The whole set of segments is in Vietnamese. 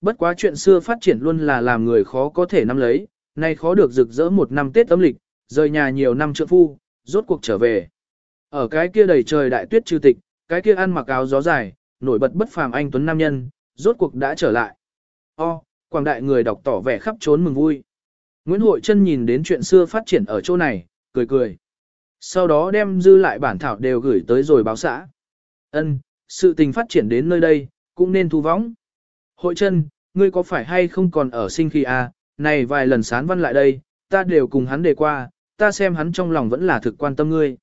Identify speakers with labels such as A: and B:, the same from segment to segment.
A: bất quá chuyện xưa phát triển luôn là làm người khó có thể nắm lấy, nay khó được rực rỡ một năm Tết âm lịch, rời nhà nhiều năm trượng phu, rốt cuộc trở về. Ở cái kia đầy trời đại tuyết trừ tịch, cái kia ăn mặc áo gió dài, nổi bật bất phàm anh tuấn nam nhân, rốt cuộc đã trở lại. O, quảng đại người đọc tỏ vẻ khắp trốn mừng vui. Nguyễn Hội Trân nhìn đến chuyện xưa phát triển ở chỗ này, cười cười. Sau đó đem dư lại bản thảo đều gửi tới rồi báo xã. Ân, sự tình phát triển đến nơi đây, cũng nên thu vóng Hội chân, ngươi có phải hay không còn ở sinh khi à, này vài lần sán văn lại đây, ta đều cùng hắn đề qua, ta xem hắn trong lòng vẫn là thực quan tâm ngươi.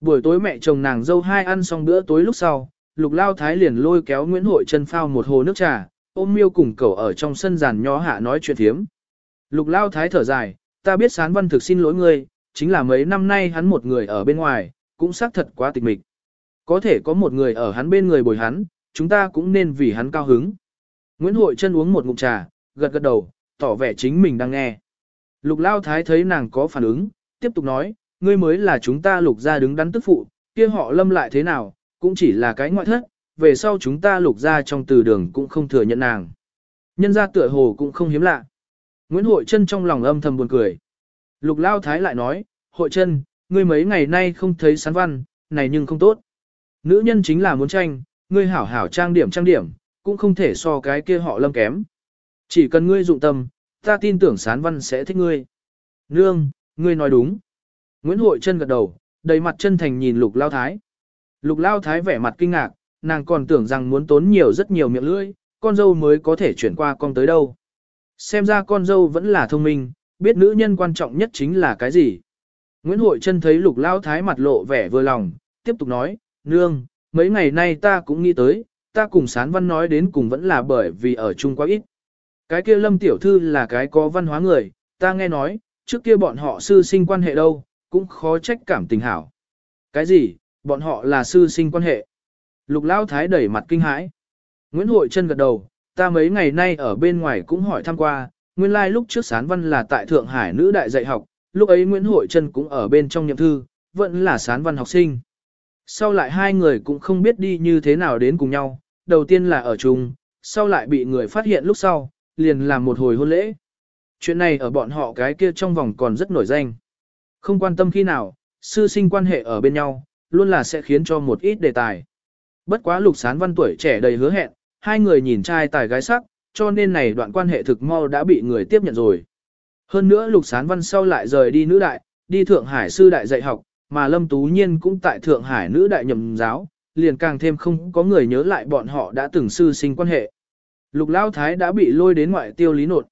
A: Buổi tối mẹ chồng nàng dâu hai ăn xong bữa tối lúc sau, Lục Lao Thái liền lôi kéo Nguyễn Hội Trân phao một hồ nước trà, ôm miêu cùng cậu ở trong sân giàn nhó hạ nói chuyện thiếm. Lục Lao Thái thở dài, ta biết sán văn thực xin lỗi ngươi, chính là mấy năm nay hắn một người ở bên ngoài, cũng xác thật quá tịch mịch. Có thể có một người ở hắn bên người bồi hắn, chúng ta cũng nên vì hắn cao hứng. Nguyễn Hội chân uống một ngụm trà, gật gật đầu, tỏ vẻ chính mình đang nghe. Lục Lao Thái thấy nàng có phản ứng, tiếp tục nói, ngươi mới là chúng ta lục ra đứng đắn tức phụ, kia họ lâm lại thế nào, cũng chỉ là cái ngoại thất, về sau chúng ta lục ra trong từ đường cũng không thừa nhận nàng. Nhân ra tựa hồ cũng không hiếm lạ. Nguyễn Hội Trân trong lòng âm thầm buồn cười. Lục Lao Thái lại nói, Hội Trân, ngươi mấy ngày nay không thấy sán văn, này nhưng không tốt. Nữ nhân chính là muốn tranh, ngươi hảo hảo trang điểm trang điểm, cũng không thể so cái kia họ lâm kém. Chỉ cần ngươi dụng tâm, ta tin tưởng sán văn sẽ thích ngươi. Nương, ngươi nói đúng. Nguyễn Hội chân gật đầu, đầy mặt chân thành nhìn Lục Lao Thái. Lục Lao Thái vẻ mặt kinh ngạc, nàng còn tưởng rằng muốn tốn nhiều rất nhiều miệng lưỡi, con dâu mới có thể chuyển qua con tới đâu. Xem ra con dâu vẫn là thông minh, biết nữ nhân quan trọng nhất chính là cái gì. Nguyễn Hội Trân thấy Lục Lao Thái mặt lộ vẻ vừa lòng, tiếp tục nói, Nương, mấy ngày nay ta cũng nghĩ tới, ta cùng Sán Văn nói đến cùng vẫn là bởi vì ở chung quá ít. Cái kia Lâm Tiểu Thư là cái có văn hóa người, ta nghe nói, trước kia bọn họ sư sinh quan hệ đâu, cũng khó trách cảm tình hảo. Cái gì, bọn họ là sư sinh quan hệ. Lục Lão Thái đẩy mặt kinh hãi. Nguyễn Hội chân gật đầu, ta mấy ngày nay ở bên ngoài cũng hỏi thăm qua, nguyên lai like lúc trước sán văn là tại Thượng Hải nữ đại dạy học, lúc ấy Nguyễn Hội chân cũng ở bên trong nhậm thư, vẫn là sán văn học sinh. Sau lại hai người cũng không biết đi như thế nào đến cùng nhau, đầu tiên là ở chung, sau lại bị người phát hiện lúc sau, liền làm một hồi hôn lễ. Chuyện này ở bọn họ cái kia trong vòng còn rất nổi danh. Không quan tâm khi nào, sư sinh quan hệ ở bên nhau, luôn là sẽ khiến cho một ít đề tài. Bất quá lục sán văn tuổi trẻ đầy hứa hẹn, hai người nhìn trai tài gái sắc, cho nên này đoạn quan hệ thực mau đã bị người tiếp nhận rồi. Hơn nữa lục sán văn sau lại rời đi nữ đại, đi Thượng Hải sư đại dạy học, mà Lâm Tú Nhiên cũng tại Thượng Hải nữ đại nhầm giáo, liền càng thêm không có người nhớ lại bọn họ đã từng sư sinh quan hệ. Lục Lao Thái đã bị lôi đến ngoại tiêu lý nột.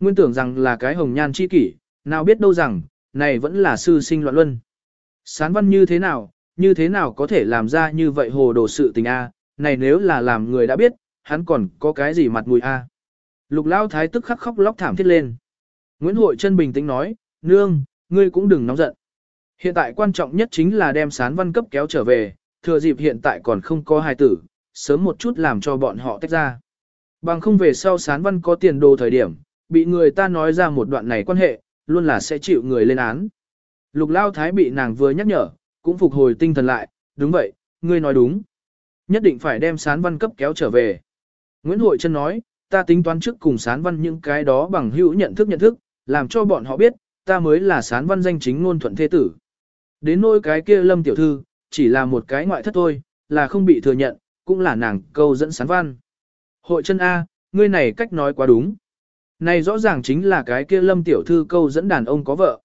A: Nguyên tưởng rằng là cái hồng nhan chi kỷ, nào biết đâu rằng, này vẫn là sư sinh loạn luân. Sán văn như thế nào, như thế nào có thể làm ra như vậy hồ đồ sự tình A, này nếu là làm người đã biết, hắn còn có cái gì mặt mũi A. Lục lao thái tức khắc khóc lóc thảm thiết lên. Nguyễn Hội chân bình tĩnh nói, nương, ngươi cũng đừng nóng giận. Hiện tại quan trọng nhất chính là đem sán văn cấp kéo trở về, thừa dịp hiện tại còn không có hài tử, sớm một chút làm cho bọn họ tách ra. Bằng không về sau sán văn có tiền đồ thời điểm, bị người ta nói ra một đoạn này quan hệ, luôn là sẽ chịu người lên án. Lục lao thái bị nàng vừa nhắc nhở, cũng phục hồi tinh thần lại, đúng vậy, ngươi nói đúng. Nhất định phải đem sán văn cấp kéo trở về. Nguyễn Hội Trân nói, ta tính toán trước cùng sán văn những cái đó bằng hữu nhận thức nhận thức, làm cho bọn họ biết, ta mới là sán văn danh chính ngôn thuận thế tử. Đến nỗi cái kia lâm tiểu thư, chỉ là một cái ngoại thất thôi, là không bị thừa nhận, cũng là nàng câu dẫn sán văn. Hội chân A, ngươi này cách nói quá đúng. Này rõ ràng chính là cái kia lâm tiểu thư câu dẫn đàn ông có vợ.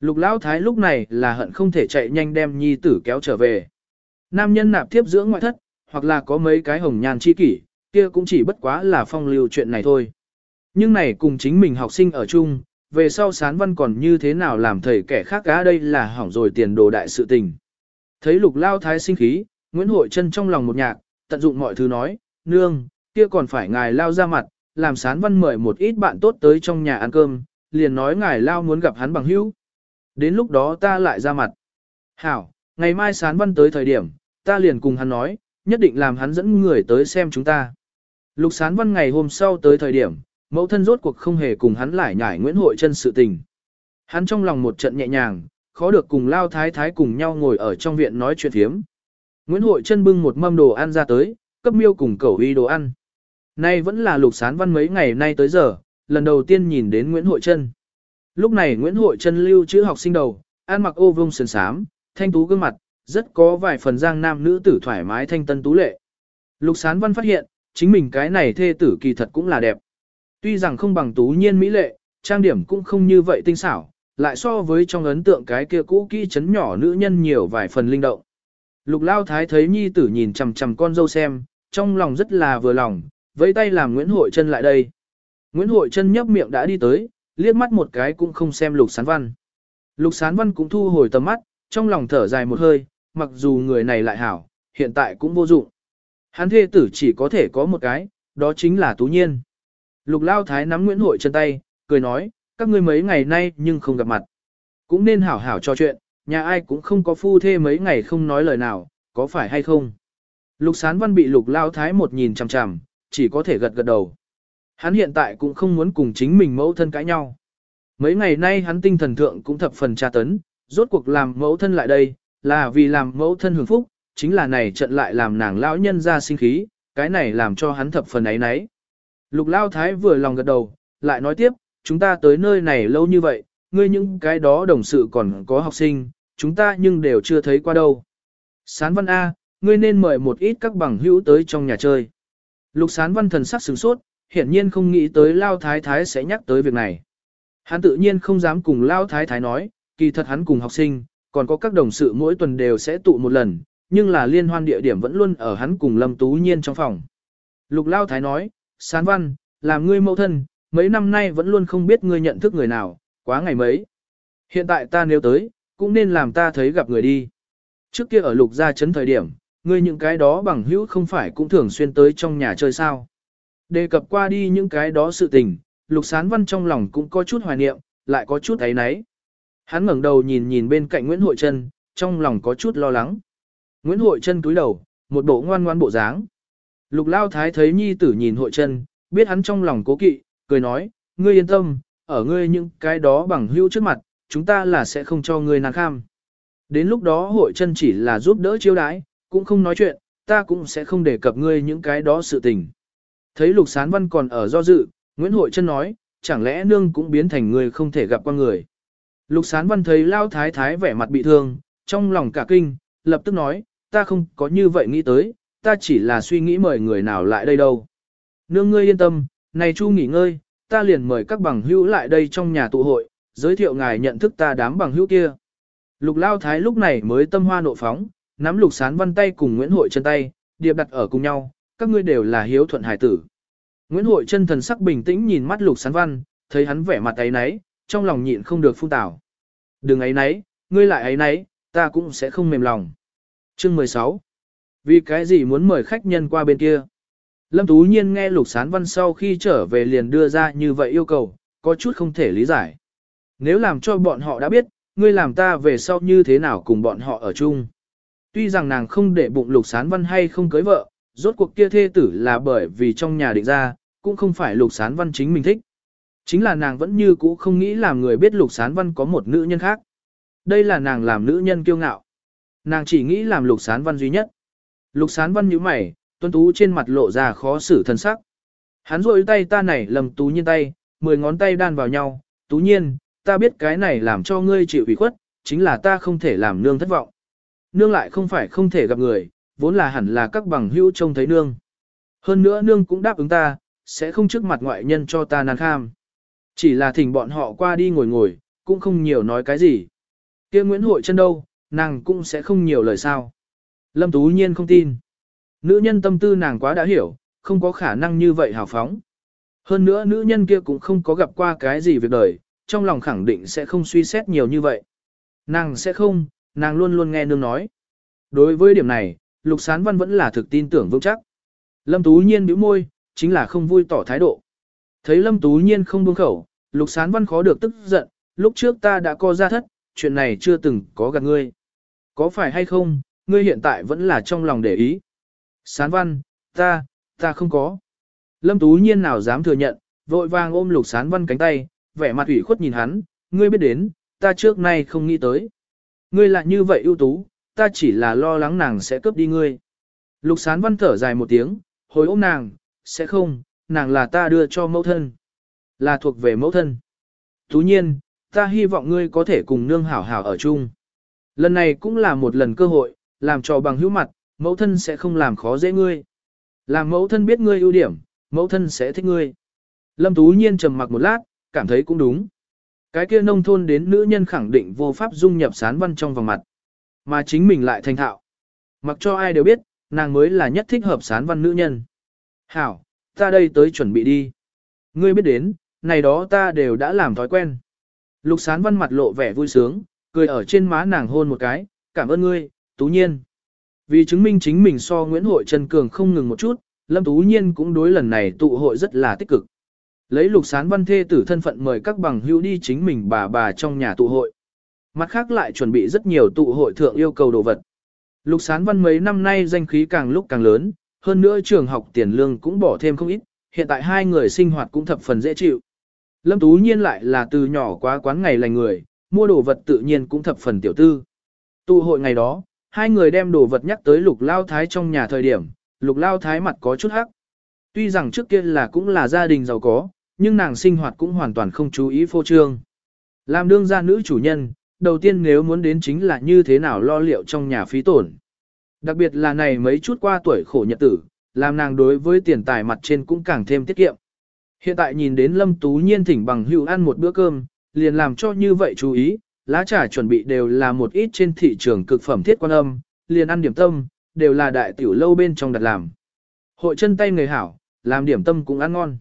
A: Lục lão thái lúc này là hận không thể chạy nhanh đem nhi tử kéo trở về. Nam nhân nạp tiếp dưỡng ngoại thất, hoặc là có mấy cái hồng nhàn chi kỷ, kia cũng chỉ bất quá là phong lưu chuyện này thôi. Nhưng này cùng chính mình học sinh ở chung, về sau sán văn còn như thế nào làm thầy kẻ khác cá đây là hỏng rồi tiền đồ đại sự tình. Thấy lục lao thái sinh khí, Nguyễn Hội chân trong lòng một nhạc, tận dụng mọi thứ nói, nương, kia còn phải ngài lao ra mặt, làm sán văn mời một ít bạn tốt tới trong nhà ăn cơm, liền nói ngài lao muốn gặp hắn bằng hữu. Đến lúc đó ta lại ra mặt. Hảo, ngày mai sán văn tới thời điểm, ta liền cùng hắn nói, nhất định làm hắn dẫn người tới xem chúng ta. Lục sán văn ngày hôm sau tới thời điểm, mẫu thân rốt cuộc không hề cùng hắn lại nhải Nguyễn Hội chân sự tình. Hắn trong lòng một trận nhẹ nhàng, khó được cùng lao thái thái cùng nhau ngồi ở trong viện nói chuyện thiếm. Nguyễn Hội chân bưng một mâm đồ ăn ra tới, cấp miêu cùng cẩu y đồ ăn. Nay vẫn là lục sán văn mấy ngày nay tới giờ, lần đầu tiên nhìn đến Nguyễn Hội Trân. Lúc này Nguyễn Hội Trân lưu chữ học sinh đầu, ăn mặc ô vông sườn sám, thanh tú gương mặt, rất có vài phần giang nam nữ tử thoải mái thanh tân tú lệ. Lục sán văn phát hiện, chính mình cái này thê tử kỳ thật cũng là đẹp. Tuy rằng không bằng tú nhiên mỹ lệ, trang điểm cũng không như vậy tinh xảo, lại so với trong ấn tượng cái kia cũ kỹ chấn nhỏ nữ nhân nhiều vài phần linh động. Lục lao thái thấy nhi tử nhìn chằm chằm con dâu xem, trong lòng rất là vừa lòng, vẫy tay làm Nguyễn Hội Trân lại đây. Nguyễn Hội Trân nhấp miệng đã đi tới, liếc mắt một cái cũng không xem lục sán văn. Lục sán văn cũng thu hồi tầm mắt, trong lòng thở dài một hơi, mặc dù người này lại hảo, hiện tại cũng vô dụng. Hắn thê tử chỉ có thể có một cái, đó chính là Tú Nhiên. Lục Lao Thái nắm Nguyễn Hội chân tay, cười nói, các ngươi mấy ngày nay nhưng không gặp mặt. Cũng nên hảo hảo trò chuyện, nhà ai cũng không có phu thê mấy ngày không nói lời nào, có phải hay không. Lục Sán Văn bị Lục Lao Thái một nhìn chằm chằm, chỉ có thể gật gật đầu. Hắn hiện tại cũng không muốn cùng chính mình mẫu thân cãi nhau. Mấy ngày nay hắn tinh thần thượng cũng thập phần tra tấn, rốt cuộc làm mẫu thân lại đây, là vì làm mẫu thân hưởng phúc, chính là này trận lại làm nàng lão nhân ra sinh khí, cái này làm cho hắn thập phần ấy nấy. Lục Lao Thái vừa lòng gật đầu, lại nói tiếp, chúng ta tới nơi này lâu như vậy, ngươi những cái đó đồng sự còn có học sinh, chúng ta nhưng đều chưa thấy qua đâu. Sán Văn A, ngươi nên mời một ít các bằng hữu tới trong nhà chơi. Lục Sán Văn thần sắc sửng sốt, hiển nhiên không nghĩ tới Lao Thái Thái sẽ nhắc tới việc này. Hắn tự nhiên không dám cùng Lao Thái Thái nói, kỳ thật hắn cùng học sinh, còn có các đồng sự mỗi tuần đều sẽ tụ một lần, nhưng là liên hoan địa điểm vẫn luôn ở hắn cùng Lâm Tú Nhiên trong phòng. Lục Lao Thái nói, Sán Văn, làm ngươi mẫu thân, mấy năm nay vẫn luôn không biết ngươi nhận thức người nào, quá ngày mấy. Hiện tại ta nếu tới, cũng nên làm ta thấy gặp người đi. Trước kia ở lục gia chấn thời điểm, ngươi những cái đó bằng hữu không phải cũng thường xuyên tới trong nhà chơi sao. Đề cập qua đi những cái đó sự tình, lục sán văn trong lòng cũng có chút hoài niệm, lại có chút ấy náy. Hắn ngẩng đầu nhìn nhìn bên cạnh Nguyễn Hội Trân, trong lòng có chút lo lắng. Nguyễn Hội Trân cúi đầu, một bộ ngoan ngoan bộ dáng. Lục Lao Thái thấy nhi tử nhìn Hội Trân, biết hắn trong lòng cố kỵ, cười nói, ngươi yên tâm, ở ngươi những cái đó bằng hữu trước mặt, chúng ta là sẽ không cho ngươi nàng kham. Đến lúc đó Hội chân chỉ là giúp đỡ chiêu đãi, cũng không nói chuyện, ta cũng sẽ không đề cập ngươi những cái đó sự tình. Thấy Lục Sán Văn còn ở do dự, Nguyễn Hội chân nói, chẳng lẽ nương cũng biến thành người không thể gặp qua người. Lục Sán Văn thấy Lao Thái Thái vẻ mặt bị thương, trong lòng cả kinh, lập tức nói, ta không có như vậy nghĩ tới, ta chỉ là suy nghĩ mời người nào lại đây đâu. Nương ngươi yên tâm, này Chu nghỉ ngơi, ta liền mời các bằng hữu lại đây trong nhà tụ hội, giới thiệu ngài nhận thức ta đám bằng hữu kia. Lục Lao Thái lúc này mới tâm hoa nộ phóng, nắm Lục Sán Văn tay cùng Nguyễn Hội chân tay, điệp đặt ở cùng nhau, các ngươi đều là hiếu thuận hải tử. Nguyễn Hội chân thần sắc bình tĩnh nhìn mắt Lục Sán Văn, thấy hắn vẻ mặt ấy nấy, trong lòng nhịn không được phun tảo. Đừng ấy nấy, ngươi lại ấy nấy, ta cũng sẽ không mềm lòng. Chương 16. Vì cái gì muốn mời khách nhân qua bên kia? Lâm Tú Nhiên nghe Lục Sán Văn sau khi trở về liền đưa ra như vậy yêu cầu, có chút không thể lý giải. Nếu làm cho bọn họ đã biết, ngươi làm ta về sau như thế nào cùng bọn họ ở chung. Tuy rằng nàng không để bụng Lục Sán Văn hay không cưới vợ, rốt cuộc kia thê tử là bởi vì trong nhà định ra, cũng không phải Lục Sán Văn chính mình thích. Chính là nàng vẫn như cũ không nghĩ làm người biết Lục Sán Văn có một nữ nhân khác. Đây là nàng làm nữ nhân kiêu ngạo. Nàng chỉ nghĩ làm Lục Sán Văn duy nhất. Lục Sán Văn như mày, tuân tú trên mặt lộ ra khó xử thân sắc. Hắn rôi tay ta này lầm tú nhiên tay, mười ngón tay đan vào nhau, tú nhiên, ta biết cái này làm cho ngươi chịu ủy khuất, chính là ta không thể làm nương thất vọng. Nương lại không phải không thể gặp người, vốn là hẳn là các bằng hữu trông thấy nương. Hơn nữa nương cũng đáp ứng ta, sẽ không trước mặt ngoại nhân cho ta nan kham. Chỉ là thỉnh bọn họ qua đi ngồi ngồi, cũng không nhiều nói cái gì. kia Nguyễn Hội chân đâu, nàng cũng sẽ không nhiều lời sao. Lâm Tú Nhiên không tin. Nữ nhân tâm tư nàng quá đã hiểu, không có khả năng như vậy hào phóng. Hơn nữa nữ nhân kia cũng không có gặp qua cái gì việc đời, trong lòng khẳng định sẽ không suy xét nhiều như vậy. Nàng sẽ không, nàng luôn luôn nghe nương nói. Đối với điểm này, Lục Sán Văn vẫn là thực tin tưởng vững chắc. Lâm Tú Nhiên bĩu môi, chính là không vui tỏ thái độ. Thấy Lâm Tú Nhiên không buông khẩu, Lục Sán Văn khó được tức giận, lúc trước ta đã co ra thất, chuyện này chưa từng có gặp ngươi. Có phải hay không, ngươi hiện tại vẫn là trong lòng để ý. Sán Văn, ta, ta không có. Lâm Tú Nhiên nào dám thừa nhận, vội vàng ôm Lục Sán Văn cánh tay, vẻ mặt ủy khuất nhìn hắn, ngươi biết đến, ta trước nay không nghĩ tới. Ngươi lại như vậy ưu tú, ta chỉ là lo lắng nàng sẽ cướp đi ngươi. Lục Sán Văn thở dài một tiếng, hồi ôm nàng, sẽ không, nàng là ta đưa cho mẫu thân. Là thuộc về mẫu thân. Tú nhiên, ta hy vọng ngươi có thể cùng nương hảo hảo ở chung. Lần này cũng là một lần cơ hội, làm cho bằng hữu mặt, mẫu thân sẽ không làm khó dễ ngươi. Làm mẫu thân biết ngươi ưu điểm, mẫu thân sẽ thích ngươi. Lâm Tú Nhiên trầm mặc một lát, cảm thấy cũng đúng. Cái kia nông thôn đến nữ nhân khẳng định vô pháp dung nhập sán văn trong vòng mặt. Mà chính mình lại thành thạo. Mặc cho ai đều biết, nàng mới là nhất thích hợp sán văn nữ nhân. Hảo, ta đây tới chuẩn bị đi. Ngươi biết đến, này đó ta đều đã làm thói quen. Lục sán văn mặt lộ vẻ vui sướng, cười ở trên má nàng hôn một cái, cảm ơn ngươi, tú nhiên. Vì chứng minh chính mình so Nguyễn Hội Trần Cường không ngừng một chút, Lâm Tú Nhiên cũng đối lần này tụ hội rất là tích cực. Lấy lục sán văn thê tử thân phận mời các bằng hữu đi chính mình bà bà trong nhà tụ hội. Mặt khác lại chuẩn bị rất nhiều tụ hội thượng yêu cầu đồ vật. Lục sán văn mấy năm nay danh khí càng lúc càng lớn, hơn nữa trường học tiền lương cũng bỏ thêm không ít, hiện tại hai người sinh hoạt cũng thập phần dễ chịu. Lâm Tú Nhiên lại là từ nhỏ quá quán ngày lành người, mua đồ vật tự nhiên cũng thập phần tiểu tư. Tụ hội ngày đó, hai người đem đồ vật nhắc tới lục lao thái trong nhà thời điểm, lục lao thái mặt có chút hắc. Tuy rằng trước kia là cũng là gia đình giàu có, nhưng nàng sinh hoạt cũng hoàn toàn không chú ý phô trương. Làm đương gia nữ chủ nhân, đầu tiên nếu muốn đến chính là như thế nào lo liệu trong nhà phí tổn. Đặc biệt là này mấy chút qua tuổi khổ nhật tử, làm nàng đối với tiền tài mặt trên cũng càng thêm tiết kiệm. Hiện tại nhìn đến Lâm Tú Nhiên thỉnh bằng hữu ăn một bữa cơm, liền làm cho như vậy chú ý, lá trà chuẩn bị đều là một ít trên thị trường cực phẩm thiết quan âm, liền ăn điểm tâm, đều là đại tiểu lâu bên trong đặt làm. Hội chân tay người hảo, làm điểm tâm cũng ăn ngon.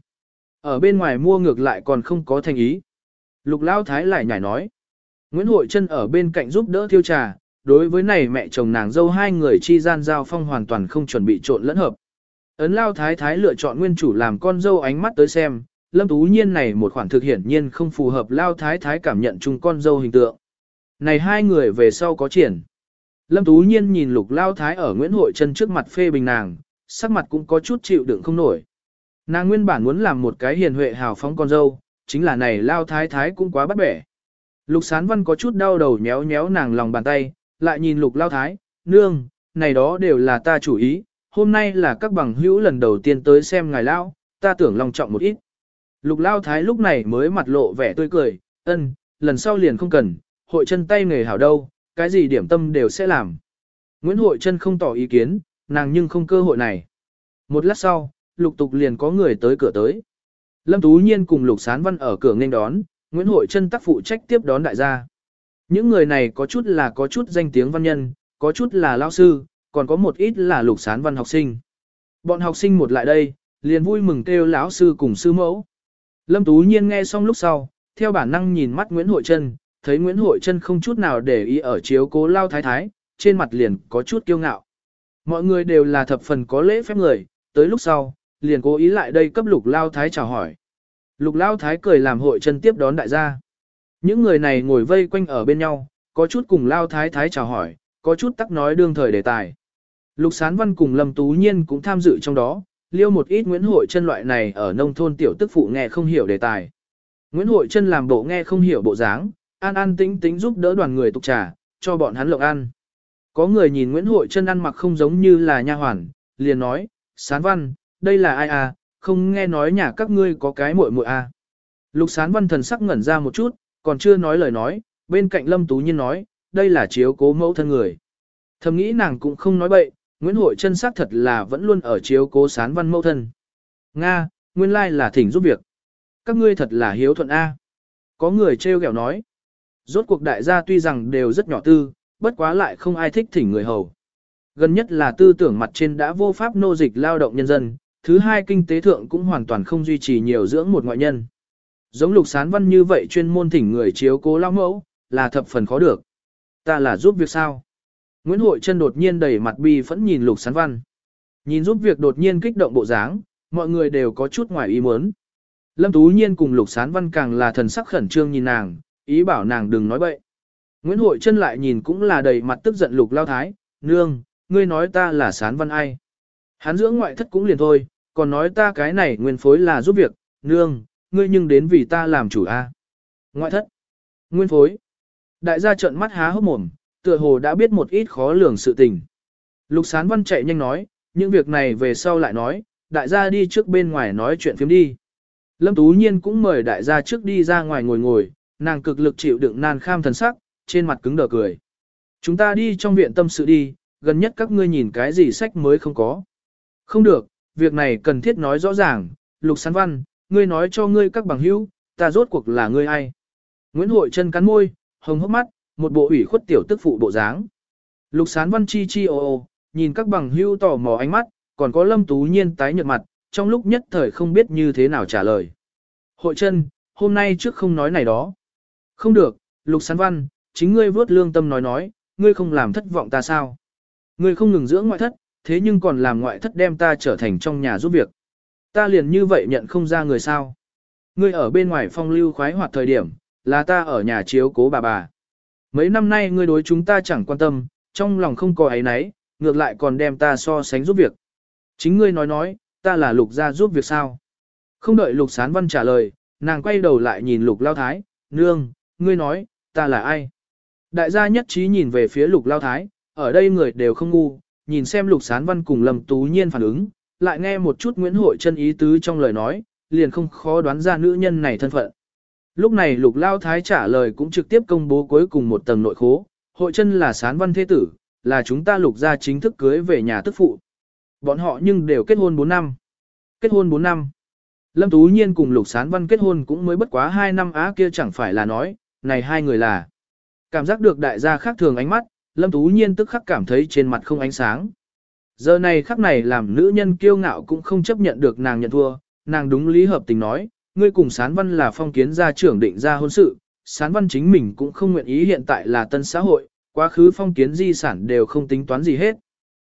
A: Ở bên ngoài mua ngược lại còn không có thành ý. Lục Lão Thái lại nhảy nói. Nguyễn Hội chân ở bên cạnh giúp đỡ thiêu trà, đối với này mẹ chồng nàng dâu hai người chi gian giao phong hoàn toàn không chuẩn bị trộn lẫn hợp. Ấn Lao Thái Thái lựa chọn nguyên chủ làm con dâu ánh mắt tới xem, Lâm Tú Nhiên này một khoản thực hiển nhiên không phù hợp Lao Thái Thái cảm nhận chung con dâu hình tượng. Này hai người về sau có triển. Lâm Tú Nhiên nhìn Lục Lao Thái ở Nguyễn Hội chân trước mặt phê bình nàng, sắc mặt cũng có chút chịu đựng không nổi. Nàng nguyên bản muốn làm một cái hiền huệ hào phóng con dâu, chính là này Lao Thái Thái cũng quá bắt bẻ. Lục Sán Văn có chút đau đầu nhéo nhéo nàng lòng bàn tay, lại nhìn Lục Lao Thái, nương, này đó đều là ta chủ ý, hôm nay là các bằng hữu lần đầu tiên tới xem ngài Lao, ta tưởng lòng trọng một ít. Lục Lao Thái lúc này mới mặt lộ vẻ tươi cười, ân, lần sau liền không cần, hội chân tay nghề hảo đâu, cái gì điểm tâm đều sẽ làm. Nguyễn Hội chân không tỏ ý kiến, nàng nhưng không cơ hội này. Một lát sau, lục tục liền có người tới cửa tới. Lâm Tú Nhiên cùng Lục Sán Văn ở cửa nghênh đón, Nguyễn Hội chân tác phụ trách tiếp đón đại gia. Những người này có chút là có chút danh tiếng văn nhân, có chút là lao sư, còn có một ít là Lục Sán Văn học sinh. Bọn học sinh một lại đây, liền vui mừng kêu lão sư cùng sư mẫu. Lâm Tú Nhiên nghe xong lúc sau, theo bản năng nhìn mắt Nguyễn Hội Trân, thấy Nguyễn Hội Trân không chút nào để ý ở chiếu cố lao thái thái, trên mặt liền có chút kiêu ngạo. Mọi người đều là thập phần có lễ phép người, tới lúc sau, liền cố ý lại đây cấp lục lao thái chào hỏi. Lục lao thái cười làm hội Trân tiếp đón đại gia. Những người này ngồi vây quanh ở bên nhau, có chút cùng lao thái thái chào hỏi, có chút tắc nói đương thời đề tài. Lục Sán Văn cùng Lâm Tú Nhiên cũng tham dự trong đó, liêu một ít Nguyễn Hội chân loại này ở nông thôn tiểu tức phụ nghe không hiểu đề tài. Nguyễn Hội chân làm bộ nghe không hiểu bộ dáng, an an tính tính giúp đỡ đoàn người tục trà, cho bọn hắn lộng ăn. Có người nhìn Nguyễn Hội chân ăn mặc không giống như là nha hoàn, liền nói, Sán Văn, đây là ai à, không nghe nói nhà các ngươi có cái muội muội à. Lục Sán Văn thần sắc ngẩn ra một chút, còn chưa nói lời nói, bên cạnh Lâm Tú Nhiên nói, đây là chiếu cố mẫu thân người. Thầm nghĩ nàng cũng không nói bậy, Nguyễn Hội chân xác thật là vẫn luôn ở chiếu cố sán văn mẫu thân. Nga, nguyên lai là thỉnh giúp việc. Các ngươi thật là hiếu thuận A. Có người trêu ghẹo nói. Rốt cuộc đại gia tuy rằng đều rất nhỏ tư, bất quá lại không ai thích thỉnh người hầu. Gần nhất là tư tưởng mặt trên đã vô pháp nô dịch lao động nhân dân, thứ hai kinh tế thượng cũng hoàn toàn không duy trì nhiều dưỡng một ngoại nhân. Giống lục sán văn như vậy chuyên môn thỉnh người chiếu cố lao mẫu, là thập phần khó được. Ta là giúp việc sao? Nguyễn Hội Trân đột nhiên đẩy mặt bi phẫn nhìn Lục Sán Văn. Nhìn giúp việc đột nhiên kích động bộ dáng, mọi người đều có chút ngoài ý muốn. Lâm Tú Nhiên cùng Lục Sán Văn càng là thần sắc khẩn trương nhìn nàng, ý bảo nàng đừng nói bậy. Nguyễn Hội Trân lại nhìn cũng là đầy mặt tức giận Lục Lao Thái, nương, ngươi nói ta là Sán Văn ai. Hắn dưỡng ngoại thất cũng liền thôi, còn nói ta cái này nguyên phối là giúp việc, nương, ngươi nhưng đến vì ta làm chủ a. Ngoại thất, nguyên phối. Đại gia trợn mắt há hốc mồm, tựa hồ đã biết một ít khó lường sự tình. Lục Sán Văn chạy nhanh nói, những việc này về sau lại nói, đại gia đi trước bên ngoài nói chuyện phiếm đi. Lâm Tú Nhiên cũng mời đại gia trước đi ra ngoài ngồi ngồi, nàng cực lực chịu đựng nan kham thần sắc, trên mặt cứng đờ cười. Chúng ta đi trong viện tâm sự đi, gần nhất các ngươi nhìn cái gì sách mới không có. Không được, việc này cần thiết nói rõ ràng, Lục Sán Văn, ngươi nói cho ngươi các bằng hữu, ta rốt cuộc là ngươi ai. Nguyễn Hội chân cắn môi, hồng hốc mắt, một bộ ủy khuất tiểu tức phụ bộ dáng. Lục Sán Văn chi chi ô ô, nhìn các bằng hưu tò mò ánh mắt, còn có Lâm Tú Nhiên tái nhợt mặt, trong lúc nhất thời không biết như thế nào trả lời. Hội chân, hôm nay trước không nói này đó. Không được, Lục Sán Văn, chính ngươi vớt lương tâm nói nói, ngươi không làm thất vọng ta sao? Ngươi không ngừng dưỡng ngoại thất, thế nhưng còn làm ngoại thất đem ta trở thành trong nhà giúp việc. Ta liền như vậy nhận không ra người sao. Ngươi ở bên ngoài phong lưu khoái hoạt thời điểm, là ta ở nhà chiếu cố bà bà. Mấy năm nay ngươi đối chúng ta chẳng quan tâm, trong lòng không có ấy nấy, ngược lại còn đem ta so sánh giúp việc. Chính ngươi nói nói, ta là lục gia giúp việc sao? Không đợi lục sán văn trả lời, nàng quay đầu lại nhìn lục lao thái, nương, ngươi nói, ta là ai? Đại gia nhất trí nhìn về phía lục lao thái, ở đây người đều không ngu, nhìn xem lục sán văn cùng lầm tú nhiên phản ứng, lại nghe một chút Nguyễn Hội chân ý tứ trong lời nói, liền không khó đoán ra nữ nhân này thân phận. Lúc này lục lao thái trả lời cũng trực tiếp công bố cuối cùng một tầng nội khố, hội chân là sán văn thế tử, là chúng ta lục gia chính thức cưới về nhà tức phụ. Bọn họ nhưng đều kết hôn 4 năm. Kết hôn 4 năm. Lâm Tú Nhiên cùng Lục Sán Văn kết hôn cũng mới bất quá 2 năm á kia chẳng phải là nói, này hai người là. Cảm giác được đại gia khác thường ánh mắt, Lâm Tú Nhiên tức khắc cảm thấy trên mặt không ánh sáng. Giờ này khắc này làm nữ nhân kiêu ngạo cũng không chấp nhận được nàng nhận thua, nàng đúng lý hợp tình nói, ngươi cùng Sán Văn là phong kiến gia trưởng định ra hôn sự, Sán Văn chính mình cũng không nguyện ý hiện tại là tân xã hội, quá khứ phong kiến di sản đều không tính toán gì hết.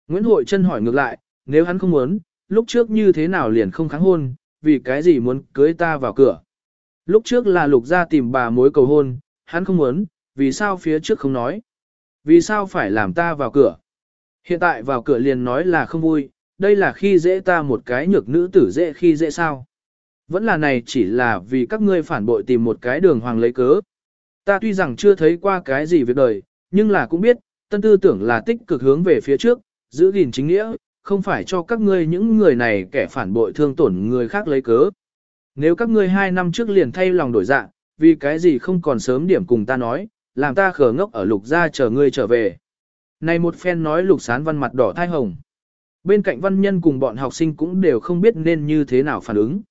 A: Nguyễn Hội Trân hỏi ngược lại, nếu hắn không muốn, lúc trước như thế nào liền không kháng hôn, vì cái gì muốn cưới ta vào cửa. Lúc trước là lục gia tìm bà mối cầu hôn, hắn không muốn, vì sao phía trước không nói. Vì sao phải làm ta vào cửa. Hiện tại vào cửa liền nói là không vui, đây là khi dễ ta một cái nhược nữ tử dễ khi dễ sao. Vẫn là này chỉ là vì các ngươi phản bội tìm một cái đường hoàng lấy cớ. Ta tuy rằng chưa thấy qua cái gì việc đời, nhưng là cũng biết, tân tư tưởng là tích cực hướng về phía trước, giữ gìn chính nghĩa, không phải cho các ngươi những người này kẻ phản bội thương tổn người khác lấy cớ. Nếu các ngươi hai năm trước liền thay lòng đổi dạ, vì cái gì không còn sớm điểm cùng ta nói, làm ta khờ ngốc ở lục gia chờ ngươi trở về. Này một phen nói lục sán văn mặt đỏ thai hồng. Bên cạnh văn nhân cùng bọn học sinh cũng đều không biết nên như thế nào phản ứng.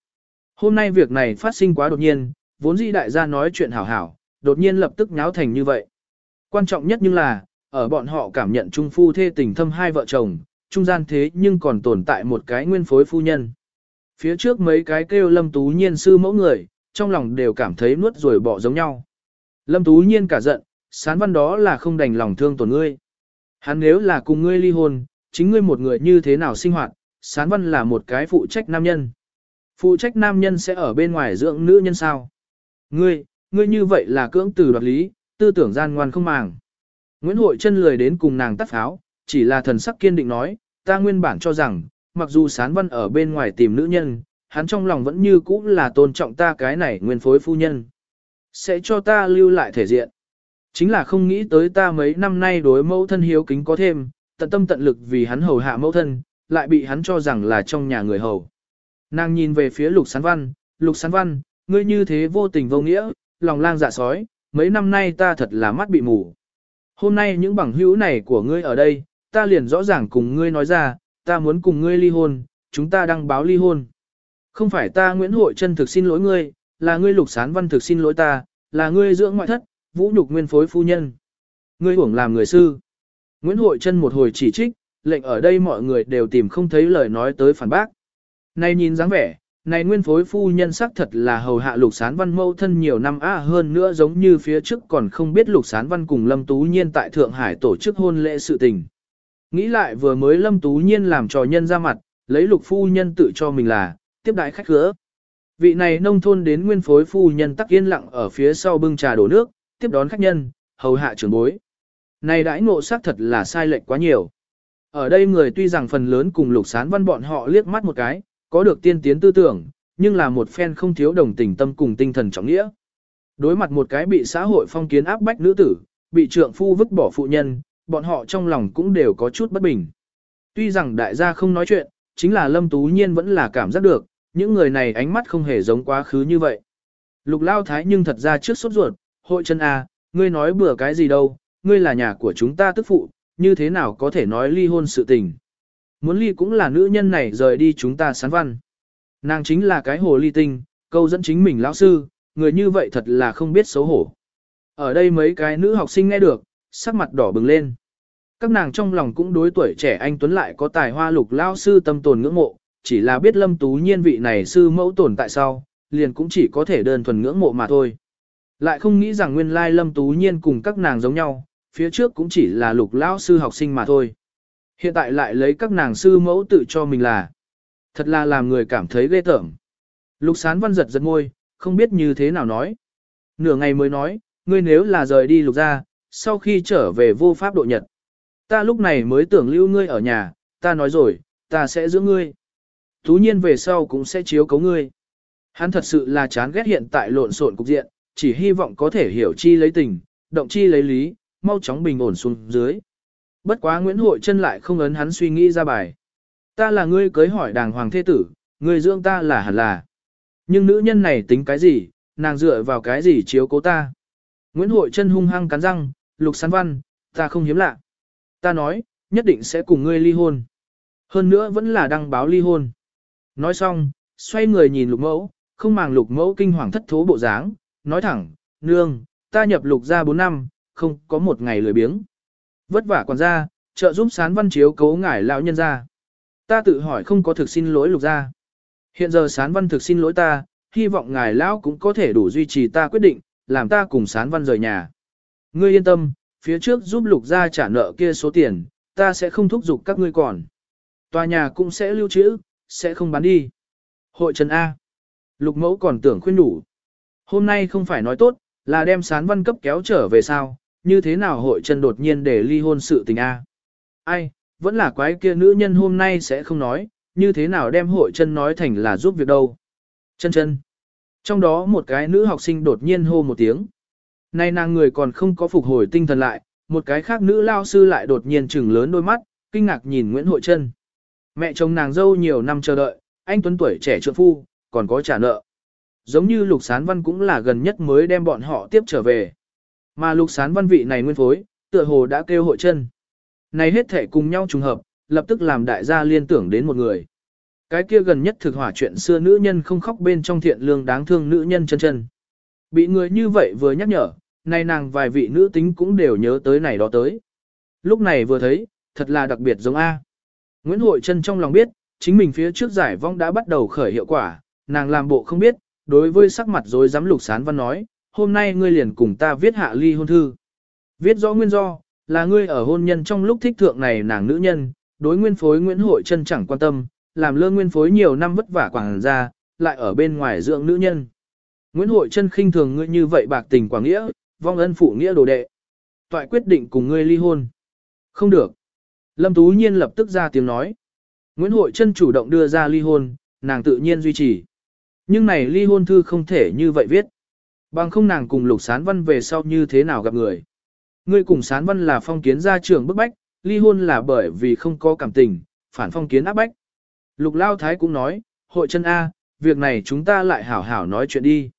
A: Hôm nay việc này phát sinh quá đột nhiên, vốn dĩ đại gia nói chuyện hảo hảo, đột nhiên lập tức nháo thành như vậy. Quan trọng nhất nhưng là, ở bọn họ cảm nhận trung phu thê tình thâm hai vợ chồng, trung gian thế nhưng còn tồn tại một cái nguyên phối phu nhân. Phía trước mấy cái kêu lâm tú nhiên sư mẫu người, trong lòng đều cảm thấy nuốt rồi bỏ giống nhau. Lâm tú nhiên cả giận, sán văn đó là không đành lòng thương tổn ngươi. Hắn nếu là cùng ngươi ly hôn, chính ngươi một người như thế nào sinh hoạt, sán văn là một cái phụ trách nam nhân. Phụ trách nam nhân sẽ ở bên ngoài dưỡng nữ nhân sao? Ngươi, ngươi như vậy là cưỡng từ đoạt lý, tư tưởng gian ngoan không màng. Nguyễn Hội chân lười đến cùng nàng tắt pháo, chỉ là thần sắc kiên định nói, ta nguyên bản cho rằng, mặc dù sán văn ở bên ngoài tìm nữ nhân, hắn trong lòng vẫn như cũ là tôn trọng ta cái này nguyên phối phu nhân. Sẽ cho ta lưu lại thể diện. Chính là không nghĩ tới ta mấy năm nay đối mẫu thân hiếu kính có thêm, tận tâm tận lực vì hắn hầu hạ mẫu thân, lại bị hắn cho rằng là trong nhà người hầu. Nàng nhìn về phía lục sán văn, lục sán văn, ngươi như thế vô tình vô nghĩa, lòng lang dạ sói, mấy năm nay ta thật là mắt bị mù. Hôm nay những bằng hữu này của ngươi ở đây, ta liền rõ ràng cùng ngươi nói ra, ta muốn cùng ngươi ly hôn, chúng ta đăng báo ly hôn. Không phải ta Nguyễn Hội chân thực xin lỗi ngươi, là ngươi lục sán văn thực xin lỗi ta, là ngươi dưỡng ngoại thất, vũ nhục nguyên phối phu nhân. Ngươi hưởng làm người sư. Nguyễn Hội chân một hồi chỉ trích, lệnh ở đây mọi người đều tìm không thấy lời nói tới phản bác. Này nhìn dáng vẻ, này nguyên phối phu nhân sắc thật là hầu hạ lục sán văn mâu thân nhiều năm à hơn nữa giống như phía trước còn không biết lục sán văn cùng Lâm Tú Nhiên tại Thượng Hải tổ chức hôn lễ sự tình. Nghĩ lại vừa mới Lâm Tú Nhiên làm trò nhân ra mặt, lấy lục phu nhân tự cho mình là, tiếp đại khách khứa. Vị này nông thôn đến nguyên phối phu nhân tắc yên lặng ở phía sau bưng trà đổ nước, tiếp đón khách nhân, hầu hạ trưởng bối. Này đãi ngộ sắc thật là sai lệch quá nhiều. Ở đây người tuy rằng phần lớn cùng lục sán văn bọn họ liếc mắt một cái, có được tiên tiến tư tưởng, nhưng là một phen không thiếu đồng tình tâm cùng tinh thần trọng nghĩa. Đối mặt một cái bị xã hội phong kiến áp bách nữ tử, bị trượng phu vứt bỏ phụ nhân, bọn họ trong lòng cũng đều có chút bất bình. Tuy rằng đại gia không nói chuyện, chính là Lâm Tú Nhiên vẫn là cảm giác được, những người này ánh mắt không hề giống quá khứ như vậy. Lục lao thái nhưng thật ra trước sốt ruột, hội chân A, ngươi nói bừa cái gì đâu, ngươi là nhà của chúng ta tức phụ, như thế nào có thể nói ly hôn sự tình. Muốn ly cũng là nữ nhân này rời đi chúng ta sán văn. Nàng chính là cái hồ ly tinh, câu dẫn chính mình lão sư, người như vậy thật là không biết xấu hổ. Ở đây mấy cái nữ học sinh nghe được, sắc mặt đỏ bừng lên. Các nàng trong lòng cũng đối tuổi trẻ anh Tuấn lại có tài hoa lục lao sư tâm tồn ngưỡng mộ, chỉ là biết lâm tú nhiên vị này sư mẫu tồn tại sau, liền cũng chỉ có thể đơn thuần ngưỡng mộ mà thôi. Lại không nghĩ rằng nguyên lai lâm tú nhiên cùng các nàng giống nhau, phía trước cũng chỉ là lục lao sư học sinh mà thôi. Hiện tại lại lấy các nàng sư mẫu tự cho mình là. Thật là làm người cảm thấy ghê tởm. Lục sán văn giật giật môi, không biết như thế nào nói. Nửa ngày mới nói, ngươi nếu là rời đi lục ra, sau khi trở về vô pháp độ nhật. Ta lúc này mới tưởng lưu ngươi ở nhà, ta nói rồi, ta sẽ giữ ngươi. Thú nhiên về sau cũng sẽ chiếu cấu ngươi. Hắn thật sự là chán ghét hiện tại lộn xộn cục diện, chỉ hy vọng có thể hiểu chi lấy tình, động chi lấy lý, mau chóng bình ổn xuống dưới. Bất quá Nguyễn Hội chân lại không ấn hắn suy nghĩ ra bài. Ta là ngươi cưới hỏi đàng hoàng thế tử, ngươi dưỡng ta là hẳn là. Nhưng nữ nhân này tính cái gì, nàng dựa vào cái gì chiếu cố ta. Nguyễn Hội chân hung hăng cắn răng, lục sán văn, ta không hiếm lạ. Ta nói, nhất định sẽ cùng ngươi ly hôn. Hơn nữa vẫn là đăng báo ly hôn. Nói xong, xoay người nhìn lục mẫu, không màng lục mẫu kinh hoàng thất thố bộ dáng, nói thẳng, nương, ta nhập lục ra 4 năm, không có một ngày lười biếng. Vất vả còn ra, trợ giúp sán văn chiếu cấu ngải lão nhân ra. Ta tự hỏi không có thực xin lỗi lục ra. Hiện giờ sán văn thực xin lỗi ta, hy vọng ngài lão cũng có thể đủ duy trì ta quyết định, làm ta cùng sán văn rời nhà. Ngươi yên tâm, phía trước giúp lục ra trả nợ kia số tiền, ta sẽ không thúc giục các ngươi còn. Tòa nhà cũng sẽ lưu trữ, sẽ không bán đi. Hội Trần A. Lục mẫu còn tưởng khuyên đủ. Hôm nay không phải nói tốt, là đem sán văn cấp kéo trở về sao, như thế nào hội chân đột nhiên để ly hôn sự tình A. Ai, vẫn là quái kia nữ nhân hôm nay sẽ không nói, như thế nào đem hội chân nói thành là giúp việc đâu. Chân chân. Trong đó một cái nữ học sinh đột nhiên hô một tiếng. Nay nàng người còn không có phục hồi tinh thần lại, một cái khác nữ lao sư lại đột nhiên trừng lớn đôi mắt, kinh ngạc nhìn Nguyễn Hội Trân. Mẹ chồng nàng dâu nhiều năm chờ đợi, anh Tuấn tuổi trẻ trượng phu, còn có trả nợ. Giống như Lục Sán Văn cũng là gần nhất mới đem bọn họ tiếp trở về. Mà Lục Sán Văn vị này nguyên phối, tựa hồ đã kêu hội chân. Này hết thể cùng nhau trùng hợp, lập tức làm đại gia liên tưởng đến một người. Cái kia gần nhất thực hỏa chuyện xưa nữ nhân không khóc bên trong thiện lương đáng thương nữ nhân chân chân. Bị người như vậy vừa nhắc nhở, nay nàng vài vị nữ tính cũng đều nhớ tới này đó tới. Lúc này vừa thấy, thật là đặc biệt giống A. Nguyễn Hội Trân trong lòng biết, chính mình phía trước giải vong đã bắt đầu khởi hiệu quả, nàng làm bộ không biết, đối với sắc mặt rồi dám lục sán văn nói, hôm nay ngươi liền cùng ta viết hạ ly hôn thư. Viết rõ nguyên do, là ngươi ở hôn nhân trong lúc thích thượng này nàng nữ nhân, đối nguyên phối Nguyễn Hội chân chẳng quan tâm, làm lơ nguyên phối nhiều năm vất vả quảng ra, lại ở bên ngoài dưỡng nữ nhân. Nguyễn Hội chân khinh thường ngươi như vậy bạc tình quảng nghĩa, vong ân phụ nghĩa đồ đệ. Toại quyết định cùng ngươi ly hôn. Không được. Lâm Tú Nhiên lập tức ra tiếng nói. Nguyễn Hội Trân chủ động đưa ra ly hôn, nàng tự nhiên duy trì. Nhưng này ly hôn thư không thể như vậy viết. Bằng không nàng cùng lục sán văn về sau như thế nào gặp người. Ngươi cùng sán văn là phong kiến gia trưởng bức bách, ly hôn là bởi vì không có cảm tình, phản phong kiến áp bách. Lục Lao Thái cũng nói, hội chân A, việc này chúng ta lại hảo hảo nói chuyện đi.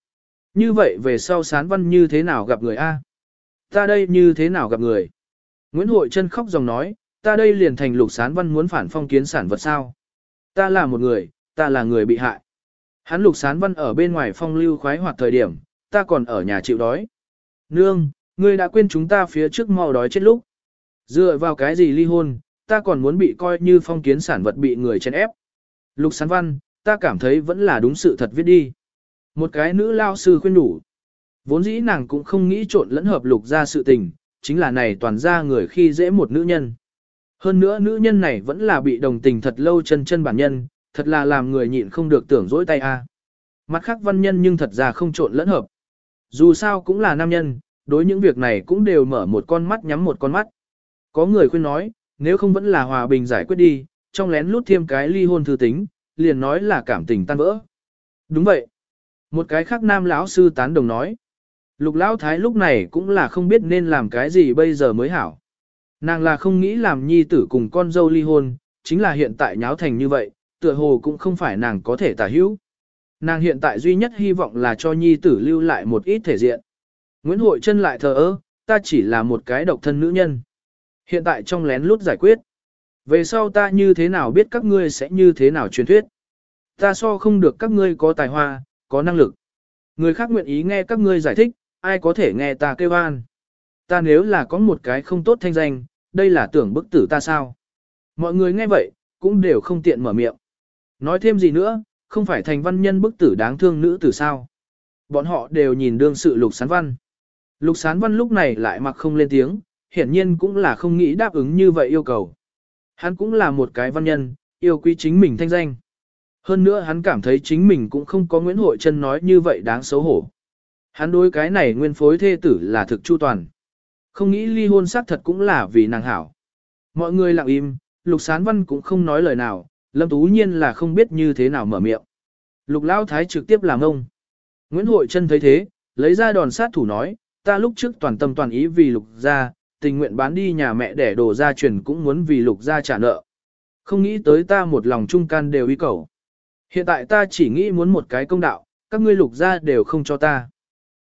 A: Như vậy về sau sán văn như thế nào gặp người A? Ta đây như thế nào gặp người? Nguyễn Hội chân khóc dòng nói, ta đây liền thành lục sán văn muốn phản phong kiến sản vật sao. Ta là một người, ta là người bị hại. Hắn lục sán văn ở bên ngoài phong lưu khoái hoạt thời điểm, ta còn ở nhà chịu đói. Nương, ngươi đã quên chúng ta phía trước mau đói chết lúc. Dựa vào cái gì ly hôn, ta còn muốn bị coi như phong kiến sản vật bị người chèn ép. Lục sán văn, ta cảm thấy vẫn là đúng sự thật viết đi. Một cái nữ lao sư khuyên đủ. Vốn dĩ nàng cũng không nghĩ trộn lẫn hợp lục ra sự tình, chính là này toàn ra người khi dễ một nữ nhân. Hơn nữa nữ nhân này vẫn là bị đồng tình thật lâu chân chân bản nhân, thật là làm người nhịn không được tưởng dỗi tay a. Mặt khác văn nhân nhưng thật ra không trộn lẫn hợp. Dù sao cũng là nam nhân, đối những việc này cũng đều mở một con mắt nhắm một con mắt. Có người khuyên nói, nếu không vẫn là hòa bình giải quyết đi, trong lén lút thêm cái ly hôn thư tính, liền nói là cảm tình tan vỡ. Đúng vậy. Một cái khác nam lão sư tán đồng nói. Lục lão thái lúc này cũng là không biết nên làm cái gì bây giờ mới hảo. Nàng là không nghĩ làm nhi tử cùng con dâu ly hôn, chính là hiện tại nháo thành như vậy, tựa hồ cũng không phải nàng có thể tả hữu. Nàng hiện tại duy nhất hy vọng là cho nhi tử lưu lại một ít thể diện. Nguyễn Hội chân lại thờ ơ, ta chỉ là một cái độc thân nữ nhân. Hiện tại trong lén lút giải quyết. Về sau ta như thế nào biết các ngươi sẽ như thế nào truyền thuyết. Ta so không được các ngươi có tài hoa, có năng lực. Người khác nguyện ý nghe các ngươi giải thích, ai có thể nghe ta kêu an. Ta nếu là có một cái không tốt thanh danh, đây là tưởng bức tử ta sao. Mọi người nghe vậy, cũng đều không tiện mở miệng. Nói thêm gì nữa, không phải thành văn nhân bức tử đáng thương nữ tử sao. Bọn họ đều nhìn đương sự lục sán văn. Lục sán văn lúc này lại mặc không lên tiếng, hiển nhiên cũng là không nghĩ đáp ứng như vậy yêu cầu. Hắn cũng là một cái văn nhân, yêu quý chính mình thanh danh. Hơn nữa hắn cảm thấy chính mình cũng không có Nguyễn Hội Trân nói như vậy đáng xấu hổ. Hắn đối cái này nguyên phối thê tử là thực chu toàn. Không nghĩ ly hôn xác thật cũng là vì nàng hảo. Mọi người lặng im, Lục Sán Văn cũng không nói lời nào, Lâm Tú Nhiên là không biết như thế nào mở miệng. Lục Lao Thái trực tiếp làm ông. Nguyễn Hội Trân thấy thế, lấy ra đòn sát thủ nói, ta lúc trước toàn tâm toàn ý vì Lục gia, tình nguyện bán đi nhà mẹ để đồ gia truyền cũng muốn vì Lục gia trả nợ. Không nghĩ tới ta một lòng trung can đều ý cầu. Hiện tại ta chỉ nghĩ muốn một cái công đạo, các ngươi Lục gia đều không cho ta.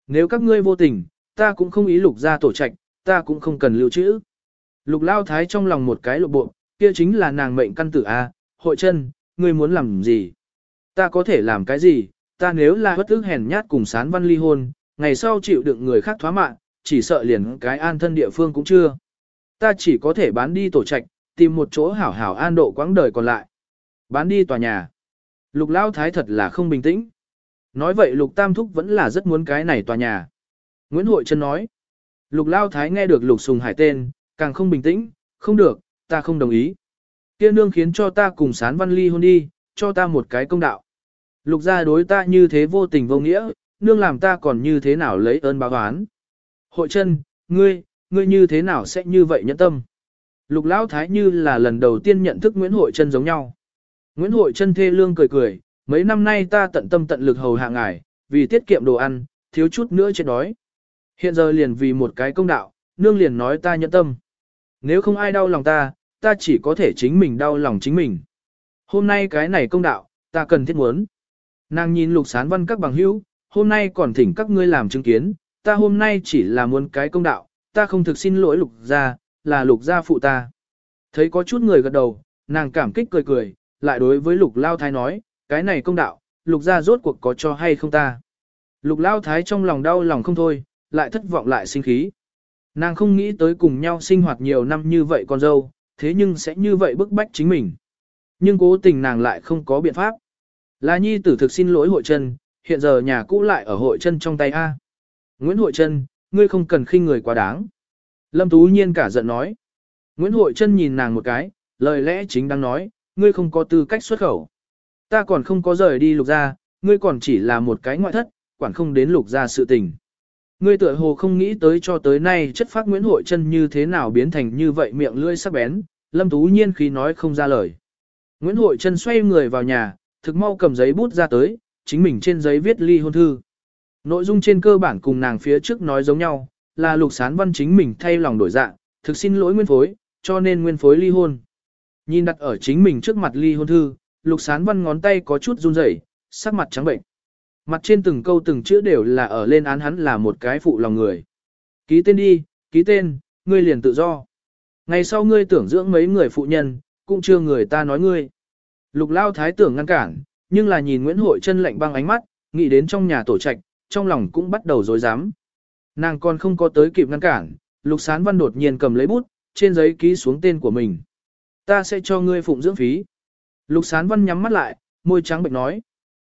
A: Nếu các ngươi vô tình, ta cũng không ý Lục gia tổ trạch, ta cũng không cần lưu trữ. Lục Lao Thái trong lòng một cái lộ bộ, kia chính là nàng mệnh căn tử A, hội chân, ngươi muốn làm gì? Ta có thể làm cái gì? Ta nếu là bất ức hèn nhát cùng sán văn ly hôn, ngày sau chịu đựng người khác thoá mạng, chỉ sợ liền cái an thân địa phương cũng chưa. Ta chỉ có thể bán đi tổ trạch, tìm một chỗ hảo hảo an độ quãng đời còn lại. Bán đi tòa nhà. Lục Lão Thái thật là không bình tĩnh. Nói vậy Lục Tam Thúc vẫn là rất muốn cái này tòa nhà. Nguyễn Hội Trân nói. Lục Lao Thái nghe được Lục Sùng Hải tên, càng không bình tĩnh, không được, ta không đồng ý. Kia nương khiến cho ta cùng sán văn ly hôn đi, cho ta một cái công đạo. Lục gia đối ta như thế vô tình vô nghĩa, nương làm ta còn như thế nào lấy ơn báo oán. Hội chân, ngươi, ngươi như thế nào sẽ như vậy nhẫn tâm. Lục lão thái như là lần đầu tiên nhận thức Nguyễn Hội chân giống nhau. Nguyễn Hội chân thê lương cười cười, mấy năm nay ta tận tâm tận lực hầu hạ ngài, vì tiết kiệm đồ ăn, thiếu chút nữa chết đói. Hiện giờ liền vì một cái công đạo, nương liền nói ta nhẫn tâm. Nếu không ai đau lòng ta, ta chỉ có thể chính mình đau lòng chính mình. Hôm nay cái này công đạo, ta cần thiết muốn. Nàng nhìn lục sán văn các bằng hữu, hôm nay còn thỉnh các ngươi làm chứng kiến, ta hôm nay chỉ là muốn cái công đạo, ta không thực xin lỗi lục gia, là lục gia phụ ta. Thấy có chút người gật đầu, nàng cảm kích cười cười, lại đối với lục lao thái nói, cái này công đạo, lục gia rốt cuộc có cho hay không ta. Lục lao thái trong lòng đau lòng không thôi, lại thất vọng lại sinh khí. Nàng không nghĩ tới cùng nhau sinh hoạt nhiều năm như vậy con dâu, thế nhưng sẽ như vậy bức bách chính mình. Nhưng cố tình nàng lại không có biện pháp. Là nhi tử thực xin lỗi hội chân, hiện giờ nhà cũ lại ở hội chân trong tay A. Nguyễn Hội chân, ngươi không cần khinh người quá đáng. Lâm Tú Nhiên cả giận nói. Nguyễn Hội chân nhìn nàng một cái, lời lẽ chính đang nói, ngươi không có tư cách xuất khẩu. Ta còn không có rời đi lục ra, ngươi còn chỉ là một cái ngoại thất, quản không đến lục ra sự tình. Ngươi tựa hồ không nghĩ tới cho tới nay chất phát Nguyễn Hội Trân như thế nào biến thành như vậy miệng lưỡi sắc bén, Lâm Tú Nhiên khi nói không ra lời. Nguyễn Hội Trân xoay người vào nhà, thực mau cầm giấy bút ra tới, chính mình trên giấy viết ly hôn thư. Nội dung trên cơ bản cùng nàng phía trước nói giống nhau, là lục sán văn chính mình thay lòng đổi dạng, thực xin lỗi nguyên phối, cho nên nguyên phối ly hôn. Nhìn đặt ở chính mình trước mặt ly hôn thư, lục sán văn ngón tay có chút run rẩy, sắc mặt trắng bệnh. Mặt trên từng câu từng chữ đều là ở lên án hắn là một cái phụ lòng người. Ký tên đi, ký tên, ngươi liền tự do. Ngày sau ngươi tưởng dưỡng mấy người phụ nhân, cũng chưa người ta nói ngươi. Lục lao thái tưởng ngăn cản, nhưng là nhìn Nguyễn Hội chân lạnh băng ánh mắt, nghĩ đến trong nhà tổ trạch, trong lòng cũng bắt đầu dối dám. Nàng còn không có tới kịp ngăn cản, Lục Sán Văn đột nhiên cầm lấy bút, trên giấy ký xuống tên của mình. Ta sẽ cho ngươi phụng dưỡng phí. Lục Sán Văn nhắm mắt lại, môi trắng bệnh nói.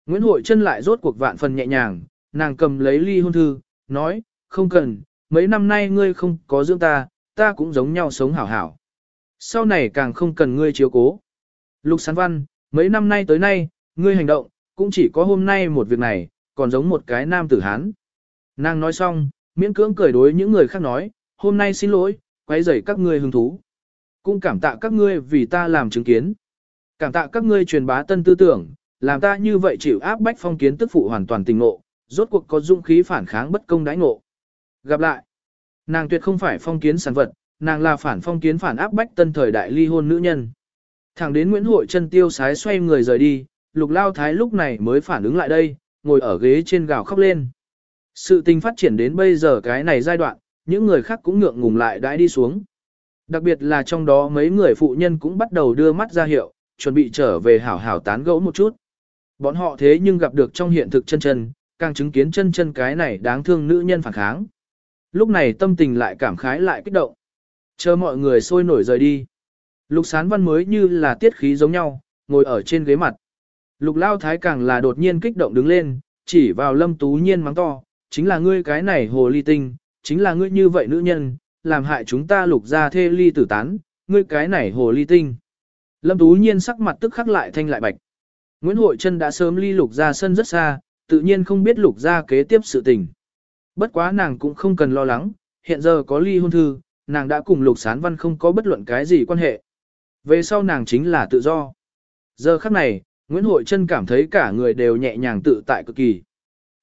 A: Nguyễn Hội chân lại rốt cuộc vạn phần nhẹ nhàng, nàng cầm lấy ly hôn thư, nói, không cần, mấy năm nay ngươi không có dưỡng ta, ta cũng giống nhau sống hảo hảo. Sau này càng không cần ngươi chiếu cố. Lục Sán Văn, mấy năm nay tới nay, ngươi hành động, cũng chỉ có hôm nay một việc này, còn giống một cái nam tử hán. Nàng nói xong, miễn cưỡng cười đối những người khác nói, hôm nay xin lỗi, quấy rầy các ngươi hứng thú. Cũng cảm tạ các ngươi vì ta làm chứng kiến. Cảm tạ các ngươi truyền bá tân tư tưởng, làm ta như vậy chịu áp bách phong kiến tức phụ hoàn toàn tình ngộ, rốt cuộc có dũng khí phản kháng bất công đãi ngộ. Gặp lại, nàng tuyệt không phải phong kiến sản vật, nàng là phản phong kiến phản áp bách tân thời đại ly hôn nữ nhân. Thẳng đến Nguyễn Hội chân tiêu sái xoay người rời đi, lục lao thái lúc này mới phản ứng lại đây, ngồi ở ghế trên gào khóc lên. Sự tình phát triển đến bây giờ cái này giai đoạn, những người khác cũng ngượng ngùng lại đãi đi xuống. Đặc biệt là trong đó mấy người phụ nhân cũng bắt đầu đưa mắt ra hiệu, chuẩn bị trở về hảo hảo tán gẫu một chút. Bọn họ thế nhưng gặp được trong hiện thực chân chân, càng chứng kiến chân chân cái này đáng thương nữ nhân phản kháng. Lúc này tâm tình lại cảm khái lại kích động. Chờ mọi người sôi nổi rời đi. Lục sán văn mới như là tiết khí giống nhau, ngồi ở trên ghế mặt. Lục lao thái càng là đột nhiên kích động đứng lên, chỉ vào lâm tú nhiên mắng to, chính là ngươi cái này hồ ly tinh, chính là ngươi như vậy nữ nhân, làm hại chúng ta lục ra thê ly tử tán, ngươi cái này hồ ly tinh. Lâm tú nhiên sắc mặt tức khắc lại thanh lại bạch. Nguyễn Hội Trân đã sớm ly lục ra sân rất xa, tự nhiên không biết lục ra kế tiếp sự tình. Bất quá nàng cũng không cần lo lắng, hiện giờ có ly hôn thư, nàng đã cùng lục sán văn không có bất luận cái gì quan hệ. Về sau nàng chính là tự do. Giờ khắc này, Nguyễn Hội Trân cảm thấy cả người đều nhẹ nhàng tự tại cực kỳ.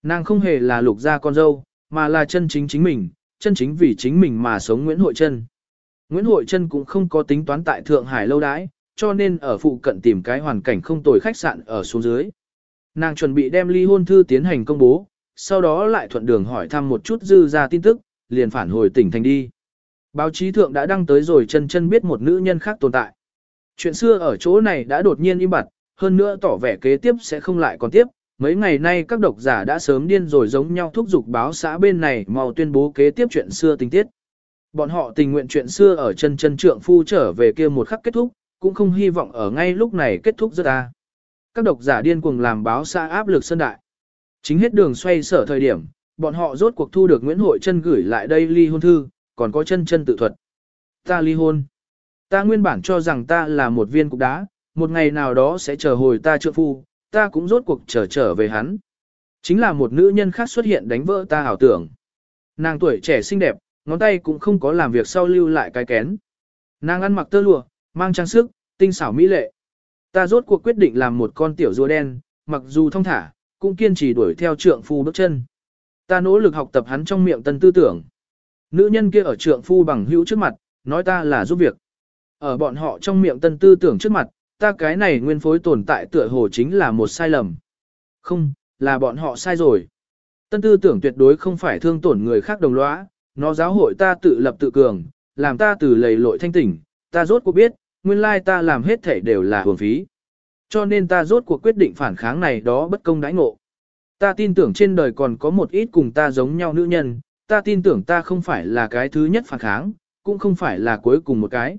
A: Nàng không hề là lục gia con dâu, mà là chân chính chính mình, chân chính vì chính mình mà sống Nguyễn Hội Trân. Nguyễn Hội Trân cũng không có tính toán tại Thượng Hải lâu đãi, cho nên ở phụ cận tìm cái hoàn cảnh không tồi khách sạn ở xuống dưới. Nàng chuẩn bị đem ly hôn thư tiến hành công bố, sau đó lại thuận đường hỏi thăm một chút dư ra tin tức, liền phản hồi tỉnh thành đi. Báo chí thượng đã đăng tới rồi chân chân biết một nữ nhân khác tồn tại. Chuyện xưa ở chỗ này đã đột nhiên im bặt, hơn nữa tỏ vẻ kế tiếp sẽ không lại còn tiếp. Mấy ngày nay các độc giả đã sớm điên rồi giống nhau thúc giục báo xã bên này mau tuyên bố kế tiếp chuyện xưa tình tiết. Bọn họ tình nguyện chuyện xưa ở chân chân trượng phu trở về kia một khắc kết thúc, cũng không hy vọng ở ngay lúc này kết thúc rất ta. Các độc giả điên cuồng làm báo xã áp lực sân đại. Chính hết đường xoay sở thời điểm, bọn họ rốt cuộc thu được Nguyễn Hội chân gửi lại đây ly hôn thư, còn có chân chân tự thuật. Ta ly hôn. Ta nguyên bản cho rằng ta là một viên cục đá, một ngày nào đó sẽ chờ hồi ta trượng phu, ta cũng rốt cuộc trở trở về hắn. Chính là một nữ nhân khác xuất hiện đánh vỡ ta ảo tưởng. Nàng tuổi trẻ xinh đẹp, ngón tay cũng không có làm việc sau lưu lại cái kén. Nàng ăn mặc tơ lụa, mang trang sức, tinh xảo mỹ lệ. Ta rốt cuộc quyết định làm một con tiểu rùa đen, mặc dù thông thả, cũng kiên trì đuổi theo trượng phu bước chân. Ta nỗ lực học tập hắn trong miệng tân tư tưởng. Nữ nhân kia ở trượng phu bằng hữu trước mặt, nói ta là giúp việc. Ở bọn họ trong miệng tân tư tưởng trước mặt, ta cái này nguyên phối tồn tại tựa hồ chính là một sai lầm. Không, là bọn họ sai rồi. Tân tư tưởng tuyệt đối không phải thương tổn người khác đồng lõa, nó giáo hội ta tự lập tự cường, làm ta từ lầy lội thanh tỉnh, ta rốt cuộc biết, nguyên lai ta làm hết thể đều là hưởng phí. Cho nên ta rốt cuộc quyết định phản kháng này đó bất công đãi ngộ. Ta tin tưởng trên đời còn có một ít cùng ta giống nhau nữ nhân, ta tin tưởng ta không phải là cái thứ nhất phản kháng, cũng không phải là cuối cùng một cái.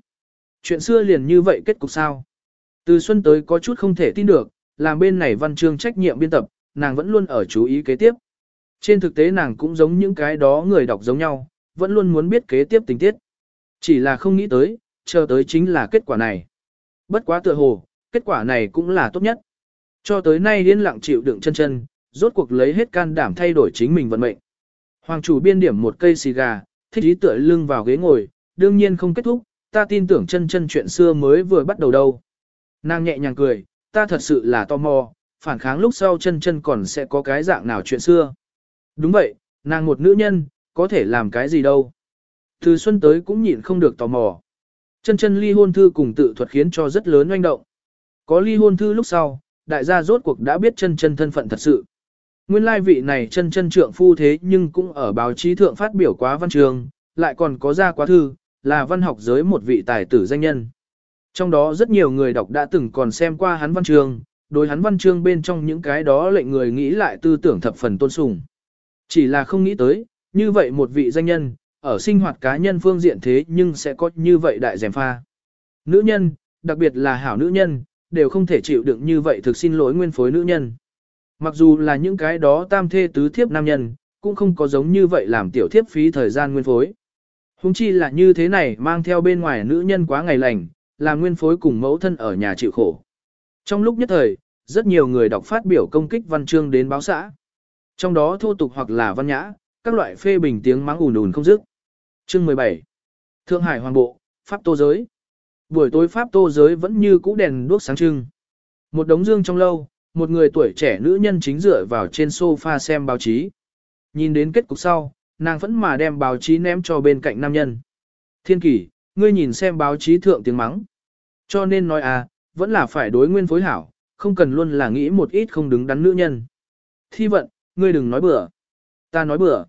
A: Chuyện xưa liền như vậy kết cục sao? Từ xuân tới có chút không thể tin được, làm bên này văn chương trách nhiệm biên tập, nàng vẫn luôn ở chú ý kế tiếp. Trên thực tế nàng cũng giống những cái đó người đọc giống nhau, vẫn luôn muốn biết kế tiếp tình tiết. Chỉ là không nghĩ tới, chờ tới chính là kết quả này. Bất quá tựa hồ, kết quả này cũng là tốt nhất. Cho tới nay điên lặng chịu đựng chân chân, rốt cuộc lấy hết can đảm thay đổi chính mình vận mệnh. Hoàng chủ biên điểm một cây xì gà, thích ý tựa lưng vào ghế ngồi, đương nhiên không kết thúc, ta tin tưởng chân chân chuyện xưa mới vừa bắt đầu đâu. Nàng nhẹ nhàng cười, ta thật sự là tò mò, phản kháng lúc sau chân chân còn sẽ có cái dạng nào chuyện xưa. Đúng vậy, nàng một nữ nhân, có thể làm cái gì đâu. Từ xuân tới cũng nhịn không được tò mò. Chân chân ly hôn thư cùng tự thuật khiến cho rất lớn oanh động. Có ly hôn thư lúc sau, đại gia rốt cuộc đã biết chân chân thân phận thật sự. Nguyên lai vị này chân chân trượng phu thế nhưng cũng ở báo chí thượng phát biểu quá văn trường, lại còn có ra quá thư, là văn học giới một vị tài tử danh nhân. Trong đó rất nhiều người đọc đã từng còn xem qua hắn văn trường, đối hắn văn chương bên trong những cái đó lệnh người nghĩ lại tư tưởng thập phần tôn sùng. Chỉ là không nghĩ tới, như vậy một vị danh nhân, ở sinh hoạt cá nhân phương diện thế nhưng sẽ có như vậy đại dèm pha. Nữ nhân, đặc biệt là hảo nữ nhân, đều không thể chịu đựng như vậy thực xin lỗi nguyên phối nữ nhân. Mặc dù là những cái đó tam thê tứ thiếp nam nhân, cũng không có giống như vậy làm tiểu thiếp phí thời gian nguyên phối. Hùng chi là như thế này mang theo bên ngoài nữ nhân quá ngày lành, làm nguyên phối cùng mẫu thân ở nhà chịu khổ. Trong lúc nhất thời, rất nhiều người đọc phát biểu công kích văn chương đến báo xã. Trong đó thô tục hoặc là văn nhã, các loại phê bình tiếng mắng ùn ùn không dứt. Chương 17. Thượng Hải Hoàng Bộ, Pháp Tô Giới. Buổi tối Pháp Tô Giới vẫn như cũ đèn đuốc sáng trưng. Một đống dương trong lâu, một người tuổi trẻ nữ nhân chính dựa vào trên sofa xem báo chí. Nhìn đến kết cục sau, nàng vẫn mà đem báo chí ném cho bên cạnh nam nhân. Thiên kỷ, ngươi nhìn xem báo chí thượng tiếng mắng. Cho nên nói à, vẫn là phải đối nguyên phối hảo, không cần luôn là nghĩ một ít không đứng đắn nữ nhân. Thi vận, ngươi đừng nói bừa. Ta nói bừa.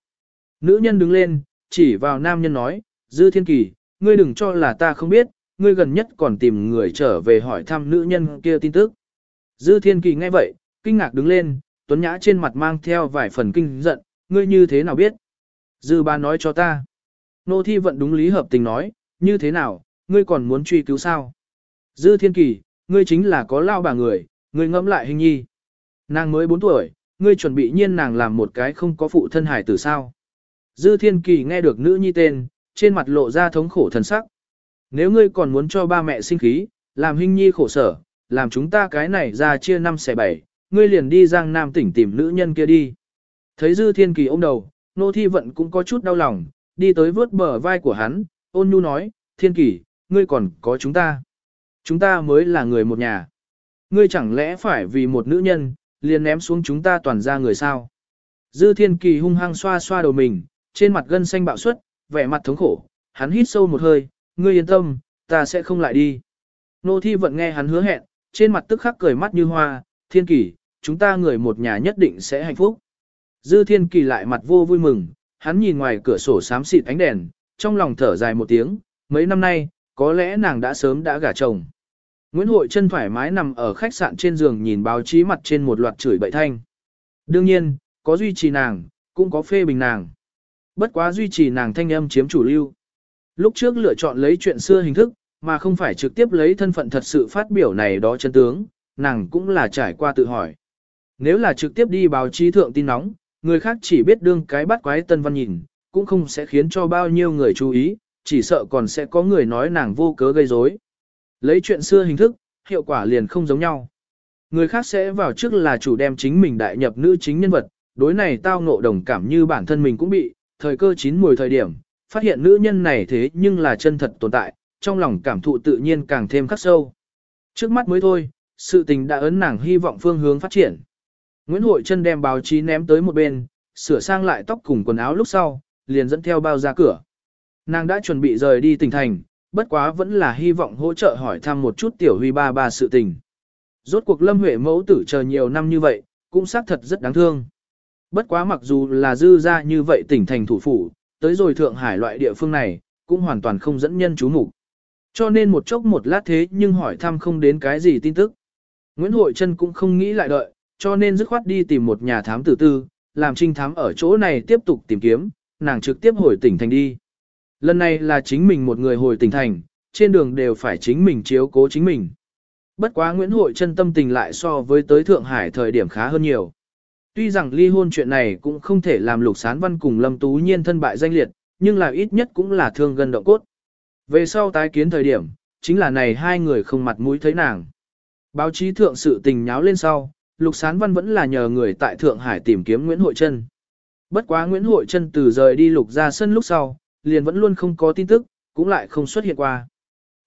A: Nữ nhân đứng lên, chỉ vào nam nhân nói, Dư Thiên Kỳ, ngươi đừng cho là ta không biết, ngươi gần nhất còn tìm người trở về hỏi thăm nữ nhân kia tin tức. Dư Thiên Kỳ nghe vậy, kinh ngạc đứng lên, Tuấn Nhã trên mặt mang theo vài phần kinh giận, ngươi như thế nào biết? Dư ba nói cho ta. Nô thi vận đúng lý hợp tình nói, như thế nào, ngươi còn muốn truy cứu sao? Dư Thiên Kỳ, ngươi chính là có lao bà người, ngươi ngẫm lại hình nhi. Nàng mới 4 tuổi, ngươi chuẩn bị nhiên nàng làm một cái không có phụ thân hải tử sao. Dư Thiên Kỳ nghe được nữ nhi tên, trên mặt lộ ra thống khổ thần sắc. Nếu ngươi còn muốn cho ba mẹ sinh khí, làm hình nhi khổ sở, làm chúng ta cái này ra chia năm xẻ bảy, ngươi liền đi giang nam tỉnh tìm nữ nhân kia đi. Thấy Dư Thiên Kỳ ôm đầu, nô thi vận cũng có chút đau lòng, đi tới vớt bờ vai của hắn, ôn nhu nói, Thiên Kỳ, ngươi còn có chúng ta. Chúng ta mới là người một nhà. Ngươi chẳng lẽ phải vì một nữ nhân, liền ném xuống chúng ta toàn ra người sao? Dư Thiên Kỳ hung hăng xoa xoa đầu mình, trên mặt gân xanh bạo suất, vẻ mặt thống khổ, hắn hít sâu một hơi, ngươi yên tâm, ta sẽ không lại đi. Nô thi vận nghe hắn hứa hẹn, trên mặt tức khắc cười mắt như hoa, Thiên Kỳ, chúng ta người một nhà nhất định sẽ hạnh phúc. Dư Thiên Kỳ lại mặt vô vui mừng, hắn nhìn ngoài cửa sổ xám xịt ánh đèn, trong lòng thở dài một tiếng, mấy năm nay, có lẽ nàng đã sớm đã gả chồng. Nguyễn Hội chân thoải mái nằm ở khách sạn trên giường nhìn báo chí mặt trên một loạt chửi bậy thanh. Đương nhiên, có duy trì nàng, cũng có phê bình nàng. Bất quá duy trì nàng thanh âm chiếm chủ lưu. Lúc trước lựa chọn lấy chuyện xưa hình thức, mà không phải trực tiếp lấy thân phận thật sự phát biểu này đó chân tướng, nàng cũng là trải qua tự hỏi. Nếu là trực tiếp đi báo chí thượng tin nóng, người khác chỉ biết đương cái bắt quái tân văn nhìn, cũng không sẽ khiến cho bao nhiêu người chú ý, chỉ sợ còn sẽ có người nói nàng vô cớ gây rối. Lấy chuyện xưa hình thức, hiệu quả liền không giống nhau. Người khác sẽ vào trước là chủ đem chính mình đại nhập nữ chính nhân vật, đối này tao ngộ đồng cảm như bản thân mình cũng bị, thời cơ chín mùi thời điểm, phát hiện nữ nhân này thế nhưng là chân thật tồn tại, trong lòng cảm thụ tự nhiên càng thêm khắc sâu. Trước mắt mới thôi, sự tình đã ấn nàng hy vọng phương hướng phát triển. Nguyễn Hội chân đem báo chí ném tới một bên, sửa sang lại tóc cùng quần áo lúc sau, liền dẫn theo bao ra cửa. Nàng đã chuẩn bị rời đi tỉnh thành, bất quá vẫn là hy vọng hỗ trợ hỏi thăm một chút tiểu huy ba ba sự tình. Rốt cuộc Lâm Huệ mẫu tử chờ nhiều năm như vậy, cũng xác thật rất đáng thương. Bất quá mặc dù là dư ra như vậy tỉnh thành thủ phủ, tới rồi Thượng Hải loại địa phương này, cũng hoàn toàn không dẫn nhân chú mục Cho nên một chốc một lát thế nhưng hỏi thăm không đến cái gì tin tức. Nguyễn Hội Trân cũng không nghĩ lại đợi, cho nên dứt khoát đi tìm một nhà thám tử tư, làm trinh thám ở chỗ này tiếp tục tìm kiếm, nàng trực tiếp hồi tỉnh thành đi. Lần này là chính mình một người hồi tỉnh thành, trên đường đều phải chính mình chiếu cố chính mình. Bất quá Nguyễn Hội chân tâm tình lại so với tới Thượng Hải thời điểm khá hơn nhiều. Tuy rằng ly hôn chuyện này cũng không thể làm lục sán văn cùng Lâm Tú Nhiên thân bại danh liệt, nhưng là ít nhất cũng là thương gần động cốt. Về sau tái kiến thời điểm, chính là này hai người không mặt mũi thấy nàng. Báo chí thượng sự tình nháo lên sau, lục sán văn vẫn là nhờ người tại Thượng Hải tìm kiếm Nguyễn Hội Trân. Bất quá Nguyễn Hội Trân từ rời đi lục ra sân lúc sau, liền vẫn luôn không có tin tức, cũng lại không xuất hiện qua.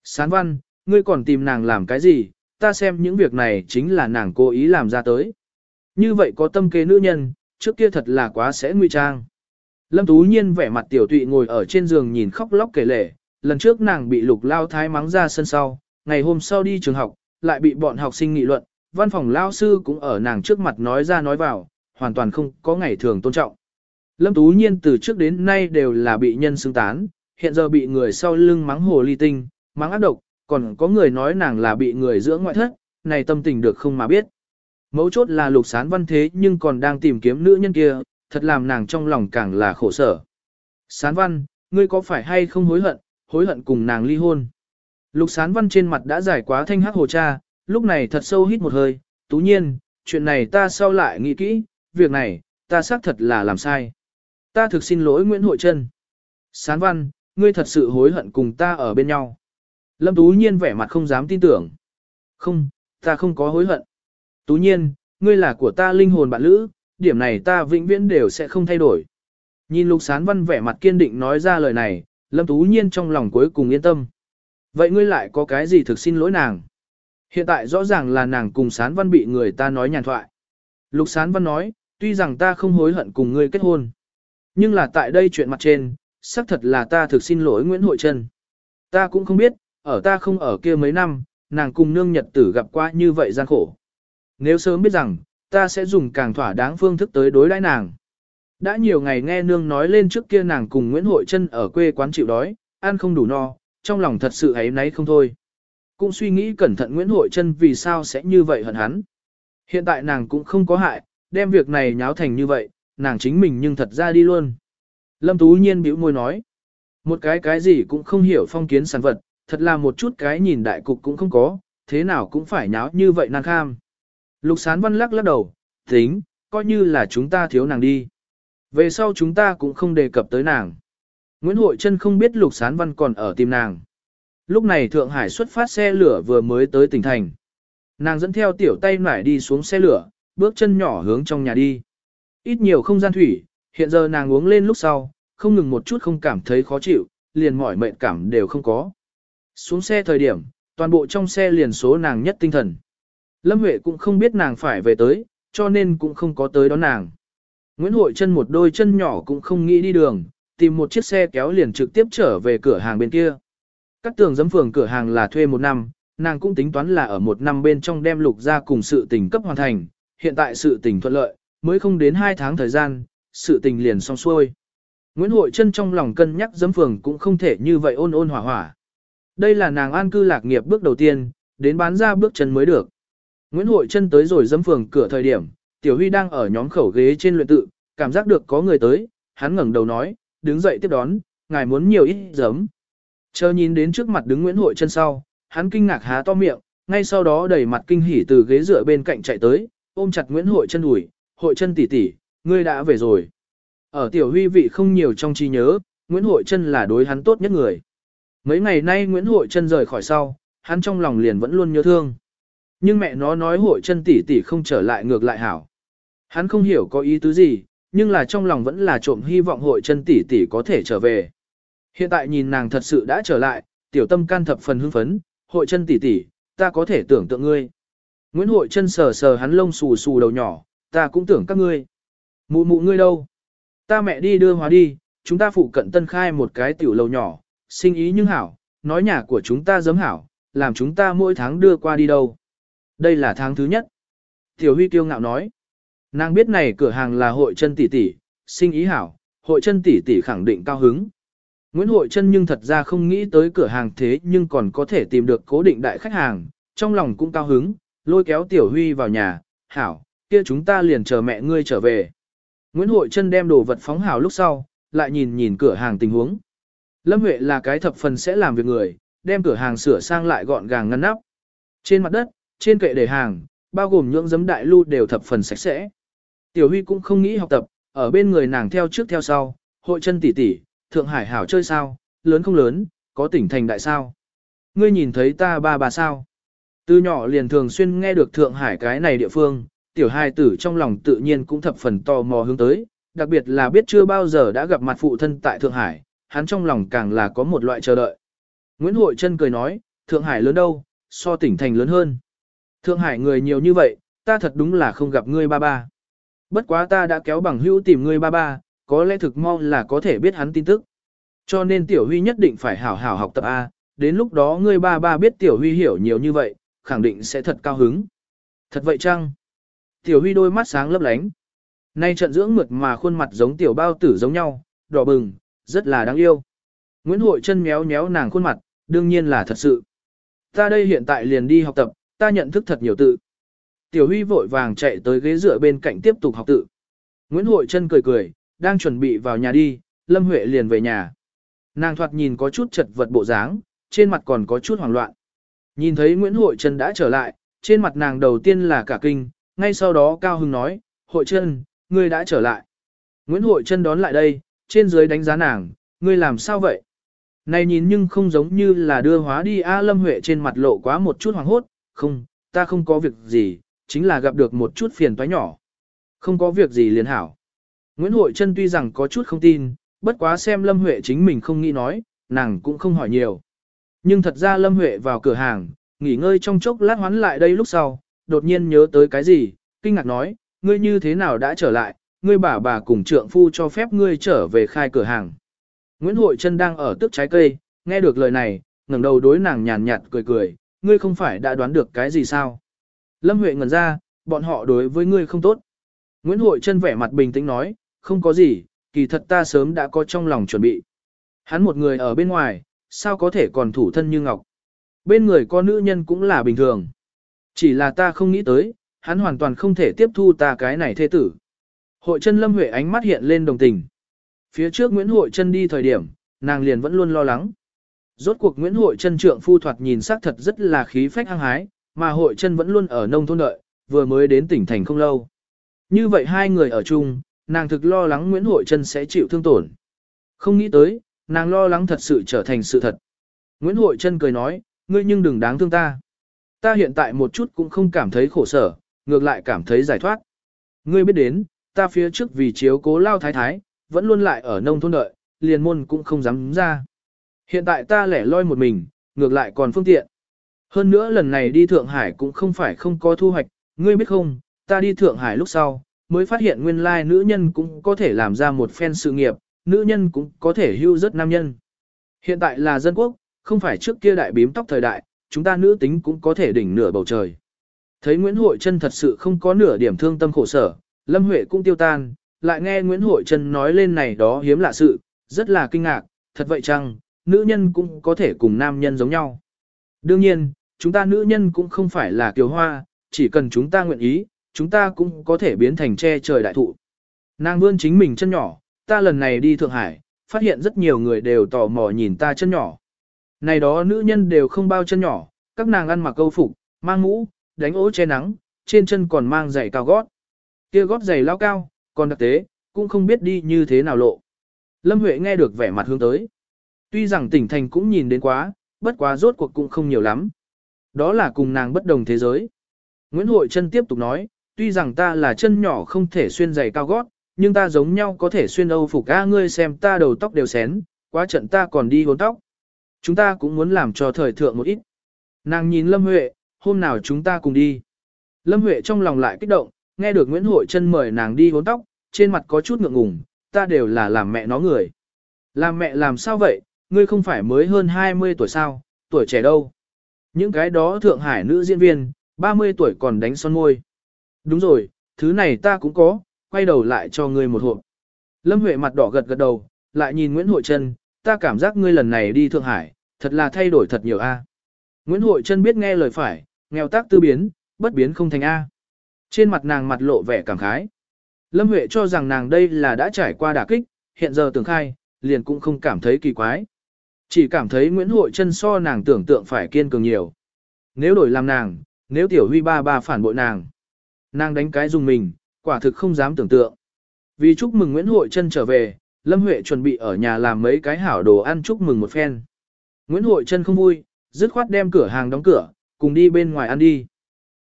A: Sán văn, ngươi còn tìm nàng làm cái gì, ta xem những việc này chính là nàng cố ý làm ra tới. Như vậy có tâm kế nữ nhân, trước kia thật là quá sẽ nguy trang. Lâm Tú Nhiên vẻ mặt tiểu tụy ngồi ở trên giường nhìn khóc lóc kể lể, lần trước nàng bị lục lao thái mắng ra sân sau, ngày hôm sau đi trường học, lại bị bọn học sinh nghị luận, văn phòng lao sư cũng ở nàng trước mặt nói ra nói vào, hoàn toàn không có ngày thường tôn trọng. Lâm Tú Nhiên từ trước đến nay đều là bị nhân xứng tán, hiện giờ bị người sau lưng mắng hồ ly tinh, mắng ác độc, còn có người nói nàng là bị người dưỡng ngoại thất, này tâm tình được không mà biết. Mấu chốt là lục sán văn thế nhưng còn đang tìm kiếm nữ nhân kia, thật làm nàng trong lòng càng là khổ sở. Sán văn, ngươi có phải hay không hối hận, hối hận cùng nàng ly hôn. Lục sán văn trên mặt đã giải quá thanh hắc hồ cha, lúc này thật sâu hít một hơi, tú nhiên, chuyện này ta sau lại nghĩ kỹ, việc này, ta xác thật là làm sai. Ta thực xin lỗi Nguyễn Hội Trân. Sán văn, ngươi thật sự hối hận cùng ta ở bên nhau. Lâm Tú Nhiên vẻ mặt không dám tin tưởng. Không, ta không có hối hận. Tú Nhiên, ngươi là của ta linh hồn bạn lữ, điểm này ta vĩnh viễn đều sẽ không thay đổi. Nhìn Lục Sán Văn vẻ mặt kiên định nói ra lời này, Lâm Tú Nhiên trong lòng cuối cùng yên tâm. Vậy ngươi lại có cái gì thực xin lỗi nàng? Hiện tại rõ ràng là nàng cùng Sán Văn bị người ta nói nhàn thoại. Lục Sán Văn nói, tuy rằng ta không hối hận cùng ngươi kết hôn. Nhưng là tại đây chuyện mặt trên, xác thật là ta thực xin lỗi Nguyễn Hội Trân. Ta cũng không biết, ở ta không ở kia mấy năm, nàng cùng nương nhật tử gặp qua như vậy gian khổ. Nếu sớm biết rằng, ta sẽ dùng càng thỏa đáng phương thức tới đối đãi nàng. Đã nhiều ngày nghe nương nói lên trước kia nàng cùng Nguyễn Hội Trân ở quê quán chịu đói, ăn không đủ no, trong lòng thật sự ấy nấy không thôi. Cũng suy nghĩ cẩn thận Nguyễn Hội Trân vì sao sẽ như vậy hận hắn. Hiện tại nàng cũng không có hại, đem việc này nháo thành như vậy, nàng chính mình nhưng thật ra đi luôn. Lâm Tú Nhiên bĩu môi nói, một cái cái gì cũng không hiểu phong kiến sản vật, thật là một chút cái nhìn đại cục cũng không có, thế nào cũng phải nháo như vậy nàng kham. Lục sán văn lắc lắc đầu, tính, coi như là chúng ta thiếu nàng đi. Về sau chúng ta cũng không đề cập tới nàng. Nguyễn Hội Trân không biết Lục Sán Văn còn ở tìm nàng. Lúc này Thượng Hải xuất phát xe lửa vừa mới tới tỉnh thành. Nàng dẫn theo tiểu tay nải đi xuống xe lửa, bước chân nhỏ hướng trong nhà đi. Ít nhiều không gian thủy, hiện giờ nàng uống lên lúc sau, không ngừng một chút không cảm thấy khó chịu, liền mỏi mệt cảm đều không có. Xuống xe thời điểm, toàn bộ trong xe liền số nàng nhất tinh thần. Lâm Huệ cũng không biết nàng phải về tới, cho nên cũng không có tới đón nàng. Nguyễn Hội chân một đôi chân nhỏ cũng không nghĩ đi đường, tìm một chiếc xe kéo liền trực tiếp trở về cửa hàng bên kia. Các tường giấm phường cửa hàng là thuê một năm, nàng cũng tính toán là ở một năm bên trong đem lục ra cùng sự tình cấp hoàn thành, hiện tại sự tình thuận lợi, mới không đến hai tháng thời gian, sự tình liền xong xuôi. Nguyễn Hội chân trong lòng cân nhắc giấm phường cũng không thể như vậy ôn ôn hỏa hỏa. Đây là nàng an cư lạc nghiệp bước đầu tiên, đến bán ra bước chân mới được. Nguyễn Hội chân tới rồi giấm phường cửa thời điểm, Tiểu Huy đang ở nhóm khẩu ghế trên luyện tự, cảm giác được có người tới, hắn ngẩng đầu nói, đứng dậy tiếp đón, ngài muốn nhiều ít giấm. Chờ nhìn đến trước mặt đứng Nguyễn Hội chân sau, hắn kinh ngạc há to miệng, ngay sau đó đẩy mặt kinh hỉ từ ghế dựa bên cạnh chạy tới, ôm chặt Nguyễn Hội chân ủi, Hội chân tỷ tỷ, ngươi đã về rồi. Ở Tiểu Huy vị không nhiều trong trí nhớ, Nguyễn Hội chân là đối hắn tốt nhất người. Mấy ngày nay Nguyễn Hội chân rời khỏi sau, hắn trong lòng liền vẫn luôn nhớ thương. Nhưng mẹ nó nói Hội chân tỷ tỷ không trở lại ngược lại hảo. Hắn không hiểu có ý tứ gì, nhưng là trong lòng vẫn là trộm hy vọng hội chân tỷ tỷ có thể trở về. Hiện tại nhìn nàng thật sự đã trở lại, tiểu tâm can thập phần hưng phấn, hội chân tỷ tỷ, ta có thể tưởng tượng ngươi. Nguyễn hội chân sờ sờ hắn lông xù xù đầu nhỏ, ta cũng tưởng các ngươi. Mụ mụ ngươi đâu? Ta mẹ đi đưa hóa đi, chúng ta phụ cận tân khai một cái tiểu lầu nhỏ, sinh ý nhưng hảo, nói nhà của chúng ta giấm hảo, làm chúng ta mỗi tháng đưa qua đi đâu. Đây là tháng thứ nhất. Tiểu Huy kiêu ngạo nói. Nàng biết này cửa hàng là hội chân tỷ tỷ, sinh ý hảo, hội chân tỷ tỷ khẳng định cao hứng. Nguyễn Hội chân nhưng thật ra không nghĩ tới cửa hàng thế nhưng còn có thể tìm được cố định đại khách hàng, trong lòng cũng cao hứng, lôi kéo Tiểu Huy vào nhà, hảo, kia chúng ta liền chờ mẹ ngươi trở về. Nguyễn Hội chân đem đồ vật phóng hảo lúc sau, lại nhìn nhìn cửa hàng tình huống. Lâm Huệ là cái thập phần sẽ làm việc người, đem cửa hàng sửa sang lại gọn gàng ngăn nắp. Trên mặt đất, trên kệ để hàng, bao gồm những giấm đại lưu đều thập phần sạch sẽ. Tiểu Huy cũng không nghĩ học tập, ở bên người nàng theo trước theo sau, hội chân tỷ tỷ, Thượng Hải hảo chơi sao, lớn không lớn, có tỉnh thành đại sao. Ngươi nhìn thấy ta ba bà sao. Từ nhỏ liền thường xuyên nghe được Thượng Hải cái này địa phương, tiểu hai tử trong lòng tự nhiên cũng thập phần tò mò hướng tới, đặc biệt là biết chưa bao giờ đã gặp mặt phụ thân tại Thượng Hải, hắn trong lòng càng là có một loại chờ đợi. Nguyễn Hội Trân cười nói, Thượng Hải lớn đâu, so tỉnh thành lớn hơn. Thượng Hải người nhiều như vậy, ta thật đúng là không gặp ngươi ba ba. Bất quá ta đã kéo bằng hữu tìm ngươi ba ba, có lẽ thực mong là có thể biết hắn tin tức. Cho nên Tiểu Huy nhất định phải hảo hảo học tập A, đến lúc đó ngươi ba ba biết Tiểu Huy hiểu nhiều như vậy, khẳng định sẽ thật cao hứng. Thật vậy chăng? Tiểu Huy đôi mắt sáng lấp lánh. Nay trận dưỡng mượt mà khuôn mặt giống tiểu bao tử giống nhau, đỏ bừng, rất là đáng yêu. Nguyễn Hội chân méo méo nàng khuôn mặt, đương nhiên là thật sự. Ta đây hiện tại liền đi học tập, ta nhận thức thật nhiều tự. Tiểu Huy vội vàng chạy tới ghế dựa bên cạnh tiếp tục học tự. Nguyễn Hội Trân cười cười, đang chuẩn bị vào nhà đi, Lâm Huệ liền về nhà. Nàng thoạt nhìn có chút chật vật bộ dáng, trên mặt còn có chút hoảng loạn. Nhìn thấy Nguyễn Hội Trân đã trở lại, trên mặt nàng đầu tiên là cả kinh, ngay sau đó Cao Hưng nói, Hội Trân, ngươi đã trở lại. Nguyễn Hội Trân đón lại đây, trên dưới đánh giá nàng, ngươi làm sao vậy? Này nhìn nhưng không giống như là đưa hóa đi A Lâm Huệ trên mặt lộ quá một chút hoảng hốt, không, ta không có việc gì, chính là gặp được một chút phiền toái nhỏ. Không có việc gì liền hảo. Nguyễn Hội Trân tuy rằng có chút không tin, bất quá xem Lâm Huệ chính mình không nghĩ nói, nàng cũng không hỏi nhiều. Nhưng thật ra Lâm Huệ vào cửa hàng, nghỉ ngơi trong chốc lát hoán lại đây lúc sau, đột nhiên nhớ tới cái gì, kinh ngạc nói, ngươi như thế nào đã trở lại, ngươi bà bà cùng trượng phu cho phép ngươi trở về khai cửa hàng. Nguyễn Hội Trân đang ở tức trái cây, nghe được lời này, ngẩng đầu đối nàng nhàn nhạt cười cười, ngươi không phải đã đoán được cái gì sao? Lâm Huệ ngẩn ra, bọn họ đối với ngươi không tốt. Nguyễn Hội chân vẻ mặt bình tĩnh nói, không có gì, kỳ thật ta sớm đã có trong lòng chuẩn bị. Hắn một người ở bên ngoài, sao có thể còn thủ thân như ngọc. Bên người có nữ nhân cũng là bình thường. Chỉ là ta không nghĩ tới, hắn hoàn toàn không thể tiếp thu ta cái này thê tử. Hội chân Lâm Huệ ánh mắt hiện lên đồng tình. Phía trước Nguyễn Hội chân đi thời điểm, nàng liền vẫn luôn lo lắng. Rốt cuộc Nguyễn Hội Trân trượng phu thoạt nhìn sắc thật rất là khí phách hăng hái, mà Hội Trân vẫn luôn ở nông thôn đợi, vừa mới đến tỉnh thành không lâu. Như vậy hai người ở chung, nàng thực lo lắng Nguyễn Hội Trân sẽ chịu thương tổn. Không nghĩ tới, nàng lo lắng thật sự trở thành sự thật. Nguyễn Hội Trân cười nói, ngươi nhưng đừng đáng thương ta. Ta hiện tại một chút cũng không cảm thấy khổ sở, ngược lại cảm thấy giải thoát. Ngươi biết đến, ta phía trước vì chiếu cố lao thái thái, vẫn luôn lại ở nông thôn đợi, liền môn cũng không dám ra. Hiện tại ta lẻ loi một mình, ngược lại còn phương tiện. Hơn nữa lần này đi Thượng Hải cũng không phải không có thu hoạch, ngươi biết không, ta đi Thượng Hải lúc sau, mới phát hiện nguyên lai nữ nhân cũng có thể làm ra một phen sự nghiệp, nữ nhân cũng có thể hưu rất nam nhân. Hiện tại là dân quốc, không phải trước kia đại bím tóc thời đại, chúng ta nữ tính cũng có thể đỉnh nửa bầu trời. Thấy Nguyễn Hội Trân thật sự không có nửa điểm thương tâm khổ sở, Lâm Huệ cũng tiêu tan, lại nghe Nguyễn Hội Trân nói lên này đó hiếm lạ sự, rất là kinh ngạc, thật vậy chăng, nữ nhân cũng có thể cùng nam nhân giống nhau. Đương nhiên, chúng ta nữ nhân cũng không phải là kiều hoa, chỉ cần chúng ta nguyện ý, chúng ta cũng có thể biến thành che trời đại thụ. Nàng vươn chính mình chân nhỏ, ta lần này đi Thượng Hải, phát hiện rất nhiều người đều tò mò nhìn ta chân nhỏ. Này đó nữ nhân đều không bao chân nhỏ, các nàng ăn mặc câu phục, mang mũ, đánh ố che nắng, trên chân còn mang giày cao gót. Kia gót giày lao cao, còn đặc tế, cũng không biết đi như thế nào lộ. Lâm Huệ nghe được vẻ mặt hướng tới. Tuy rằng tỉnh thành cũng nhìn đến quá, bất quá rốt cuộc cũng không nhiều lắm. Đó là cùng nàng bất đồng thế giới. Nguyễn Hội Trân tiếp tục nói, tuy rằng ta là chân nhỏ không thể xuyên giày cao gót, nhưng ta giống nhau có thể xuyên âu phục a ngươi xem ta đầu tóc đều xén, quá trận ta còn đi hốn tóc. Chúng ta cũng muốn làm cho thời thượng một ít. Nàng nhìn Lâm Huệ, hôm nào chúng ta cùng đi. Lâm Huệ trong lòng lại kích động, nghe được Nguyễn Hội Trân mời nàng đi hốn tóc, trên mặt có chút ngượng ngùng, ta đều là làm mẹ nó người. Làm mẹ làm sao vậy, ngươi không phải mới hơn 20 tuổi sao, tuổi trẻ đâu. Những cái đó Thượng Hải nữ diễn viên, 30 tuổi còn đánh son môi. Đúng rồi, thứ này ta cũng có, quay đầu lại cho ngươi một hộp. Lâm Huệ mặt đỏ gật gật đầu, lại nhìn Nguyễn Hội Trân, ta cảm giác ngươi lần này đi Thượng Hải, thật là thay đổi thật nhiều a. Nguyễn Hội Trân biết nghe lời phải, nghèo tác tư biến, bất biến không thành a. Trên mặt nàng mặt lộ vẻ cảm khái. Lâm Huệ cho rằng nàng đây là đã trải qua đả kích, hiện giờ tưởng khai, liền cũng không cảm thấy kỳ quái. Chỉ cảm thấy Nguyễn Hội Trân so nàng tưởng tượng phải kiên cường nhiều. Nếu đổi làm nàng, nếu tiểu huy ba ba phản bội nàng. Nàng đánh cái dùng mình, quả thực không dám tưởng tượng. Vì chúc mừng Nguyễn Hội Trân trở về, Lâm Huệ chuẩn bị ở nhà làm mấy cái hảo đồ ăn chúc mừng một phen. Nguyễn Hội Trân không vui, dứt khoát đem cửa hàng đóng cửa, cùng đi bên ngoài ăn đi.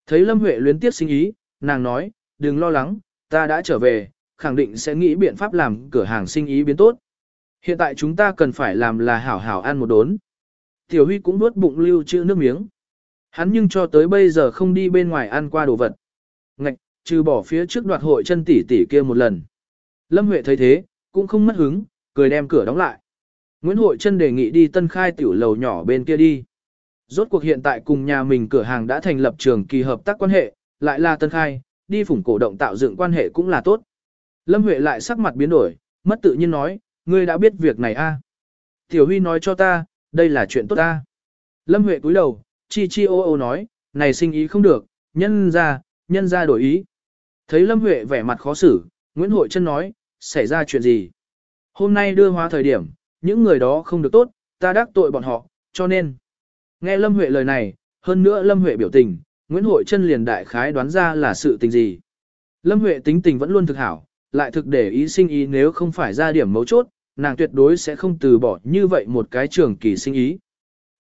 A: Thấy Lâm Huệ luyến tiếp sinh ý, nàng nói, đừng lo lắng, ta đã trở về, khẳng định sẽ nghĩ biện pháp làm cửa hàng sinh ý biến tốt. Hiện tại chúng ta cần phải làm là hảo hảo ăn một đốn. Tiểu Huy cũng nuốt bụng lưu trữ nước miếng. Hắn nhưng cho tới bây giờ không đi bên ngoài ăn qua đồ vật. Ngạch, trừ bỏ phía trước đoạt hội chân tỷ tỷ kia một lần. Lâm Huệ thấy thế, cũng không mất hứng, cười đem cửa đóng lại. Nguyễn Hội chân đề nghị đi tân khai tiểu lầu nhỏ bên kia đi. Rốt cuộc hiện tại cùng nhà mình cửa hàng đã thành lập trường kỳ hợp tác quan hệ, lại là tân khai, đi phủng cổ động tạo dựng quan hệ cũng là tốt. Lâm Huệ lại sắc mặt biến đổi, mất tự nhiên nói, ngươi đã biết việc này a? À? Tiểu Huy nói cho ta, đây là chuyện tốt ta. Lâm Huệ cúi đầu, chi chi ô ô nói, này sinh ý không được, nhân ra, nhân ra đổi ý. Thấy Lâm Huệ vẻ mặt khó xử, Nguyễn Hội Trân nói, xảy ra chuyện gì? Hôm nay đưa hóa thời điểm, những người đó không được tốt, ta đắc tội bọn họ, cho nên. Nghe Lâm Huệ lời này, hơn nữa Lâm Huệ biểu tình, Nguyễn Hội Trân liền đại khái đoán ra là sự tình gì. Lâm Huệ tính tình vẫn luôn thực hảo, lại thực để ý sinh ý nếu không phải ra điểm mấu chốt, nàng tuyệt đối sẽ không từ bỏ như vậy một cái trường kỳ sinh ý.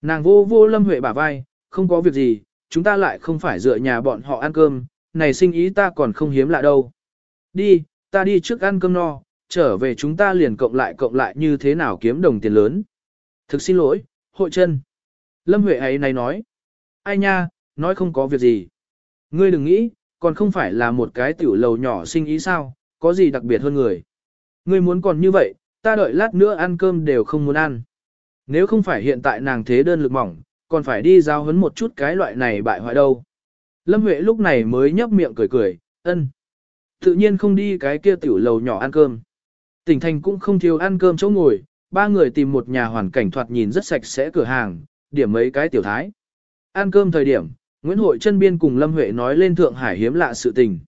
A: Nàng vô vô Lâm Huệ bả vai, không có việc gì, chúng ta lại không phải dựa nhà bọn họ ăn cơm, này sinh ý ta còn không hiếm lạ đâu. Đi, ta đi trước ăn cơm no, trở về chúng ta liền cộng lại cộng lại như thế nào kiếm đồng tiền lớn. Thực xin lỗi, hội chân. Lâm Huệ ấy này nói. Ai nha, nói không có việc gì. Ngươi đừng nghĩ, còn không phải là một cái tiểu lầu nhỏ sinh ý sao, có gì đặc biệt hơn người. Ngươi muốn còn như vậy, ta đợi lát nữa ăn cơm đều không muốn ăn. Nếu không phải hiện tại nàng thế đơn lực mỏng, còn phải đi giao hấn một chút cái loại này bại hoại đâu. Lâm Huệ lúc này mới nhấp miệng cười cười, ân. Tự nhiên không đi cái kia tiểu lầu nhỏ ăn cơm. Tỉnh thành cũng không thiếu ăn cơm chỗ ngồi, ba người tìm một nhà hoàn cảnh thoạt nhìn rất sạch sẽ cửa hàng, điểm mấy cái tiểu thái. Ăn cơm thời điểm, Nguyễn Hội chân biên cùng Lâm Huệ nói lên Thượng Hải hiếm lạ sự tình.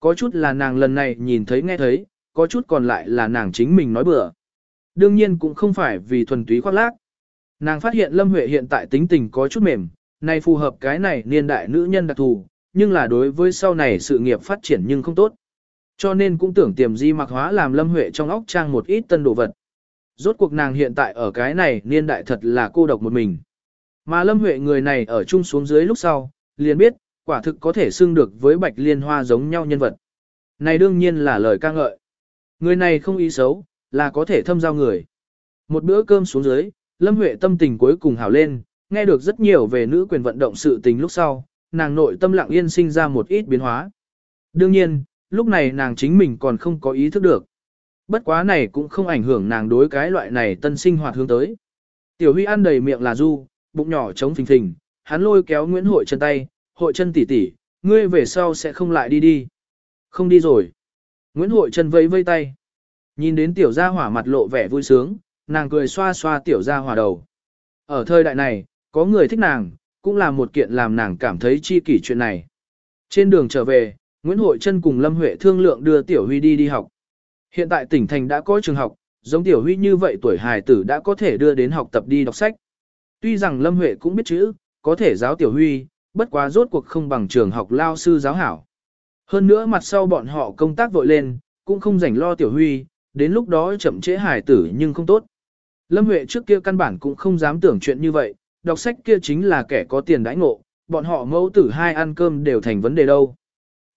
A: Có chút là nàng lần này nhìn thấy nghe thấy, có chút còn lại là nàng chính mình nói bừa. Đương nhiên cũng không phải vì thuần túy khoác lác. Nàng phát hiện Lâm Huệ hiện tại tính tình có chút mềm, này phù hợp cái này niên đại nữ nhân đặc thù, nhưng là đối với sau này sự nghiệp phát triển nhưng không tốt. Cho nên cũng tưởng tiềm di mặc hóa làm Lâm Huệ trong óc trang một ít tân đồ vật. Rốt cuộc nàng hiện tại ở cái này niên đại thật là cô độc một mình. Mà Lâm Huệ người này ở chung xuống dưới lúc sau, liền biết, quả thực có thể xưng được với Bạch Liên Hoa giống nhau nhân vật. Này đương nhiên là lời ca ngợi. Người này không ý xấu, là có thể thâm giao người. Một bữa cơm xuống dưới, Lâm Huệ tâm tình cuối cùng hào lên, nghe được rất nhiều về nữ quyền vận động sự tình lúc sau, nàng nội tâm lặng yên sinh ra một ít biến hóa. Đương nhiên, lúc này nàng chính mình còn không có ý thức được. Bất quá này cũng không ảnh hưởng nàng đối cái loại này tân sinh hoạt hướng tới. Tiểu Huy ăn đầy miệng là du, bụng nhỏ trống phình phình, hắn lôi kéo Nguyễn Hội chân tay, hội chân tỉ tỉ, ngươi về sau sẽ không lại đi đi. Không đi rồi. Nguyễn Hội chân vây vây tay. Nhìn đến tiểu gia hỏa mặt lộ vẻ vui sướng, nàng cười xoa xoa tiểu gia hỏa đầu. Ở thời đại này, có người thích nàng, cũng là một kiện làm nàng cảm thấy chi kỷ chuyện này. Trên đường trở về, Nguyễn Hội Trân cùng Lâm Huệ thương lượng đưa Tiểu Huy đi đi học. Hiện tại tỉnh thành đã có trường học, giống Tiểu Huy như vậy tuổi hài tử đã có thể đưa đến học tập đi đọc sách. Tuy rằng Lâm Huệ cũng biết chữ, có thể giáo Tiểu Huy, bất quá rốt cuộc không bằng trường học lao sư giáo hảo. Hơn nữa mặt sau bọn họ công tác vội lên, cũng không rảnh lo Tiểu Huy, đến lúc đó chậm trễ hài tử nhưng không tốt. Lâm Huệ trước kia căn bản cũng không dám tưởng chuyện như vậy, đọc sách kia chính là kẻ có tiền đãi ngộ, bọn họ mẫu tử hai ăn cơm đều thành vấn đề đâu.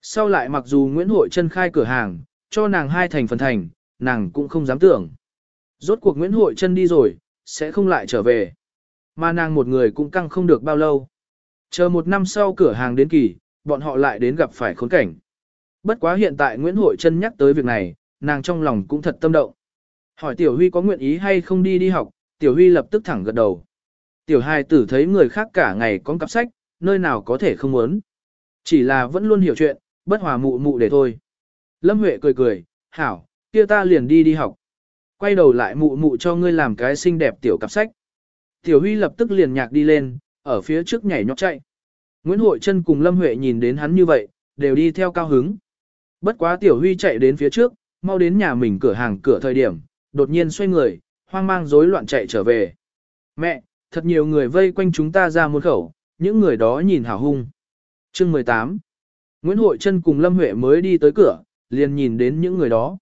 A: Sau lại mặc dù Nguyễn Hội chân khai cửa hàng, cho nàng hai thành phần thành, nàng cũng không dám tưởng. Rốt cuộc Nguyễn Hội chân đi rồi, sẽ không lại trở về. Mà nàng một người cũng căng không được bao lâu. Chờ một năm sau cửa hàng đến kỳ, bọn họ lại đến gặp phải khốn cảnh. Bất quá hiện tại Nguyễn Hội chân nhắc tới việc này, nàng trong lòng cũng thật tâm động. Hỏi Tiểu Huy có nguyện ý hay không đi đi học, Tiểu Huy lập tức thẳng gật đầu. Tiểu hai tử thấy người khác cả ngày con cặp sách, nơi nào có thể không muốn. Chỉ là vẫn luôn hiểu chuyện, bất hòa mụ mụ để thôi. Lâm Huệ cười cười, hảo, kia ta liền đi đi học. Quay đầu lại mụ mụ cho ngươi làm cái xinh đẹp tiểu cặp sách. Tiểu Huy lập tức liền nhạc đi lên, ở phía trước nhảy nhót chạy. Nguyễn Hội Trân cùng Lâm Huệ nhìn đến hắn như vậy, đều đi theo cao hứng. Bất quá Tiểu Huy chạy đến phía trước, mau đến nhà mình cửa hàng cửa thời điểm, đột nhiên xoay người, hoang mang rối loạn chạy trở về. Mẹ, thật nhiều người vây quanh chúng ta ra môn khẩu, những người đó nhìn hào hung. Chương 18 Nguyễn Hội Trân cùng Lâm Huệ mới đi tới cửa, liền nhìn đến những người đó.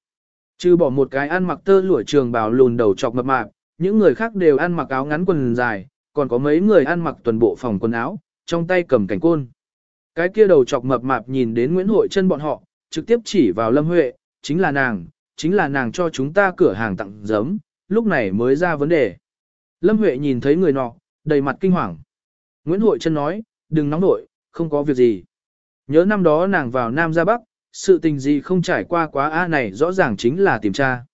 A: Trừ bỏ một cái ăn mặc tơ lụa trường bào lùn đầu chọc mập mạp, những người khác đều ăn mặc áo ngắn quần dài, còn có mấy người ăn mặc tuần bộ phòng quần áo, trong tay cầm cảnh côn. Cái kia đầu chọc mập mạp nhìn đến Nguyễn Hội chân bọn họ, trực tiếp chỉ vào Lâm Huệ, chính là nàng, chính là nàng cho chúng ta cửa hàng tặng giấm, lúc này mới ra vấn đề. Lâm Huệ nhìn thấy người nọ, đầy mặt kinh hoàng. Nguyễn Hội chân nói, đừng nóng nổi, không có việc gì. Nhớ năm đó nàng vào Nam ra Bắc, sự tình gì không trải qua quá a này rõ ràng chính là tìm tra.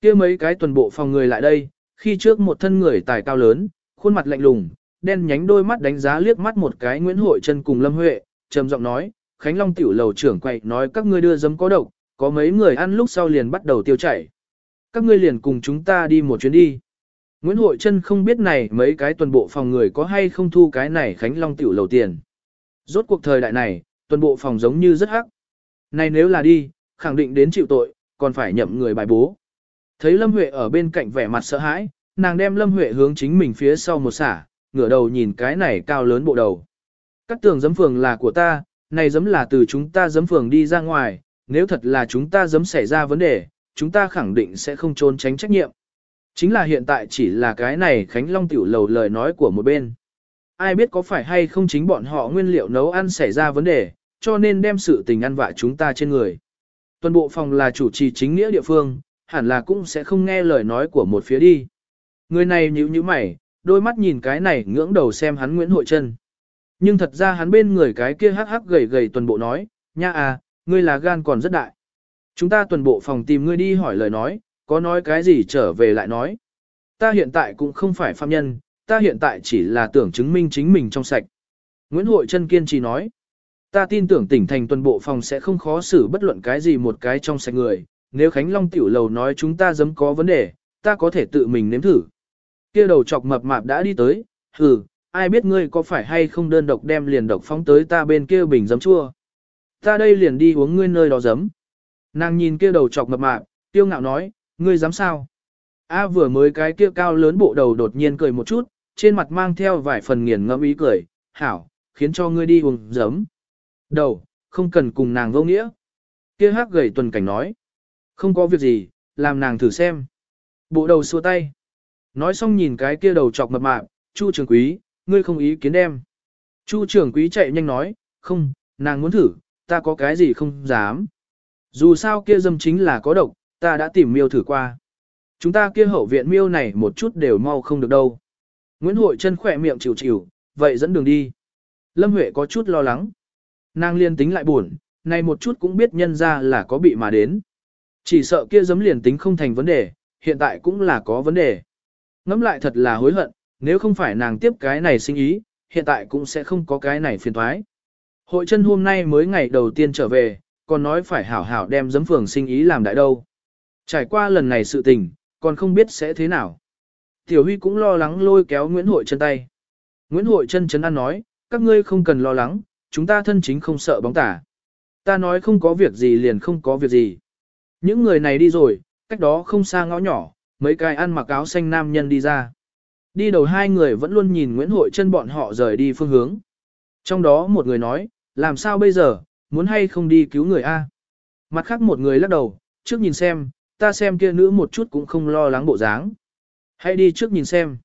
A: kia mấy cái tuần bộ phòng người lại đây, khi trước một thân người tài cao lớn, khuôn mặt lạnh lùng, đen nhánh đôi mắt đánh giá liếc mắt một cái Nguyễn Hội Trân cùng Lâm Huệ, trầm giọng nói, Khánh Long tiểu lầu trưởng quậy nói các ngươi đưa dấm có độc, có mấy người ăn lúc sau liền bắt đầu tiêu chảy. Các ngươi liền cùng chúng ta đi một chuyến đi. Nguyễn Hội Trân không biết này mấy cái tuần bộ phòng người có hay không thu cái này Khánh Long tiểu lầu tiền. Rốt cuộc thời đại này, tuần bộ phòng giống như rất hắc. Này nếu là đi, khẳng định đến chịu tội, còn phải nhậm người bài bố. Thấy Lâm Huệ ở bên cạnh vẻ mặt sợ hãi, nàng đem Lâm Huệ hướng chính mình phía sau một xả, ngửa đầu nhìn cái này cao lớn bộ đầu. Các tường giấm phường là của ta, này giấm là từ chúng ta giấm phường đi ra ngoài, nếu thật là chúng ta giấm xảy ra vấn đề, chúng ta khẳng định sẽ không trốn tránh trách nhiệm. Chính là hiện tại chỉ là cái này Khánh Long tiểu lầu lời nói của một bên. Ai biết có phải hay không chính bọn họ nguyên liệu nấu ăn xảy ra vấn đề, cho nên đem sự tình ăn vạ chúng ta trên người. Toàn bộ phòng là chủ trì chính nghĩa địa phương, hẳn là cũng sẽ không nghe lời nói của một phía đi. Người này nhíu nhíu mày, đôi mắt nhìn cái này ngưỡng đầu xem hắn Nguyễn Hội Trân. Nhưng thật ra hắn bên người cái kia hắc hắc gầy gầy tuần bộ nói, nha à, ngươi là gan còn rất đại. Chúng ta tuần bộ phòng tìm ngươi đi hỏi lời nói, có nói cái gì trở về lại nói. Ta hiện tại cũng không phải phạm nhân, ta hiện tại chỉ là tưởng chứng minh chính mình trong sạch. Nguyễn Hội Trân kiên trì nói, ta tin tưởng tỉnh thành tuần bộ phòng sẽ không khó xử bất luận cái gì một cái trong sạch người, nếu Khánh Long tiểu lầu nói chúng ta dám có vấn đề, ta có thể tự mình nếm thử. Kia đầu chọc mập mạp đã đi tới, hừ, ai biết ngươi có phải hay không đơn độc đem liền độc phóng tới ta bên kia bình giấm chua. Ta đây liền đi uống ngươi nơi đó giấm. Nàng nhìn kia đầu chọc mập mạp, tiêu ngạo nói, ngươi dám sao? A vừa mới cái kia cao lớn bộ đầu đột nhiên cười một chút, trên mặt mang theo vài phần nghiền ngẫm ý cười, hảo, khiến cho ngươi đi uống giấm. Đầu, không cần cùng nàng vô nghĩa. Kia hắc gầy tuần cảnh nói, không có việc gì, làm nàng thử xem. Bộ đầu xua tay. Nói xong nhìn cái kia đầu chọc mập mạp, Chu Trường quý, ngươi không ý kiến đem. Chu Trường quý chạy nhanh nói, không, nàng muốn thử, ta có cái gì không dám. Dù sao kia dâm chính là có độc, ta đã tìm miêu thử qua. Chúng ta kia hậu viện miêu này một chút đều mau không được đâu. Nguyễn Hội chân khỏe miệng chịu chịu, vậy dẫn đường đi. Lâm Huệ có chút lo lắng. Nàng liên tính lại buồn, này một chút cũng biết nhân ra là có bị mà đến. Chỉ sợ kia dấm liền tính không thành vấn đề, hiện tại cũng là có vấn đề. Ngắm lại thật là hối hận, nếu không phải nàng tiếp cái này sinh ý, hiện tại cũng sẽ không có cái này phiền thoái. Hội chân hôm nay mới ngày đầu tiên trở về, còn nói phải hảo hảo đem giấm phường sinh ý làm đại đâu. Trải qua lần này sự tình, còn không biết sẽ thế nào. Tiểu Huy cũng lo lắng lôi kéo Nguyễn Hội chân tay. Nguyễn Hội chân chấn an nói, các ngươi không cần lo lắng, chúng ta thân chính không sợ bóng tả. Ta nói không có việc gì liền không có việc gì. Những người này đi rồi, cách đó không xa ngõ nhỏ, mấy cái ăn mặc áo xanh nam nhân đi ra. Đi đầu hai người vẫn luôn nhìn Nguyễn Hội chân bọn họ rời đi phương hướng. Trong đó một người nói, làm sao bây giờ, muốn hay không đi cứu người A. Mặt khác một người lắc đầu, trước nhìn xem, ta xem kia nữ một chút cũng không lo lắng bộ dáng. Hãy đi trước nhìn xem.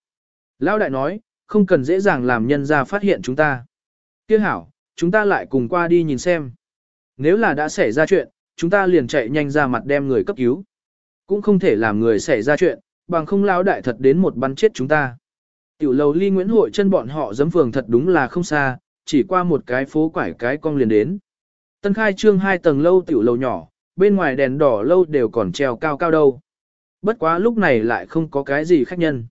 A: Lão đại nói, không cần dễ dàng làm nhân ra phát hiện chúng ta. Kia hảo, chúng ta lại cùng qua đi nhìn xem. Nếu là đã xảy ra chuyện, chúng ta liền chạy nhanh ra mặt đem người cấp cứu. Cũng không thể làm người xảy ra chuyện, bằng không lão đại thật đến một bắn chết chúng ta. Tiểu lầu ly Nguyễn Hội chân bọn họ dấm phường thật đúng là không xa, chỉ qua một cái phố quải cái cong liền đến. Tân khai trương hai tầng lâu tiểu lầu nhỏ, bên ngoài đèn đỏ lâu đều còn treo cao cao đâu. Bất quá lúc này lại không có cái gì khách nhân.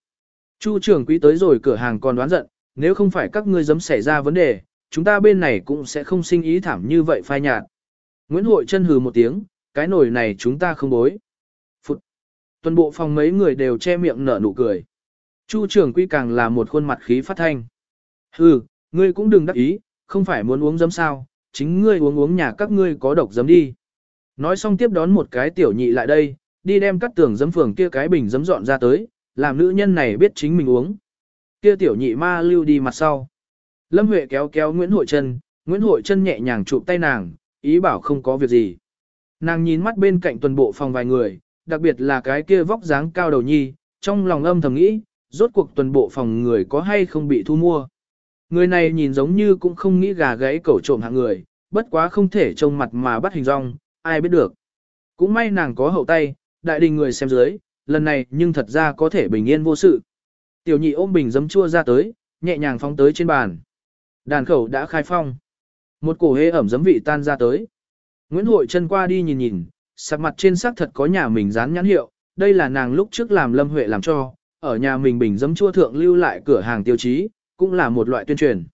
A: Chu trưởng quý tới rồi cửa hàng còn đoán giận, nếu không phải các ngươi dám xảy ra vấn đề, chúng ta bên này cũng sẽ không sinh ý thảm như vậy phai nhạt. Nguyễn Hội chân hừ một tiếng, cái nồi này chúng ta không bối. Toàn bộ phòng mấy người đều che miệng nở nụ cười. Chu trưởng quý càng là một khuôn mặt khí phát thanh. Hừ, ngươi cũng đừng đắc ý, không phải muốn uống giấm sao, chính ngươi uống uống nhà các ngươi có độc giấm đi. Nói xong tiếp đón một cái tiểu nhị lại đây, đi đem cắt tường giấm phường kia cái bình giấm dọn ra tới, làm nữ nhân này biết chính mình uống. Kia tiểu nhị ma lưu đi mặt sau. Lâm Huệ kéo kéo Nguyễn Hội Trân, Nguyễn Hội Trân nhẹ nhàng chụp tay nàng, ý bảo không có việc gì. Nàng nhìn mắt bên cạnh tuần bộ phòng vài người, đặc biệt là cái kia vóc dáng cao đầu nhi, trong lòng âm thầm nghĩ, rốt cuộc tuần bộ phòng người có hay không bị thu mua. Người này nhìn giống như cũng không nghĩ gà gãy cẩu trộm hạng người, bất quá không thể trông mặt mà bắt hình rong, ai biết được. Cũng may nàng có hậu tay, đại đình người xem dưới, lần này nhưng thật ra có thể bình yên vô sự. Tiểu nhị ôm bình giấm chua ra tới, nhẹ nhàng phóng tới trên bàn. Đàn khẩu đã khai phong. Một cổ hê ẩm giấm vị tan ra tới. Nguyễn Hội chân qua đi nhìn nhìn, sắc mặt trên xác thật có nhà mình dán nhãn hiệu, đây là nàng lúc trước làm Lâm Huệ làm cho, ở nhà mình bình giấm chua thượng lưu lại cửa hàng tiêu chí, cũng là một loại tuyên truyền.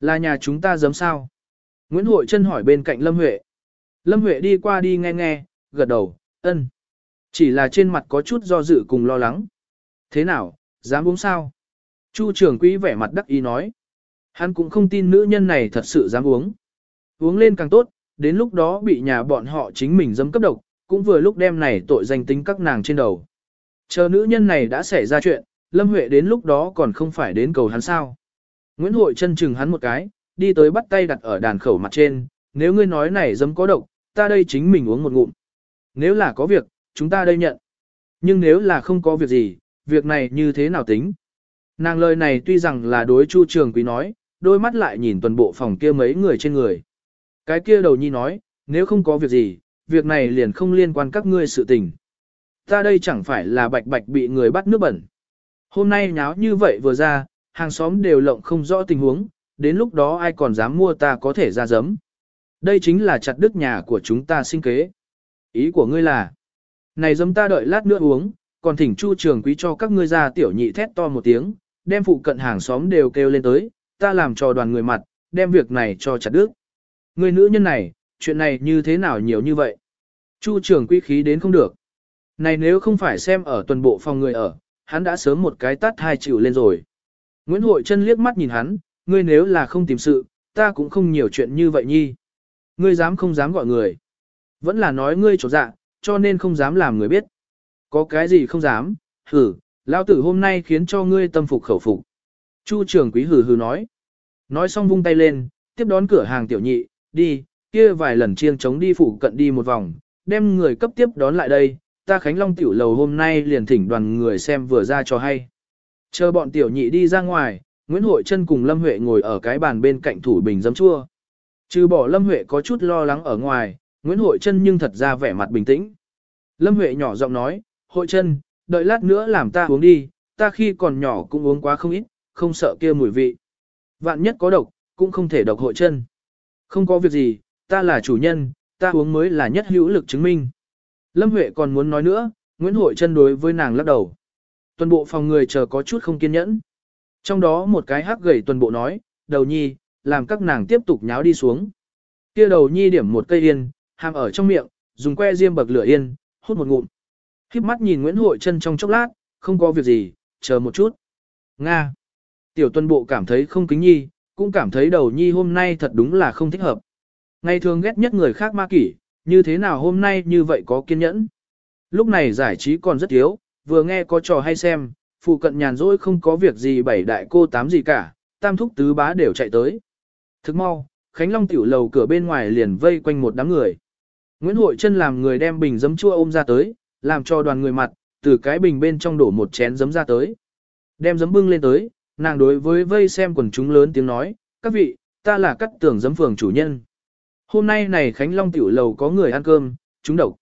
A: Là nhà chúng ta giấm sao? Nguyễn Hội chân hỏi bên cạnh Lâm Huệ. Lâm Huệ đi qua đi nghe nghe, gật đầu, ân. Chỉ là trên mặt có chút do dự cùng lo lắng. Thế nào, dám uống sao? Chu trưởng Quý vẻ mặt đắc ý nói. Hắn cũng không tin nữ nhân này thật sự dám uống. Uống lên càng tốt, đến lúc đó bị nhà bọn họ chính mình dâm cấp độc, cũng vừa lúc đem này tội danh tính các nàng trên đầu. Chờ nữ nhân này đã xảy ra chuyện, Lâm Huệ đến lúc đó còn không phải đến cầu hắn sao. Nguyễn Hội chân chừng hắn một cái, đi tới bắt tay đặt ở đàn khẩu mặt trên, nếu ngươi nói này dâm có độc, ta đây chính mình uống một ngụm. Nếu là có việc, chúng ta đây nhận. Nhưng nếu là không có việc gì, việc này như thế nào tính? Nàng lời này tuy rằng là đối Chu Trường Quý nói, đôi mắt lại nhìn toàn bộ phòng kia mấy người trên người. Cái kia đầu nhi nói, nếu không có việc gì, việc này liền không liên quan các ngươi sự tình. Ta đây chẳng phải là bạch bạch bị người bắt nước bẩn. Hôm nay nháo như vậy vừa ra, hàng xóm đều lộng không rõ tình huống, đến lúc đó ai còn dám mua ta có thể ra giấm. Đây chính là chặt đứt nhà của chúng ta sinh kế. Ý của ngươi là, này giấm ta đợi lát nữa uống, còn thỉnh chu trường quý cho các ngươi ra tiểu nhị thét to một tiếng, đem phụ cận hàng xóm đều kêu lên tới, ta làm cho đoàn người mặt, đem việc này cho chặt đức. Người nữ nhân này, chuyện này như thế nào nhiều như vậy? Chu trưởng quý khí đến không được. Này nếu không phải xem ở tuần bộ phòng người ở, hắn đã sớm một cái tát hai chịu lên rồi. Nguyễn Hội chân liếc mắt nhìn hắn, ngươi nếu là không tìm sự, ta cũng không nhiều chuyện như vậy nhi. Ngươi dám không dám gọi người. Vẫn là nói ngươi trột dạ, cho nên không dám làm người biết. Có cái gì không dám, hử, lão tử hôm nay khiến cho ngươi tâm phục khẩu phục. Chu trưởng quý hử hử nói. Nói xong vung tay lên, tiếp đón cửa hàng tiểu nhị, đi, kia vài lần chiêng chống đi phụ cận đi một vòng, đem người cấp tiếp đón lại đây, ta Khánh Long tiểu lầu hôm nay liền thỉnh đoàn người xem vừa ra cho hay. Chờ bọn tiểu nhị đi ra ngoài, Nguyễn Hội Trân cùng Lâm Huệ ngồi ở cái bàn bên cạnh thủ bình giấm chua. Trừ bỏ Lâm Huệ có chút lo lắng ở ngoài, Nguyễn Hội Trân nhưng thật ra vẻ mặt bình tĩnh. Lâm Huệ nhỏ giọng nói, Hội Trân, đợi lát nữa làm ta uống đi, ta khi còn nhỏ cũng uống quá không ít, không sợ kia mùi vị. Vạn nhất có độc, cũng không thể độc Hội Trân. Không có việc gì, ta là chủ nhân, ta uống mới là nhất hữu lực chứng minh. Lâm Huệ còn muốn nói nữa, Nguyễn Hội chân đối với nàng lắc đầu. Tuần bộ phòng người chờ có chút không kiên nhẫn. Trong đó một cái hắc gầy tuần bộ nói, đầu nhi, làm các nàng tiếp tục nháo đi xuống. Kia đầu nhi điểm một cây yên, hàm ở trong miệng, dùng que diêm bậc lửa yên, hút một ngụm. Khiếp mắt nhìn Nguyễn Hội chân trong chốc lát, không có việc gì, chờ một chút. Nga. Tiểu tuần bộ cảm thấy không kính nhi, cũng cảm thấy đầu nhi hôm nay thật đúng là không thích hợp. Ngày thường ghét nhất người khác ma kỷ, như thế nào hôm nay như vậy có kiên nhẫn. Lúc này giải trí còn rất thiếu, vừa nghe có trò hay xem, phụ cận nhàn rỗi không có việc gì bảy đại cô tám gì cả, tam thúc tứ bá đều chạy tới. Thức mau, Khánh Long tiểu lầu cửa bên ngoài liền vây quanh một đám người. Nguyễn Hội chân làm người đem bình giấm chua ôm ra tới, làm cho đoàn người mặt, từ cái bình bên trong đổ một chén giấm ra tới. Đem giấm bưng lên tới, nàng đối với vây xem quần chúng lớn tiếng nói, các vị, ta là cắt tưởng giấm phường chủ nhân. Hôm nay này Khánh Long tiểu lầu có người ăn cơm, chúng độc.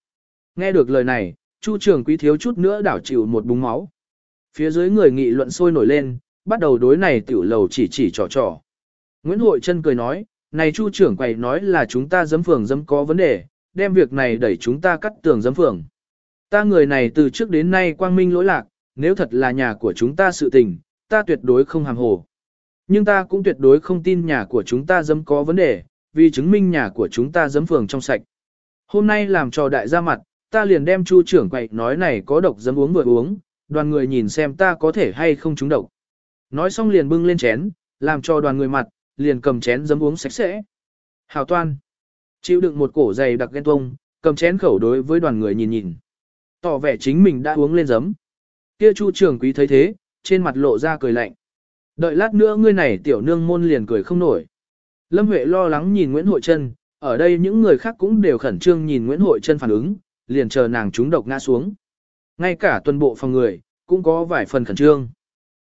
A: Nghe được lời này, Chu trưởng quý thiếu chút nữa đảo chịu một búng máu. Phía dưới người nghị luận sôi nổi lên, bắt đầu đối này tiểu lầu chỉ chỉ trò trò. Nguyễn Hội Trân cười nói, này Chu trưởng quầy nói là chúng ta giấm phường giấm có vấn đề, đem việc này đẩy chúng ta cắt tường giấm phường. Ta người này từ trước đến nay quang minh lỗi lạc, nếu thật là nhà của chúng ta sự tình, ta tuyệt đối không hàm hồ. Nhưng ta cũng tuyệt đối không tin nhà của chúng ta dấm có vấn đề, vì chứng minh nhà của chúng ta dấm phường trong sạch. Hôm nay làm cho đại gia mặt, ta liền đem chu trưởng quậy nói này có độc dấm uống vừa uống, đoàn người nhìn xem ta có thể hay không trúng độc. Nói xong liền bưng lên chén, làm cho đoàn người mặt, liền cầm chén dấm uống sạch sẽ. Hào toan, chịu đựng một cổ dày đặc ghen tuông, cầm chén khẩu đối với đoàn người nhìn nhìn. Tỏ vẻ chính mình đã uống lên dấm. Kia chu trưởng quý thấy thế, trên mặt lộ ra cười lạnh. Đợi lát nữa ngươi này tiểu nương môn liền cười không nổi. Lâm Huệ lo lắng nhìn Nguyễn Hội Trân, ở đây những người khác cũng đều khẩn trương nhìn Nguyễn Hội Trân phản ứng, liền chờ nàng trúng độc ngã xuống. Ngay cả tuần bộ phòng người, cũng có vài phần khẩn trương.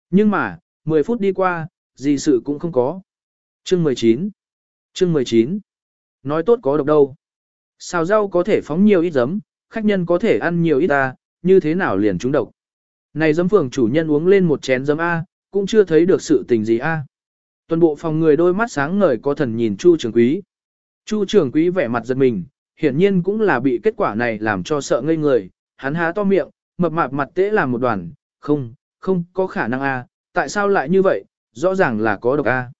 A: Nhưng mà, 10 phút đi qua, gì sự cũng không có. Chương 19 Chương 19 Nói tốt có độc đâu. Xào rau có thể phóng nhiều ít giấm, khách nhân có thể ăn nhiều ít ta, như thế nào liền trúng độc. Này giấm phường chủ nhân uống lên một chén giấm A, cũng chưa thấy được sự tình gì A. Toàn bộ phòng người đôi mắt sáng ngời có thần nhìn Chu trưởng quý. Chu trưởng quý vẻ mặt giật mình, hiển nhiên cũng là bị kết quả này làm cho sợ ngây người, hắn há to miệng, mập mạp mặt tễ làm một đoàn, không, không có khả năng a, tại sao lại như vậy, rõ ràng là có độc a.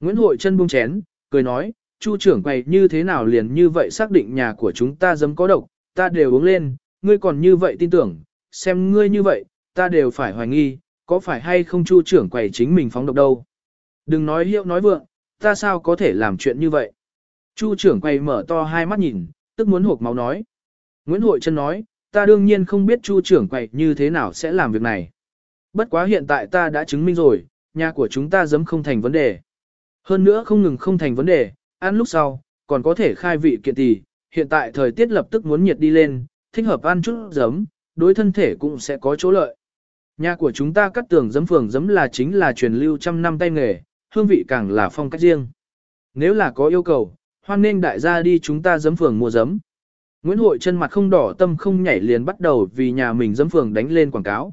A: Nguyễn Hội chân buông chén, cười nói, Chu trưởng quầy như thế nào liền như vậy xác định nhà của chúng ta dấm có độc, ta đều uống lên, ngươi còn như vậy tin tưởng, xem ngươi như vậy, ta đều phải hoài nghi, có phải hay không Chu trưởng quầy chính mình phóng độc đâu. Đừng nói hiệu nói vượng, ta sao có thể làm chuyện như vậy. Chu trưởng quầy mở to hai mắt nhìn, tức muốn hộp máu nói. Nguyễn Hội Trân nói, ta đương nhiên không biết Chu trưởng quầy như thế nào sẽ làm việc này. Bất quá hiện tại ta đã chứng minh rồi, nhà của chúng ta dấm không thành vấn đề. Hơn nữa không ngừng không thành vấn đề, ăn lúc sau, còn có thể khai vị kiện tỷ. Hiện tại thời tiết lập tức muốn nhiệt đi lên, thích hợp ăn chút giấm, đối thân thể cũng sẽ có chỗ lợi. Nhà của chúng ta cắt tường giấm phường giấm là chính là truyền lưu trăm năm tay nghề, hương vị càng là phong cách riêng. Nếu là có yêu cầu, hoan nên đại gia đi chúng ta giấm phường mua giấm. Nguyễn Hội chân mặt không đỏ tâm không nhảy liền bắt đầu vì nhà mình giấm phường đánh lên quảng cáo.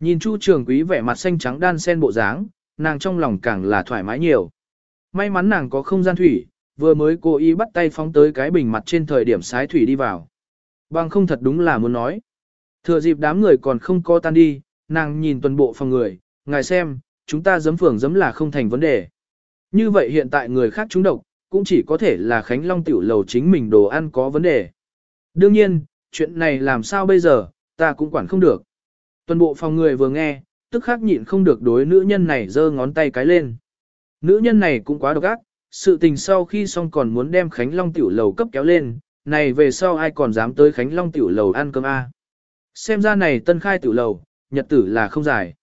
A: Nhìn Chu Trường Quý vẻ mặt xanh trắng đan sen bộ dáng, nàng trong lòng càng là thoải mái nhiều. May mắn nàng có không gian thủy, vừa mới cố ý bắt tay phóng tới cái bình mặt trên thời điểm sái thủy đi vào. Bằng không thật đúng là muốn nói. Thừa dịp đám người còn không co tan đi, nàng nhìn toàn bộ phòng người, ngài xem, chúng ta giấm phường giấm là không thành vấn đề. Như vậy hiện tại người khác trúng độc, cũng chỉ có thể là Khánh Long tiểu lầu chính mình đồ ăn có vấn đề. Đương nhiên, chuyện này làm sao bây giờ, ta cũng quản không được. Toàn bộ phòng người vừa nghe, tức khắc nhịn không được đối nữ nhân này giơ ngón tay cái lên. Nữ nhân này cũng quá độc ác, sự tình sau khi xong còn muốn đem Khánh Long tiểu lầu cấp kéo lên, này về sau ai còn dám tới Khánh Long tiểu lầu ăn cơm a? Xem ra này tân khai tiểu lầu, nhật tử là không dài.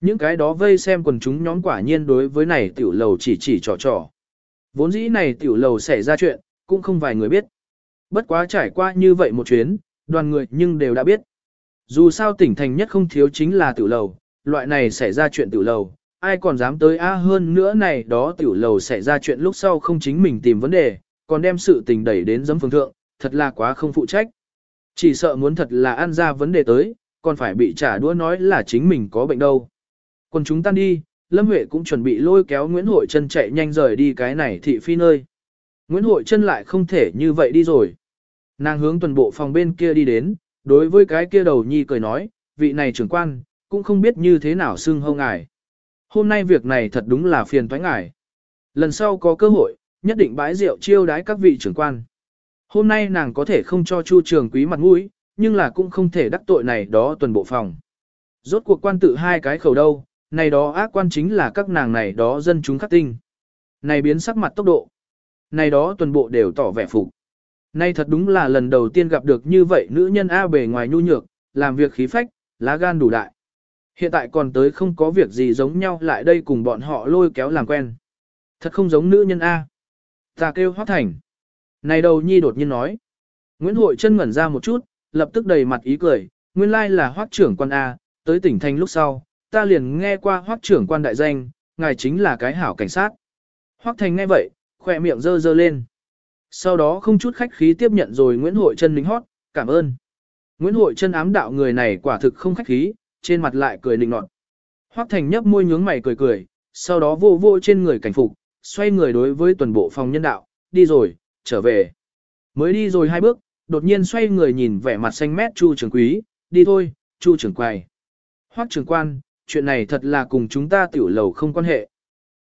A: Những cái đó vây xem quần chúng nhóm quả nhiên đối với này tiểu lầu chỉ chỉ trò trò. Vốn dĩ này tiểu lầu xảy ra chuyện, cũng không vài người biết. Bất quá trải qua như vậy một chuyến, đoàn người nhưng đều đã biết. Dù sao tỉnh thành nhất không thiếu chính là tiểu lầu, loại này xảy ra chuyện tiểu lầu, ai còn dám tới a hơn nữa này đó tiểu lầu xảy ra chuyện lúc sau không chính mình tìm vấn đề, còn đem sự tình đẩy đến giấm phương thượng, thật là quá không phụ trách. Chỉ sợ muốn thật là ăn ra vấn đề tới, còn phải bị trả đũa nói là chính mình có bệnh đâu. Còn chúng tan đi, Lâm Huệ cũng chuẩn bị lôi kéo Nguyễn Hội Trân chạy nhanh rời đi cái này thị phi nơi. Nguyễn Hội Trân lại không thể như vậy đi rồi. Nàng hướng tuần bộ phòng bên kia đi đến, đối với cái kia đầu nhi cười nói, vị này trưởng quan, cũng không biết như thế nào xưng hâu ngài. Hôm nay việc này thật đúng là phiền toái ngài. Lần sau có cơ hội, nhất định bãi rượu chiêu đái các vị trưởng quan. Hôm nay nàng có thể không cho Chu trường quý mặt mũi, nhưng là cũng không thể đắc tội này đó tuần bộ phòng. Rốt cuộc quan tự hai cái khẩu đâu, này đó ác quan chính là các nàng này đó dân chúng khắc tinh. Này biến sắc mặt tốc độ. Này đó tuần bộ đều tỏ vẻ phục. Nay thật đúng là lần đầu tiên gặp được như vậy nữ nhân A bề ngoài nhu nhược, làm việc khí phách, lá gan đủ đại. Hiện tại còn tới không có việc gì giống nhau lại đây cùng bọn họ lôi kéo làm quen. Thật không giống nữ nhân A. Ta kêu Hoác Thành. Này đầu nhi đột nhiên nói. Nguyễn Hội chân ngẩn ra một chút, lập tức đầy mặt ý cười, nguyên lai là Hoác trưởng quan A, tới tỉnh thành lúc sau, ta liền nghe qua Hoác trưởng quan đại danh, ngài chính là cái hảo cảnh sát. Hoác Thành nghe vậy, khỏe miệng dơ dơ lên. Sau đó không chút khách khí tiếp nhận rồi Nguyễn Hội chân lính hót, cảm ơn. Nguyễn Hội chân ám đạo người này quả thực không khách khí, trên mặt lại cười nịnh nọt. Hoắc Thành nhấp môi nhướng mày cười cười, sau đó vô vô trên người cảnh phục, xoay người đối với tuần bộ phòng nhân đạo, đi rồi, trở về. Mới đi rồi hai bước, đột nhiên xoay người nhìn vẻ mặt xanh mét Chu trưởng quý, đi thôi, Chu trưởng quầy. Hoắc trưởng quan, chuyện này thật là cùng chúng ta tiểu lầu không quan hệ.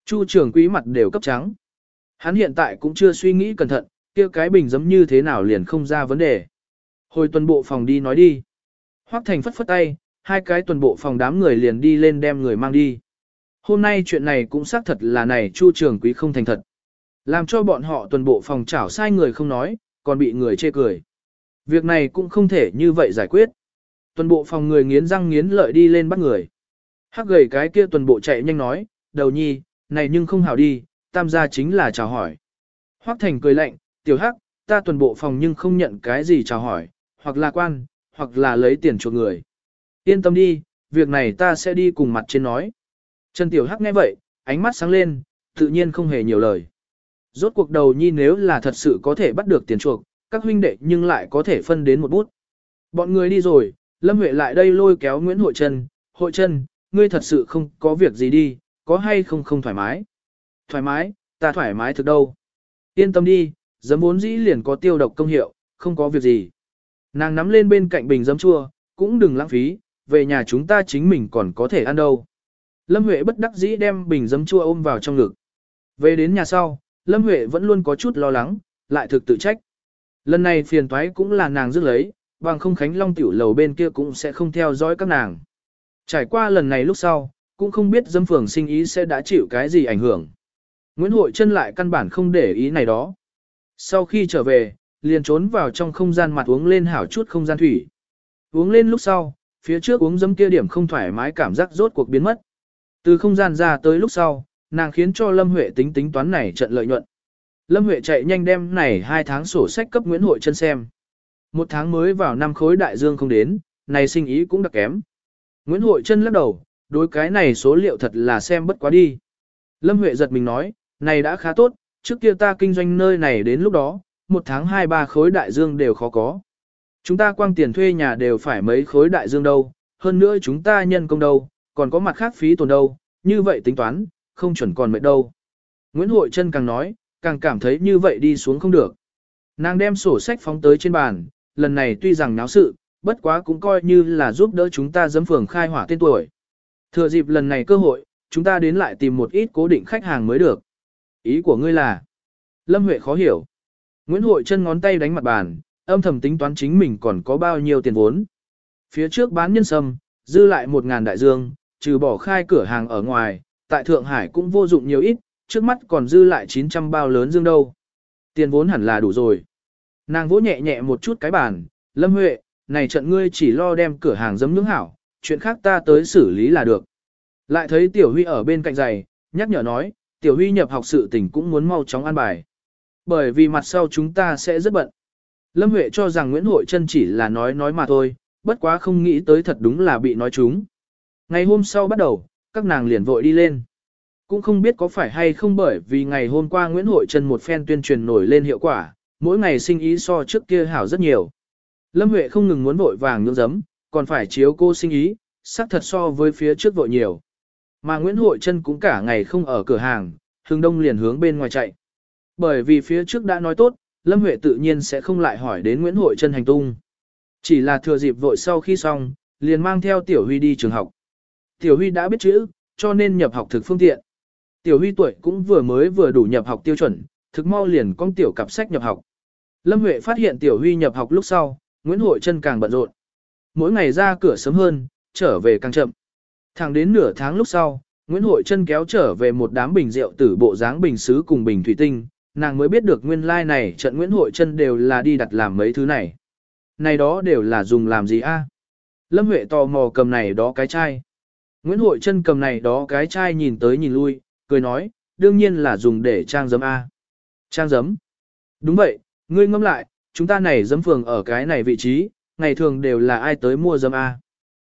A: Chu trưởng quý mặt đều cấp trắng. Hắn hiện tại cũng chưa suy nghĩ cẩn thận, kia cái bình giống như thế nào liền không ra vấn đề. Hồi tuần bộ phòng đi nói đi. Hoắc Thành phất phất tay, hai cái tuần bộ phòng đám người liền đi lên đem người mang đi. Hôm nay chuyện này cũng xác thật là này Chu trường quý không thành thật. Làm cho bọn họ tuần bộ phòng chảo sai người không nói, còn bị người chê cười. Việc này cũng không thể như vậy giải quyết. Tuần bộ phòng người nghiến răng nghiến lợi đi lên bắt người. Hắc gầy cái kia tuần bộ chạy nhanh nói, đầu nhi, này nhưng không hảo đi, tam gia chính là chào hỏi. Hoắc thành cười lạnh, tiểu hắc, ta tuần bộ phòng nhưng không nhận cái gì chào hỏi, hoặc là quan, hoặc là lấy tiền chuộc người. Yên tâm đi, việc này ta sẽ đi cùng mặt trên nói. Trần Tiểu Hắc nghe vậy, ánh mắt sáng lên, tự nhiên không hề nhiều lời. Rốt cuộc đầu nhi nếu là thật sự có thể bắt được tiền chuộc, các huynh đệ nhưng lại có thể phân đến một bút. Bọn người đi rồi, Lâm Huệ lại đây lôi kéo Nguyễn Hội Trân, Hội Trân, ngươi thật sự không có việc gì đi, có hay không không thoải mái. Thoải mái, ta thoải mái thực đâu. Yên tâm đi, giấm bốn dĩ liền có tiêu độc công hiệu, không có việc gì. Nàng nắm lên bên cạnh bình giấm chua, cũng đừng lãng phí, về nhà chúng ta chính mình còn có thể ăn đâu. Lâm Huệ bất đắc dĩ đem bình giấm chua ôm vào trong ngực. Về đến nhà sau, Lâm Huệ vẫn luôn có chút lo lắng, lại thực tự trách. Lần này phiền toái cũng là nàng dứt lấy, bằng không Khánh Long tiểu lầu bên kia cũng sẽ không theo dõi các nàng. Trải qua lần này lúc sau, cũng không biết dâm phường sinh ý sẽ đã chịu cái gì ảnh hưởng. Nguyễn Hội chân lại căn bản không để ý này đó. Sau khi trở về, liền trốn vào trong không gian mặt uống lên hảo chút không gian thủy. Uống lên lúc sau, phía trước uống dấm kia điểm không thoải mái cảm giác rốt cuộc biến mất. Từ không gian ra tới lúc sau, nàng khiến cho Lâm Huệ tính tính toán này trận lợi nhuận. Lâm Huệ chạy nhanh đem này hai tháng sổ sách cấp Nguyễn Hội chân xem. Một tháng mới vào năm khối đại dương không đến, này sinh ý cũng đặc kém. Nguyễn Hội chân lắc đầu, đối cái này số liệu thật là xem bất quá đi. Lâm Huệ giật mình nói, này đã khá tốt, trước kia ta kinh doanh nơi này đến lúc đó, một tháng hai ba khối đại dương đều khó có. Chúng ta quang tiền thuê nhà đều phải mấy khối đại dương đâu, hơn nữa chúng ta nhân công đâu, còn có mặt khác phí tồn đâu, như vậy tính toán, không chuẩn còn mệt đâu. Nguyễn Hội Trân càng nói, càng cảm thấy như vậy đi xuống không được. Nàng đem sổ sách phóng tới trên bàn, lần này tuy rằng náo sự, bất quá cũng coi như là giúp đỡ chúng ta dấm phường khai hỏa tên tuổi. Thừa dịp lần này cơ hội, chúng ta đến lại tìm một ít cố định khách hàng mới được. Ý của ngươi là? Lâm Huệ khó hiểu. Nguyễn Hội chân ngón tay đánh mặt bàn, âm thầm tính toán chính mình còn có bao nhiêu tiền vốn. Phía trước bán nhân sâm, dư lại một ngàn đại dương, trừ bỏ khai cửa hàng ở ngoài, tại Thượng Hải cũng vô dụng nhiều ít, trước mắt còn dư lại 900 bao lớn dương đâu. Tiền vốn hẳn là đủ rồi. Nàng vỗ nhẹ nhẹ một chút cái bàn, Lâm Huệ, này trận ngươi chỉ lo đem cửa hàng giấm nướng hảo, chuyện khác ta tới xử lý là được. Lại thấy Tiểu Huy ở bên cạnh giày, nhắc nhở nói, Tiểu Huy nhập học sự tình cũng muốn mau chóng an bài. Bởi vì mặt sau chúng ta sẽ rất bận. Lâm Huệ cho rằng Nguyễn Hội Trân chỉ là nói nói mà thôi, bất quá không nghĩ tới thật đúng là bị nói chúng. Ngày hôm sau bắt đầu, các nàng liền vội đi lên. Cũng không biết có phải hay không bởi vì ngày hôm qua Nguyễn Hội Trần một phen tuyên truyền nổi lên hiệu quả, mỗi ngày sinh ý so trước kia hảo rất nhiều. Lâm Huệ không ngừng muốn vội vàng nhưỡng giấm, còn phải chiếu cô sinh ý, sắc thật so với phía trước vội nhiều. Mà Nguyễn Hội Trân cũng cả ngày không ở cửa hàng, hướng đông liền hướng bên ngoài chạy. Bởi vì phía trước đã nói tốt, Lâm Huệ tự nhiên sẽ không lại hỏi đến Nguyễn Hội Trân hành tung. Chỉ là thừa dịp vội sau khi xong, liền mang theo Tiểu Huy đi trường học. Tiểu Huy đã biết chữ, cho nên nhập học thực phương tiện. Tiểu Huy tuổi cũng vừa mới vừa đủ nhập học tiêu chuẩn, thực mau liền con tiểu cặp sách nhập học. Lâm Huệ phát hiện Tiểu Huy nhập học lúc sau, Nguyễn Hội Trân càng bận rộn. Mỗi ngày ra cửa sớm hơn, trở về càng chậm. Thẳng đến nửa tháng lúc sau, Nguyễn Hội Trân kéo trở về một đám bình rượu tử bộ dáng bình sứ cùng bình thủy tinh, nàng mới biết được nguyên lai like này trận Nguyễn Hội Trân đều là đi đặt làm mấy thứ này. Này đó đều là dùng làm gì a? Lâm Huệ tò mò cầm này đó cái chai. Nguyễn Hội Trân cầm này đó cái chai nhìn tới nhìn lui, cười nói, đương nhiên là dùng để trang giấm A. Trang giấm. Đúng vậy, ngươi ngâm lại, chúng ta này giấm phường ở cái này vị trí, ngày thường đều là ai tới mua giấm A.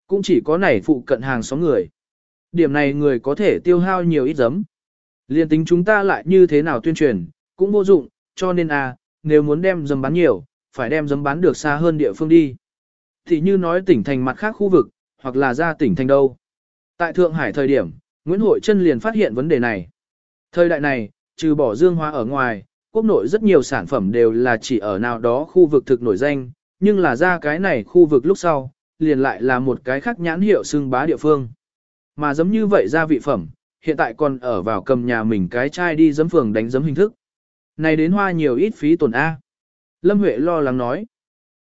A: Cũng chỉ có này phụ cận hàng xóm người. Điểm này người có thể tiêu hao nhiều ít giấm. Liên tính chúng ta lại như thế nào tuyên truyền, cũng vô dụng, cho nên A, nếu muốn đem giấm bán nhiều, phải đem giấm bán được xa hơn địa phương đi. Thì như nói tỉnh thành mặt khác khu vực, hoặc là ra tỉnh thành đâu. Tại Thượng Hải thời điểm, Nguyễn Hội Trân liền phát hiện vấn đề này. Thời đại này, trừ bỏ dương hoa ở ngoài, quốc nội rất nhiều sản phẩm đều là chỉ ở nào đó khu vực thực nổi danh, nhưng là ra cái này khu vực lúc sau, liền lại là một cái khác nhãn hiệu xưng bá địa phương. Mà giống như vậy gia vị phẩm, hiện tại còn ở vào cầm nhà mình cái chai đi giấm phường đánh giấm hình thức. Này đến hoa nhiều ít phí tổn A. Lâm Huệ lo lắng nói.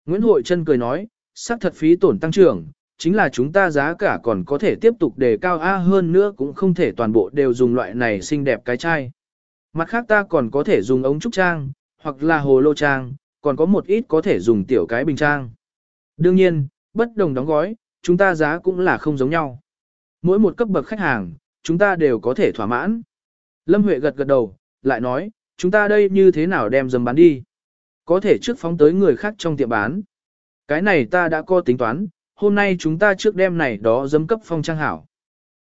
A: Nguyễn Hội Trân cười nói, xác thật phí tổn tăng trưởng, chính là chúng ta giá cả còn có thể tiếp tục đề cao A hơn nữa cũng không thể toàn bộ đều dùng loại này xinh đẹp cái chai. Mặt khác ta còn có thể dùng ống trúc trang, hoặc là hồ lô trang, còn có một ít có thể dùng tiểu cái bình trang. Đương nhiên, bất đồng đóng gói, chúng ta giá cũng là không giống nhau. Mỗi một cấp bậc khách hàng, chúng ta đều có thể thỏa mãn. Lâm Huệ gật gật đầu, lại nói, chúng ta đây như thế nào đem dầm bán đi. Có thể trước phóng tới người khác trong tiệm bán. Cái này ta đã có tính toán, hôm nay chúng ta trước đêm này đó dấm cấp phong trang hảo.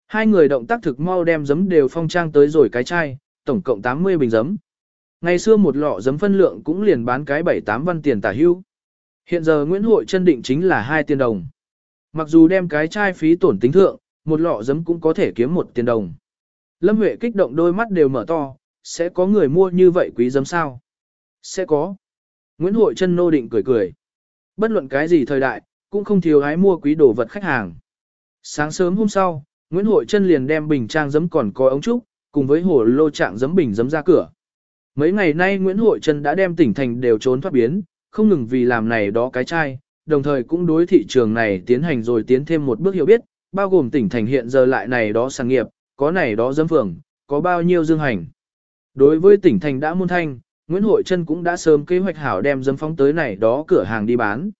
A: Hai người động tác thực mau đem giấm đều phong trang tới rồi cái chai, tổng cộng 80 bình giấm. Ngày xưa một lọ giấm phân lượng cũng liền bán cái 7-8 văn tiền tả hưu. Hiện giờ Nguyễn Hội chân định chính là 2 tiền đồng. Mặc dù đem cái chai phí tổn tính thượng, một lọ giấm cũng có thể kiếm một tiền đồng. Lâm Huệ kích động đôi mắt đều mở to, sẽ có người mua như vậy quý giấm sao? Sẽ có. Nguyễn Hội chân nô định cười cười. Bất luận cái gì thời đại, cũng không thiếu hái mua quý đồ vật khách hàng. Sáng sớm hôm sau, Nguyễn Hội chân liền đem bình trang giấm còn có ống trúc, cùng với hồ lô trạng giấm bình giấm ra cửa. Mấy ngày nay Nguyễn Hội Trân đã đem tỉnh thành đều trốn thoát biến, không ngừng vì làm này đó cái chai, đồng thời cũng đối thị trường này tiến hành rồi tiến thêm một bước hiểu biết, bao gồm tỉnh thành hiện giờ lại này đó sản nghiệp, có này đó giấm phường, có bao nhiêu dương hành. Đối với tỉnh thành đã muôn thanh, Nguyễn Hội Trân cũng đã sớm kế hoạch hảo đem giấm phóng tới này đó cửa hàng đi bán.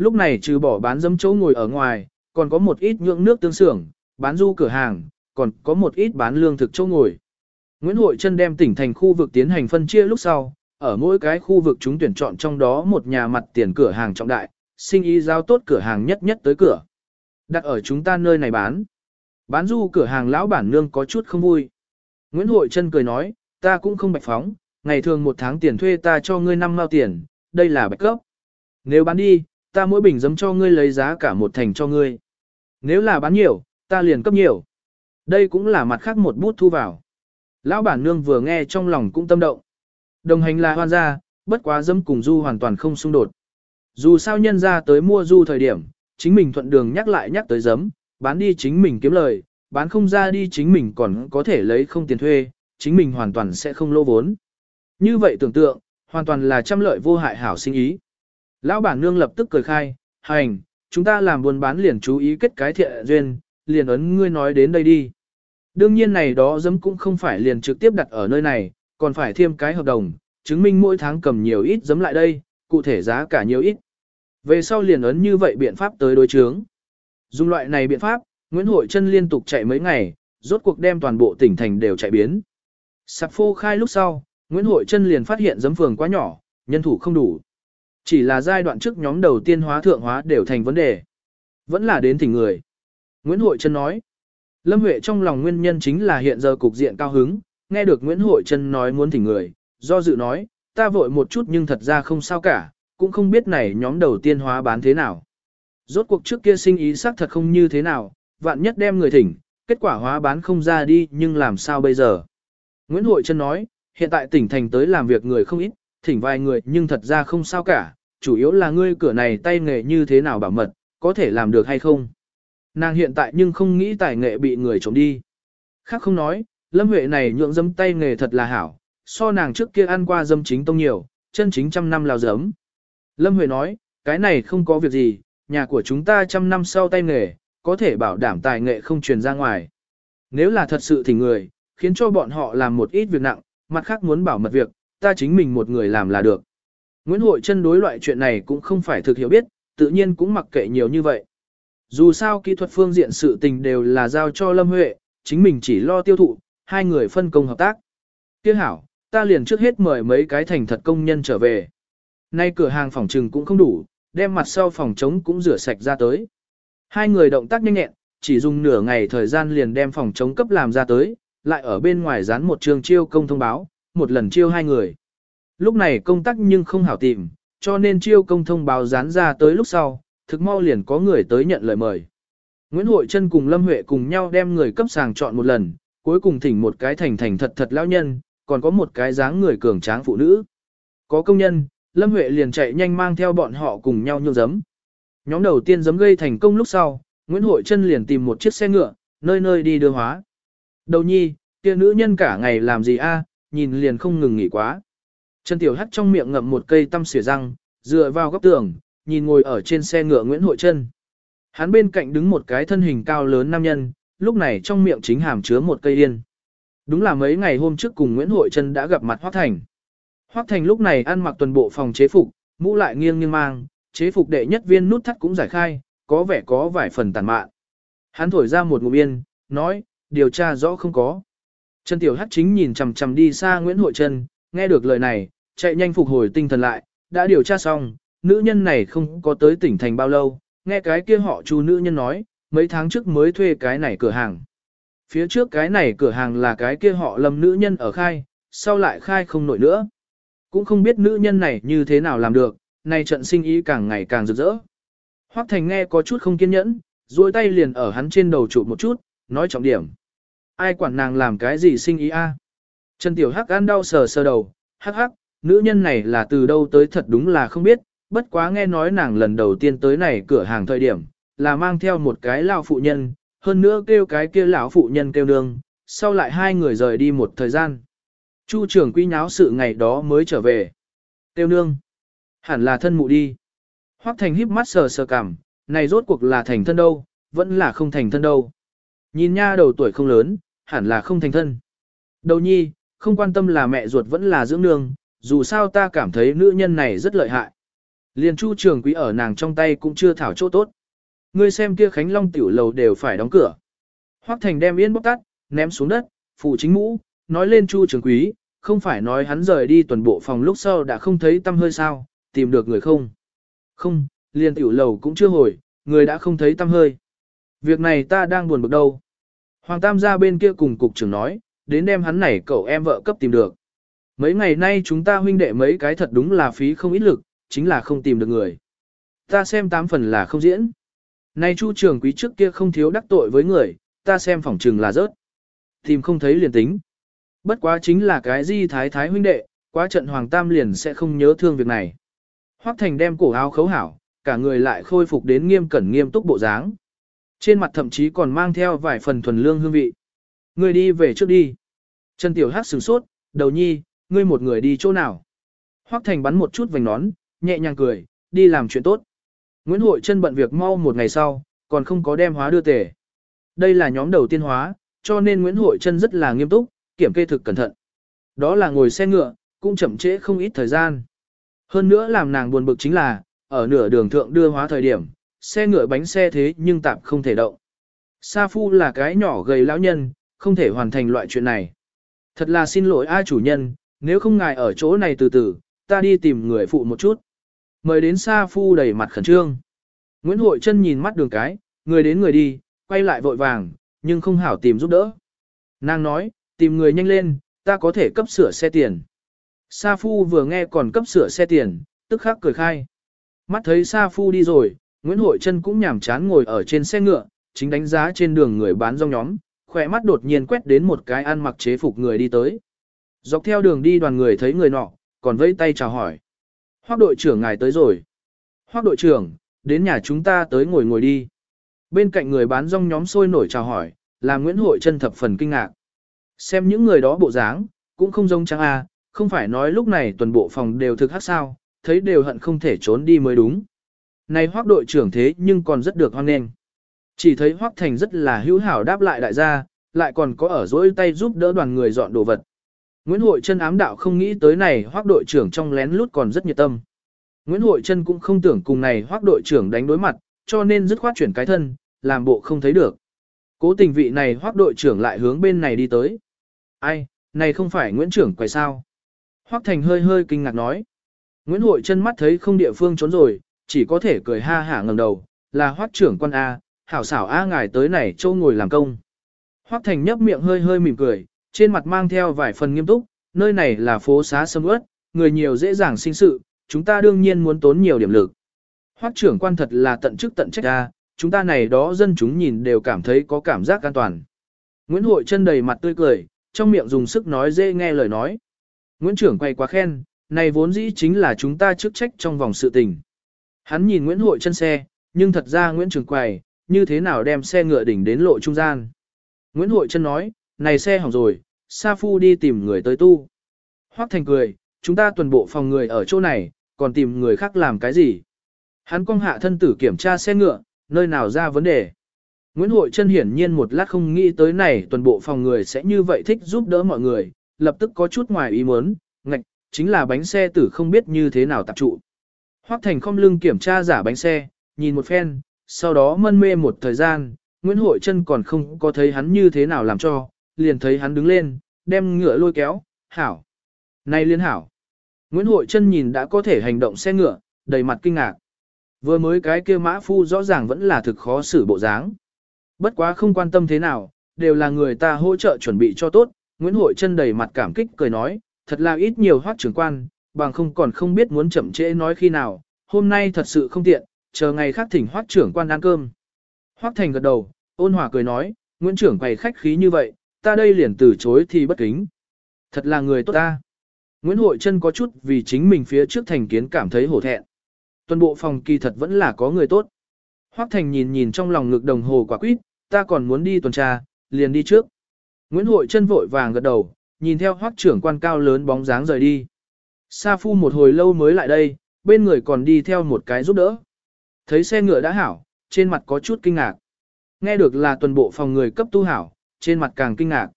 A: Lúc này trừ bỏ bán dấm chỗ ngồi ở ngoài, còn có một ít nhượng nước tương xưởng, bán du cửa hàng, còn có một ít bán lương thực chỗ ngồi. Nguyễn Hội Trân đem tỉnh thành khu vực tiến hành phân chia lúc sau, ở mỗi cái khu vực chúng tuyển chọn trong đó một nhà mặt tiền cửa hàng trọng đại, sinh ý giao tốt cửa hàng nhất nhất tới cửa. Đặt ở chúng ta nơi này bán. Bán du cửa hàng lão bản nương có chút không vui. Nguyễn Hội Trân cười nói, ta cũng không bạch phóng, ngày thường một tháng tiền thuê ta cho ngươi năm mao tiền, đây là bạch cấp. Nếu bán đi, ta mỗi bình giấm cho ngươi lấy giá cả một thành cho ngươi. Nếu là bán nhiều, ta liền cấp nhiều. Đây cũng là mặt khác một bút thu vào. Lão bản nương vừa nghe trong lòng cũng tâm động. Đồng hành là hoan gia, bất quá dâm cùng du hoàn toàn không xung đột. Dù sao nhân ra tới mua du thời điểm, chính mình thuận đường nhắc lại nhắc tới dấm, bán đi chính mình kiếm lời, bán không ra đi chính mình còn có thể lấy không tiền thuê, chính mình hoàn toàn sẽ không lỗ vốn. Như vậy tưởng tượng, hoàn toàn là trăm lợi vô hại hảo sinh ý. Lão bản nương lập tức cười khai, hành, chúng ta làm buôn bán liền chú ý kết cái thiện duyên, liền ấn ngươi nói đến đây đi. Đương nhiên này đó dấm cũng không phải liền trực tiếp đặt ở nơi này, còn phải thêm cái hợp đồng, chứng minh mỗi tháng cầm nhiều ít dấm lại đây, cụ thể giá cả nhiều ít. Về sau liền ấn như vậy biện pháp tới đối chướng. Dùng loại này biện pháp, Nguyễn Hội Trân liên tục chạy mấy ngày, rốt cuộc đem toàn bộ tỉnh thành đều chạy biến. Sạp phô khai lúc sau, Nguyễn Hội Trân liền phát hiện giấm phường quá nhỏ, nhân thủ không đủ. Chỉ là giai đoạn trước nhóm đầu tiên hóa thượng hóa đều thành vấn đề. Vẫn là đến thỉnh người. Nguyễn Hội Trân nói. Lâm Huệ trong lòng nguyên nhân chính là hiện giờ cục diện cao hứng, nghe được Nguyễn Hội Trân nói muốn thỉnh người, do dự nói, ta vội một chút nhưng thật ra không sao cả, cũng không biết này nhóm đầu tiên hóa bán thế nào. Rốt cuộc trước kia sinh ý xác thật không như thế nào, vạn nhất đem người thỉnh, kết quả hóa bán không ra đi nhưng làm sao bây giờ. Nguyễn Hội Trân nói, hiện tại tỉnh thành tới làm việc người không ít, thỉnh vài người nhưng thật ra không sao cả, chủ yếu là ngươi cửa này tay nghề như thế nào bảo mật, có thể làm được hay không. Nàng hiện tại nhưng không nghĩ tài nghệ bị người trộm đi. Khác không nói, Lâm Huệ này nhượng dấm tay nghề thật là hảo, so nàng trước kia ăn qua dâm chính tông nhiều, chân chính trăm năm lao dấm Lâm Huệ nói, cái này không có việc gì, nhà của chúng ta trăm năm sau tay nghề, có thể bảo đảm tài nghệ không truyền ra ngoài. Nếu là thật sự thì người, khiến cho bọn họ làm một ít việc nặng, mặt khác muốn bảo mật việc, ta chính mình một người làm là được. Nguyễn Hội chân đối loại chuyện này cũng không phải thực hiểu biết, tự nhiên cũng mặc kệ nhiều như vậy. Dù sao kỹ thuật phương diện sự tình đều là giao cho Lâm Huệ, chính mình chỉ lo tiêu thụ, hai người phân công hợp tác. Tiếc hảo, ta liền trước hết mời mấy cái thành thật công nhân trở về. Nay cửa hàng phòng trừng cũng không đủ, đem mặt sau phòng trống cũng rửa sạch ra tới. Hai người động tác nhanh nhẹn, chỉ dùng nửa ngày thời gian liền đem phòng trống cấp làm ra tới, lại ở bên ngoài dán một trường chiêu công thông báo, một lần chiêu hai người. Lúc này công tác nhưng không hảo tìm, cho nên chiêu công thông báo dán ra tới lúc sau, thực mau liền có người tới nhận lời mời. Nguyễn Hội Trân cùng Lâm Huệ cùng nhau đem người cấp sàng chọn một lần, cuối cùng thỉnh một cái thành thành thật thật lão nhân, còn có một cái dáng người cường tráng phụ nữ. Có công nhân, Lâm Huệ liền chạy nhanh mang theo bọn họ cùng nhau nhô giấm. Nhóm đầu tiên giấm gây thành công lúc sau, Nguyễn Hội Trân liền tìm một chiếc xe ngựa, nơi nơi đi đưa hóa. Đầu nhi, kia nữ nhân cả ngày làm gì a? Nhìn liền không ngừng nghỉ quá. Trần Tiểu Hắc trong miệng ngậm một cây tăm xỉa răng, dựa vào góc tường, nhìn ngồi ở trên xe ngựa Nguyễn Hội Trân. Hắn bên cạnh đứng một cái thân hình cao lớn nam nhân, lúc này trong miệng chính hàm chứa một cây yên. Đúng là mấy ngày hôm trước cùng Nguyễn Hội Trân đã gặp mặt Hoác Thành. Hoác Thành lúc này ăn mặc tuần bộ phòng chế phục, mũ lại nghiêng nghiêng mang, chế phục đệ nhất viên nút thắt cũng giải khai, có vẻ có vài phần tàn mạn. Hắn thổi ra một ngụm yên, nói, điều tra rõ không có. Trần Tiểu Hắc chính nhìn chằm chằm đi xa Nguyễn Hội Trân, nghe được lời này, chạy nhanh phục hồi tinh thần lại, đã điều tra xong, nữ nhân này không có tới tỉnh thành bao lâu, nghe cái kia họ chu nữ nhân nói, mấy tháng trước mới thuê cái này cửa hàng. Phía trước cái này cửa hàng là cái kia họ lầm nữ nhân ở khai, sau lại khai không nổi nữa. Cũng không biết nữ nhân này như thế nào làm được, nay trận sinh ý càng ngày càng rực rỡ. Hoắc Thành nghe có chút không kiên nhẫn, duỗi tay liền ở hắn trên đầu chụp một chút, nói trọng điểm. Ai quản nàng làm cái gì sinh ý a? Trần Tiểu Hắc ăn đau sờ sờ đầu, hắc hắc, nữ nhân này là từ đâu tới thật đúng là không biết, bất quá nghe nói nàng lần đầu tiên tới này cửa hàng thời điểm, là mang theo một cái lão phụ nhân, hơn nữa kêu cái kia lão phụ nhân kêu nương, sau lại hai người rời đi một thời gian. Chu trưởng quy nháo sự ngày đó mới trở về. Tiêu nương. Hẳn là thân mụ đi. Hoắc thành híp mắt sờ sờ cảm, này rốt cuộc là thành thân đâu, vẫn là không thành thân đâu. Nhìn nha đầu tuổi không lớn, hẳn là không thành thân. Đầu nhi, không quan tâm là mẹ ruột vẫn là dưỡng nương, dù sao ta cảm thấy nữ nhân này rất lợi hại. Liền chu trường quý ở nàng trong tay cũng chưa thảo chỗ tốt. Ngươi xem kia Khánh Long tiểu lầu đều phải đóng cửa. Hoắc Thành đem yên bóc tắt, ném xuống đất, phụ chính mũ, nói lên chu trường quý, không phải nói hắn rời đi tuần bộ phòng lúc sau đã không thấy tâm hơi sao, tìm được người không. Không, liền tiểu lầu cũng chưa hồi, người đã không thấy tâm hơi. Việc này ta đang buồn bực đâu. Hoàng Tam gia bên kia cùng cục trưởng nói, đến đem hắn này cậu em vợ cấp tìm được. Mấy ngày nay chúng ta huynh đệ mấy cái thật đúng là phí không ít lực, chính là không tìm được người. Ta xem tám phần là không diễn. Nay chu trưởng quý trước kia không thiếu đắc tội với người, ta xem phỏng trừng là rớt. Tìm không thấy liền tính. Bất quá chính là cái di thái thái huynh đệ, quá trận Hoàng Tam liền sẽ không nhớ thương việc này. Hoắc Thành đem cổ áo khấu hảo, cả người lại khôi phục đến nghiêm cẩn nghiêm túc bộ dáng. Trên mặt thậm chí còn mang theo vài phần thuần lương hương vị. Ngươi đi về trước đi. Trần Tiểu Hắc sửng sốt, đầu nhi, ngươi một người đi chỗ nào? Hoắc Thành bắn một chút vành nón, nhẹ nhàng cười, đi làm chuyện tốt. Nguyễn Hội chân bận việc mau một ngày sau, còn không có đem hóa đưa tể. Đây là nhóm đầu tiên hóa, cho nên Nguyễn Hội chân rất là nghiêm túc, kiểm kê thực cẩn thận. Đó là ngồi xe ngựa, cũng chậm trễ không ít thời gian. Hơn nữa làm nàng buồn bực chính là, ở nửa đường thượng đưa hóa thời điểm, xe ngựa bánh xe thế nhưng tạm không thể động. Sa Phu là cái nhỏ gầy lão nhân, không thể hoàn thành loại chuyện này. Thật là xin lỗi ai chủ nhân, nếu không ngài ở chỗ này từ từ, ta đi tìm người phụ một chút. Mời đến Sa Phu đầy mặt khẩn trương. Nguyễn Hội chân nhìn mắt đường cái, người đến người đi, quay lại vội vàng, nhưng không hảo tìm giúp đỡ. Nàng nói, tìm người nhanh lên, ta có thể cấp sửa xe tiền. Sa Phu vừa nghe còn cấp sửa xe tiền, tức khắc cười khai. Mắt thấy Sa Phu đi rồi, Nguyễn Hội Trân cũng nhàm chán ngồi ở trên xe ngựa, chính đánh giá trên đường người bán rong nhóm, khỏe mắt đột nhiên quét đến một cái ăn mặc chế phục người đi tới. Dọc theo đường đi đoàn người thấy người nọ, còn vẫy tay chào hỏi. Hoác đội trưởng ngài tới rồi. Hoác đội trưởng, đến nhà chúng ta tới ngồi ngồi đi. Bên cạnh người bán rong nhóm sôi nổi chào hỏi, là Nguyễn Hội Trân thập phần kinh ngạc. Xem những người đó bộ dáng, cũng không giống trắng a, à, không phải nói lúc này toàn bộ phòng đều thực hát sao, thấy đều hận không thể trốn đi mới đúng. Này hoác đội trưởng thế nhưng còn rất được hoan nghênh. Chỉ thấy hoác thành rất là hữu hảo đáp lại đại gia, lại còn có ở dỗi tay giúp đỡ đoàn người dọn đồ vật. Nguyễn Hội Trân ám đạo không nghĩ tới này hoác đội trưởng trong lén lút còn rất nhiệt tâm. Nguyễn Hội Trân cũng không tưởng cùng này hoác đội trưởng đánh đối mặt, cho nên dứt khoát chuyển cái thân, làm bộ không thấy được. Cố tình vị này hoác đội trưởng lại hướng bên này đi tới. Ai, này không phải Nguyễn trưởng quay sao? Hoác Thành hơi hơi kinh ngạc nói. Nguyễn Hội chân mắt thấy không địa phương trốn rồi, chỉ có thể cười ha hả ngầm đầu, là hoác trưởng quan A, hảo xảo A ngài tới này châu ngồi làm công. Hoác Thành nhấp miệng hơi hơi mỉm cười, trên mặt mang theo vài phần nghiêm túc, nơi này là phố xá sâm ướt, người nhiều dễ dàng sinh sự, chúng ta đương nhiên muốn tốn nhiều điểm lực. Hoác trưởng quan thật là tận chức tận trách A, chúng ta này đó dân chúng nhìn đều cảm thấy có cảm giác an toàn. Nguyễn Hội chân đầy mặt tươi cười, trong miệng dùng sức nói dễ nghe lời nói. Nguyễn trưởng quay quá khen, này vốn dĩ chính là chúng ta chức trách trong vòng sự tình. Hắn nhìn Nguyễn Hội chân xe, nhưng thật ra Nguyễn trường quầy, như thế nào đem xe ngựa đỉnh đến lộ trung gian. Nguyễn Hội chân nói, này xe hỏng rồi, Sa Phu đi tìm người tới tu. Hoác Thành cười, chúng ta tuần bộ phòng người ở chỗ này, còn tìm người khác làm cái gì? Hắn cong hạ thân tử kiểm tra xe ngựa, nơi nào ra vấn đề. Nguyễn Hội chân hiển nhiên một lát không nghĩ tới này tuần bộ phòng người sẽ như vậy thích giúp đỡ mọi người, lập tức có chút ngoài ý muốn, ngạch, chính là bánh xe tử không biết như thế nào tập trụ. Hoắc Thành không lưng kiểm tra giả bánh xe, nhìn một phen, sau đó mân mê một thời gian, Nguyễn Hội chân còn không có thấy hắn như thế nào làm cho, liền thấy hắn đứng lên, đem ngựa lôi kéo, hảo. Này liên hảo. Nguyễn Hội chân nhìn đã có thể hành động xe ngựa, đầy mặt kinh ngạc. Vừa mới cái kia mã phu rõ ràng vẫn là thực khó xử bộ dáng. Bất quá không quan tâm thế nào, đều là người ta hỗ trợ chuẩn bị cho tốt, Nguyễn Hội chân đầy mặt cảm kích cười nói, thật là ít nhiều hoác trưởng quan, bằng không còn không biết muốn chậm trễ nói khi nào, hôm nay thật sự không tiện, chờ ngày khác thỉnh hoác trưởng quan ăn cơm. Hoác thành gật đầu, ôn hòa cười nói, Nguyễn trưởng quầy khách khí như vậy, ta đây liền từ chối thì bất kính. Thật là người tốt ta. Nguyễn Hội chân có chút vì chính mình phía trước thành kiến cảm thấy hổ thẹn. Toàn bộ phòng kỳ thật vẫn là có người tốt. Hoác thành nhìn nhìn trong lòng ngực đồng hồ quả quýt, ta còn muốn đi tuần tra, liền đi trước. Nguyễn Hội chân vội vàng gật đầu, nhìn theo hoác trưởng quan cao lớn bóng dáng rời đi. Sa phu một hồi lâu mới lại đây, bên người còn đi theo một cái giúp đỡ. Thấy xe ngựa đã hảo, trên mặt có chút kinh ngạc. Nghe được là tuần bộ phòng người cấp tu hảo, trên mặt càng kinh ngạc.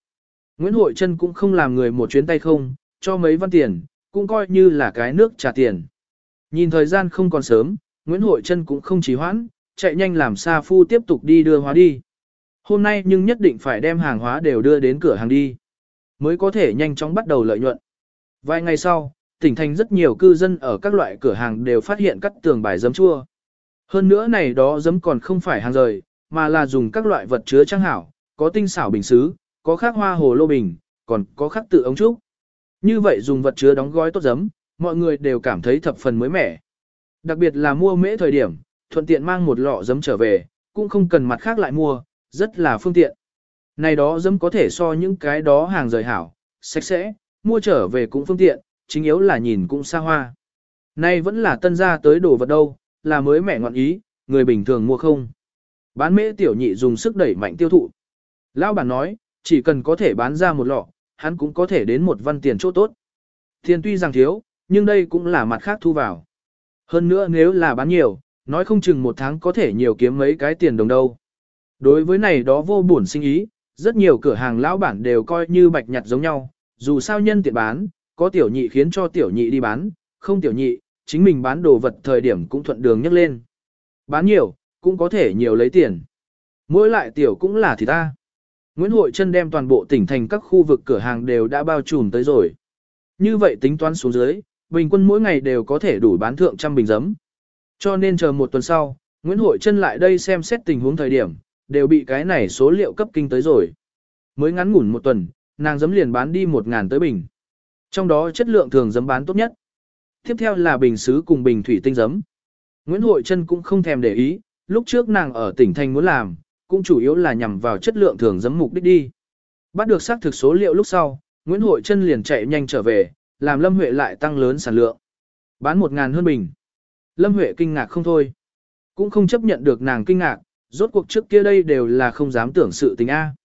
A: Nguyễn Hội Trân cũng không làm người một chuyến tay không, cho mấy văn tiền, cũng coi như là cái nước trả tiền. Nhìn thời gian không còn sớm, Nguyễn Hội Trân cũng không trì hoãn, chạy nhanh làm Sa Phu tiếp tục đi đưa hóa đi. Hôm nay nhưng nhất định phải đem hàng hóa đều đưa đến cửa hàng đi, mới có thể nhanh chóng bắt đầu lợi nhuận. Vài ngày sau, tỉnh thành rất nhiều cư dân ở các loại cửa hàng đều phát hiện các tường bài giấm chua. Hơn nữa này đó giấm còn không phải hàng rời, mà là dùng các loại vật chứa trang hảo, có tinh xảo bình xứ, có khắc hoa hồ lô bình, còn có khắc tự ống trúc. Như vậy dùng vật chứa đóng gói tốt giấm, mọi người đều cảm thấy thập phần mới mẻ. Đặc biệt là mua mễ thời điểm, thuận tiện mang một lọ giấm trở về, cũng không cần mặt khác lại mua, rất là phương tiện. Này đó giấm có thể so những cái đó hàng rời hảo, sạch sẽ, mua trở về cũng phương tiện, chính yếu là nhìn cũng xa hoa. Nay vẫn là tân gia tới đồ vật đâu, là mới mẻ ngọn ý, người bình thường mua không. Bán mễ tiểu nhị dùng sức đẩy mạnh tiêu thụ. Lão bản nói, chỉ cần có thể bán ra một lọ, hắn cũng có thể đến một văn tiền chỗ tốt. Tiền tuy rằng thiếu, nhưng đây cũng là mặt khác thu vào. Hơn nữa nếu là bán nhiều, nói không chừng một tháng có thể nhiều kiếm mấy cái tiền đồng đâu. Đối với này đó vô buồn sinh ý, rất nhiều cửa hàng lão bản đều coi như bạch nhặt giống nhau, dù sao nhân tiện bán, có tiểu nhị khiến cho tiểu nhị đi bán, không tiểu nhị, chính mình bán đồ vật thời điểm cũng thuận đường nhắc lên. Bán nhiều, cũng có thể nhiều lấy tiền. Mỗi lại tiểu cũng là thì ta. Nguyễn Hội Trân đem toàn bộ tỉnh thành các khu vực cửa hàng đều đã bao trùm tới rồi. Như vậy tính toán xuống dưới, bình quân mỗi ngày đều có thể đủ bán thượng trăm bình giấm. Cho nên chờ một tuần sau, Nguyễn Hội Trân lại đây xem xét tình huống thời điểm, đều bị cái này số liệu cấp kinh tới rồi. Mới ngắn ngủn một tuần, nàng giấm liền bán đi một ngàn tới bình. Trong đó chất lượng thường giấm bán tốt nhất. Tiếp theo là bình sứ cùng bình thủy tinh giấm. Nguyễn Hội Trân cũng không thèm để ý, lúc trước nàng ở tỉnh thành muốn làm, cũng chủ yếu là nhằm vào chất lượng thường giấm mục đích đi. Bắt được xác thực số liệu lúc sau, Nguyễn Hội Trân liền chạy nhanh trở về, làm Lâm Huệ lại tăng lớn sản lượng. Bán một ngàn hơn bình. Lâm Huệ kinh ngạc không thôi. Cũng không chấp nhận được nàng kinh ngạc, rốt cuộc trước kia đây đều là không dám tưởng sự tình A.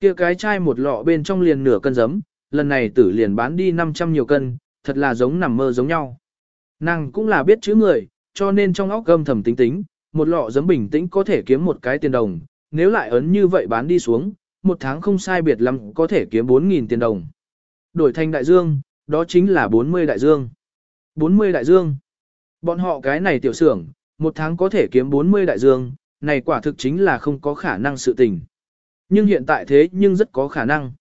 A: Kia cái chai một lọ bên trong liền nửa cân giấm, lần này tử liền bán đi 500 nhiều cân, thật là giống nằm mơ giống nhau. Nàng cũng là biết chữ người, cho nên trong óc gâm thầm tính tính, một lọ giấm bình tĩnh có thể kiếm một cái tiền đồng, nếu lại ấn như vậy bán đi xuống, một tháng không sai biệt lắm có thể kiếm 4.000 tiền đồng. Đổi thành đại dương, đó chính là 40 đại dương. 40 đại dương. Bọn họ cái này tiểu xưởng, một tháng có thể kiếm 40 đại dương, này quả thực chính là không có khả năng sự tình. Nhưng hiện tại thế nhưng rất có khả năng.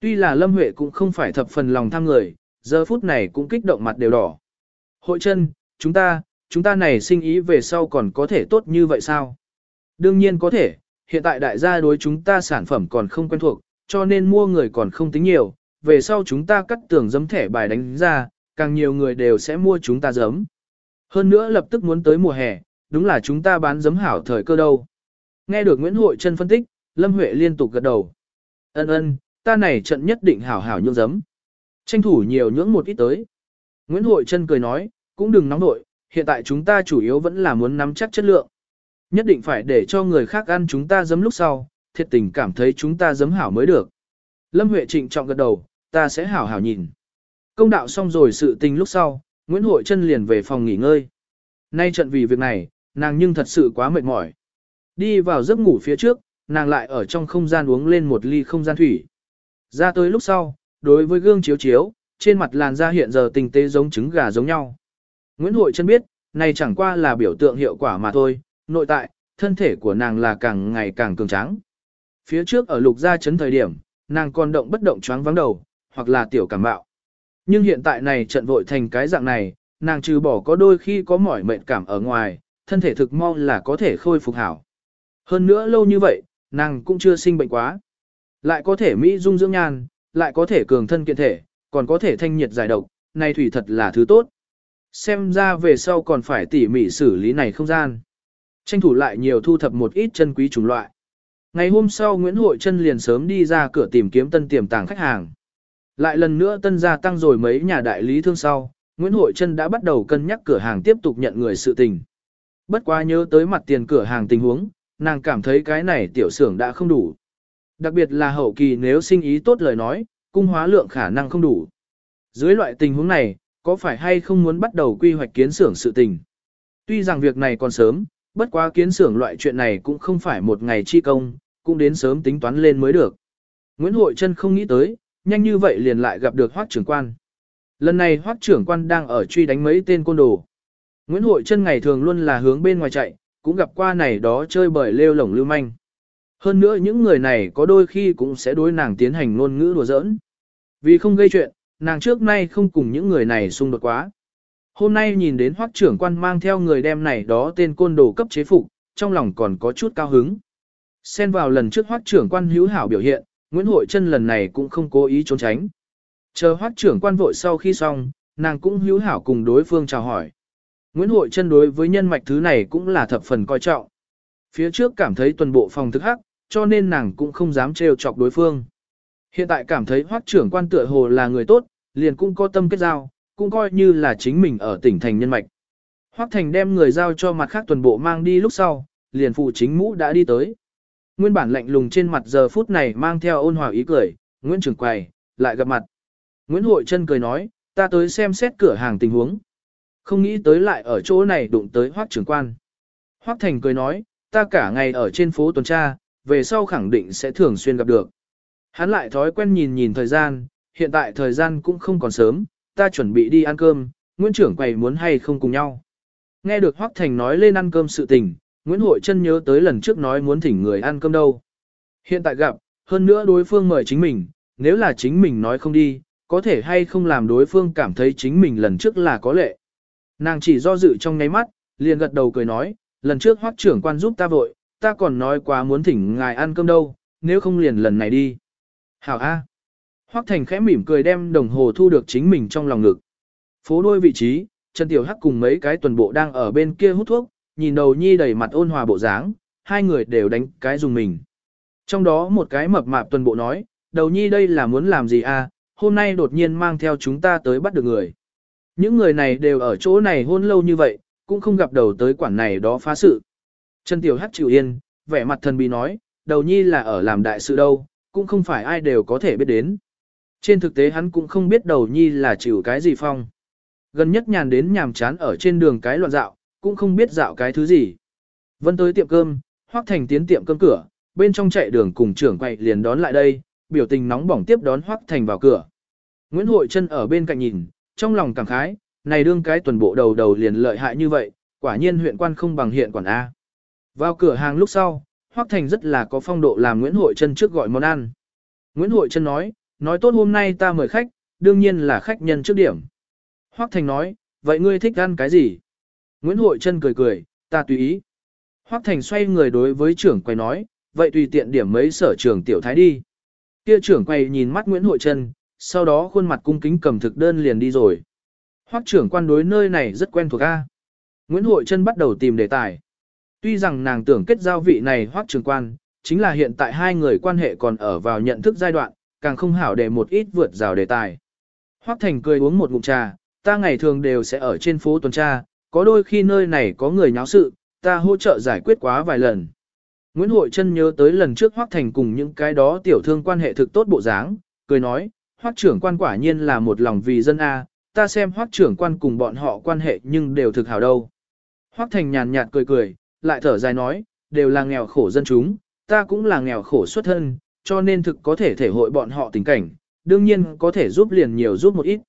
A: Tuy là Lâm Huệ cũng không phải thập phần lòng tham người, giờ phút này cũng kích động mặt đều đỏ. Hội chân, chúng ta, chúng ta này sinh ý về sau còn có thể tốt như vậy sao? Đương nhiên có thể, hiện tại đại gia đối chúng ta sản phẩm còn không quen thuộc, cho nên mua người còn không tính nhiều, về sau chúng ta cắt tưởng giấm thẻ bài đánh ra, càng nhiều người đều sẽ mua chúng ta giấm. Hơn nữa lập tức muốn tới mùa hè, đúng là chúng ta bán giấm hảo thời cơ đâu. Nghe được Nguyễn Hội Trân phân tích, Lâm Huệ liên tục gật đầu. Ân ân, ta này trận nhất định hảo hảo nhượng giấm. Tranh thủ nhiều nhưỡng một ít tới. Nguyễn Hội Trân cười nói, cũng đừng nóng nội, hiện tại chúng ta chủ yếu vẫn là muốn nắm chắc chất lượng. Nhất định phải để cho người khác ăn chúng ta giấm lúc sau, thiệt tình cảm thấy chúng ta giấm hảo mới được. Lâm Huệ trịnh trọng gật đầu, ta sẽ hảo hảo nhìn. Công đạo xong rồi sự tình lúc sau, Nguyễn Hội Trân liền về phòng nghỉ ngơi. Nay trận vì việc này, nàng nhưng thật sự quá mệt mỏi. Đi vào giấc ngủ phía trước, nàng lại ở trong không gian uống lên một ly không gian thủy. Ra tới lúc sau, đối với gương chiếu chiếu, trên mặt làn da hiện giờ tình tế giống trứng gà giống nhau. Nguyễn Hội Trân biết, này chẳng qua là biểu tượng hiệu quả mà thôi, nội tại, thân thể của nàng là càng ngày càng cường tráng. Phía trước ở lục gia chấn thời điểm, nàng còn động bất động choáng vắng đầu, hoặc là tiểu cảm bạo. Nhưng hiện tại này trận vội thành cái dạng này, nàng trừ bỏ có đôi khi có mỏi mệt cảm ở ngoài, thân thể thực mong là có thể khôi phục hảo. Hơn nữa lâu như vậy, nàng cũng chưa sinh bệnh quá. Lại có thể mỹ dung dưỡng nhan, lại có thể cường thân kiện thể, còn có thể thanh nhiệt giải độc, này thủy thật là thứ tốt. Xem ra về sau còn phải tỉ mỉ xử lý này không gian. Tranh thủ lại nhiều thu thập một ít chân quý chủng loại. Ngày hôm sau Nguyễn Hội Trân liền sớm đi ra cửa tìm kiếm tân tiềm tàng khách hàng. Lại lần nữa tân gia tăng rồi mấy nhà đại lý thương sau, Nguyễn Hội Trân đã bắt đầu cân nhắc cửa hàng tiếp tục nhận người sự tình. Bất quá nhớ tới mặt tiền cửa hàng tình huống, nàng cảm thấy cái này tiểu xưởng đã không đủ. Đặc biệt là hậu kỳ nếu sinh ý tốt lời nói, cung hóa lượng khả năng không đủ. Dưới loại tình huống này, có phải hay không muốn bắt đầu quy hoạch kiến xưởng sự tình? Tuy rằng việc này còn sớm, bất quá kiến xưởng loại chuyện này cũng không phải một ngày chi công, cũng đến sớm tính toán lên mới được. Nguyễn Hội Trân không nghĩ tới, nhanh như vậy liền lại gặp được Hoắc trưởng quan. Lần này Hoắc trưởng quan đang ở truy đánh mấy tên côn đồ. Nguyễn Hội Trân ngày thường luôn là hướng bên ngoài chạy, cũng gặp qua này đó chơi bời lêu lổng lưu manh. Hơn nữa những người này có đôi khi cũng sẽ đối nàng tiến hành ngôn ngữ đùa giỡn. Vì không gây chuyện, nàng trước nay không cùng những người này xung đột quá. Hôm nay nhìn đến hoắc trưởng quan mang theo người đem này đó tên côn đồ cấp chế phục, trong lòng còn có chút cao hứng. Xen vào lần trước hoắc trưởng quan hữu hảo biểu hiện, Nguyễn Hội Trân lần này cũng không cố ý trốn tránh. Chờ hoắc trưởng quan vội sau khi xong, nàng cũng hữu hảo cùng đối phương chào hỏi. Nguyễn Hội Trân đối với nhân mạch thứ này cũng là thập phần coi trọng. Phía trước cảm thấy tuần bộ phòng thức hắc, cho nên nàng cũng không dám trêu chọc đối phương. Hiện tại cảm thấy hoắc trưởng quan tựa hồ là người tốt, liền cũng có tâm kết giao, cũng coi như là chính mình ở tỉnh thành nhân mạch. Hoắc thành đem người giao cho mặt khác tuần bộ mang đi lúc sau, liền phụ chính mũ đã đi tới. Nguyên bản lạnh lùng trên mặt giờ phút này mang theo ôn hòa ý cười, Nguyễn Trường Quầy, lại gặp mặt. Nguyễn Hội Trân cười nói, ta tới xem xét cửa hàng tình huống. Không nghĩ tới lại ở chỗ này đụng tới Hoác trưởng quan. Hoác Thành cười nói, ta cả ngày ở trên phố tuần tra, về sau khẳng định sẽ thường xuyên gặp được. Hắn lại thói quen nhìn nhìn thời gian, hiện tại thời gian cũng không còn sớm, ta chuẩn bị đi ăn cơm, Nguyễn trưởng quầy muốn hay không cùng nhau. Nghe được Hoác Thành nói lên ăn cơm sự tình, Nguyễn Hội Trân nhớ tới lần trước nói muốn thỉnh người ăn cơm đâu. Hiện tại gặp, hơn nữa đối phương mời chính mình, nếu là chính mình nói không đi, có thể hay không làm đối phương cảm thấy chính mình lần trước là có lệ. Nàng chỉ do dự trong ngáy mắt, liền gật đầu cười nói, lần trước hoác trưởng quan giúp ta vội, ta còn nói quá muốn thỉnh ngài ăn cơm đâu, nếu không liền lần này đi. Hảo A. Hoác thành khẽ mỉm cười đem đồng hồ thu được chính mình trong lòng ngực. Phố đôi vị trí, Trần Tiểu Hắc cùng mấy cái tuần bộ đang ở bên kia hút thuốc, nhìn đầu nhi đầy mặt ôn hòa bộ dáng, hai người đều đánh cái dùng mình. Trong đó một cái mập mạp tuần bộ nói, đầu nhi đây là muốn làm gì a? hôm nay đột nhiên mang theo chúng ta tới bắt được người. Những người này đều ở chỗ này hôn lâu như vậy, cũng không gặp đầu tới quản này đó phá sự. Trần Tiểu Hắc chịu yên, vẻ mặt thần bí nói, đầu nhi là ở làm đại sự đâu, cũng không phải ai đều có thể biết đến. Trên thực tế hắn cũng không biết đầu nhi là chịu cái gì phong. Gần nhất nhàn đến nhàm chán ở trên đường cái loạn dạo, cũng không biết dạo cái thứ gì. Vân tới tiệm cơm, Hoắc Thành tiến tiệm cơm cửa, bên trong chạy đường cùng trưởng quậy liền đón lại đây, biểu tình nóng bỏng tiếp đón Hoắc Thành vào cửa. Nguyễn Hội Trân ở bên cạnh nhìn, trong lòng cảm khái, này đương cái tuần bộ đầu đầu liền lợi hại như vậy, quả nhiên huyện quan không bằng hiện quản A. Vào cửa hàng lúc sau, Hoắc Thành rất là có phong độ làm Nguyễn Hội Trân trước gọi món ăn. Nguyễn Hội Trân nói, nói tốt hôm nay ta mời khách, đương nhiên là khách nhân trước điểm. Hoắc Thành nói, vậy ngươi thích ăn cái gì? Nguyễn Hội Trân cười cười, ta tùy ý. Hoắc Thành xoay người đối với trưởng quầy nói, vậy tùy tiện điểm mấy sở trưởng tiểu thái đi. Kia trưởng quầy nhìn mắt Nguyễn Hội Trân, sau đó khuôn mặt cung kính cầm thực đơn liền đi rồi. Hoắc trưởng quan đối nơi này rất quen thuộc a. Nguyễn Hội Trân bắt đầu tìm đề tài. Tuy rằng nàng tưởng kết giao vị này Hoắc Trường quan, chính là hiện tại hai người quan hệ còn ở vào nhận thức giai đoạn, càng không hảo để một ít vượt rào đề tài. Hoắc Thành cười uống một ngụm trà, ta ngày thường đều sẽ ở trên phố tuần tra, có đôi khi nơi này có người nháo sự, ta hỗ trợ giải quyết quá vài lần. Nguyễn Hội Trân nhớ tới lần trước Hoắc Thành cùng những cái đó tiểu thương quan hệ thực tốt bộ dáng, cười nói, Hoắc trưởng quan quả nhiên là một lòng vì dân A, ta xem Hoắc trưởng quan cùng bọn họ quan hệ nhưng đều thực hảo đâu. Hoắc Thành nhàn nhạt cười cười, lại thở dài nói, đều là nghèo khổ dân chúng, ta cũng là nghèo khổ xuất thân, cho nên thực có thể thể hội bọn họ tình cảnh, đương nhiên có thể giúp liền nhiều giúp một ít.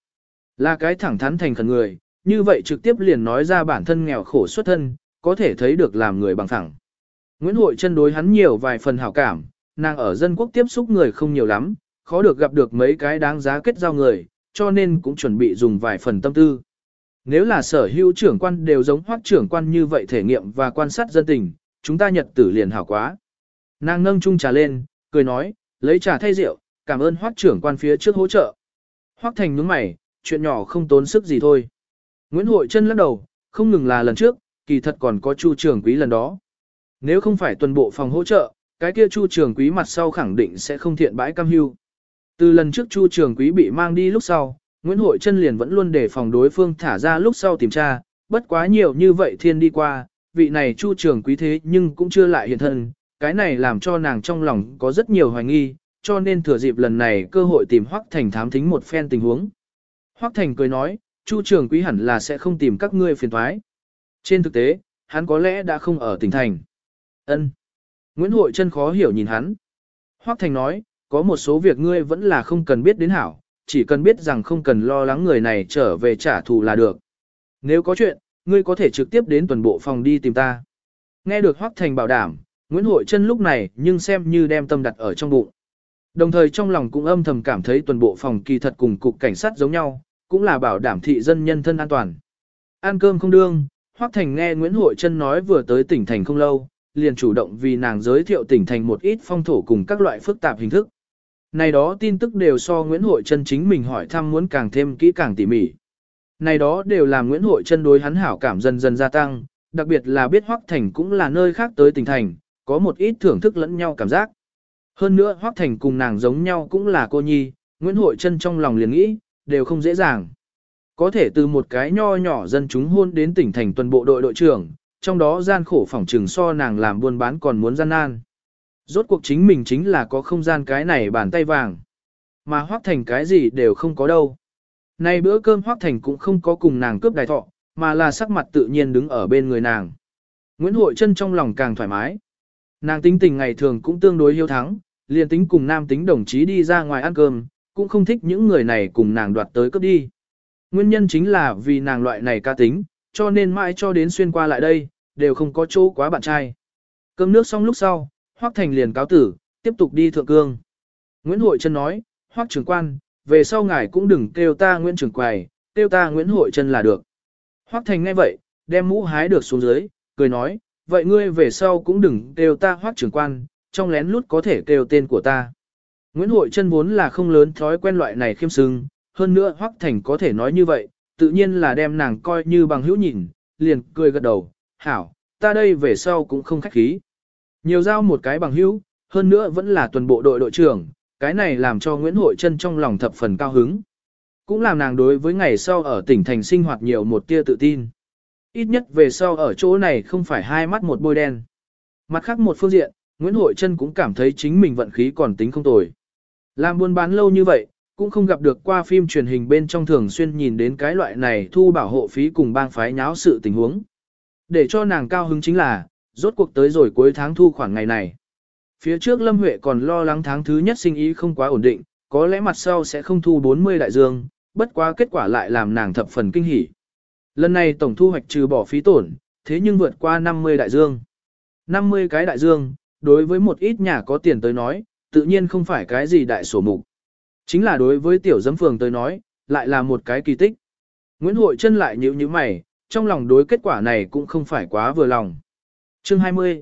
A: Là cái thẳng thắn thành khẩn người, như vậy trực tiếp liền nói ra bản thân nghèo khổ xuất thân, có thể thấy được làm người bằng thẳng. Nguyễn Hội chân đối hắn nhiều vài phần hảo cảm, nàng ở dân quốc tiếp xúc người không nhiều lắm, khó được gặp được mấy cái đáng giá kết giao người, cho nên cũng chuẩn bị dùng vài phần tâm tư. Nếu là sở hữu trưởng quan đều giống hoác trưởng quan như vậy thể nghiệm và quan sát dân tình, chúng ta nhật tử liền hảo quá. Nàng nâng chung trà lên, cười nói, lấy trà thay rượu, cảm ơn hoác trưởng quan phía trước hỗ trợ. Hoác thành nhướng mày, chuyện nhỏ không tốn sức gì thôi. Nguyễn Hội chân lắc đầu, không ngừng là lần trước, kỳ thật còn có chu trưởng quý lần đó. Nếu không phải tuần bộ phòng hỗ trợ, cái kia chu trưởng quý mặt sau khẳng định sẽ không thiện bãi cam hưu. Từ lần trước chu trưởng quý bị mang đi lúc sau, Nguyễn Hội Trân liền vẫn luôn để phòng đối phương thả ra lúc sau tìm tra, bất quá nhiều như vậy thiên đi qua, vị này chu trưởng quý thế nhưng cũng chưa lại hiện thân, cái này làm cho nàng trong lòng có rất nhiều hoài nghi, cho nên thừa dịp lần này cơ hội tìm Hoắc Thành thám thính một phen tình huống. Hoắc Thành cười nói, Chu trưởng quý hẳn là sẽ không tìm các ngươi phiền thoái. Trên thực tế, hắn có lẽ đã không ở tỉnh thành. Ân. Nguyễn Hội Trân khó hiểu nhìn hắn. Hoắc Thành nói, có một số việc ngươi vẫn là không cần biết đến hảo, chỉ cần biết rằng không cần lo lắng người này trở về trả thù là được. Nếu có chuyện, ngươi có thể trực tiếp đến tuần bộ phòng đi tìm ta. Nghe được Hoắc Thành bảo đảm, Nguyễn Hội chân lúc này nhưng xem như đem tâm đặt ở trong bụng. Đồng thời trong lòng cũng âm thầm cảm thấy tuần bộ phòng kỳ thật cùng cục cảnh sát giống nhau, cũng là bảo đảm thị dân nhân thân an toàn. Ăn cơm không đương, Hoắc Thành nghe Nguyễn Hội Trân nói vừa tới tỉnh thành không lâu, liền chủ động vì nàng giới thiệu tỉnh thành một ít phong thổ cùng các loại phức tạp hình thức. Này đó tin tức đều so Nguyễn Hội Trân chính mình hỏi thăm muốn càng thêm kỹ càng tỉ mỉ. Này đó đều làm Nguyễn Hội Trân đối hắn hảo cảm dần dần gia tăng, đặc biệt là biết Hoắc Thành cũng là nơi khác tới tỉnh thành, có một ít thưởng thức lẫn nhau cảm giác. Hơn nữa Hoắc Thành cùng nàng giống nhau cũng là cô nhi, Nguyễn Hội Trân trong lòng liền nghĩ, đều không dễ dàng. Có thể từ một cái nho nhỏ dân chúng hôn đến tỉnh thành tuần bộ đội đội trưởng, trong đó gian khổ phỏng trừng so nàng làm buôn bán còn muốn gian nan. Rốt cuộc chính mình chính là có không gian cái này bàn tay vàng. Mà Hoác Thành cái gì đều không có đâu. Nay bữa cơm Hoác Thành cũng không có cùng nàng cướp đài thọ, mà là sắc mặt tự nhiên đứng ở bên người nàng. Nguyễn Hội Trân trong lòng càng thoải mái. Nàng tính tình ngày thường cũng tương đối hiếu thắng, liền tính cùng nam tính đồng chí đi ra ngoài ăn cơm, cũng không thích những người này cùng nàng đoạt tới cướp đi. Nguyên nhân chính là vì nàng loại này ca tính, cho nên mãi cho đến xuyên qua lại đây, đều không có chỗ quá bạn trai. Cơm nước xong lúc sau, Hoắc Thành liền cáo tử, tiếp tục đi thượng cương. Nguyễn Hội Trân nói, Hoắc trưởng quan, về sau ngài cũng đừng kêu ta Nguyễn trưởng quầy, kêu ta Nguyễn Hội Trân là được. Hoắc Thành nghe vậy, đem mũ hái được xuống dưới, cười nói, vậy ngươi về sau cũng đừng kêu ta Hoắc trưởng quan, trong lén lút có thể kêu tên của ta. Nguyễn Hội Trân vốn là không lớn thói quen loại này khiêm sưng, hơn nữa Hoắc Thành có thể nói như vậy, tự nhiên là đem nàng coi như bằng hữu nhìn, liền cười gật đầu, hảo, ta đây về sau cũng không khách khí. Nhiều giao một cái bằng hữu, hơn nữa vẫn là tuần bộ đội đội trưởng, cái này làm cho Nguyễn Hội Trân trong lòng thập phần cao hứng. Cũng làm nàng đối với ngày sau ở tỉnh thành sinh hoạt nhiều một tia tự tin. Ít nhất về sau ở chỗ này không phải hai mắt một bôi đen. Mặt khác một phương diện, Nguyễn Hội Trân cũng cảm thấy chính mình vận khí còn tính không tồi. Làm buôn bán lâu như vậy, cũng không gặp được qua phim truyền hình bên trong thường xuyên nhìn đến cái loại này thu bảo hộ phí cùng bang phái nháo sự tình huống. Để cho nàng cao hứng chính là, rốt cuộc tới rồi cuối tháng thu khoảng ngày này. Phía trước Lâm Huệ còn lo lắng tháng thứ nhất sinh ý không quá ổn định, có lẽ mặt sau sẽ không thu 40 đại dương, bất quá kết quả lại làm nàng thập phần kinh hỉ. Lần này tổng thu hoạch trừ bỏ phí tổn, thế nhưng vượt qua 50 đại dương. 50 cái đại dương, đối với một ít nhà có tiền tới nói, tự nhiên không phải cái gì đại sổ mục. Chính là đối với tiểu giấm phường tới nói, lại là một cái kỳ tích. Nguyễn Hội chân lại nhíu nhíu mày, trong lòng đối kết quả này cũng không phải quá vừa lòng. Chương 20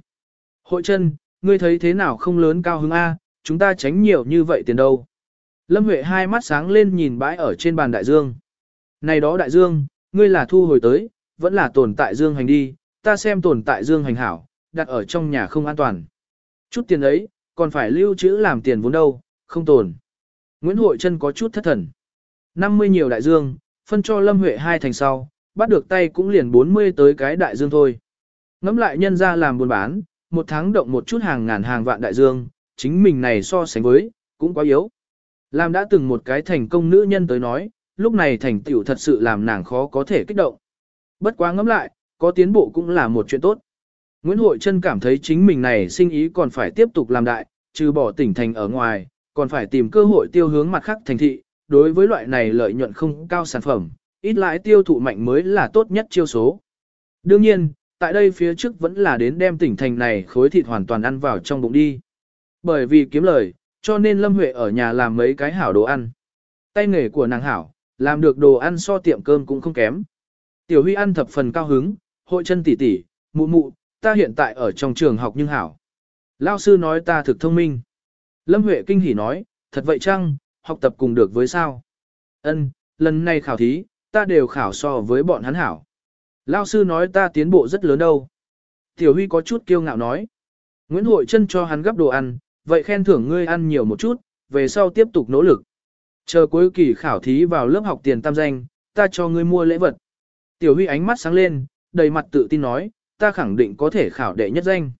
A: Hội chân, ngươi thấy thế nào không lớn cao hứng A, chúng ta tránh nhiều như vậy tiền đâu. Lâm Huệ hai mắt sáng lên nhìn bãi ở trên bàn đại dương. Này đó đại dương, ngươi là thu hồi tới, vẫn là tồn tại dương hành đi, ta xem tồn tại dương hành hảo, đặt ở trong nhà không an toàn. Chút tiền ấy, còn phải lưu trữ làm tiền vốn đâu, không tồn. Nguyễn Hội Trân có chút thất thần. 50 nhiều đại dương, phân cho Lâm Huệ hai thành sau, bắt được tay cũng liền 40 tới cái đại dương thôi. Ngắm lại nhân ra làm buôn bán, một tháng động một chút hàng ngàn hàng vạn đại dương, chính mình này so sánh với, cũng quá yếu. Làm đã từng một cái thành công nữ nhân tới nói, lúc này thành tựu thật sự làm nàng khó có thể kích động. Bất quá ngắm lại, có tiến bộ cũng là một chuyện tốt. Nguyễn Hội Trân cảm thấy chính mình này sinh ý còn phải tiếp tục làm đại, trừ bỏ tỉnh thành ở ngoài, còn phải tìm cơ hội tiêu hướng mặt khác thành thị. Đối với loại này lợi nhuận không cao sản phẩm, ít lãi tiêu thụ mạnh mới là tốt nhất chiêu số. Đương nhiên, tại đây phía trước vẫn là đến đem tỉnh thành này khối thịt hoàn toàn ăn vào trong bụng đi. Bởi vì kiếm lời, cho nên Lâm Huệ ở nhà làm mấy cái hảo đồ ăn. Tay nghề của nàng hảo, làm được đồ ăn so tiệm cơm cũng không kém. Tiểu Huy ăn thập phần cao hứng, hội chân tỉ tỉ, mụ mụ, ta hiện tại ở trong trường học nhưng hảo. Lao sư nói ta thực thông minh. Lâm Huệ kinh hỉ nói, thật vậy chăng, học tập cùng được với sao? Ân, lần này khảo thí, ta đều khảo so với bọn hắn hảo. Lao sư nói ta tiến bộ rất lớn đâu. Tiểu Huy có chút kiêu ngạo nói. Nguyễn Hội chân cho hắn gấp đồ ăn, vậy khen thưởng ngươi ăn nhiều một chút, về sau tiếp tục nỗ lực. Chờ cuối kỳ khảo thí vào lớp học tiền tam danh, ta cho ngươi mua lễ vật. Tiểu Huy ánh mắt sáng lên, đầy mặt tự tin nói, ta khẳng định có thể khảo đệ nhất danh.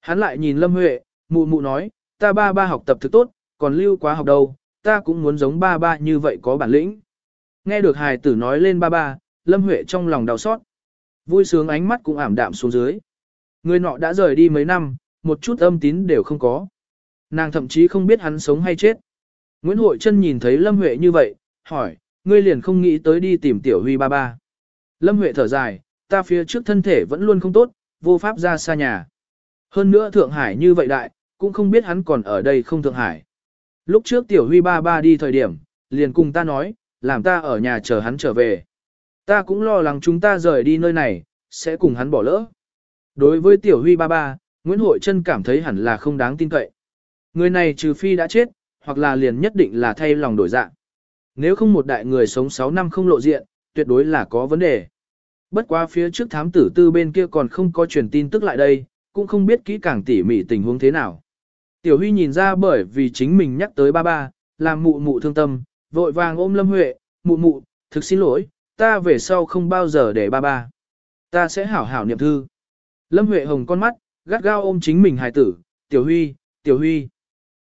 A: Hắn lại nhìn Lâm Huệ, mụ mụ nói, ta ba ba học tập thực tốt, còn lưu quá học đâu, ta cũng muốn giống ba ba như vậy có bản lĩnh. Nghe được hài tử nói lên ba ba, Lâm Huệ trong lòng đau xót. Vui sướng ánh mắt cũng ảm đạm xuống dưới. Người nọ đã rời đi mấy năm, một chút âm tín đều không có. Nàng thậm chí không biết hắn sống hay chết. Nguyễn Hội Trân nhìn thấy Lâm Huệ như vậy, hỏi, ngươi liền không nghĩ tới đi tìm Tiểu Huy ba ba. Lâm Huệ thở dài, ta phía trước thân thể vẫn luôn không tốt, vô pháp ra xa nhà. Hơn nữa Thượng Hải như vậy đại, cũng không biết hắn còn ở đây không Thượng Hải. Lúc trước Tiểu Huy ba ba đi thời điểm, liền cùng ta nói, làm ta ở nhà chờ hắn trở về. Ta cũng lo lắng chúng ta rời đi nơi này, sẽ cùng hắn bỏ lỡ. Đối với Tiểu Huy ba ba, Nguyễn Hội Trân cảm thấy hẳn là không đáng tin cậy. Người này trừ phi đã chết, hoặc là liền nhất định là thay lòng đổi dạng. Nếu không một đại người sống 6 năm không lộ diện, tuyệt đối là có vấn đề. Bất quá phía trước thám tử tư bên kia còn không có truyền tin tức lại đây, cũng không biết kỹ càng tỉ mỉ tình huống thế nào. Tiểu Huy nhìn ra bởi vì chính mình nhắc tới ba ba, làm mụ mụ thương tâm, vội vàng ôm Lâm Huệ, mụ mụ, thực xin lỗi, ta về sau không bao giờ để ba ba. Ta sẽ hảo hảo niệm thư. Lâm Huệ Hồng con mắt, gắt gao ôm chính mình hài tử, Tiểu Huy, Tiểu Huy.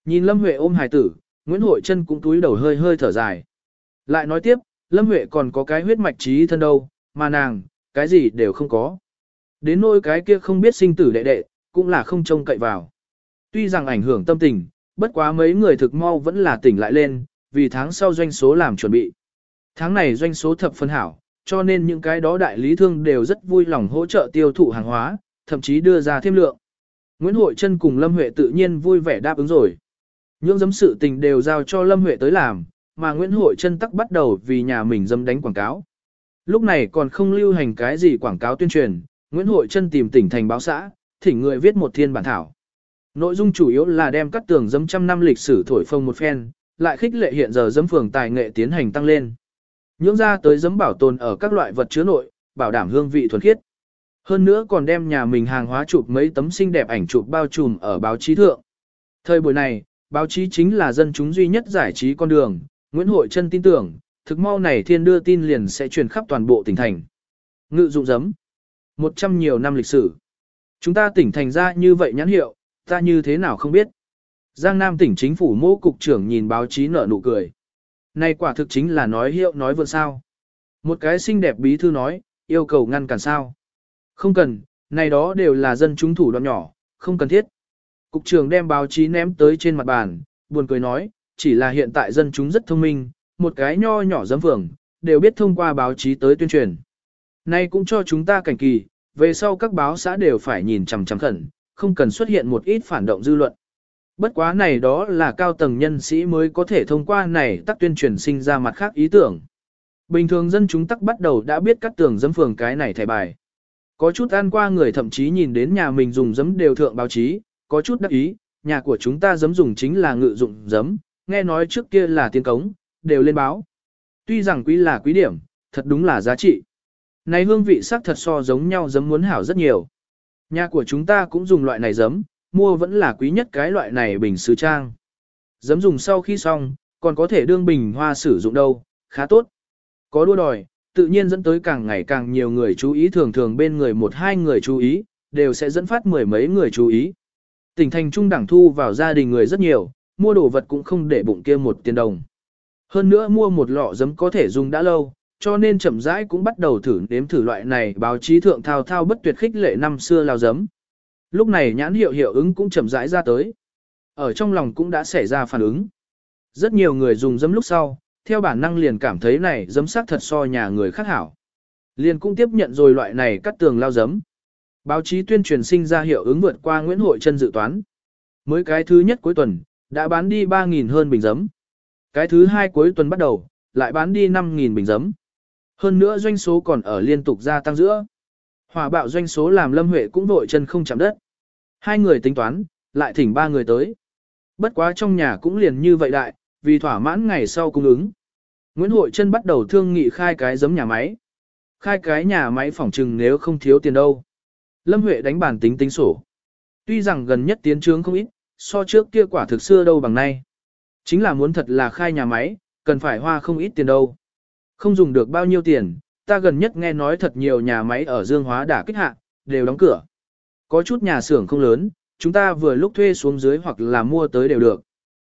A: Nhìn Lâm Huệ ôm hài tử, Nguyễn Hội Trân cũng túi đầu hơi hơi thở dài. Lại nói tiếp, Lâm Huệ còn có cái huyết mạch trí thân đâu, mà nàng, cái gì đều không có. Đến nỗi cái kia không biết sinh tử đệ đệ, cũng là không trông cậy vào. Tuy rằng ảnh hưởng tâm tình, bất quá mấy người thực mau vẫn là tỉnh lại lên, vì tháng sau doanh số làm chuẩn bị. Tháng này doanh số thập phân hảo, cho nên những cái đó đại lý thương đều rất vui lòng hỗ trợ tiêu thụ hàng hóa, thậm chí đưa ra thêm lượng. Nguyễn Hội Trân cùng Lâm Huệ tự nhiên vui vẻ đáp ứng rồi. Những giấm sự tình đều giao cho Lâm Huệ tới làm, mà Nguyễn Hội Trân tắc bắt đầu vì nhà mình dâm đánh quảng cáo. Lúc này còn không lưu hành cái gì quảng cáo tuyên truyền, Nguyễn Hội Trân tìm tỉnh thành báo xã, thỉnh người viết một thiên bản thảo. Nội dung chủ yếu là đem các tường dấm trăm năm lịch sử thổi phồng một phen, lại khích lệ hiện giờ dấm phường tài nghệ tiến hành tăng lên. Nhưỡng ra tới dấm bảo tồn ở các loại vật chứa nội, bảo đảm hương vị thuần khiết. Hơn nữa còn đem nhà mình hàng hóa chụp mấy tấm xinh đẹp ảnh chụp bao trùm ở báo chí thượng. Thời buổi này, báo chí chính là dân chúng duy nhất giải trí con đường, Nguyễn Hội Trân tin tưởng, thực mau này thiên đưa tin liền sẽ truyền khắp toàn bộ tỉnh thành. Ngự dụng giấm. Một trăm nhiều năm lịch sử. Chúng ta tỉnh thành ra như vậy nhãn hiệu, ta như thế nào không biết. Giang Nam tỉnh chính phủ mô cục trưởng nhìn báo chí nở nụ cười. Này quả thực chính là nói hiệu nói vượn sao. Một cái xinh đẹp bí thư nói, yêu cầu ngăn cản sao. Không cần, này đó đều là dân chúng thủ đoạn nhỏ, không cần thiết. Cục trưởng đem báo chí ném tới trên mặt bàn, buồn cười nói, chỉ là hiện tại dân chúng rất thông minh, một cái nho nhỏ giấm phường, đều biết thông qua báo chí tới tuyên truyền. Này cũng cho chúng ta cảnh kỳ, về sau các báo xã đều phải nhìn chằm chằm khẩn, không cần xuất hiện một ít phản động dư luận. Bất quá này đó là cao tầng nhân sĩ mới có thể thông qua này tắc tuyên truyền sinh ra mặt khác ý tưởng. Bình thường dân chúng tắc bắt đầu đã biết các tường dấm phường cái này thẻ bài. Có chút ăn qua người thậm chí nhìn đến nhà mình dùng dấm đều thượng báo chí, có chút đắc ý, nhà của chúng ta dấm dùng chính là ngự dụng dấm, nghe nói trước kia là tiên cống, đều lên báo. Tuy rằng quý là quý điểm, thật đúng là giá trị. Này hương vị sắc thật so giống nhau dấm muốn hảo rất nhiều. Nhà của chúng ta cũng dùng loại này dấm, mua vẫn là quý nhất cái loại này bình sứ trang. Giấm dùng sau khi xong, còn có thể đương bình hoa sử dụng đâu, khá tốt. Có đua đòi, tự nhiên dẫn tới càng ngày càng nhiều người chú ý thường thường bên người một hai người chú ý, đều sẽ dẫn phát mười mấy người chú ý. Tỉnh thành trung đẳng thu vào gia đình người rất nhiều, mua đồ vật cũng không để bụng kia một tiền đồng. Hơn nữa mua một lọ giấm có thể dùng đã lâu, cho nên chậm rãi cũng bắt đầu thử nếm thử loại này báo chí thượng thao thao bất tuyệt khích lệ năm xưa lao giấm. Lúc này nhãn hiệu hiệu ứng cũng chậm rãi ra tới. Ở trong lòng cũng đã xảy ra phản ứng. Rất nhiều người dùng giấm lúc sau, theo bản năng liền cảm thấy này giấm sắc thật so nhà người khác hảo. Liền cũng tiếp nhận rồi loại này cắt tường lao giấm. Báo chí tuyên truyền sinh ra hiệu ứng vượt qua Nguyễn Hội chân dự toán. Mới cái thứ nhất cuối tuần, đã bán đi 3.000 hơn bình giấm. Cái thứ hai cuối tuần bắt đầu, lại bán đi 5.000 bình giấm. Hơn nữa doanh số còn ở liên tục gia tăng giữa. Hỏa bạo doanh số làm Lâm Huệ cũng vội chân không chạm đất. Hai người tính toán, lại thỉnh ba người tới. Bất quá trong nhà cũng liền như vậy đại, vì thỏa mãn ngày sau cung ứng. Nguyễn Hội Trân bắt đầu thương nghị khai cái giấm nhà máy. Khai cái nhà máy phỏng trừng nếu không thiếu tiền đâu. Lâm Huệ đánh bản tính tính sổ. Tuy rằng gần nhất tiến trướng không ít, so trước kia quả thực xưa đâu bằng nay. Chính là muốn thật là khai nhà máy, cần phải hoa không ít tiền đâu. Không dùng được bao nhiêu tiền, ta gần nhất nghe nói thật nhiều nhà máy ở Dương Hóa đã kích hạ, đều đóng cửa. Có chút nhà xưởng không lớn, chúng ta vừa lúc thuê xuống dưới hoặc là mua tới đều được.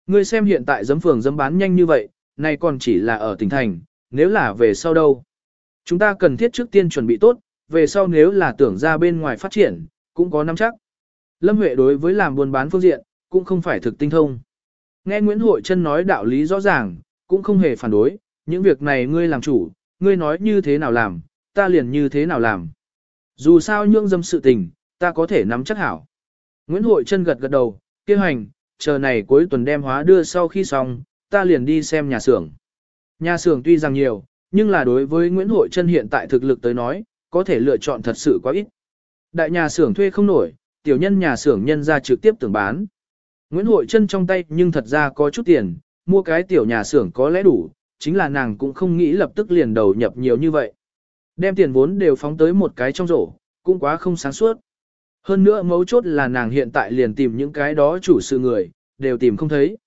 A: Ngươi xem hiện tại giấm phường giấm bán nhanh như vậy, nay còn chỉ là ở tỉnh thành, nếu là về sau đâu. Chúng ta cần thiết trước tiên chuẩn bị tốt, về sau nếu là tưởng ra bên ngoài phát triển, cũng có nắm chắc. Lâm Huệ đối với làm buôn bán phương diện, cũng không phải thực tinh thông. Nghe Nguyễn Hội Trân nói đạo lý rõ ràng, cũng không hề phản đối, những việc này ngươi làm chủ, ngươi nói như thế nào làm, ta liền như thế nào làm. Dù sao nhượng dâm sự tình, ta có thể nắm chắc hảo. Nguyễn Hội chân gật gật đầu, kêu hành, chờ này cuối tuần đem hóa đưa sau khi xong, ta liền đi xem nhà xưởng. Nhà xưởng tuy rằng nhiều, nhưng là đối với Nguyễn Hội chân hiện tại thực lực tới nói, có thể lựa chọn thật sự quá ít. Đại nhà xưởng thuê không nổi, tiểu nhân nhà xưởng nhân ra trực tiếp tưởng bán. Nguyễn Hội chân trong tay nhưng thật ra có chút tiền, mua cái tiểu nhà xưởng có lẽ đủ, chính là nàng cũng không nghĩ lập tức liền đầu nhập nhiều như vậy. Đem tiền vốn đều phóng tới một cái trong rổ, cũng quá không sáng suốt. Hơn nữa mấu chốt là nàng hiện tại liền tìm những cái đó chủ sự người, đều tìm không thấy.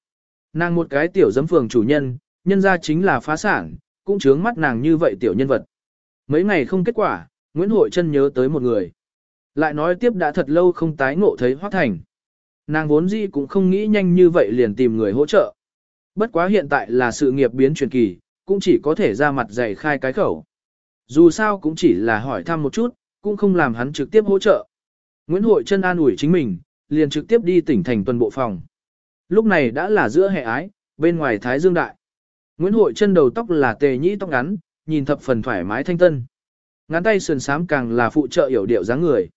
A: Nàng một cái tiểu giấm phường chủ nhân, nhân ra chính là phá sản, cũng chướng mắt nàng như vậy tiểu nhân vật. Mấy ngày không kết quả, Nguyễn Hội Trân nhớ tới một người. Lại nói tiếp đã thật lâu không tái ngộ thấy Hoắc Thành. Nàng vốn dĩ cũng không nghĩ nhanh như vậy liền tìm người hỗ trợ. Bất quá hiện tại là sự nghiệp biến truyền kỳ, cũng chỉ có thể ra mặt dày khai cái khẩu. Dù sao cũng chỉ là hỏi thăm một chút, cũng không làm hắn trực tiếp hỗ trợ. Nguyễn Hội chân an ủi chính mình, liền trực tiếp đi tỉnh thành tuần bộ phòng. Lúc này đã là giữa hè ái, bên ngoài Thái Dương Đại. Nguyễn Hội chân đầu tóc là tề nhĩ tóc ngắn, nhìn thập phần thoải mái thanh tân. Ngắn tay sườn sám càng là phụ trợ hiểu điệu dáng người.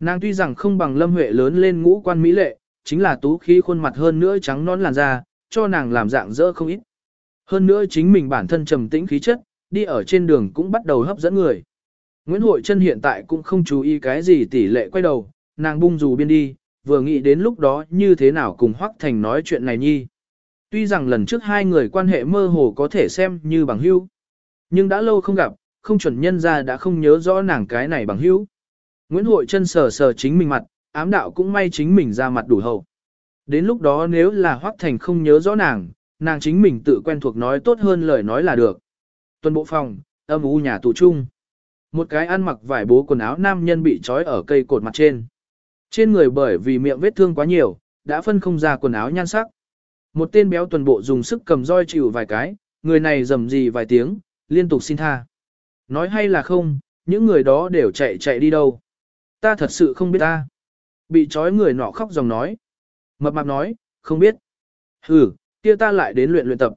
A: Nàng tuy rằng không bằng Lâm Huệ lớn lên ngũ quan mỹ lệ, chính là tú khí khuôn mặt hơn nữa trắng non làn da, cho nàng làm dạng dỡ không ít. Hơn nữa chính mình bản thân trầm tĩnh khí chất, đi ở trên đường cũng bắt đầu hấp dẫn người. Nguyễn Hội Trân hiện tại cũng không chú ý cái gì tỷ lệ quay đầu, nàng bung dù biên đi, vừa nghĩ đến lúc đó như thế nào cùng Hoắc Thành nói chuyện này nhi. Tuy rằng lần trước hai người quan hệ mơ hồ có thể xem như bằng hữu, nhưng đã lâu không gặp, không chuẩn nhân ra đã không nhớ rõ nàng cái này bằng hữu. Nguyễn Hội Trân sờ sờ chính mình mặt, ám đạo cũng may chính mình ra mặt đủ hậu. Đến lúc đó nếu là Hoắc Thành không nhớ rõ nàng, nàng chính mình tự quen thuộc nói tốt hơn lời nói là được. Tuần bộ phòng, âm u nhà tù chung. Một cái ăn mặc vải bố quần áo nam nhân bị trói ở cây cột mặt trên. Trên người bởi vì miệng vết thương quá nhiều, đã phân không ra quần áo nhan sắc. Một tên béo tuần bộ dùng sức cầm roi chịu vài cái, người này rầm gì vài tiếng, liên tục xin tha. Nói hay là không, những người đó đều chạy chạy đi đâu. Ta thật sự không biết ta. Bị trói người nọ khóc dòng nói. Mập mạp nói, không biết. Ừ, kia ta lại đến luyện luyện tập.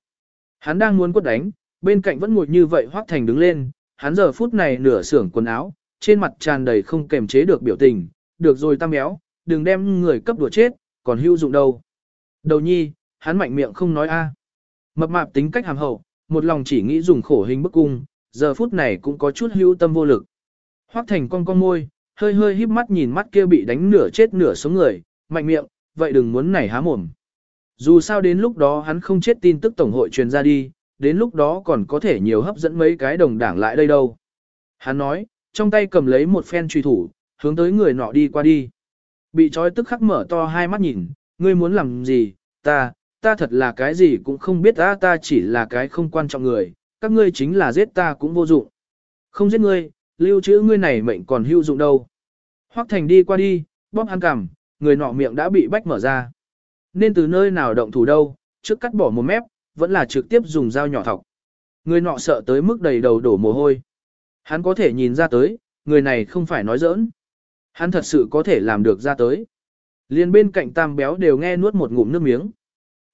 A: Hắn đang muốn quất đánh, bên cạnh vẫn ngồi như vậy hoác Thành đứng lên, hắn giờ phút này nửa xưởng quần áo, trên mặt tràn đầy không kềm chế được biểu tình, được rồi tam béo, đừng đem người cấp đùa chết, còn hữu dụng đâu. Đầu nhi, hắn mạnh miệng không nói a. Mập mạp tính cách hàm hậu, một lòng chỉ nghĩ dùng khổ hình bức cung, giờ phút này cũng có chút hữu tâm vô lực. Hoắc Thành con con môi, hơi hơi híp mắt nhìn mắt kia bị đánh nửa chết nửa sống người, mạnh miệng, vậy đừng muốn nảy há mồm. Dù sao đến lúc đó hắn không chết tin tức tổng hội truyền ra đi, đến lúc đó còn có thể nhiều hấp dẫn mấy cái đồng đảng lại đây đâu. Hắn nói, trong tay cầm lấy một phen truy thủ, hướng tới người nọ đi qua đi. Bị trói tức khắc mở to hai mắt nhìn, ngươi muốn làm gì, ta, ta thật là cái gì cũng không biết ta ta chỉ là cái không quan trọng người, các ngươi chính là giết ta cũng vô dụng. Không giết ngươi, lưu trữ ngươi này mệnh còn hữu dụng đâu. Hoắc Thành đi qua đi, bóp hắn cằm, người nọ miệng đã bị bách mở ra. Nên từ nơi nào động thủ đâu, trước cắt bỏ một mép, vẫn là trực tiếp dùng dao nhỏ thọc. Người nọ sợ tới mức đầy đầu đổ mồ hôi. Hắn có thể nhìn ra tới, người này không phải nói giỡn. Hắn thật sự có thể làm được ra tới. Liên bên cạnh tam béo đều nghe nuốt một ngụm nước miếng.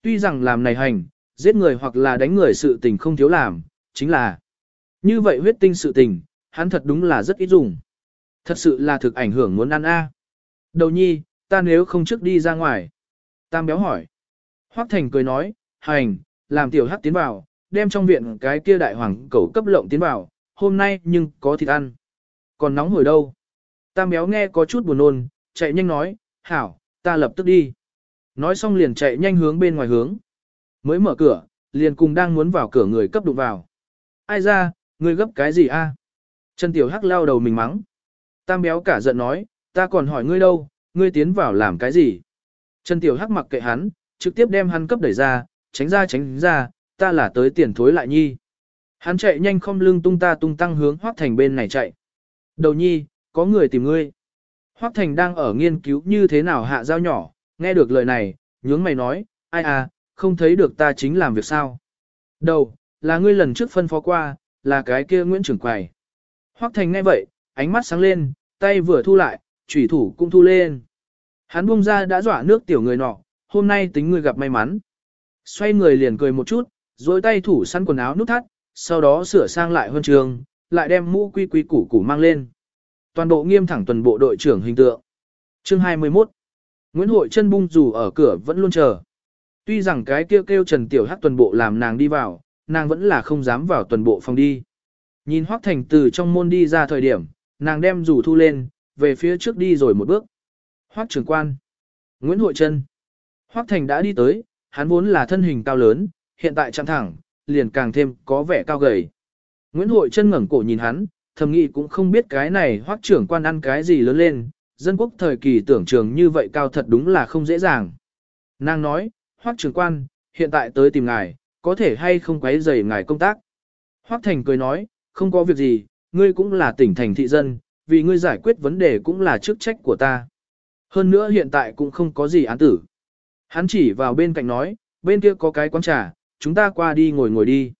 A: Tuy rằng làm này hành, giết người hoặc là đánh người sự tình không thiếu làm, chính là như vậy huyết tinh sự tình, hắn thật đúng là rất ít dùng. Thật sự là thực ảnh hưởng muốn ăn a. Đầu nhi, ta nếu không trước đi ra ngoài. Tam béo hỏi. Hoắc Thành cười nói, hành, làm tiểu hắc tiến vào, đem trong viện cái kia đại hoàng cẩu cấp lộng tiến vào, hôm nay nhưng có thịt ăn. Còn nóng hồi đâu? Tam béo nghe có chút buồn nôn, chạy nhanh nói, hảo, ta lập tức đi. Nói xong liền chạy nhanh hướng bên ngoài hướng. Mới mở cửa, liền cùng đang muốn vào cửa người cấp đụng vào. Ai ra, ngươi gấp cái gì a? Trần Tiểu Hắc lao đầu mình mắng. Tam béo cả giận nói, ta còn hỏi ngươi đâu, ngươi tiến vào làm cái gì? Trần Tiểu Hắc mặc kệ hắn, trực tiếp đem hắn cấp đẩy ra, tránh ra tránh ra, ta là tới tiền thối lại nhi. Hắn chạy nhanh không lưng tung ta tung tăng hướng Hoắc Thành bên này chạy. Đầu nhi, có người tìm ngươi. Hoắc Thành đang ở nghiên cứu như thế nào hạ dao nhỏ, nghe được lời này, nhướng mày nói, ai à, không thấy được ta chính làm việc sao. Đầu, là ngươi lần trước phân phó qua, là cái kia Nguyễn Trưởng Quầy. Hoắc Thành nghe vậy, ánh mắt sáng lên, tay vừa thu lại, chủy thủ cũng thu lên. Hắn buông ra đã dọa nước tiểu người nọ, hôm nay tính ngươi gặp may mắn. Xoay người liền cười một chút, rồi tay thủ săn quần áo nút thắt, sau đó sửa sang lại huân trường, lại đem mũ quy quy củ củ mang lên. Toàn bộ nghiêm thẳng tuần bộ đội trưởng hình tượng. Chương 21 Nguyễn Hội chân bung dù ở cửa vẫn luôn chờ. Tuy rằng cái kêu kêu Trần Tiểu Hắc tuần bộ làm nàng đi vào, nàng vẫn là không dám vào tuần bộ phòng đi. Nhìn Hoắc Thành từ trong môn đi ra thời điểm, nàng đem rủ thu lên, về phía trước đi rồi một bước. Hoắc trưởng quan. Nguyễn Hội Trân. Hoắc Thành đã đi tới, hắn vốn là thân hình cao lớn, hiện tại chạm thẳng, liền càng thêm có vẻ cao gầy. Nguyễn Hội chân ngẩng cổ nhìn hắn, thầm nghĩ cũng không biết cái này Hoắc trưởng quan ăn cái gì lớn lên, dân quốc thời kỳ tưởng trường như vậy cao thật đúng là không dễ dàng. Nàng nói, Hoắc trưởng quan, hiện tại tới tìm ngài, có thể hay không quấy rầy ngài công tác. Hoắc Thành cười nói, không có việc gì, ngươi cũng là tỉnh thành thị dân, vì ngươi giải quyết vấn đề cũng là chức trách của ta. Hơn nữa hiện tại cũng không có gì án tử. Hắn chỉ vào bên cạnh nói, bên kia có cái quán trà, chúng ta qua đi ngồi ngồi đi.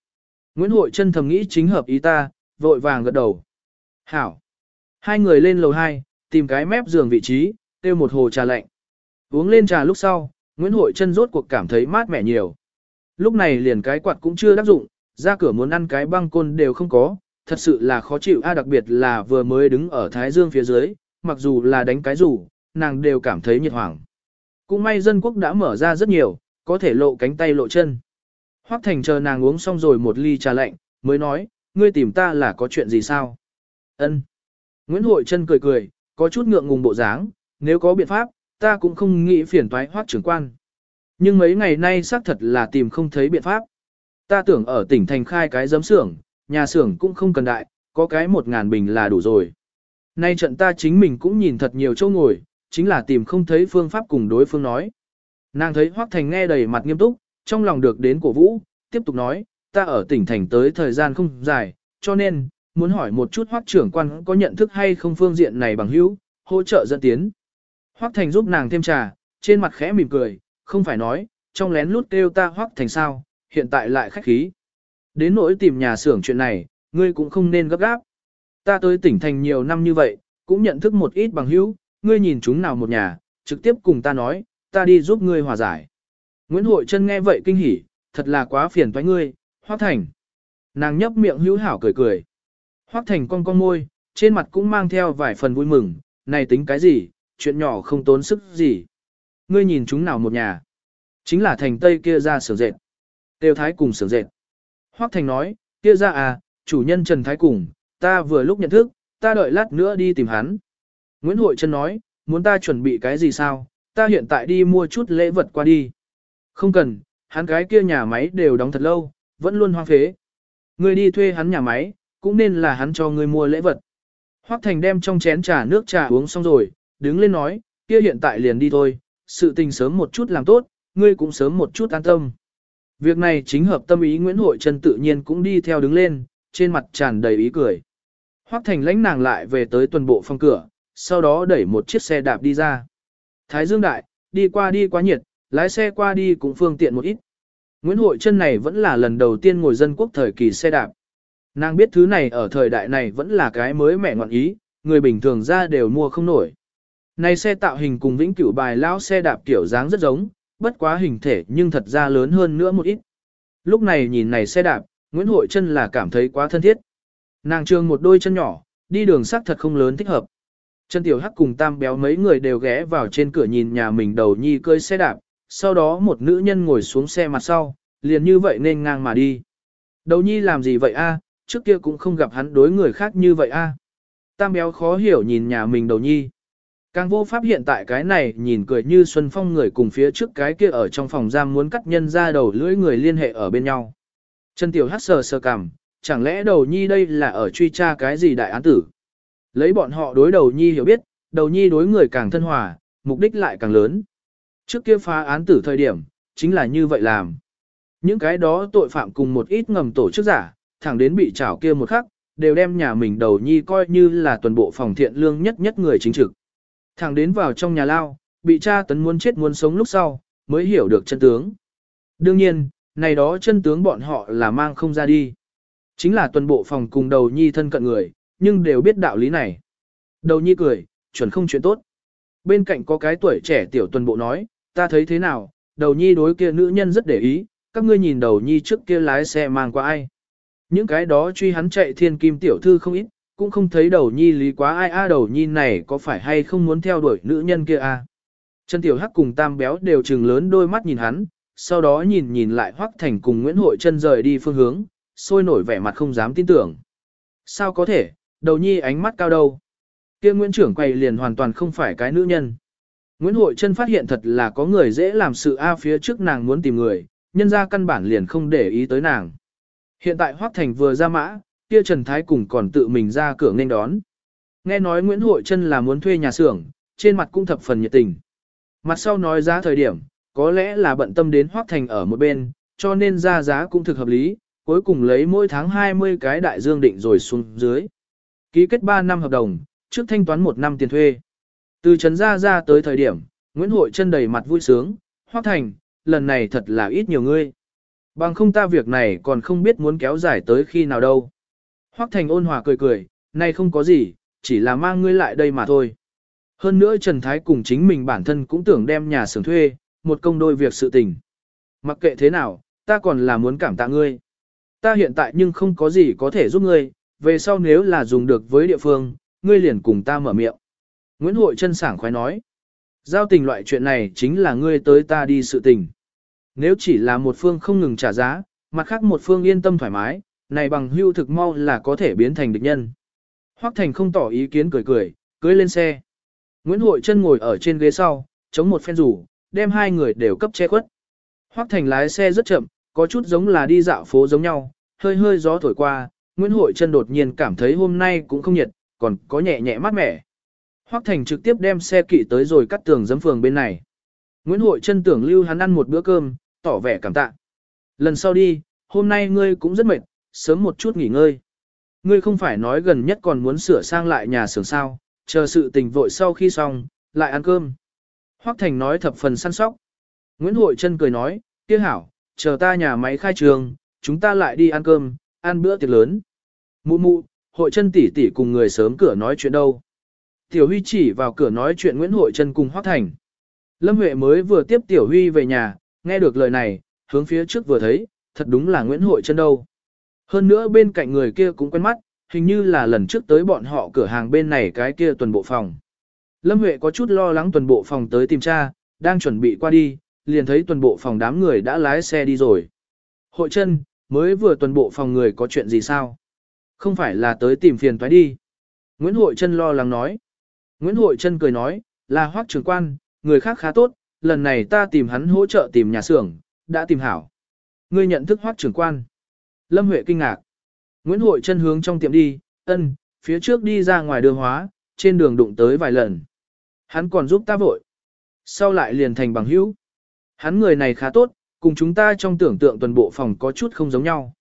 A: Nguyễn Hội chân thầm nghĩ chính hợp ý ta, vội vàng gật đầu. Hảo. Hai người lên lầu 2, tìm cái mép giường vị trí, tiêu một hồ trà lạnh. Uống lên trà lúc sau, Nguyễn Hội chân rốt cuộc cảm thấy mát mẻ nhiều. Lúc này liền cái quạt cũng chưa đáp dụng, ra cửa muốn ăn cái băng côn đều không có, thật sự là khó chịu a đặc biệt là vừa mới đứng ở Thái Dương phía dưới, mặc dù là đánh cái rủ, nàng đều cảm thấy nhiệt hoảng. Cũng may dân quốc đã mở ra rất nhiều, có thể lộ cánh tay lộ chân. Hoắc Thành chờ nàng uống xong rồi một ly trà lạnh, mới nói, ngươi tìm ta là có chuyện gì sao? Ân. Nguyễn Hội Trân cười cười, có chút ngượng ngùng bộ dáng, nếu có biện pháp, ta cũng không nghĩ phiền toái Hoắc trưởng quan. Nhưng mấy ngày nay xác thật là tìm không thấy biện pháp. Ta tưởng ở tỉnh thành khai cái giấm xưởng, nhà xưởng cũng không cần đại, có cái một ngàn bình là đủ rồi. Nay trận ta chính mình cũng nhìn thật nhiều chỗ ngồi, chính là tìm không thấy phương pháp cùng đối phương nói. Nàng thấy Hoắc Thành nghe đầy mặt nghiêm túc, trong lòng được đến cổ vũ, tiếp tục nói, ta ở tỉnh thành tới thời gian không dài, cho nên, muốn hỏi một chút Hoắc trưởng quan có nhận thức hay không phương diện này bằng hữu, hỗ trợ dẫn tiến. Hoắc Thành giúp nàng thêm trà, trên mặt khẽ mỉm cười, không phải nói, trong lén lút kêu ta Hoắc Thành sao, hiện tại lại khách khí. Đến nỗi tìm nhà xưởng chuyện này, ngươi cũng không nên gấp gáp. Ta tới tỉnh thành nhiều năm như vậy, cũng nhận thức một ít bằng hữu, ngươi nhìn chúng nào một nhà, trực tiếp cùng ta nói, ta đi giúp ngươi hòa giải. Nguyễn Hội Trân nghe vậy kinh hỉ, thật là quá phiền toái ngươi, Hoắc Thành. Nàng nhấp miệng hữu hảo cười cười. Hoắc Thành cong cong môi, trên mặt cũng mang theo vài phần vui mừng, này tính cái gì, chuyện nhỏ không tốn sức gì. Ngươi nhìn chúng nào một nhà. Chính là thành tây kia ra sửa dệt. Tiêu Thái cùng sửa dệt. Hoắc Thành nói, kia ra à, chủ nhân Trần Thái cùng, ta vừa lúc nhận thức, ta đợi lát nữa đi tìm hắn. Nguyễn Hội Trân nói, muốn ta chuẩn bị cái gì sao, ta hiện tại đi mua chút lễ vật qua đi. Không cần, hắn cái kia nhà máy đều đóng thật lâu, vẫn luôn hoang phế. Ngươi đi thuê hắn nhà máy, cũng nên là hắn cho ngươi mua lễ vật. Hoắc Thành đem trong chén trà nước trà uống xong rồi, đứng lên nói, kia hiện tại liền đi thôi, sự tình sớm một chút làm tốt, ngươi cũng sớm một chút an tâm. Việc này chính hợp tâm ý Nguyễn Hội Trân tự nhiên cũng đi theo đứng lên, trên mặt tràn đầy ý cười. Hoắc Thành lãnh nàng lại về tới tuần bộ phòng cửa, sau đó đẩy một chiếc xe đạp đi ra. Thái Dương Đại, đi qua đi quá nhiệt, lái xe qua đi cũng phương tiện một ít. Nguyễn Hội Trân này vẫn là lần đầu tiên ngồi dân quốc thời kỳ xe đạp. Nàng biết thứ này ở thời đại này vẫn là cái mới mẻ ngoạn ý, người bình thường ra đều mua không nổi. Này xe tạo hình cùng vĩnh cửu bài lão xe đạp kiểu dáng rất giống, bất quá hình thể nhưng thật ra lớn hơn nữa một ít. Lúc này nhìn này xe đạp, Nguyễn Hội Trân là cảm thấy quá thân thiết. Nàng trương một đôi chân nhỏ, đi đường sắc thật không lớn thích hợp. Chân tiểu hắc cùng tam béo mấy người đều ghé vào trên cửa nhìn nhà mình đầu nhi cơi xe đạp, sau đó một nữ nhân ngồi xuống xe mặt sau, liền như vậy nên ngang mà đi. Đầu nhi làm gì vậy a? À? trước kia cũng không gặp hắn đối người khác như vậy a. À? Tam béo khó hiểu nhìn nhà mình đầu nhi. Càng vô pháp hiện tại cái này nhìn cười như Xuân Phong người cùng phía trước cái kia ở trong phòng giam muốn cắt nhân ra đầu lưỡi người liên hệ ở bên nhau. Trần Tiểu Hắc sờ sờ cằm, chẳng lẽ đầu nhi đây là ở truy tra cái gì đại án tử. Lấy bọn họ đối đầu nhi hiểu biết, đầu nhi đối người càng thân hòa, mục đích lại càng lớn. Trước kia phá án tử thời điểm, chính là như vậy làm. Những cái đó tội phạm cùng một ít ngầm tổ chức giả, thẳng đến bị trảo kia một khắc, đều đem nhà mình đầu nhi coi như là toàn bộ phòng thiện lương nhất nhất người chính trực. Thẳng đến vào trong nhà lao, bị cha tấn muốn chết muốn sống lúc sau, mới hiểu được chân tướng. Đương nhiên, này đó chân tướng bọn họ là mang không ra đi. Chính là toàn bộ phòng cùng đầu nhi thân cận người, nhưng đều biết đạo lý này. Đầu nhi cười, chuẩn không chuyện tốt. Bên cạnh có cái tuổi trẻ tiểu tuần bộ nói, ta thấy thế nào, đầu nhi đối kia nữ nhân rất để ý, các ngươi nhìn đầu nhi trước kia lái xe mang qua ai. Những cái đó truy hắn chạy thiên kim tiểu thư không ít, cũng không thấy đầu nhi lý quá ai a đầu nhi này có phải hay không muốn theo đuổi nữ nhân kia a. Trần Tiểu Hắc cùng Tam Béo đều trừng lớn đôi mắt nhìn hắn, sau đó nhìn nhìn lại Hoắc Thành cùng Nguyễn Hội chân rời đi phương hướng, sôi nổi vẻ mặt không dám tin tưởng. Sao có thể, đầu nhi ánh mắt cao đâu. kia Nguyễn trưởng quay liền hoàn toàn không phải cái nữ nhân. Nguyễn Hội chân phát hiện thật là có người dễ làm sự A phía trước nàng muốn tìm người, nhân ra căn bản liền không để ý tới nàng. Hiện tại Hoắc Thành vừa ra mã, kia Trần Thái cùng còn tự mình ra cửa nên đón. Nghe nói Nguyễn Hội chân là muốn thuê nhà xưởng, trên mặt cũng thập phần nhiệt tình. Mặt sau nói giá thời điểm, có lẽ là bận tâm đến Hoắc Thành ở một bên, cho nên ra giá cũng thực hợp lý, cuối cùng lấy mỗi tháng 20 cái đại dương định rồi xuống dưới. Ký kết 3 năm hợp đồng, trước thanh toán một năm tiền thuê. Từ trấn ra ra tới thời điểm, Nguyễn Hội chân đầy mặt vui sướng, Hoắc Thành, lần này thật là ít nhiều ngươi. Bằng không ta việc này còn không biết muốn kéo dài tới khi nào đâu. Hoắc Thành ôn hòa cười cười, này không có gì, chỉ là mang ngươi lại đây mà thôi. Hơn nữa Trần Thái cùng chính mình bản thân cũng tưởng đem nhà xưởng thuê, một công đôi việc sự tình. Mặc kệ thế nào, ta còn là muốn cảm tạ ngươi. Ta hiện tại nhưng không có gì có thể giúp ngươi, về sau nếu là dùng được với địa phương, ngươi liền cùng ta mở miệng. Nguyễn Hội chân sảng khoái nói. Giao tình loại chuyện này chính là ngươi tới ta đi sự tình. Nếu chỉ là một phương không ngừng trả giá, mặt khác một phương yên tâm thoải mái, này bằng hưu thực mau là có thể biến thành địch nhân. Hoắc Thành không tỏ ý kiến cười cười, cưới lên xe. Nguyễn Hội chân ngồi ở trên ghế sau, chống một phen rủ, đem hai người đều cấp che khuất. Hoắc Thành lái xe rất chậm, có chút giống là đi dạo phố giống nhau, hơi hơi gió thổi qua, Nguyễn Hội Trân đột nhiên cảm thấy hôm nay cũng không nhiệt, còn có nhẹ nhẹ mát mẻ. Hoắc Thành trực tiếp đem xe kỵ tới rồi cắt tường dấm phường bên này. Nguyễn Hội Trân tưởng lưu hắn ăn một bữa cơm, tỏ vẻ cảm tạ. Lần sau đi, hôm nay ngươi cũng rất mệt, sớm một chút nghỉ ngơi. Ngươi không phải nói gần nhất còn muốn sửa sang lại nhà xưởng sao, chờ sự tình vội sau khi xong, lại ăn cơm. Hoắc Thành nói thập phần săn sóc. Nguyễn Hội Trân cười nói, kia hảo, chờ ta nhà máy khai trường, chúng ta lại đi ăn cơm, ăn bữa tiệc lớn. Mụ mụ, Hội chân tỷ tỷ cùng người sớm cửa nói chuyện đâu. Tiểu Huy chỉ vào cửa nói chuyện Nguyễn Hội Trân cùng Hoắc Thành. Lâm Huệ mới vừa tiếp Tiểu Huy về nhà, nghe được lời này, hướng phía trước vừa thấy, thật đúng là Nguyễn Hội Trân đâu. Hơn nữa bên cạnh người kia cũng quen mắt, hình như là lần trước tới bọn họ cửa hàng bên này cái kia tuần bộ phòng. Lâm Huệ có chút lo lắng tuần bộ phòng tới tìm cha, đang chuẩn bị qua đi, liền thấy tuần bộ phòng đám người đã lái xe đi rồi. Hội chân, mới vừa tuần bộ phòng người có chuyện gì sao? Không phải là tới tìm phiền toái đi. Nguyễn Hội Trân lo lắng nói. Nguyễn Hội Trân cười nói, là hoác trưởng quan, người khác khá tốt, lần này ta tìm hắn hỗ trợ tìm nhà xưởng, đã tìm hảo. Ngươi nhận thức hoác trưởng quan. Lâm Huệ kinh ngạc. Nguyễn Hội Trân hướng trong tiệm đi, ân, phía trước đi ra ngoài đường hóa, trên đường đụng tới vài lần. Hắn còn giúp ta vội. Sau lại liền thành bằng hữu. Hắn người này khá tốt, cùng chúng ta trong tưởng tượng toàn bộ phòng có chút không giống nhau.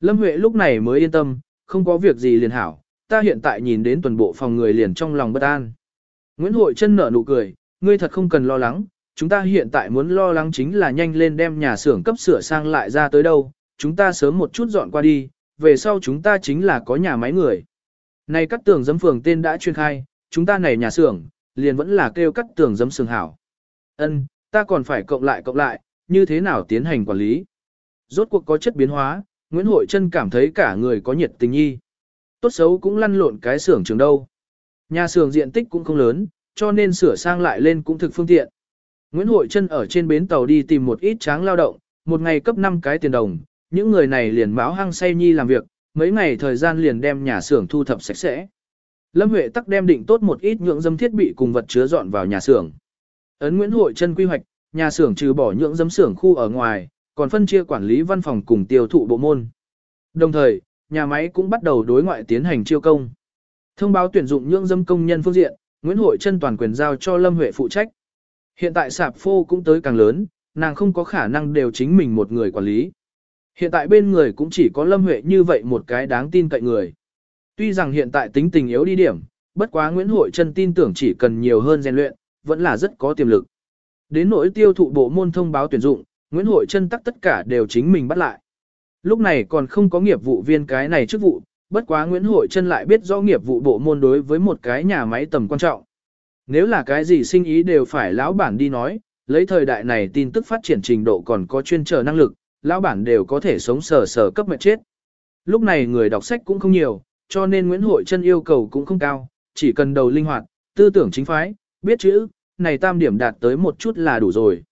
A: Lâm Huệ lúc này mới yên tâm, không có việc gì liền hảo, ta hiện tại nhìn đến toàn bộ phòng người liền trong lòng bất an. Nguyễn Hội chân nở nụ cười, ngươi thật không cần lo lắng, chúng ta hiện tại muốn lo lắng chính là nhanh lên đem nhà xưởng cấp sửa sang lại ra tới đâu, chúng ta sớm một chút dọn qua đi, về sau chúng ta chính là có nhà máy người. Này cắt tường dấm phường tên đã chuyên khai, chúng ta này nhà xưởng, liền vẫn là kêu cắt tường dấm xưởng hảo. Ân, ta còn phải cộng lại cộng lại, như thế nào tiến hành quản lý. Rốt cuộc có chất biến hóa, Nguyễn Hội Trân cảm thấy cả người có nhiệt tình nhi. Tốt xấu cũng lăn lộn cái xưởng trường đâu. Nhà xưởng diện tích cũng không lớn, cho nên sửa sang lại lên cũng thực phương tiện. Nguyễn Hội Trân ở trên bến tàu đi tìm một ít tráng lao động, một ngày cấp 5 cái tiền đồng, những người này liền báo hăng say nhi làm việc, mấy ngày thời gian liền đem nhà xưởng thu thập sạch sẽ. Lâm Huệ tắc đem định tốt một ít nhượng dâm thiết bị cùng vật chứa dọn vào nhà xưởng. Ấn Nguyễn Hội Trân quy hoạch, nhà xưởng trừ bỏ nhượng giấm xưởng khu ở ngoài, còn phân chia quản lý văn phòng cùng tiêu thụ bộ môn. Đồng thời, nhà máy cũng bắt đầu đối ngoại tiến hành chiêu công. Thông báo tuyển dụng nhượng dâm công nhân phương diện, Nguyễn Hội chân toàn quyền giao cho Lâm Huệ phụ trách. Hiện tại sạp phô cũng tới càng lớn, nàng không có khả năng đều chính mình một người quản lý. Hiện tại bên người cũng chỉ có Lâm Huệ như vậy một cái đáng tin cậy người. Tuy rằng hiện tại tính tình yếu đi điểm, bất quá Nguyễn Hội Trân tin tưởng chỉ cần nhiều hơn rèn luyện, vẫn là rất có tiềm lực. Đến nỗi tiêu thụ bộ môn thông báo tuyển dụng, Nguyễn Hội Trân tắc tất cả đều chính mình bắt lại. Lúc này còn không có nghiệp vụ viên cái này chức vụ, bất quá Nguyễn Hội Trân lại biết rõ nghiệp vụ bộ môn đối với một cái nhà máy tầm quan trọng. Nếu là cái gì sinh ý đều phải lão bản đi nói, lấy thời đại này tin tức phát triển trình độ còn có chuyên trở năng lực, lão bản đều có thể sống sờ sờ cấp mệt chết. Lúc này người đọc sách cũng không nhiều, cho nên Nguyễn Hội Trân yêu cầu cũng không cao, chỉ cần đầu linh hoạt, tư tưởng chính phái, biết chữ, này tam điểm đạt tới một chút là đủ rồi.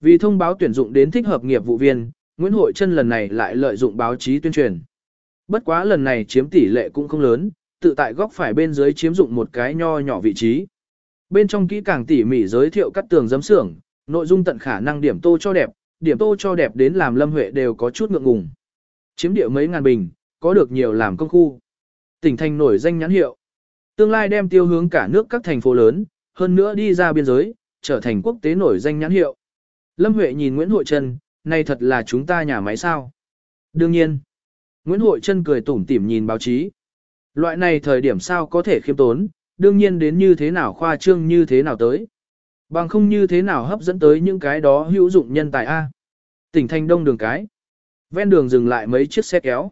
A: Vì thông báo tuyển dụng đến thích hợp nghiệp vụ viên, Nguyễn Hội Trân lần này lại lợi dụng báo chí tuyên truyền. Bất quá lần này chiếm tỷ lệ cũng không lớn, tự tại góc phải bên dưới chiếm dụng một cái nho nhỏ vị trí. Bên trong kỹ càng tỉ mỉ giới thiệu các tường giấm xưởng, nội dung tận khả năng điểm tô cho đẹp, điểm tô cho đẹp đến làm Lâm Huệ đều có chút ngượng ngùng. Chiếm địa mấy ngàn bình, có được nhiều làm công khu. Tỉnh thành nổi danh nhãn hiệu. Tương lai đem tiêu hướng cả nước các thành phố lớn, hơn nữa đi ra biên giới, trở thành quốc tế nổi danh nhãn hiệu. Lâm Huệ nhìn Nguyễn Hội Trân, này thật là chúng ta nhà máy sao? Đương nhiên. Nguyễn Hội Trân cười tủm tỉm nhìn báo chí. Loại này thời điểm sao có thể khiêm tốn, đương nhiên đến như thế nào khoa trương như thế nào tới. Bằng không như thế nào hấp dẫn tới những cái đó hữu dụng nhân tài A. Tỉnh thành đông đường cái. Ven đường dừng lại mấy chiếc xe kéo.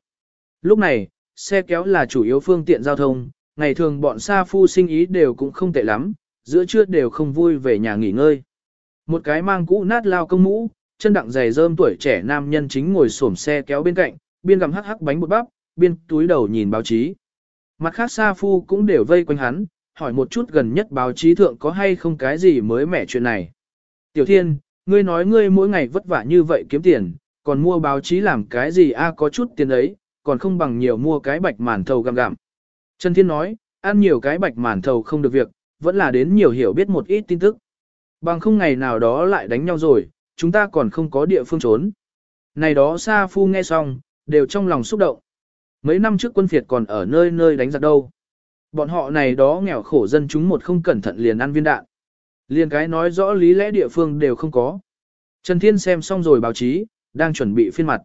A: Lúc này, xe kéo là chủ yếu phương tiện giao thông, ngày thường bọn xa phu sinh ý đều cũng không tệ lắm, giữa trưa đều không vui về nhà nghỉ ngơi. Một cái mang cũ nát lao công mũ, chân đặng giày rơm tuổi trẻ nam nhân chính ngồi xổm xe kéo bên cạnh, biên gặm hắc hắc bánh bột bắp, biên túi đầu nhìn báo chí. Mặt khác sa phu cũng đều vây quanh hắn, hỏi một chút gần nhất báo chí thượng có hay không cái gì mới mẻ chuyện này. Tiểu Thiên, ngươi nói ngươi mỗi ngày vất vả như vậy kiếm tiền, còn mua báo chí làm cái gì a có chút tiền ấy, còn không bằng nhiều mua cái bạch màn thầu gặm gặm. Trần Thiên nói, ăn nhiều cái bạch màn thầu không được việc, vẫn là đến nhiều hiểu biết một ít tin tức. Bằng không ngày nào đó lại đánh nhau rồi, chúng ta còn không có địa phương trốn. Này đó Sa Phu nghe xong, đều trong lòng xúc động. Mấy năm trước quân phiệt còn ở nơi nơi đánh giặc đâu. Bọn họ này đó nghèo khổ dân chúng một không cẩn thận liền ăn viên đạn. Liền cái nói rõ lý lẽ địa phương đều không có. Trần Thiên xem xong rồi báo chí, đang chuẩn bị phiên mặt.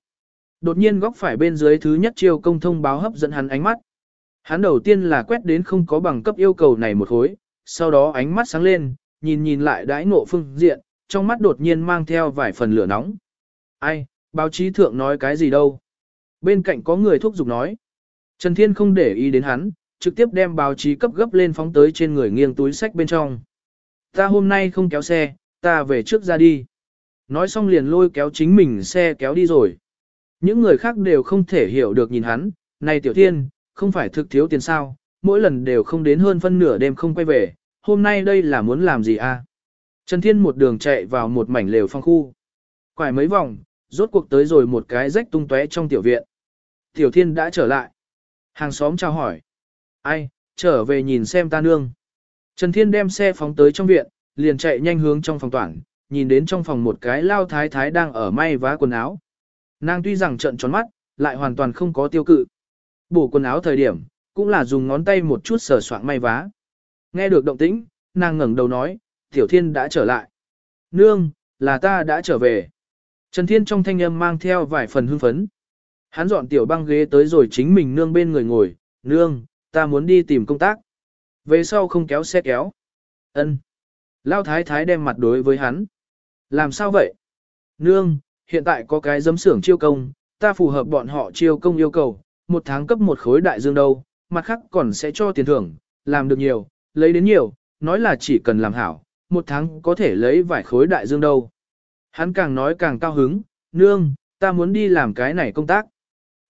A: Đột nhiên góc phải bên dưới thứ nhất chiêu công thông báo hấp dẫn hắn ánh mắt. Hắn đầu tiên là quét đến không có bằng cấp yêu cầu này một khối, sau đó ánh mắt sáng lên, nhìn nhìn lại đãi ngộ phương diện, trong mắt đột nhiên mang theo vài phần lửa nóng. Ai, báo chí thượng nói cái gì đâu. Bên cạnh có người thúc giục nói. Trần Thiên không để ý đến hắn, trực tiếp đem báo chí cấp gấp lên phóng tới trên người nghiêng túi sách bên trong. Ta hôm nay không kéo xe, ta về trước ra đi. Nói xong liền lôi kéo chính mình xe kéo đi rồi. Những người khác đều không thể hiểu được nhìn hắn, này tiểu thiên, không phải thực thiếu tiền sao, mỗi lần đều không đến hơn phân nửa đêm không quay về, hôm nay đây là muốn làm gì a? À? Trần Thiên một đường chạy vào một mảnh lều phong khu. Quải mấy vòng, rốt cuộc tới rồi một cái rách tung tóe trong tiểu viện. Tiểu Thiên đã trở lại. Hàng xóm chào hỏi. Ai, trở về nhìn xem ta nương. Trần Thiên đem xe phóng tới trong viện, liền chạy nhanh hướng trong phòng toàn, nhìn đến trong phòng một cái lao thái thái đang ở may vá quần áo. Nàng tuy rằng trận tròn mắt, lại hoàn toàn không có tiêu cự. Bổ quần áo thời điểm, cũng là dùng ngón tay một chút sờ soạng may vá. Nghe được động tĩnh, nàng ngẩng đầu nói, Tiểu Thiên đã trở lại. Nương, là ta đã trở về. Trần Thiên trong thanh âm mang theo vài phần hưng phấn. Hắn dọn tiểu băng ghế tới rồi chính mình nương bên người ngồi, nương, ta muốn đi tìm công tác. Về sau không kéo xe kéo. Ân. Lao thái thái đem mặt đối với hắn. Làm sao vậy? Nương, hiện tại có cái giấm xưởng chiêu công, ta phù hợp bọn họ chiêu công yêu cầu, một tháng cấp một khối đại dương đâu, mặt khác còn sẽ cho tiền thưởng, làm được nhiều, lấy đến nhiều, nói là chỉ cần làm hảo, một tháng có thể lấy vài khối đại dương đâu. Hắn càng nói càng cao hứng, nương, ta muốn đi làm cái này công tác.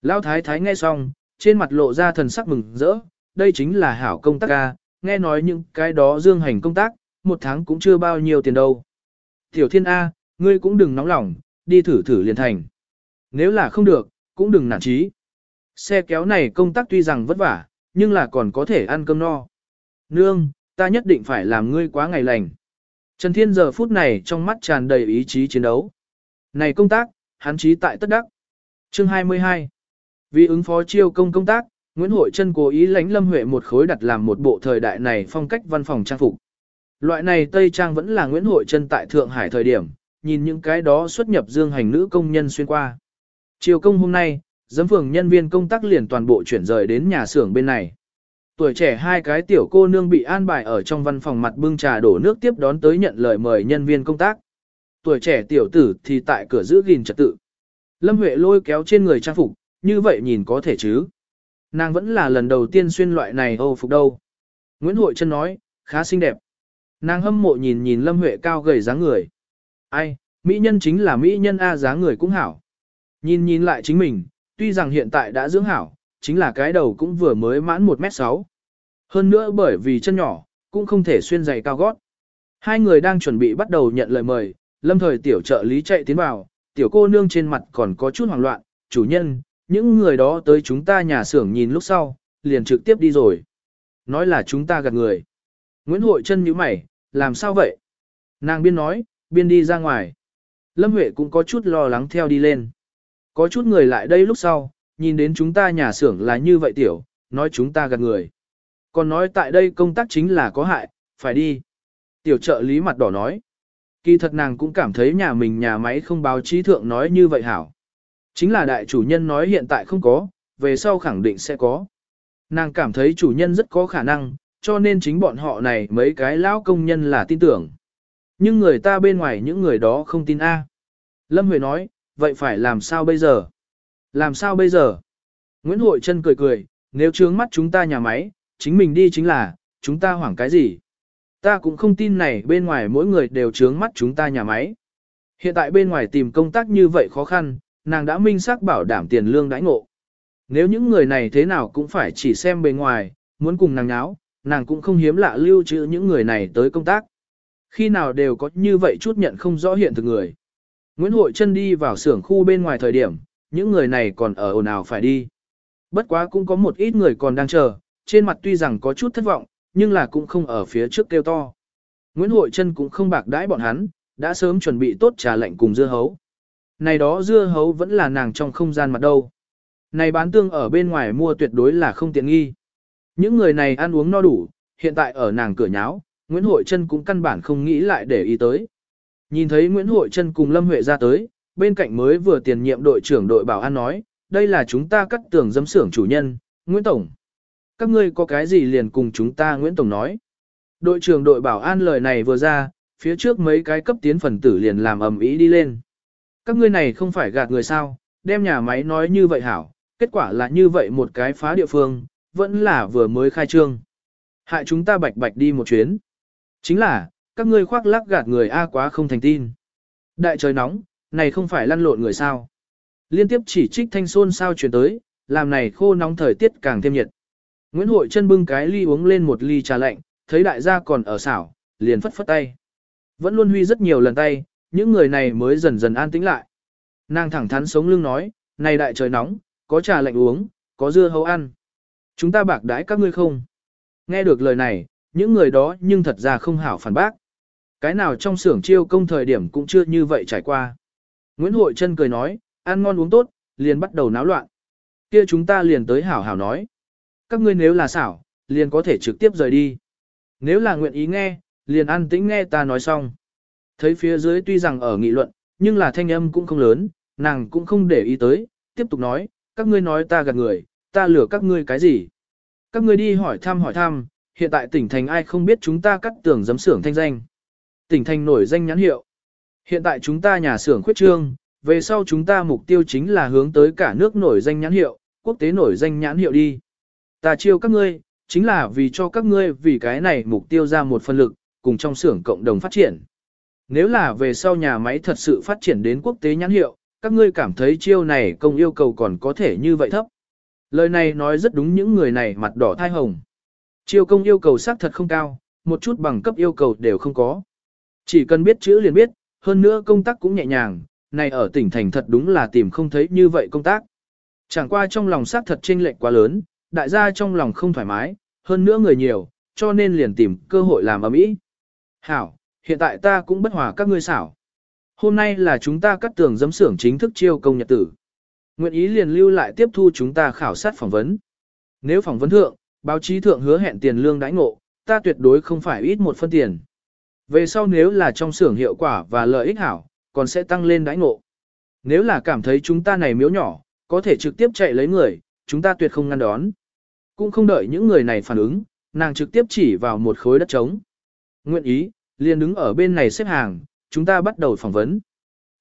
A: Lão thái thái nghe xong, trên mặt lộ ra thần sắc mừng rỡ, đây chính là hảo công tác ca, nghe nói những cái đó dương hành công tác, một tháng cũng chưa bao nhiêu tiền đâu. Tiểu thiên A, ngươi cũng đừng nóng lòng, đi thử thử liền thành. Nếu là không được, cũng đừng nản chí. Xe kéo này công tác tuy rằng vất vả, nhưng là còn có thể ăn cơm no. Nương, ta nhất định phải làm ngươi quá ngày lành. Trần Thiên giờ phút này trong mắt tràn đầy ý chí chiến đấu. Này công tác, hắn chí tại tất đắc. Chương 22 Vì ứng phó chiêu công công tác, Nguyễn Hội Trân cố ý lánh Lâm Huệ một khối đặt làm một bộ thời đại này phong cách văn phòng trang phục. Loại này Tây Trang vẫn là Nguyễn Hội Trân tại Thượng Hải thời điểm, nhìn những cái đó xuất nhập dương hành nữ công nhân xuyên qua. Chiều công hôm nay, giấm phường nhân viên công tác liền toàn bộ chuyển rời đến nhà xưởng bên này. Tuổi trẻ hai cái tiểu cô nương bị an bài ở trong văn phòng mặt bưng trà đổ nước tiếp đón tới nhận lời mời nhân viên công tác. Tuổi trẻ tiểu tử thì tại cửa giữ gìn trật tự. Lâm Huệ lôi kéo trên người trang phục, như vậy nhìn có thể chứ. Nàng vẫn là lần đầu tiên xuyên loại này ô phục đâu. Nguyễn Hội Trân nói, khá xinh đẹp. Nàng hâm mộ nhìn nhìn Lâm Huệ cao gầy dáng người. Ai, mỹ nhân chính là mỹ nhân A dáng người cũng hảo. Nhìn nhìn lại chính mình, tuy rằng hiện tại đã dưỡng hảo, chính là cái đầu cũng vừa mới mãn 1m6. Hơn nữa bởi vì chân nhỏ, cũng không thể xuyên giày cao gót. Hai người đang chuẩn bị bắt đầu nhận lời mời, lâm thời tiểu trợ lý chạy tiến vào, tiểu cô nương trên mặt còn có chút hoảng loạn, chủ nhân, những người đó tới chúng ta nhà xưởng nhìn lúc sau, liền trực tiếp đi rồi. Nói là chúng ta gạt người. Nguyễn Hội chân nhíu mày, làm sao vậy? Nàng biên nói, biên đi ra ngoài. Lâm Huệ cũng có chút lo lắng theo đi lên. Có chút người lại đây lúc sau, nhìn đến chúng ta nhà xưởng là như vậy tiểu, nói chúng ta gạt người. Còn nói tại đây công tác chính là có hại, phải đi. Tiểu trợ lý mặt đỏ nói. Kỳ thật nàng cũng cảm thấy nhà mình nhà máy không báo chí thượng nói như vậy hảo. Chính là đại chủ nhân nói hiện tại không có, về sau khẳng định sẽ có. Nàng cảm thấy chủ nhân rất có khả năng, cho nên chính bọn họ này mấy cái lão công nhân là tin tưởng. Nhưng người ta bên ngoài những người đó không tin A. Lâm Huệ nói, vậy phải làm sao bây giờ? Làm sao bây giờ? Nguyễn Hội Trân cười cười, nếu trướng mắt chúng ta nhà máy, chính mình đi chính là, chúng ta hoảng cái gì? Ta cũng không tin này bên ngoài mỗi người đều trướng mắt chúng ta nhà máy. Hiện tại bên ngoài tìm công tác như vậy khó khăn, nàng đã minh xác bảo đảm tiền lương đãi ngộ. Nếu những người này thế nào cũng phải chỉ xem bề ngoài, muốn cùng nàng nháo, nàng cũng không hiếm lạ lưu trữ những người này tới công tác. Khi nào đều có như vậy chút nhận không rõ hiện thực người. Nguyễn Hội Trân đi vào xưởng khu bên ngoài thời điểm, những người này còn ở ồn ào phải đi. Bất quá cũng có một ít người còn đang chờ, trên mặt tuy rằng có chút thất vọng, nhưng là cũng không ở phía trước kêu to. Nguyễn Hội Trân cũng không bạc đãi bọn hắn, đã sớm chuẩn bị tốt trà lạnh cùng dưa hấu. Này đó dưa hấu vẫn là nàng trong không gian mặt đâu. Này bán tương ở bên ngoài mua tuyệt đối là không tiện nghi. Những người này ăn uống no đủ, hiện tại ở nàng cửa nháo, Nguyễn Hội Trân cũng căn bản không nghĩ lại để ý tới. Nhìn thấy Nguyễn Hội Trân cùng Lâm Huệ ra tới, bên cạnh mới vừa tiền nhiệm đội trưởng đội bảo an nói, đây là chúng ta cắt tường dâm xưởng chủ nhân, Nguyễn Tổng. Các ngươi có cái gì liền cùng chúng ta Nguyễn Tổng nói. Đội trưởng đội bảo an lời này vừa ra, phía trước mấy cái cấp tiến phần tử liền làm ầm ĩ đi lên. Các ngươi này không phải gạt người sao, đem nhà máy nói như vậy hảo, kết quả là như vậy một cái phá địa phương, vẫn là vừa mới khai trương. Hại chúng ta bạch bạch đi một chuyến. Chính là, các ngươi khoác lác gạt người A quá không thành tin. Đại trời nóng, này không phải lăn lộn người sao. Liên tiếp chỉ trích thanh xôn sao chuyển tới, làm này khô nóng thời tiết càng thêm nhiệt. Nguyễn Hội chân bưng cái ly uống lên một ly trà lạnh, thấy đại gia còn ở xảo, liền phất phất tay. Vẫn luôn huy rất nhiều lần tay, những người này mới dần dần an tĩnh lại. Nàng thẳng thắn sống lưng nói, này đại trời nóng, có trà lạnh uống, có dưa hấu ăn. Chúng ta bạc đãi các ngươi không? Nghe được lời này, những người đó nhưng thật ra không hảo phản bác. Cái nào trong xưởng chiêu công thời điểm cũng chưa như vậy trải qua. Nguyễn Hội Trân cười nói, ăn ngon uống tốt, liền bắt đầu náo loạn. Kia chúng ta liền tới hảo hảo nói. Các ngươi nếu là xảo, liền có thể trực tiếp rời đi. Nếu là nguyện ý nghe, liền ăn tĩnh nghe ta nói xong. Thấy phía dưới tuy rằng ở nghị luận, nhưng là thanh âm cũng không lớn, nàng cũng không để ý tới, tiếp tục nói, các ngươi nói ta gạt người, ta lừa các ngươi cái gì. Các ngươi đi hỏi thăm hỏi thăm, hiện tại tỉnh thành ai không biết chúng ta cắt tưởng giấm xưởng thanh danh. Tỉnh thành nổi danh nhãn hiệu. Hiện tại chúng ta nhà xưởng khuyết trương, về sau chúng ta mục tiêu chính là hướng tới cả nước nổi danh nhãn hiệu, quốc tế nổi danh nhãn hiệu đi. Ta chiêu các ngươi, chính là vì cho các ngươi vì cái này mục tiêu ra một phần lực, cùng trong xưởng cộng đồng phát triển. Nếu là về sau nhà máy thật sự phát triển đến quốc tế nhãn hiệu, các ngươi cảm thấy chiêu này công yêu cầu còn có thể như vậy thấp. Lời này nói rất đúng những người này mặt đỏ thai hồng. Chiêu công yêu cầu xác thật không cao, một chút bằng cấp yêu cầu đều không có. Chỉ cần biết chữ liền biết, hơn nữa công tác cũng nhẹ nhàng, này ở tỉnh thành thật đúng là tìm không thấy như vậy công tác. Chẳng qua trong lòng xác thật chênh lệch quá lớn, đại gia trong lòng không thoải mái, hơn nữa người nhiều, cho nên liền tìm cơ hội làm ở mỹ. Hảo, hiện tại ta cũng bất hòa các ngươi xảo. Hôm nay là chúng ta cắt tường giấm xưởng chính thức chiêu công nhật tử. Nguyện ý liền lưu lại tiếp thu chúng ta khảo sát phỏng vấn. Nếu phỏng vấn thượng, báo chí thượng hứa hẹn tiền lương đãi ngộ, ta tuyệt đối không phải ít một phân tiền. Về sau nếu là trong xưởng hiệu quả và lợi ích hảo, còn sẽ tăng lên đãi ngộ. Nếu là cảm thấy chúng ta này miếu nhỏ, có thể trực tiếp chạy lấy người, chúng ta tuyệt không ngăn đón. Cũng không đợi những người này phản ứng, nàng trực tiếp chỉ vào một khối đất trống. Nguyện ý, liền đứng ở bên này xếp hàng, chúng ta bắt đầu phỏng vấn.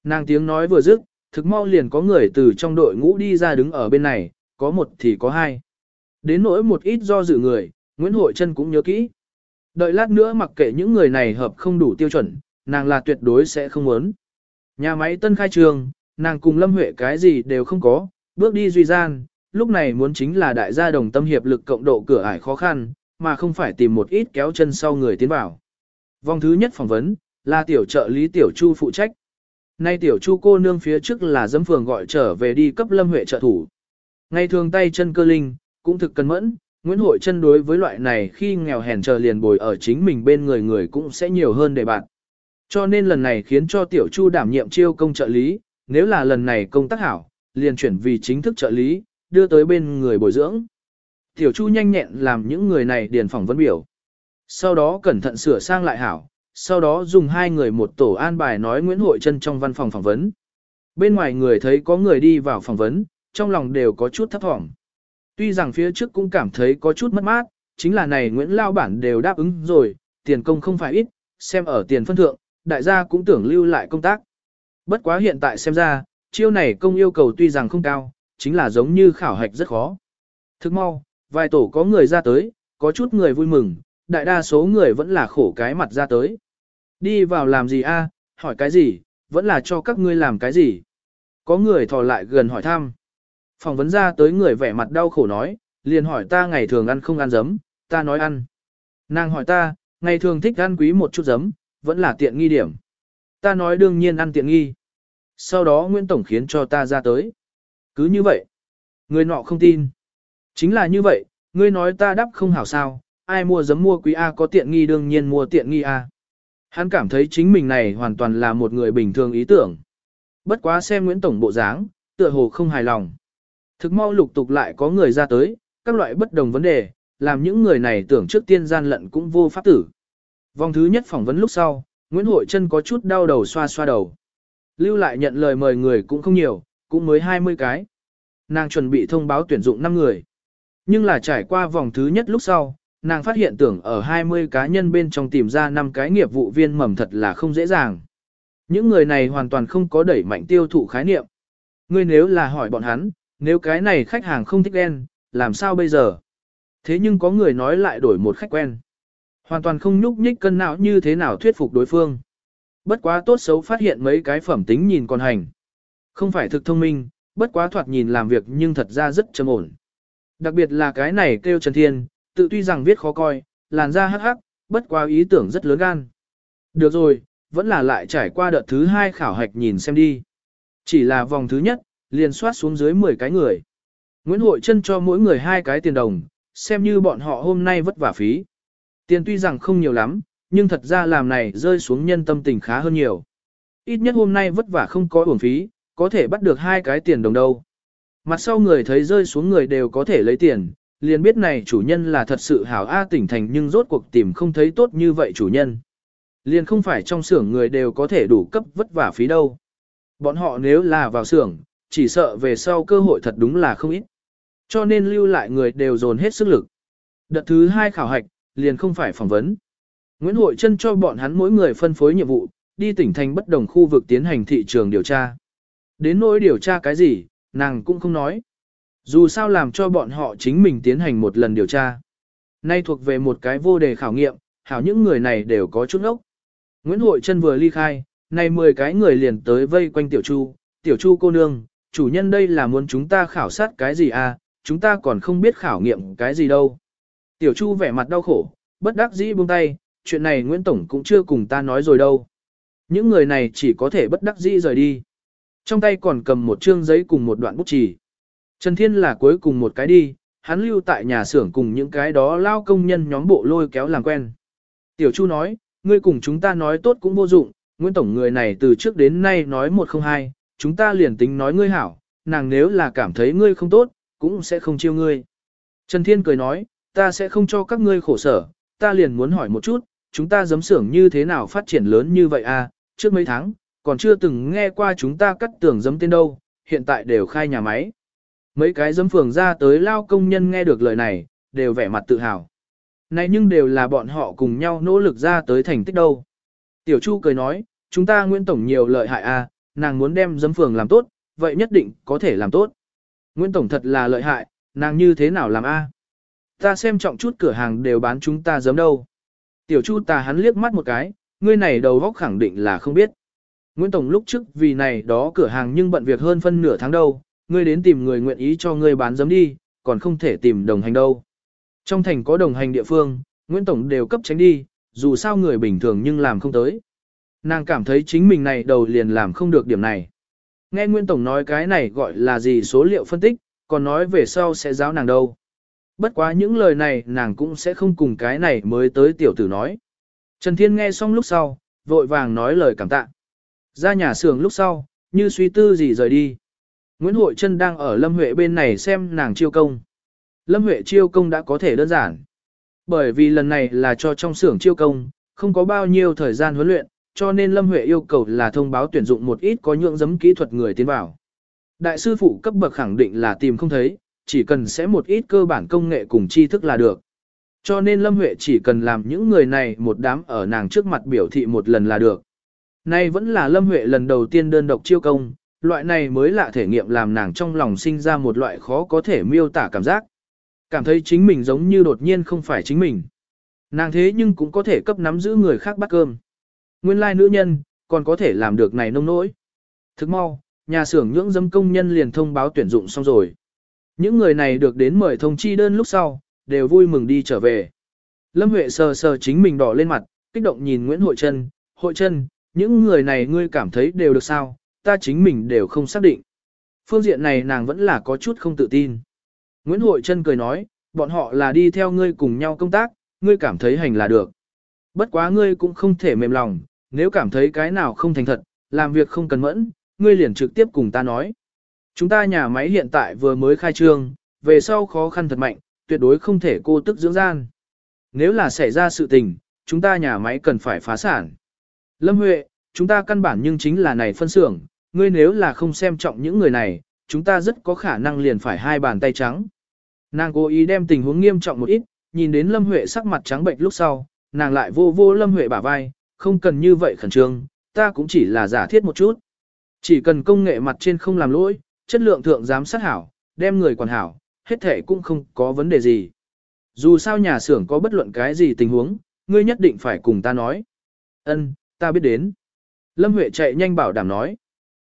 A: Nàng tiếng nói vừa dứt, thực mau liền có người từ trong đội ngũ đi ra đứng ở bên này, có một thì có hai. Đến nỗi một ít do dự người, Nguyễn Hội Trân cũng nhớ kỹ. Đợi lát nữa mặc kệ những người này hợp không đủ tiêu chuẩn, nàng là tuyệt đối sẽ không muốn. Nhà máy tân khai trường, nàng cùng Lâm Huệ cái gì đều không có, bước đi duy gian, lúc này muốn chính là đại gia đồng tâm hiệp lực cộng độ cửa ải khó khăn, mà không phải tìm một ít kéo chân sau người tiến vào. Vòng thứ nhất phỏng vấn, là tiểu trợ lý tiểu chu phụ trách. Nay tiểu chu cô nương phía trước là dâm phường gọi trở về đi cấp lâm huệ trợ thủ. Ngày thường tay chân cơ linh, cũng thực cần mẫn, Nguyễn Hội chân đối với loại này khi nghèo hèn chờ liền bồi ở chính mình bên người người cũng sẽ nhiều hơn để bạn. Cho nên lần này khiến cho tiểu chu đảm nhiệm chiêu công trợ lý, nếu là lần này công tác hảo, liền chuyển vì chính thức trợ lý, đưa tới bên người bồi dưỡng. Tiểu chu nhanh nhẹn làm những người này điền phỏng vấn biểu. Sau đó cẩn thận sửa sang lại hảo, sau đó dùng hai người một tổ an bài nói Nguyễn Hội Trân trong văn phòng phỏng vấn. Bên ngoài người thấy có người đi vào phỏng vấn, trong lòng đều có chút thấp thỏm. Tuy rằng phía trước cũng cảm thấy có chút mất mát, chính là này Nguyễn Lao Bản đều đáp ứng rồi, tiền công không phải ít, xem ở tiền phân thượng, đại gia cũng tưởng lưu lại công tác. Bất quá hiện tại xem ra, chiêu này công yêu cầu tuy rằng không cao, chính là giống như khảo hạch rất khó. Thức mau, vài tổ có người ra tới, có chút người vui mừng, đại đa số người vẫn là khổ cái mặt ra tới. Đi vào làm gì a? hỏi cái gì, vẫn là cho các ngươi làm cái gì. Có người thò lại gần hỏi thăm. Phỏng vấn ra tới người vẻ mặt đau khổ nói, liền hỏi ta ngày thường ăn không ăn giấm, ta nói ăn. Nàng hỏi ta, ngày thường thích ăn quý một chút giấm, vẫn là tiện nghi điểm. Ta nói đương nhiên ăn tiện nghi. Sau đó Nguyễn Tổng khiến cho ta ra tới. Cứ như vậy. Người nọ không tin. Chính là như vậy, ngươi nói ta đắp không hảo sao, ai mua giấm mua quý A có tiện nghi đương nhiên mua tiện nghi A. Hắn cảm thấy chính mình này hoàn toàn là một người bình thường ý tưởng. Bất quá xem Nguyễn Tổng bộ dáng, tựa hồ không hài lòng. Thực mau lục tục lại có người ra tới, các loại bất đồng vấn đề, làm những người này tưởng trước tiên gian lận cũng vô pháp tử. Vòng thứ nhất phỏng vấn lúc sau, Nguyễn Hội Trân có chút đau đầu xoa xoa đầu. Lưu lại nhận lời mời người cũng không nhiều, cũng mới 20 cái. Nàng chuẩn bị thông báo tuyển dụng 5 người. Nhưng là trải qua vòng thứ nhất lúc sau, nàng phát hiện tưởng ở 20 cá nhân bên trong tìm ra 5 cái nghiệp vụ viên mầm thật là không dễ dàng. Những người này hoàn toàn không có đẩy mạnh tiêu thụ khái niệm. Ngươi nếu là hỏi bọn hắn, nếu cái này khách hàng không thích đen, làm sao bây giờ? Thế nhưng có người nói lại đổi một khách quen. Hoàn toàn không nhúc nhích cân não như thế nào thuyết phục đối phương. Bất quá tốt xấu phát hiện mấy cái phẩm tính nhìn còn hành. Không phải thực thông minh, bất quá thoạt nhìn làm việc nhưng thật ra rất trầm ổn. Đặc biệt là cái này kêu Trần Thiên, tự tuy rằng viết khó coi, làn da hắc hắc, bất quá ý tưởng rất lớn gan. Được rồi, vẫn là lại trải qua đợt thứ hai khảo hạch nhìn xem đi. Chỉ là vòng thứ nhất, liền soát xuống dưới 10 cái người. Nguyễn Hội Trân cho mỗi người hai cái tiền đồng, xem như bọn họ hôm nay vất vả phí. Tiền tuy rằng không nhiều lắm, nhưng thật ra làm này rơi xuống nhân tâm tình khá hơn nhiều. Ít nhất hôm nay vất vả không có uổng phí, có thể bắt được hai cái tiền đồng đâu. Mặt sau người thấy rơi xuống người đều có thể lấy tiền, liền biết này chủ nhân là thật sự hảo A tỉnh thành nhưng rốt cuộc tìm không thấy tốt như vậy chủ nhân. Liền không phải trong xưởng người đều có thể đủ cấp vất vả phí đâu. Bọn họ nếu là vào xưởng, chỉ sợ về sau cơ hội thật đúng là không ít. Cho nên lưu lại người đều dồn hết sức lực. Đợt thứ hai khảo hạch, liền không phải phỏng vấn. Nguyễn Hội Trân cho bọn hắn mỗi người phân phối nhiệm vụ, đi tỉnh thành bất đồng khu vực tiến hành thị trường điều tra. Đến nỗi điều tra cái gì, nàng cũng không nói. Dù sao làm cho bọn họ chính mình tiến hành một lần điều tra. Nay thuộc về một cái vô đề khảo nghiệm, hảo những người này đều có chút ốc. Nguyễn Hội Trân vừa ly khai, nay 10 cái người liền tới vây quanh Tiểu Chu, Tiểu Chu cô nương, chủ nhân đây là muốn chúng ta khảo sát cái gì à, chúng ta còn không biết khảo nghiệm cái gì đâu. Tiểu Chu vẻ mặt đau khổ, bất đắc dĩ buông tay, chuyện này Nguyễn Tổng cũng chưa cùng ta nói rồi đâu. Những người này chỉ có thể bất đắc dĩ rời đi. Trong tay còn cầm một chương giấy cùng một đoạn bút chì. Trần Thiên là cuối cùng một cái đi, hắn lưu tại nhà xưởng cùng những cái đó lao công nhân nhóm bộ lôi kéo làm quen. Tiểu Chu nói, ngươi cùng chúng ta nói tốt cũng vô dụng, Nguyễn Tổng người này từ trước đến nay nói một không hai, chúng ta liền tính nói ngươi hảo, nàng nếu là cảm thấy ngươi không tốt, cũng sẽ không chiêu ngươi. Trần Thiên cười nói, ta sẽ không cho các ngươi khổ sở, ta liền muốn hỏi một chút, chúng ta giấm xưởng như thế nào phát triển lớn như vậy à, trước mấy tháng, còn chưa từng nghe qua chúng ta cắt tường giấm tên đâu, hiện tại đều khai nhà máy. Mấy cái giấm phường ra tới lao công nhân nghe được lời này, đều vẻ mặt tự hào. Này nhưng đều là bọn họ cùng nhau nỗ lực ra tới thành tích đâu. Tiểu Chu cười nói, chúng ta Nguyễn Tổng nhiều lợi hại à, nàng muốn đem dấm phường làm tốt, vậy nhất định có thể làm tốt. Nguyễn Tổng thật là lợi hại, nàng như thế nào làm a? Ta xem trọng chút cửa hàng đều bán chúng ta dấm đâu. Tiểu Chu ta hắn liếc mắt một cái, ngươi này đầu góc khẳng định là không biết. Nguyễn Tổng lúc trước vì này đó cửa hàng nhưng bận việc hơn phân nửa tháng đâu, ngươi đến tìm người nguyện ý cho ngươi bán giấm đi, còn không thể tìm đồng hành đâu. Trong thành có đồng hành địa phương, Nguyễn Tổng đều cấp tránh đi, dù sao người bình thường nhưng làm không tới. Nàng cảm thấy chính mình này đầu liền làm không được điểm này. Nghe nguyên Tổng nói cái này gọi là gì số liệu phân tích, còn nói về sau sẽ giáo nàng đâu. Bất quá những lời này nàng cũng sẽ không cùng cái này mới tới tiểu tử nói. Trần Thiên nghe xong lúc sau, vội vàng nói lời cảm tạ. Ra nhà xưởng lúc sau, như suy tư gì rời đi. Nguyễn Hội Trân đang ở Lâm Huệ bên này xem nàng chiêu công. Lâm Huệ chiêu công đã có thể đơn giản. Bởi vì lần này là cho trong xưởng chiêu công, không có bao nhiêu thời gian huấn luyện, cho nên Lâm Huệ yêu cầu là thông báo tuyển dụng một ít có nhượng giấm kỹ thuật người tiến vào. Đại sư phụ cấp bậc khẳng định là tìm không thấy, chỉ cần sẽ một ít cơ bản công nghệ cùng tri thức là được. Cho nên Lâm Huệ chỉ cần làm những người này một đám ở nàng trước mặt biểu thị một lần là được. Nay vẫn là Lâm Huệ lần đầu tiên đơn độc chiêu công, loại này mới lạ thể nghiệm làm nàng trong lòng sinh ra một loại khó có thể miêu tả cảm giác. Cảm thấy chính mình giống như đột nhiên không phải chính mình. Nàng thế nhưng cũng có thể cấp nắm giữ người khác bắt cơm. Nguyên lai nữ nhân, còn có thể làm được này nông nỗi. Thức mau, nhà xưởng nhưỡng dâm công nhân liền thông báo tuyển dụng xong rồi. Những người này được đến mời thông chi đơn lúc sau, đều vui mừng đi trở về. Lâm Huệ sờ sờ chính mình đỏ lên mặt, kích động nhìn Nguyễn Hội Trân, Hội Trân, những người này ngươi cảm thấy đều được sao, ta chính mình đều không xác định. Phương diện này nàng vẫn là có chút không tự tin. Nguyễn Hội Trân cười nói, bọn họ là đi theo ngươi cùng nhau công tác, ngươi cảm thấy hành là được. Bất quá ngươi cũng không thể mềm lòng, nếu cảm thấy cái nào không thành thật, làm việc không cần mẫn, ngươi liền trực tiếp cùng ta nói. Chúng ta nhà máy hiện tại vừa mới khai trương, về sau khó khăn thật mạnh, tuyệt đối không thể cô tức dưỡng gian. Nếu là xảy ra sự tình, chúng ta nhà máy cần phải phá sản. Lâm Huệ, chúng ta căn bản nhưng chính là này phân xưởng, ngươi nếu là không xem trọng những người này, chúng ta rất có khả năng liền phải hai bàn tay trắng. Nàng cố ý đem tình huống nghiêm trọng một ít, nhìn đến Lâm Huệ sắc mặt trắng bệnh lúc sau, nàng lại vô vô Lâm Huệ bả vai, không cần như vậy khẩn trương, ta cũng chỉ là giả thiết một chút. Chỉ cần công nghệ mặt trên không làm lỗi, chất lượng thượng giám sát hảo, đem người quản hảo, hết thể cũng không có vấn đề gì. Dù sao nhà xưởng có bất luận cái gì tình huống, ngươi nhất định phải cùng ta nói. Ân, ta biết đến. Lâm Huệ chạy nhanh bảo đảm nói.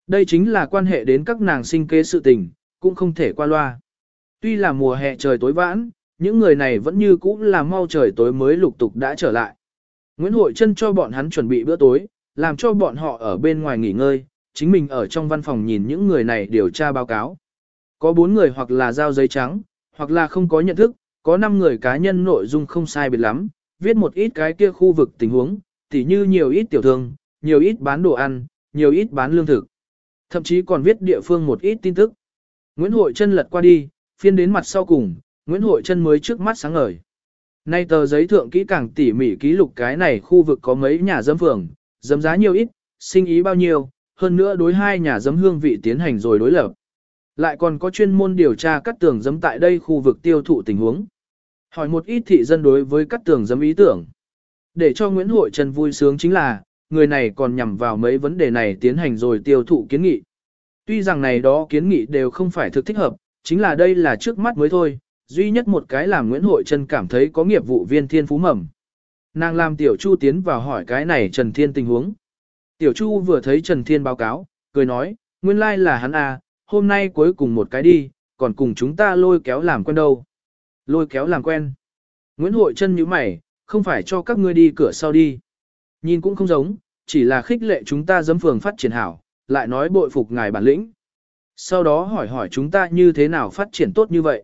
A: Đây chính là quan hệ đến các nàng sinh kế sự tình, cũng không thể qua loa. Tuy là mùa hè trời tối vãn, những người này vẫn như cũ là mau trời tối mới lục tục đã trở lại. Nguyễn Hội Trân cho bọn hắn chuẩn bị bữa tối, làm cho bọn họ ở bên ngoài nghỉ ngơi, chính mình ở trong văn phòng nhìn những người này điều tra báo cáo. Có bốn người hoặc là giao giấy trắng, hoặc là không có nhận thức, có năm người cá nhân nội dung không sai biệt lắm, viết một ít cái kia khu vực tình huống, tỉ như nhiều ít tiểu thương, nhiều ít bán đồ ăn, nhiều ít bán lương thực. Thậm chí còn viết địa phương một ít tin tức. Nguyễn Hội Trân lật qua đi, phiên đến mặt sau cùng, Nguyễn Hội Trân mới trước mắt sáng ngời. Nay tờ giấy thượng kỹ càng tỉ mỉ ký lục cái này khu vực có mấy nhà dâm phường, dâm giá nhiều ít, sinh ý bao nhiêu, hơn nữa đối hai nhà dấm hương vị tiến hành rồi đối lập. Lại còn có chuyên môn điều tra các tường dấm tại đây khu vực tiêu thụ tình huống. Hỏi một ít thị dân đối với các tường dấm ý tưởng. Để cho Nguyễn Hội Trần vui sướng chính là, người này còn nhằm vào mấy vấn đề này tiến hành rồi tiêu thụ kiến nghị. Tuy rằng này đó kiến nghị đều không phải thực thích hợp, chính là đây là trước mắt mới thôi, duy nhất một cái làm Nguyễn Hội Trân cảm thấy có nghiệp vụ viên thiên phú mầm. Nàng làm Tiểu Chu tiến vào hỏi cái này Trần Thiên tình huống. Tiểu Chu vừa thấy Trần Thiên báo cáo, cười nói, nguyên lai like là hắn à, hôm nay cuối cùng một cái đi, còn cùng chúng ta lôi kéo làm quen đâu. Lôi kéo làm quen. Nguyễn Hội Trân như mày, không phải cho các ngươi đi cửa sau đi. Nhìn cũng không giống, chỉ là khích lệ chúng ta dấm phường phát triển hảo, lại nói bội phục ngài bản lĩnh. Sau đó hỏi hỏi chúng ta như thế nào phát triển tốt như vậy.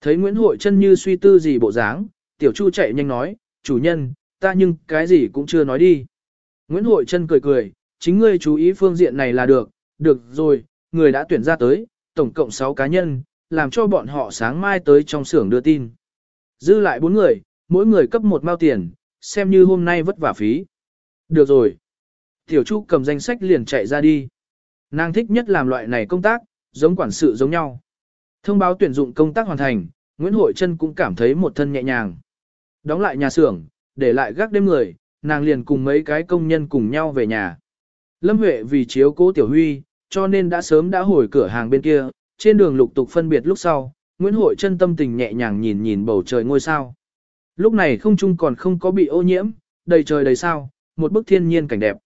A: Thấy Nguyễn Hội chân như suy tư gì bộ dáng, Tiểu Chu chạy nhanh nói, chủ nhân, ta nhưng cái gì cũng chưa nói đi. Nguyễn Hội chân cười cười, chính ngươi chú ý phương diện này là được, được rồi, người đã tuyển ra tới, tổng cộng 6 cá nhân, làm cho bọn họ sáng mai tới trong xưởng đưa tin. Dư lại 4 người, mỗi người cấp một mao tiền, xem như hôm nay vất vả phí. Được rồi. Tiểu Chu cầm danh sách liền chạy ra đi. Nàng thích nhất làm loại này công tác, giống quản sự giống nhau. Thông báo tuyển dụng công tác hoàn thành, Nguyễn Hội Trân cũng cảm thấy một thân nhẹ nhàng. Đóng lại nhà xưởng, để lại gác đêm người, nàng liền cùng mấy cái công nhân cùng nhau về nhà. Lâm Huệ vì chiếu cố Tiểu Huy, cho nên đã sớm đã hồi cửa hàng bên kia, trên đường lục tục phân biệt lúc sau, Nguyễn Hội Trân tâm tình nhẹ nhàng nhìn nhìn bầu trời ngôi sao. Lúc này không trung còn không có bị ô nhiễm, đầy trời đầy sao, một bức thiên nhiên cảnh đẹp.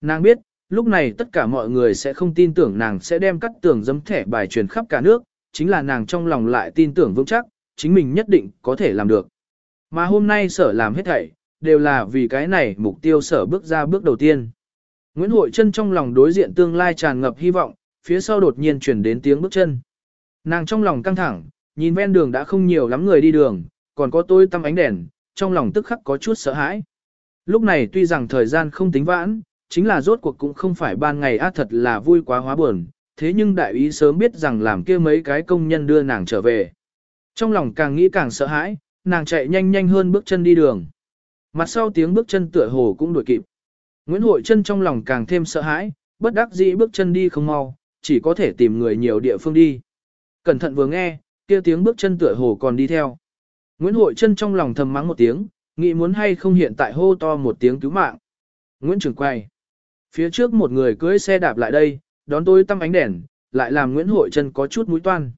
A: Nàng biết, lúc này tất cả mọi người sẽ không tin tưởng nàng sẽ đem cắt tường dấm thẻ bài truyền khắp cả nước, chính là nàng trong lòng lại tin tưởng vững chắc, chính mình nhất định có thể làm được. Mà hôm nay sở làm hết thảy, đều là vì cái này mục tiêu sở bước ra bước đầu tiên. Nguyễn Hội chân trong lòng đối diện tương lai tràn ngập hy vọng, phía sau đột nhiên chuyển đến tiếng bước chân. Nàng trong lòng căng thẳng, nhìn ven đường đã không nhiều lắm người đi đường, còn có tôi tăm ánh đèn, trong lòng tức khắc có chút sợ hãi. Lúc này tuy rằng thời gian không tính vãn, chính là rốt cuộc cũng không phải ban ngày ác thật là vui quá hóa buồn, thế nhưng đại ý sớm biết rằng làm kia mấy cái công nhân đưa nàng trở về. Trong lòng càng nghĩ càng sợ hãi, nàng chạy nhanh nhanh hơn bước chân đi đường. Mặt sau tiếng bước chân tựa hồ cũng đuổi kịp. Nguyễn Hội chân trong lòng càng thêm sợ hãi, bất đắc dĩ bước chân đi không mau, chỉ có thể tìm người nhiều địa phương đi. Cẩn thận vừa nghe, kia tiếng bước chân tựa hồ còn đi theo. Nguyễn Hội chân trong lòng thầm mắng một tiếng, nghĩ muốn hay không hiện tại hô to một tiếng cứu mạng. Nguyễn Trường quay. Phía trước một người cưỡi xe đạp lại đây, đón tôi tăm ánh đèn, lại làm Nguyễn Hội Trân có chút mũi toan.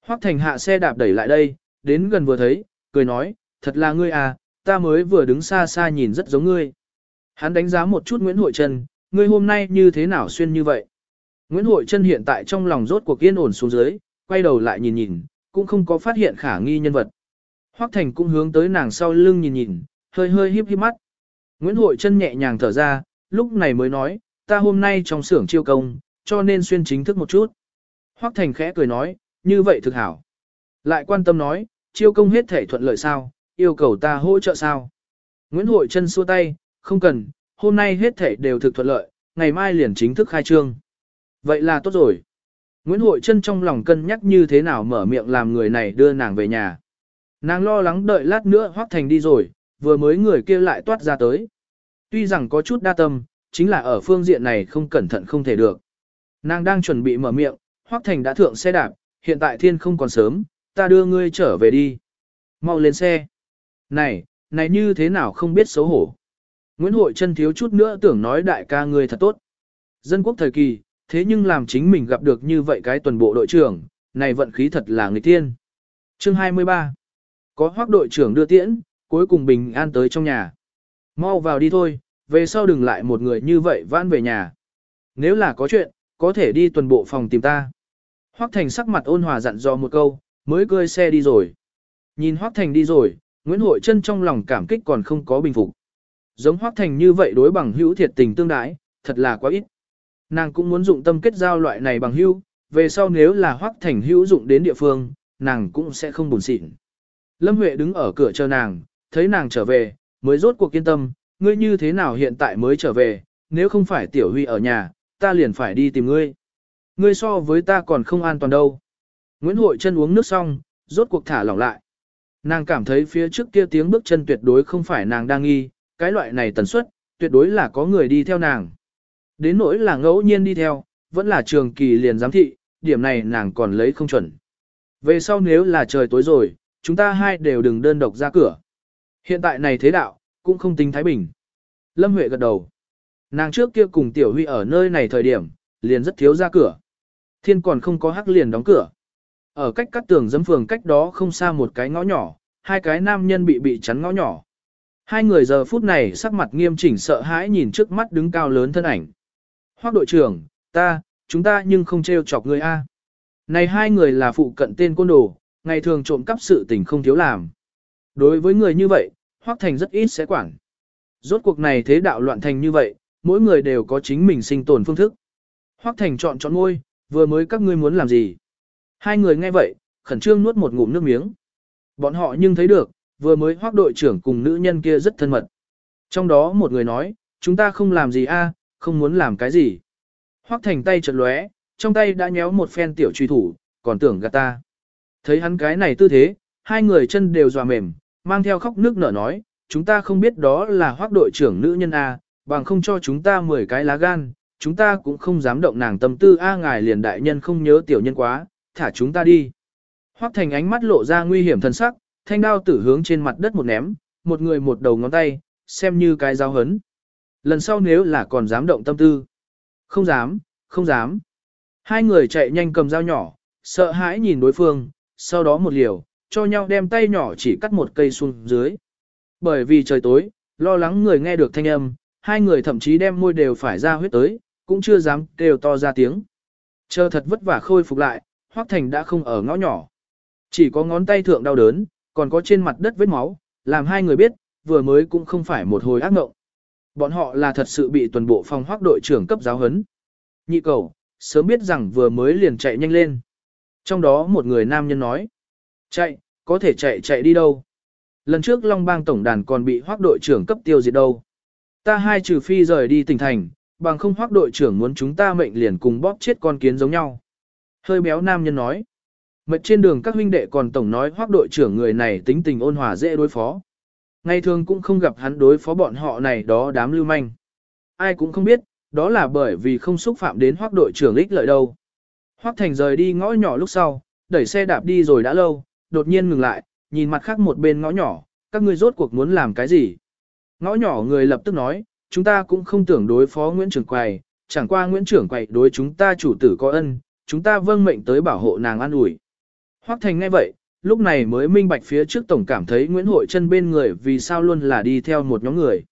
A: Hoắc Thành hạ xe đạp đẩy lại đây, đến gần vừa thấy, cười nói, thật là ngươi à, ta mới vừa đứng xa xa nhìn rất giống ngươi. Hắn đánh giá một chút Nguyễn Hội Trân, ngươi hôm nay như thế nào xuyên như vậy. Nguyễn Hội Trân hiện tại trong lòng rốt cuộc yên ổn xuống dưới, quay đầu lại nhìn nhìn, cũng không có phát hiện khả nghi nhân vật. Hoắc Thành cũng hướng tới nàng sau lưng nhìn nhìn, hơi hơi híp híp mắt. Nguyễn Hội Trân nhẹ nhàng thở ra, lúc này mới nói, ta hôm nay trong xưởng chiêu công, cho nên xuyên chính thức một chút. Hoắc Thành khẽ cười nói, như vậy thực hảo. Lại quan tâm nói, chiêu công hết thể thuận lợi sao, yêu cầu ta hỗ trợ sao. Nguyễn Hội Trân xua tay, không cần, hôm nay hết thể đều thực thuận lợi, ngày mai liền chính thức khai trương. Vậy là tốt rồi. Nguyễn Hội Trân trong lòng cân nhắc như thế nào mở miệng làm người này đưa nàng về nhà. Nàng lo lắng đợi lát nữa Hoắc Thành đi rồi, vừa mới người kia lại toát ra tới. Tuy rằng có chút đa tâm, chính là ở phương diện này không cẩn thận không thể được. Nàng đang chuẩn bị mở miệng, Hoắc Thành đã thượng xe đạp, hiện tại thiên không còn sớm, ta đưa ngươi trở về đi. Mau lên xe. Này, này như thế nào không biết xấu hổ. Nguyễn Hội chân thiếu chút nữa tưởng nói đại ca ngươi thật tốt. Dân quốc thời kỳ, thế nhưng làm chính mình gặp được như vậy cái tuần bộ đội trưởng, này vận khí thật là người tiên. Chương 23 Có hoác đội trưởng đưa tiễn, cuối cùng bình an tới trong nhà. Mau vào đi thôi, về sau đừng lại một người như vậy vãn về nhà. Nếu là có chuyện, có thể đi tuần bộ phòng tìm ta. Hoác Thành sắc mặt ôn hòa dặn dò một câu, mới cơi xe đi rồi. Nhìn Hoác Thành đi rồi, Nguyễn Hội Trân trong lòng cảm kích còn không có bình phục. Giống Hoác Thành như vậy đối bằng hữu thiệt tình tương đái, thật là quá ít. Nàng cũng muốn dụng tâm kết giao loại này bằng hữu, về sau nếu là Hoác Thành hữu dụng đến địa phương, nàng cũng sẽ không buồn xịn. Lâm Huệ đứng ở cửa chờ nàng, thấy nàng trở về, mới rốt cuộc yên tâm, ngươi như thế nào hiện tại mới trở về, nếu không phải Tiểu Huy ở nhà, ta liền phải đi tìm ngươi. Ngươi so với ta còn không an toàn đâu. Nguyễn Hội chân uống nước xong, rốt cuộc thả lỏng lại. Nàng cảm thấy phía trước kia tiếng bước chân tuyệt đối không phải nàng đang nghi, cái loại này tần suất, tuyệt đối là có người đi theo nàng. Đến nỗi là ngẫu nhiên đi theo, vẫn là trường kỳ liền giám thị, điểm này nàng còn lấy không chuẩn. Về sau nếu là trời tối rồi, chúng ta hai đều đừng đơn độc ra cửa. Hiện tại này thế đạo, cũng không tính Thái Bình. Lâm Huệ gật đầu. Nàng trước kia cùng Tiểu Huy ở nơi này thời điểm, liền rất thiếu ra cửa. Thiên còn không có hắc liền đóng cửa. Ở cách cắt tường dấm phường cách đó không xa một cái ngõ nhỏ, hai cái nam nhân bị bị chắn ngõ nhỏ. Hai người giờ phút này sắc mặt nghiêm chỉnh sợ hãi nhìn trước mắt đứng cao lớn thân ảnh. Hoác đội trưởng, ta, chúng ta nhưng không trêu chọc người A. Này hai người là phụ cận tên côn đồ, ngày thường trộm cắp sự tình không thiếu làm. Đối với người như vậy, Hoác Thành rất ít sẽ quản. Rốt cuộc này thế đạo loạn thành như vậy, mỗi người đều có chính mình sinh tồn phương thức. Hoác Thành chọn chọn ngôi, vừa mới các ngươi muốn làm gì? Hai người nghe vậy, khẩn trương nuốt một ngụm nước miếng. Bọn họ nhưng thấy được, vừa mới hoác đội trưởng cùng nữ nhân kia rất thân mật. Trong đó một người nói, chúng ta không làm gì a, không muốn làm cái gì. Hoác thành tay chật lóe, trong tay đã nhéo một phen tiểu truy thủ, còn tưởng gạt ta. Thấy hắn cái này tư thế, hai người chân đều dòa mềm, mang theo khóc nước nở nói, chúng ta không biết đó là hoác đội trưởng nữ nhân A, bằng không cho chúng ta 10 cái lá gan, chúng ta cũng không dám động nàng tâm tư A ngài liền đại nhân không nhớ tiểu nhân quá, thả chúng ta đi. Hoắc thành ánh mắt lộ ra nguy hiểm thân sắc, thanh đao tử hướng trên mặt đất một ném, một người một đầu ngón tay, xem như cái giáo hấn. Lần sau nếu là còn dám động tâm tư. Không dám, không dám. Hai người chạy nhanh cầm dao nhỏ, sợ hãi nhìn đối phương, sau đó một liều, cho nhau đem tay nhỏ chỉ cắt một cây xuống dưới. Bởi vì trời tối, lo lắng người nghe được thanh âm, hai người thậm chí đem môi đều phải ra huyết tới, cũng chưa dám kêu to ra tiếng. Chờ thật vất vả khôi phục lại, Hoắc Thành đã không ở ngõ nhỏ. Chỉ có ngón tay thượng đau đớn, còn có trên mặt đất vết máu, làm hai người biết, vừa mới cũng không phải một hồi ác mộng. Bọn họ là thật sự bị tuần bộ phòng Hoắc đội trưởng cấp giáo hấn. Nhị cầu, sớm biết rằng vừa mới liền chạy nhanh lên. Trong đó một người nam nhân nói, chạy, có thể chạy chạy đi đâu. Lần trước Long Bang Tổng đàn còn bị Hoắc đội trưởng cấp tiêu diệt đâu. Ta hai trừ phi rời đi tỉnh thành, bằng không Hoắc đội trưởng muốn chúng ta mệnh liền cùng bóp chết con kiến giống nhau. Hơi béo nam nhân nói. Mệt trên đường các huynh đệ còn tổng nói hoác đội trưởng người này tính tình ôn hòa dễ đối phó. Ngày thường cũng không gặp hắn đối phó bọn họ này đó đám lưu manh. Ai cũng không biết, đó là bởi vì không xúc phạm đến hoác đội trưởng ích lợi đâu. Hoác thành rời đi ngõ nhỏ lúc sau, đẩy xe đạp đi rồi đã lâu, đột nhiên ngừng lại, nhìn mặt khác một bên ngõ nhỏ, các ngươi rốt cuộc muốn làm cái gì? Ngõ nhỏ người lập tức nói, chúng ta cũng không tưởng đối phó Nguyễn Trường Quầy, chẳng qua Nguyễn Trưởng Quầy đối chúng ta chủ tử có ân, chúng ta vâng mệnh tới bảo hộ nàng an ủi. Hoắc Thành nghe vậy, lúc này mới minh bạch phía trước tổng cảm thấy Nguyễn Hội chân bên người vì sao luôn là đi theo một nhóm người.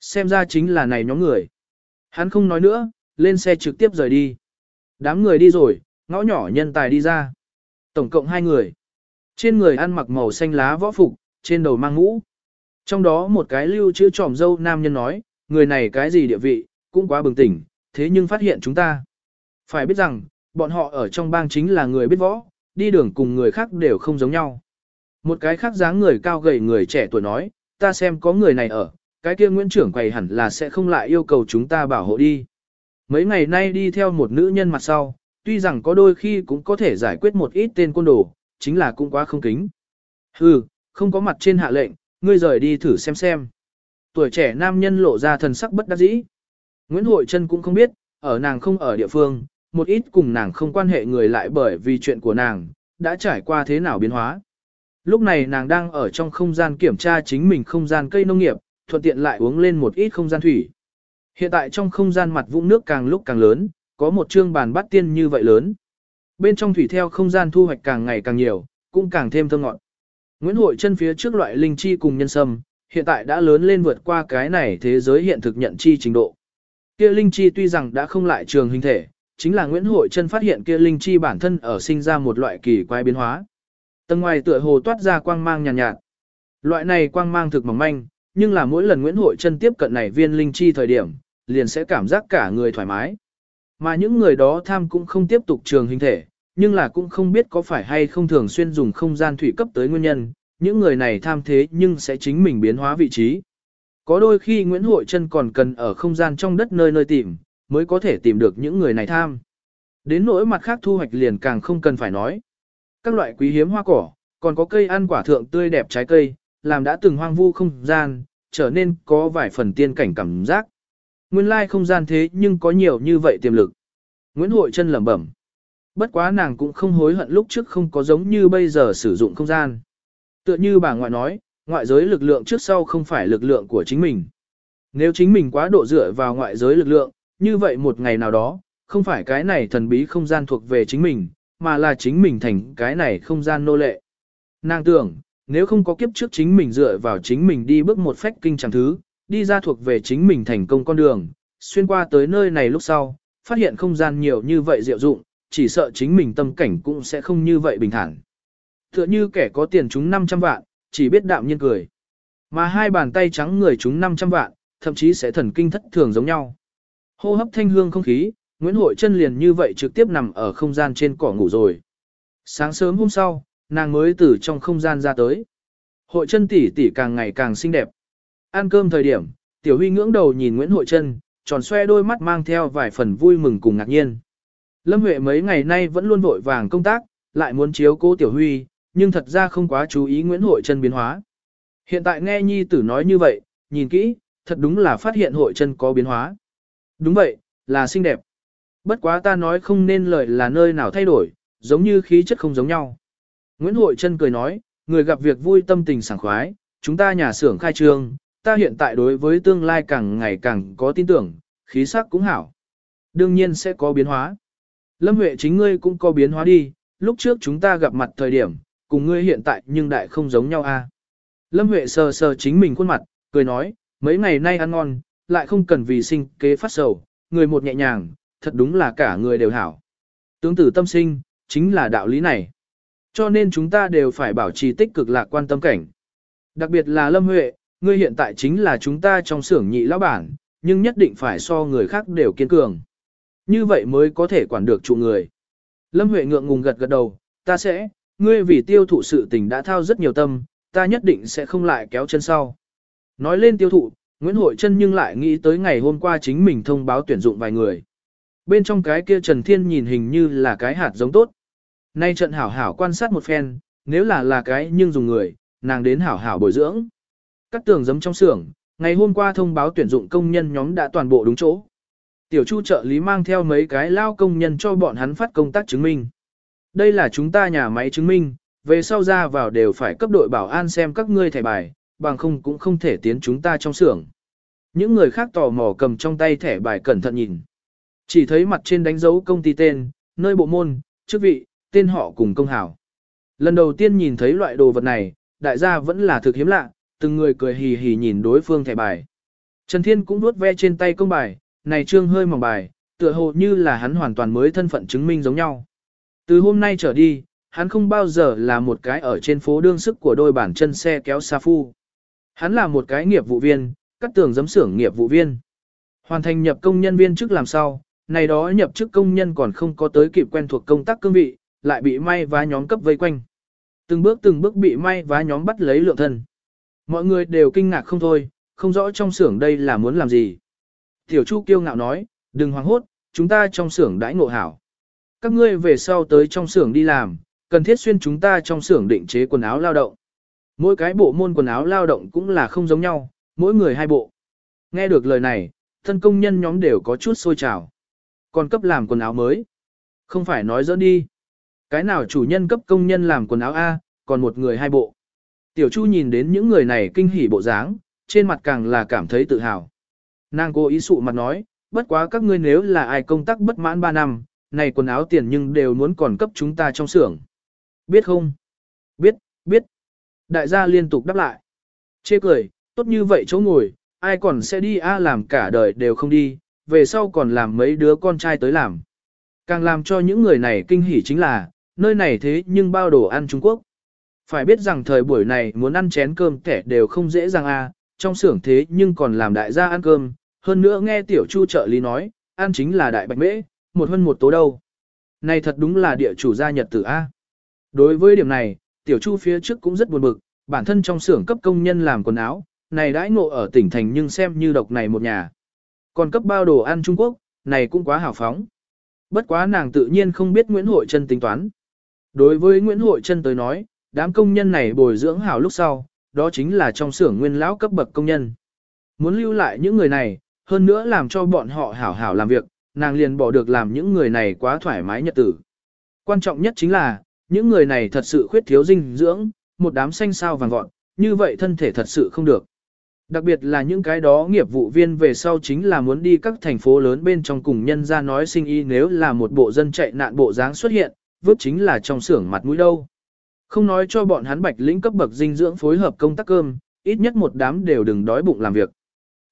A: Xem ra chính là này nhóm người. Hắn không nói nữa, lên xe trực tiếp rời đi. Đám người đi rồi, ngõ nhỏ nhân tài đi ra. Tổng cộng hai người. Trên người ăn mặc màu xanh lá võ phục, trên đầu mang mũ. Trong đó một cái lưu chữ tròm dâu nam nhân nói, người này cái gì địa vị, cũng quá bừng tỉnh, thế nhưng phát hiện chúng ta. Phải biết rằng, bọn họ ở trong bang chính là người biết võ, đi đường cùng người khác đều không giống nhau. Một cái khác dáng người cao gầy người trẻ tuổi nói, ta xem có người này ở, cái kia Nguyễn trưởng quầy hẳn là sẽ không lại yêu cầu chúng ta bảo hộ đi. Mấy ngày nay đi theo một nữ nhân mặt sau, tuy rằng có đôi khi cũng có thể giải quyết một ít tên côn đồ, chính là cũng quá không kính. Hừ, không có mặt trên hạ lệnh, ngươi rời đi thử xem xem. Tuổi trẻ nam nhân lộ ra thần sắc bất đắc dĩ. Nguyễn Hội Trân cũng không biết, ở nàng không ở địa phương, một ít cùng nàng không quan hệ người lại bởi vì chuyện của nàng, đã trải qua thế nào biến hóa. Lúc này nàng đang ở trong không gian kiểm tra chính mình không gian cây nông nghiệp, thuận tiện lại uống lên một ít không gian thủy. Hiện tại trong không gian mặt vũng nước càng lúc càng lớn, có một chương bàn bát tiên như vậy lớn. Bên trong thủy theo không gian thu hoạch càng ngày càng nhiều, cũng càng thêm thơm ngọt. Nguyễn Hội chân phía trước loại linh chi cùng nhân sâm, hiện tại đã lớn lên vượt qua cái này thế giới hiện thực nhận chi trình độ. Kia linh chi tuy rằng đã không lại trường hình thể, chính là Nguyễn Hội chân phát hiện kia linh chi bản thân ở sinh ra một loại kỳ quái biến hóa. Tầng ngoài tựa hồ toát ra quang mang nhàn nhạt, nhạt. Loại này quang mang thực mỏng manh, nhưng là mỗi lần Nguyễn Hội chân tiếp cận này viên linh chi thời điểm, liền sẽ cảm giác cả người thoải mái. Mà những người đó tham cũng không tiếp tục trường hình thể, nhưng là cũng không biết có phải hay không thường xuyên dùng không gian thủy cấp tới nguyên nhân, những người này tham thế nhưng sẽ chính mình biến hóa vị trí. Có đôi khi Nguyễn Hội Trân còn cần ở không gian trong đất nơi nơi tìm, mới có thể tìm được những người này tham. Đến nỗi mặt khác thu hoạch liền càng không cần phải nói. Các loại quý hiếm hoa cỏ, còn có cây ăn quả thượng tươi đẹp trái cây, làm đã từng hoang vu không gian, trở nên có vài phần tiên cảnh cảm giác. Nguyên lai không gian thế nhưng có nhiều như vậy tiềm lực. Nguyễn Hội Trân lẩm bẩm. Bất quá nàng cũng không hối hận lúc trước không có giống như bây giờ sử dụng không gian. Tựa như bà ngoại nói, ngoại giới lực lượng trước sau không phải lực lượng của chính mình. Nếu chính mình quá độ dựa vào ngoại giới lực lượng, như vậy một ngày nào đó, không phải cái này thần bí không gian thuộc về chính mình, mà là chính mình thành cái này không gian nô lệ. Nàng tưởng, nếu không có kiếp trước chính mình dựa vào chính mình đi bước một phách kinh chẳng thứ, đi ra thuộc về chính mình thành công con đường, xuyên qua tới nơi này lúc sau, phát hiện không gian nhiều như vậy diệu dụng, chỉ sợ chính mình tâm cảnh cũng sẽ không như vậy bình thản. Tựa như kẻ có tiền chúng 500 vạn, chỉ biết đạm nhiên cười. Mà hai bàn tay trắng người chúng 500 vạn, thậm chí sẽ thần kinh thất thường giống nhau. Hô hấp thanh hương không khí, Nguyễn Hội chân liền như vậy trực tiếp nằm ở không gian trên cỏ ngủ rồi. Sáng sớm hôm sau, nàng mới từ trong không gian ra tới. Hội chân tỷ tỷ càng ngày càng xinh đẹp. Ăn cơm thời điểm, Tiểu Huy ngưỡng đầu nhìn Nguyễn Hội chân, tròn xoe đôi mắt mang theo vài phần vui mừng cùng ngạc nhiên. Lâm Huệ mấy ngày nay vẫn luôn vội vàng công tác, lại muốn chiếu cố Tiểu Huy, nhưng thật ra không quá chú ý Nguyễn Hội chân biến hóa. Hiện tại nghe Nhi tử nói như vậy, nhìn kỹ, thật đúng là phát hiện Hội chân có biến hóa. Đúng vậy, là xinh đẹp. Bất quá ta nói không nên lời là nơi nào thay đổi, giống như khí chất không giống nhau. Nguyễn Hội chân cười nói, người gặp việc vui tâm tình sảng khoái, chúng ta nhà xưởng khai trương, ta hiện tại đối với tương lai càng ngày càng có tin tưởng, khí sắc cũng hảo. Đương nhiên sẽ có biến hóa. Lâm Huệ chính ngươi cũng có biến hóa đi, lúc trước chúng ta gặp mặt thời điểm, cùng ngươi hiện tại nhưng đại không giống nhau a. À. Lâm Huệ sờ sờ chính mình khuôn mặt, cười nói, mấy ngày nay ăn ngon, lại không cần vì sinh kế phát sầu, người một nhẹ nhàng, thật đúng là cả người đều hảo. Tướng tử tâm sinh, chính là đạo lý này. Cho nên chúng ta đều phải bảo trì tích cực lạc quan tâm cảnh. Đặc biệt là Lâm Huệ, ngươi hiện tại chính là chúng ta trong xưởng nhị lão bản, nhưng nhất định phải so người khác đều kiên cường. Như vậy mới có thể quản được trụ người. Lâm Huệ ngượng ngùng gật gật đầu, ta sẽ, ngươi vì tiêu thụ sự tình đã thao rất nhiều tâm, ta nhất định sẽ không lại kéo chân sau. Nói lên tiêu thụ, Nguyễn Hội Trân nhưng lại nghĩ tới ngày hôm qua chính mình thông báo tuyển dụng vài người. Bên trong cái kia Trần Thiên nhìn hình như là cái hạt giống tốt. Nay trận hảo hảo quan sát một phen, nếu là là cái nhưng dùng người, nàng đến hảo hảo bồi dưỡng. Các tường giấm trong xưởng, ngày hôm qua thông báo tuyển dụng công nhân nhóm đã toàn bộ đúng chỗ. Tiểu Chu trợ lý mang theo mấy cái lao công nhân cho bọn hắn phát công tác chứng minh. Đây là chúng ta nhà máy chứng minh, về sau ra vào đều phải cấp đội bảo an xem các ngươi thẻ bài, bằng không cũng không thể tiến chúng ta trong xưởng. Những người khác tò mò cầm trong tay thẻ bài cẩn thận nhìn. Chỉ thấy mặt trên đánh dấu công ty tên, nơi bộ môn, chức vị, tên họ cùng công hảo. Lần đầu tiên nhìn thấy loại đồ vật này, đại gia vẫn là thực hiếm lạ, từng người cười hì hì nhìn đối phương thẻ bài. Trần Thiên cũng vuốt ve trên tay công bài, này trương hơi mỏng bài, tựa hồ như là hắn hoàn toàn mới thân phận chứng minh giống nhau. Từ hôm nay trở đi, hắn không bao giờ là một cái ở trên phố đương sức của đôi bản chân xe kéo xa phu. Hắn là một cái nghiệp vụ viên, cắt tường giấm xưởng nghiệp vụ viên. Hoàn thành nhập công nhân viên chức làm sao, này đó nhập chức công nhân còn không có tới kịp quen thuộc công tác cương vị, lại bị may vá nhóm cấp vây quanh. Từng bước từng bước bị may vá nhóm bắt lấy lượng thân. Mọi người đều kinh ngạc không thôi, không rõ trong xưởng đây là muốn làm gì. Tiểu Chu kiêu ngạo nói, đừng hoang hốt, chúng ta trong xưởng đãi ngộ hảo. Các ngươi về sau tới trong xưởng đi làm, cần thiết xuyên chúng ta trong xưởng định chế quần áo lao động. Mỗi cái bộ môn quần áo lao động cũng là không giống nhau, mỗi người hai bộ. Nghe được lời này, thân công nhân nhóm đều có chút sôi trào. Còn cấp làm quần áo mới. Không phải nói dỡ đi. Cái nào chủ nhân cấp công nhân làm quần áo A, còn một người hai bộ. Tiểu Chu nhìn đến những người này kinh hỉ bộ dáng, trên mặt càng là cảm thấy tự hào. Nàng cố ý sụ mặt nói, bất quá các ngươi nếu là ai công tác bất mãn 3 năm, này quần áo tiền nhưng đều muốn còn cấp chúng ta trong xưởng. Biết không? Biết, biết. Đại gia liên tục đáp lại. Chê cười, tốt như vậy chỗ ngồi, ai còn sẽ đi a làm cả đời đều không đi, về sau còn làm mấy đứa con trai tới làm. Càng làm cho những người này kinh hỉ chính là, nơi này thế nhưng bao đồ ăn Trung Quốc. Phải biết rằng thời buổi này muốn ăn chén cơm kẻ đều không dễ dàng a, trong xưởng thế nhưng còn làm đại gia ăn cơm, hơn nữa nghe tiểu chu trợ lý nói, ăn chính là đại bạch mễ, một hơn một tố đâu. Này thật đúng là địa chủ gia nhật tử A. Đối với điểm này, tiểu chu phía trước cũng rất buồn bực, bản thân trong xưởng cấp công nhân làm quần áo, này đãi ngộ ở tỉnh thành nhưng xem như độc này một nhà. Còn cấp bao đồ ăn Trung Quốc, này cũng quá hào phóng. Bất quá nàng tự nhiên không biết Nguyễn Hội Trân tính toán. Đối với Nguyễn Hội Trân tới nói, đám công nhân này bồi dưỡng hảo lúc sau, đó chính là trong xưởng nguyên lão cấp bậc công nhân. Muốn lưu lại những người này, hơn nữa làm cho bọn họ hảo hảo làm việc, nàng liền bỏ được làm những người này quá thoải mái nhật tử. Quan trọng nhất chính là, những người này thật sự khuyết thiếu dinh dưỡng, một đám xanh sao vàng gọn, như vậy thân thể thật sự không được. Đặc biệt là những cái đó nghiệp vụ viên về sau chính là muốn đi các thành phố lớn bên trong cùng nhân ra nói sinh y nếu là một bộ dân chạy nạn bộ dáng xuất hiện, vứt chính là trong xưởng mặt mũi đâu. Không nói cho bọn hắn bạch lĩnh cấp bậc dinh dưỡng phối hợp công tác cơm, ít nhất một đám đều đừng đói bụng làm việc.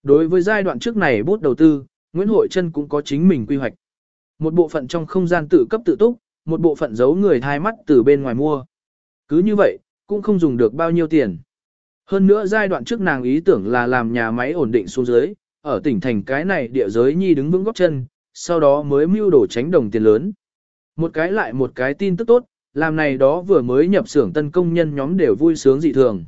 A: Đối với giai đoạn trước này bút đầu tư, Nguyễn Hội Trân cũng có chính mình quy hoạch. Một bộ phận trong không gian tự cấp tự túc, một bộ phận giấu người thai mắt từ bên ngoài mua. Cứ như vậy, cũng không dùng được bao nhiêu tiền. Hơn nữa giai đoạn trước nàng ý tưởng là làm nhà máy ổn định xuống dưới, ở tỉnh thành cái này địa giới nhi đứng vững góc chân, sau đó mới mưu đổ tránh đồng tiền lớn. Một cái lại một cái tin tức tốt, làm này đó vừa mới nhập xưởng tân công nhân nhóm đều vui sướng dị thường.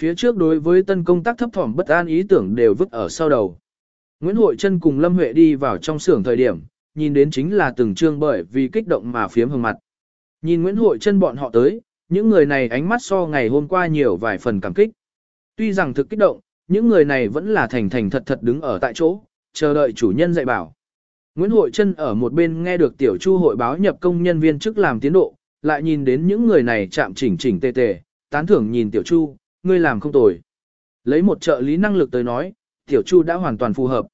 A: Phía trước đối với tân công tác thấp thỏm bất an ý tưởng đều vứt ở sau đầu. Nguyễn Hội Trân cùng Lâm Huệ đi vào trong xưởng thời điểm, nhìn đến chính là từng trương bởi vì kích động mà phiếm hồng mặt. Nhìn Nguyễn Hội Trân bọn họ tới, những người này ánh mắt so ngày hôm qua nhiều vài phần cảm kích. Tuy rằng thực kích động, những người này vẫn là thành thành thật thật đứng ở tại chỗ, chờ đợi chủ nhân dạy bảo. Nguyễn Hội Trân ở một bên nghe được tiểu chu hội báo nhập công nhân viên chức làm tiến độ, lại nhìn đến những người này chạm chỉnh chỉnh tề tề, tán thưởng nhìn tiểu chu, ngươi làm không tồi. Lấy một trợ lý năng lực tới nói, tiểu chu đã hoàn toàn phù hợp.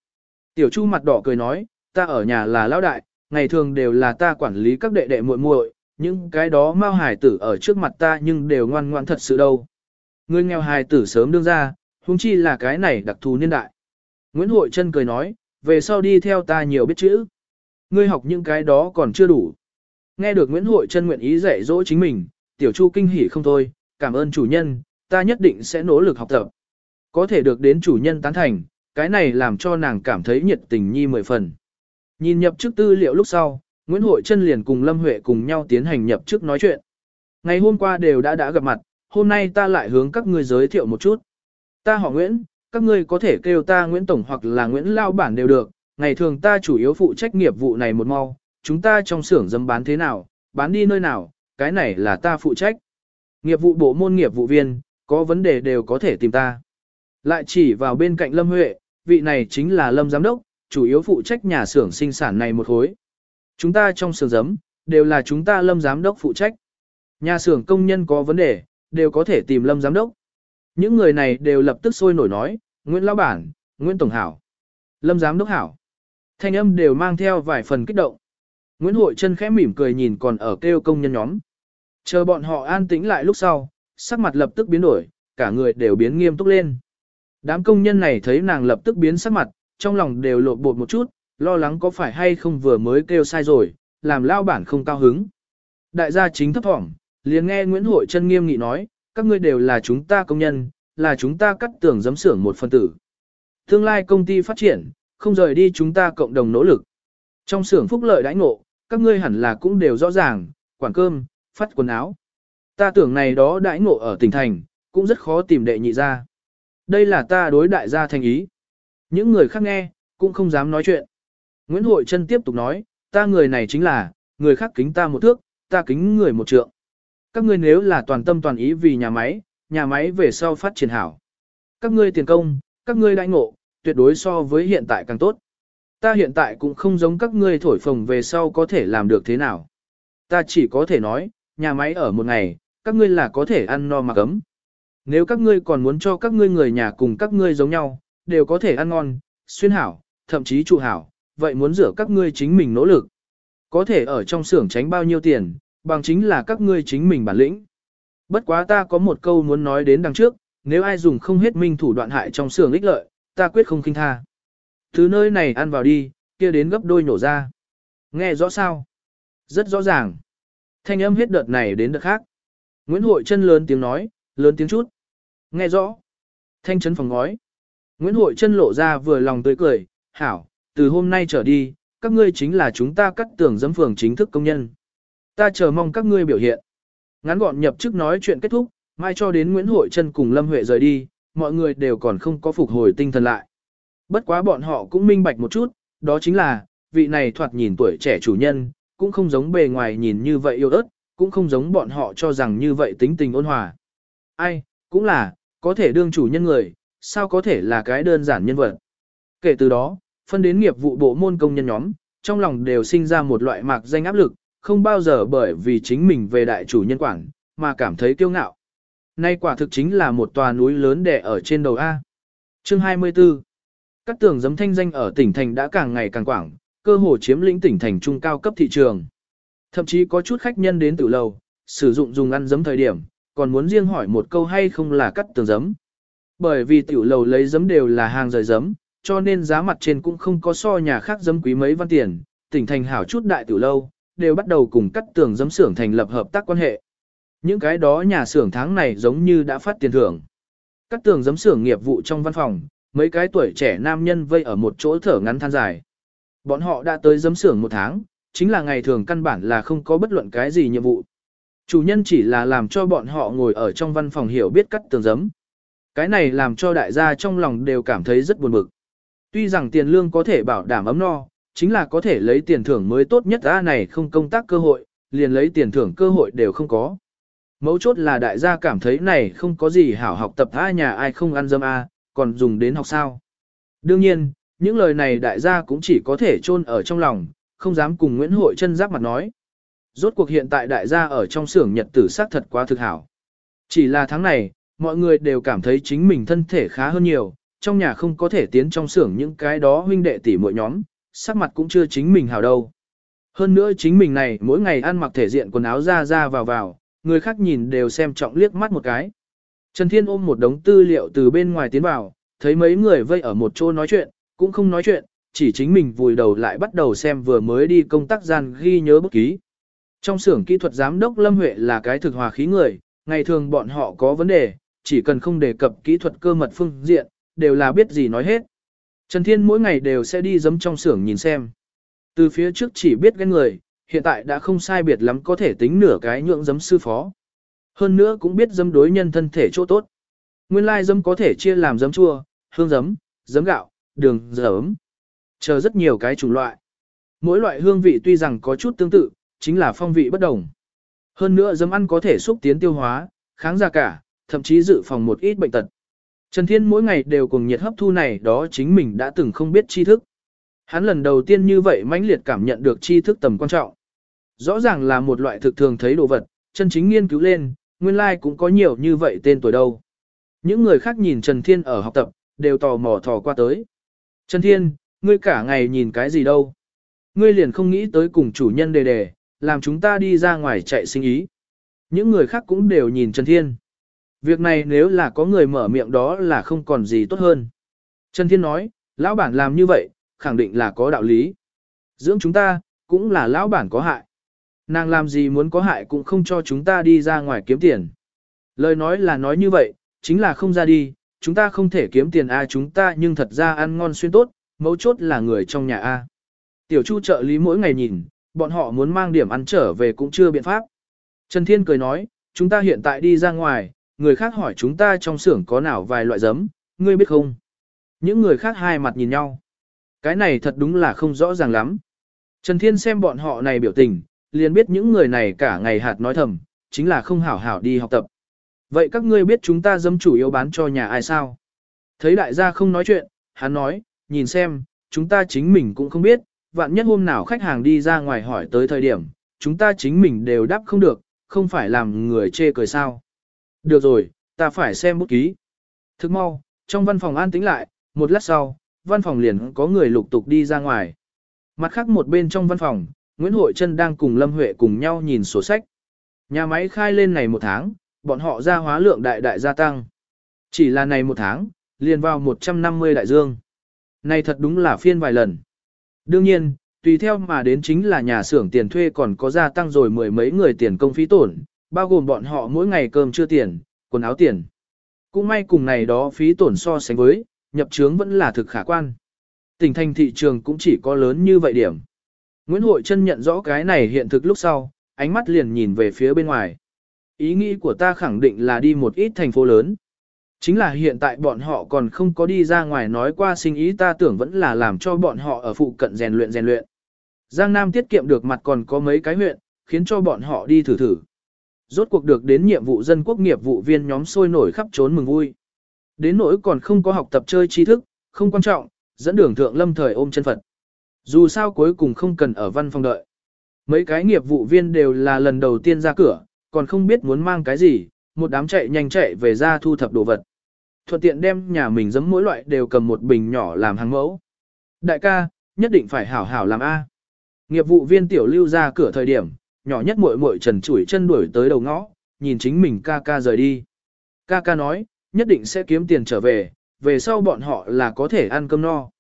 A: Tiểu chu mặt đỏ cười nói, ta ở nhà là lão đại, ngày thường đều là ta quản lý các đệ đệ muội muội, những cái đó mau hài tử ở trước mặt ta nhưng đều ngoan ngoan thật sự đâu. Ngươi nghèo hài tử sớm đương ra, huống chi là cái này đặc thù niên đại. Nguyễn Hội Trân cười nói, về sau đi theo ta nhiều biết chữ. Ngươi học những cái đó còn chưa đủ. Nghe được Nguyễn Hội Trân nguyện ý dạy dỗ chính mình, tiểu chu kinh hỉ không thôi, cảm ơn chủ nhân, ta nhất định sẽ nỗ lực học tập. Có thể được đến chủ nhân tán thành, cái này làm cho nàng cảm thấy nhiệt tình nhi mười phần. Nhìn nhập chức tư liệu lúc sau, Nguyễn Hội Trân liền cùng Lâm Huệ cùng nhau tiến hành nhập chức nói chuyện. Ngày hôm qua đều đã đã gặp mặt, hôm nay ta lại hướng các ngươi giới thiệu một chút. Ta họ Nguyễn, các ngươi có thể kêu ta Nguyễn Tổng hoặc là Nguyễn Lao Bản đều được, ngày thường ta chủ yếu phụ trách nghiệp vụ này một mau, chúng ta trong xưởng dâm bán thế nào, bán đi nơi nào, cái này là ta phụ trách. Nghiệp vụ bộ môn nghiệp vụ viên, có vấn đề đều có thể tìm ta. Lại chỉ vào bên cạnh Lâm Huệ, vị này chính là Lâm Giám Đốc, chủ yếu phụ trách nhà xưởng sinh sản này một khối. Chúng ta trong xưởng giấm, đều là chúng ta Lâm Giám Đốc phụ trách. Nhà xưởng công nhân có vấn đề, đều có thể tìm Lâm giám đốc. Những người này đều lập tức sôi nổi nói, Nguyễn Lão Bản, Nguyễn Tổng Hảo, Lâm Giám Đốc Hảo. Thanh âm đều mang theo vài phần kích động. Nguyễn Hội chân khẽ mỉm cười nhìn còn ở kêu công nhân nhóm. Chờ bọn họ an tĩnh lại lúc sau, sắc mặt lập tức biến đổi, cả người đều biến nghiêm túc lên. Đám công nhân này thấy nàng lập tức biến sắc mặt, trong lòng đều lộ bột một chút, lo lắng có phải hay không vừa mới kêu sai rồi, làm lao bản không cao hứng. Đại gia chính thấp thỏm, liền nghe Nguyễn Hội chân nghiêm nghị nói, các ngươi đều là chúng ta công nhân, là chúng ta cắt tưởng giấm xưởng một phân tử. Tương lai công ty phát triển, không rời đi chúng ta cộng đồng nỗ lực. Trong xưởng phúc lợi đãi ngộ, các ngươi hẳn là cũng đều rõ ràng, quản cơm, phát quần áo. Ta tưởng này đó đãi ngộ ở tỉnh thành, cũng rất khó tìm đệ nhị ra. Đây là ta đối đại gia thành ý. Những người khác nghe, cũng không dám nói chuyện. Nguyễn Hội Trân tiếp tục nói, ta người này chính là, người khác kính ta một thước, ta kính người một trượng. Các ngươi nếu là toàn tâm toàn ý vì nhà máy, nhà máy về sau phát triển hảo. Các ngươi tiền công, các ngươi đãi ngộ, tuyệt đối so với hiện tại càng tốt. Ta hiện tại cũng không giống các ngươi thổi phồng về sau có thể làm được thế nào. Ta chỉ có thể nói, nhà máy ở một ngày, các ngươi là có thể ăn no mà cấm. Nếu các ngươi còn muốn cho các ngươi người nhà cùng các ngươi giống nhau, đều có thể ăn ngon, xuyên hảo, thậm chí trụ hảo, vậy muốn rửa các ngươi chính mình nỗ lực. Có thể ở trong xưởng tránh bao nhiêu tiền, bằng chính là các ngươi chính mình bản lĩnh. Bất quá ta có một câu muốn nói đến đằng trước, nếu ai dùng không hết minh thủ đoạn hại trong xưởng ích lợi, ta quyết không kinh tha. Thứ nơi này ăn vào đi, kia đến gấp đôi nổ ra. Nghe rõ sao? Rất rõ ràng. Thanh âm hết đợt này đến đợt khác. Nguyễn Hội Trân lớn tiếng nói, lớn tiếng chút. Nghe rõ. Thanh Trấn phòng ngói. Nguyễn Hội Trân lộ ra vừa lòng tươi cười, hảo, từ hôm nay trở đi, các ngươi chính là chúng ta cắt tưởng dấm phường chính thức công nhân. Ta chờ mong các ngươi biểu hiện. Ngắn gọn nhập chức nói chuyện kết thúc, mai cho đến Nguyễn Hội Trân cùng Lâm Huệ rời đi, mọi người đều còn không có phục hồi tinh thần lại. Bất quá bọn họ cũng minh bạch một chút, đó chính là, vị này thoạt nhìn tuổi trẻ chủ nhân, cũng không giống bề ngoài nhìn như vậy yêu ớt, cũng không giống bọn họ cho rằng như vậy tính tình ôn hòa. Ai, cũng là, có thể đương chủ nhân người, sao có thể là cái đơn giản nhân vật. Kể từ đó, phân đến nghiệp vụ bộ môn công nhân nhóm, trong lòng đều sinh ra một loại mạc danh áp lực, không bao giờ bởi vì chính mình về đại chủ nhân quản, mà cảm thấy kiêu ngạo. Nay quả thực chính là một tòa núi lớn đè ở trên đầu A. Chương 24 Các tường giấm thanh danh ở tỉnh thành đã càng ngày càng quảng, cơ hồ chiếm lĩnh tỉnh thành trung cao cấp thị trường. Thậm chí có chút khách nhân đến từ lầu, sử dụng dùng ăn giấm thời điểm, còn muốn riêng hỏi một câu hay không là cắt tường giấm. Bởi vì tiểu lầu lấy giấm đều là hàng rời giấm, cho nên giá mặt trên cũng không có so nhà khác giấm quý mấy văn tiền, tỉnh thành hảo chút đại tiểu lâu, đều bắt đầu cùng cắt tường giấm xưởng thành lập hợp tác quan hệ. Những cái đó nhà xưởng tháng này giống như đã phát tiền thưởng. Cắt tường giấm xưởng nghiệp vụ trong văn phòng, mấy cái tuổi trẻ nam nhân vây ở một chỗ thở ngắn than dài. Bọn họ đã tới giấm xưởng một tháng, chính là ngày thường căn bản là không có bất luận cái gì nhiệm vụ. Chủ nhân chỉ là làm cho bọn họ ngồi ở trong văn phòng hiểu biết cắt tường giấm. Cái này làm cho đại gia trong lòng đều cảm thấy rất buồn bực. Tuy rằng tiền lương có thể bảo đảm ấm no, chính là có thể lấy tiền thưởng mới tốt nhất ra này không công tác cơ hội, liền lấy tiền thưởng cơ hội đều không có. Mấu chốt là đại gia cảm thấy này không có gì hảo học tập a nhà ai không ăn dâm a, còn dùng đến học sao. Đương nhiên, những lời này đại gia cũng chỉ có thể chôn ở trong lòng, không dám cùng Nguyễn Hội chân giáp mặt nói. Rốt cuộc hiện tại đại gia ở trong xưởng nhật tử sát thật quá thực hảo. Chỉ là tháng này, mọi người đều cảm thấy chính mình thân thể khá hơn nhiều, trong nhà không có thể tiến trong xưởng những cái đó huynh đệ tỷ muội nhóm, sắc mặt cũng chưa chính mình hảo đâu. Hơn nữa chính mình này mỗi ngày ăn mặc thể diện quần áo ra ra vào vào, người khác nhìn đều xem trọng liếc mắt một cái. Trần Thiên ôm một đống tư liệu từ bên ngoài tiến vào, thấy mấy người vây ở một chỗ nói chuyện, cũng không nói chuyện, chỉ chính mình vùi đầu lại bắt đầu xem vừa mới đi công tác gian ghi nhớ bút ký. Trong xưởng kỹ thuật giám đốc Lâm Huệ là cái thực hòa khí người, ngày thường bọn họ có vấn đề, chỉ cần không đề cập kỹ thuật cơ mật phương diện, đều là biết gì nói hết. Trần Thiên mỗi ngày đều sẽ đi dấm trong xưởng nhìn xem. Từ phía trước chỉ biết ghen người, hiện tại đã không sai biệt lắm có thể tính nửa cái nhượng dấm sư phó. Hơn nữa cũng biết dấm đối nhân thân thể chỗ tốt. Nguyên lai dấm có thể chia làm dấm chua, hương dấm dấm gạo, đường dấm Chờ rất nhiều cái chủng loại. Mỗi loại hương vị tuy rằng có chút tương tự, chính là phong vị bất đồng. Hơn nữa dấm ăn có thể xúc tiến tiêu hóa, kháng già cả, thậm chí dự phòng một ít bệnh tật. Trần Thiên mỗi ngày đều cùng nhiệt hấp thu này đó chính mình đã từng không biết tri thức. Hắn lần đầu tiên như vậy mãnh liệt cảm nhận được tri thức tầm quan trọng. Rõ ràng là một loại thực thường thấy đồ vật, chân chính nghiên cứu lên, nguyên lai like cũng có nhiều như vậy tên tuổi đâu. Những người khác nhìn Trần Thiên ở học tập, đều tò mò thò qua tới. Trần Thiên, ngươi cả ngày nhìn cái gì đâu? Ngươi liền không nghĩ tới cùng chủ nhân đề đề, làm chúng ta đi ra ngoài chạy sinh ý. Những người khác cũng đều nhìn Trần Thiên. Việc này nếu là có người mở miệng đó là không còn gì tốt hơn. Trần Thiên nói, lão bản làm như vậy, khẳng định là có đạo lý. Dưỡng chúng ta, cũng là lão bản có hại. Nàng làm gì muốn có hại cũng không cho chúng ta đi ra ngoài kiếm tiền. Lời nói là nói như vậy, chính là không ra đi, chúng ta không thể kiếm tiền A chúng ta nhưng thật ra ăn ngon xuyên tốt, mấu chốt là người trong nhà A. Tiểu Chu trợ lý mỗi ngày nhìn, bọn họ muốn mang điểm ăn trở về cũng chưa biện pháp. Trần Thiên cười nói, chúng ta hiện tại đi ra ngoài, người khác hỏi chúng ta trong xưởng có nào vài loại giấm, ngươi biết không? Những người khác hai mặt nhìn nhau. Cái này thật đúng là không rõ ràng lắm. Trần Thiên xem bọn họ này biểu tình, liền biết những người này cả ngày hạt nói thầm, chính là không hảo hảo đi học tập. Vậy các ngươi biết chúng ta dâm chủ yếu bán cho nhà ai sao? Thấy đại gia không nói chuyện, hắn nói, nhìn xem, chúng ta chính mình cũng không biết, vạn nhất hôm nào khách hàng đi ra ngoài hỏi tới thời điểm, chúng ta chính mình đều đáp không được, không phải làm người chê cười sao. Được rồi, ta phải xem bút ký. Thức mau, trong văn phòng an tĩnh lại, một lát sau, văn phòng liền có người lục tục đi ra ngoài. Mặt khác một bên trong văn phòng, Nguyễn Hội Trân đang cùng Lâm Huệ cùng nhau nhìn sổ sách. Nhà máy khai lên này một tháng, bọn họ ra hóa lượng đại đại gia tăng. Chỉ là này một tháng, liền vào 150 đại dương. Này thật đúng là phiên vài lần. Đương nhiên, tùy theo mà đến chính là nhà xưởng tiền thuê còn có gia tăng rồi mười mấy người tiền công phí tổn, bao gồm bọn họ mỗi ngày cơm chưa tiền, quần áo tiền. Cũng may cùng này đó phí tổn so sánh với, nhập trướng vẫn là thực khả quan. Tỉnh thành thị trường cũng chỉ có lớn như vậy điểm. Nguyễn Hội Trân nhận rõ cái này hiện thực lúc sau, ánh mắt liền nhìn về phía bên ngoài. Ý nghĩ của ta khẳng định là đi một ít thành phố lớn. Chính là hiện tại bọn họ còn không có đi ra ngoài nói qua sinh ý ta tưởng vẫn là làm cho bọn họ ở phụ cận rèn luyện rèn luyện. Giang Nam tiết kiệm được mặt còn có mấy cái huyện, khiến cho bọn họ đi thử thử. Rốt cuộc được đến nhiệm vụ dân quốc nghiệp vụ viên nhóm sôi nổi khắp trốn mừng vui. Đến nỗi còn không có học tập chơi tri thức, không quan trọng, dẫn đường thượng lâm thời ôm chân Phật. Dù sao cuối cùng không cần ở văn phòng đợi. Mấy cái nghiệp vụ viên đều là lần đầu tiên ra cửa, còn không biết muốn mang cái gì, một đám chạy nhanh chạy về ra thu thập đồ vật. Thuận tiện đem nhà mình giấm mỗi loại đều cầm một bình nhỏ làm hàng mẫu. Đại ca, nhất định phải hảo hảo làm A. Nghiệp vụ viên tiểu lưu ra cửa thời điểm, nhỏ nhất muội muội trần chủi chân đuổi tới đầu ngõ, nhìn chính mình ca ca rời đi. Ca ca nói, nhất định sẽ kiếm tiền trở về, về sau bọn họ là có thể ăn cơm no.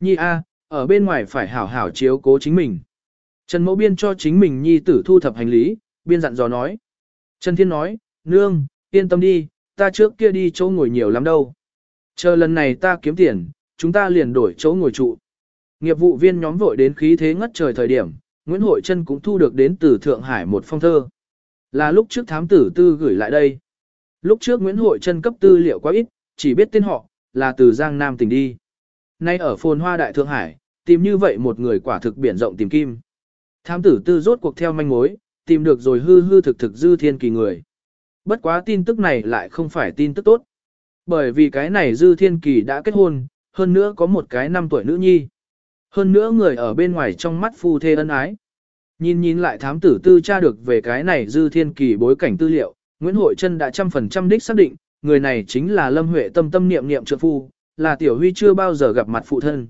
A: Nhi A, ở bên ngoài phải hảo hảo chiếu cố chính mình. Trần Mẫu Biên cho chính mình nhi tử thu thập hành lý, biên dặn dò nói. Trần Thiên nói, nương, yên tâm đi, ta trước kia đi chỗ ngồi nhiều lắm đâu. Chờ lần này ta kiếm tiền, chúng ta liền đổi chỗ ngồi trụ. Nghiệp vụ viên nhóm vội đến khí thế ngất trời thời điểm, Nguyễn Hội Trân cũng thu được đến từ Thượng Hải một phong thơ. Là lúc trước thám tử tư gửi lại đây. Lúc trước Nguyễn Hội Trân cấp tư liệu quá ít, chỉ biết tên họ, là từ Giang Nam tỉnh đi. Nay ở phồn hoa đại Thượng Hải, tìm như vậy một người quả thực biển rộng tìm kim. Thám tử tư rốt cuộc theo manh mối, tìm được rồi hư hư thực thực dư thiên kỳ người. Bất quá tin tức này lại không phải tin tức tốt. Bởi vì cái này dư thiên kỳ đã kết hôn, hơn nữa có một cái năm tuổi nữ nhi. Hơn nữa người ở bên ngoài trong mắt phu thê ân ái. Nhìn nhìn lại thám tử tư tra được về cái này dư thiên kỳ bối cảnh tư liệu, Nguyễn Hội Trân đã trăm phần trăm đích xác định, người này chính là Lâm Huệ tâm tâm niệm niệm trượng phu, là tiểu huy chưa bao giờ gặp mặt phụ thân.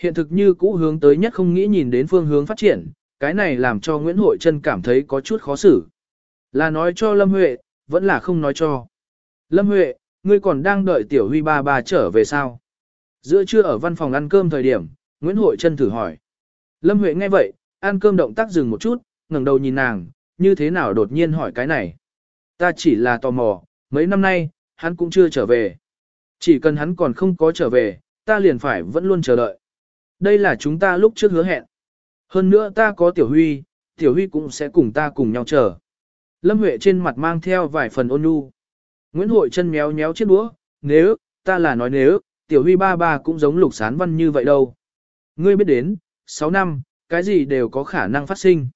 A: Hiện thực như cũ hướng tới nhất không nghĩ nhìn đến phương hướng phát triển, cái này làm cho Nguyễn Hội Trân cảm thấy có chút khó xử. Là nói cho Lâm Huệ, vẫn là không nói cho. Lâm Huệ, ngươi còn đang đợi tiểu huy ba ba trở về sao? Giữa trưa ở văn phòng ăn cơm thời điểm, Nguyễn Hội Trân thử hỏi. Lâm Huệ nghe vậy, ăn cơm động tác dừng một chút, ngẩng đầu nhìn nàng, như thế nào đột nhiên hỏi cái này. Ta chỉ là tò mò, mấy năm nay, hắn cũng chưa trở về. Chỉ cần hắn còn không có trở về, ta liền phải vẫn luôn chờ đợi. Đây là chúng ta lúc trước hứa hẹn. Hơn nữa ta có Tiểu Huy, Tiểu Huy cũng sẽ cùng ta cùng nhau chờ. Lâm Huệ trên mặt mang theo vài phần ôn nhu. Nguyễn Hội chân méo méo chiếc đũa, nếu, ta là nói nếu, Tiểu Huy ba ba cũng giống lục sán văn như vậy đâu. Ngươi biết đến, 6 năm, cái gì đều có khả năng phát sinh.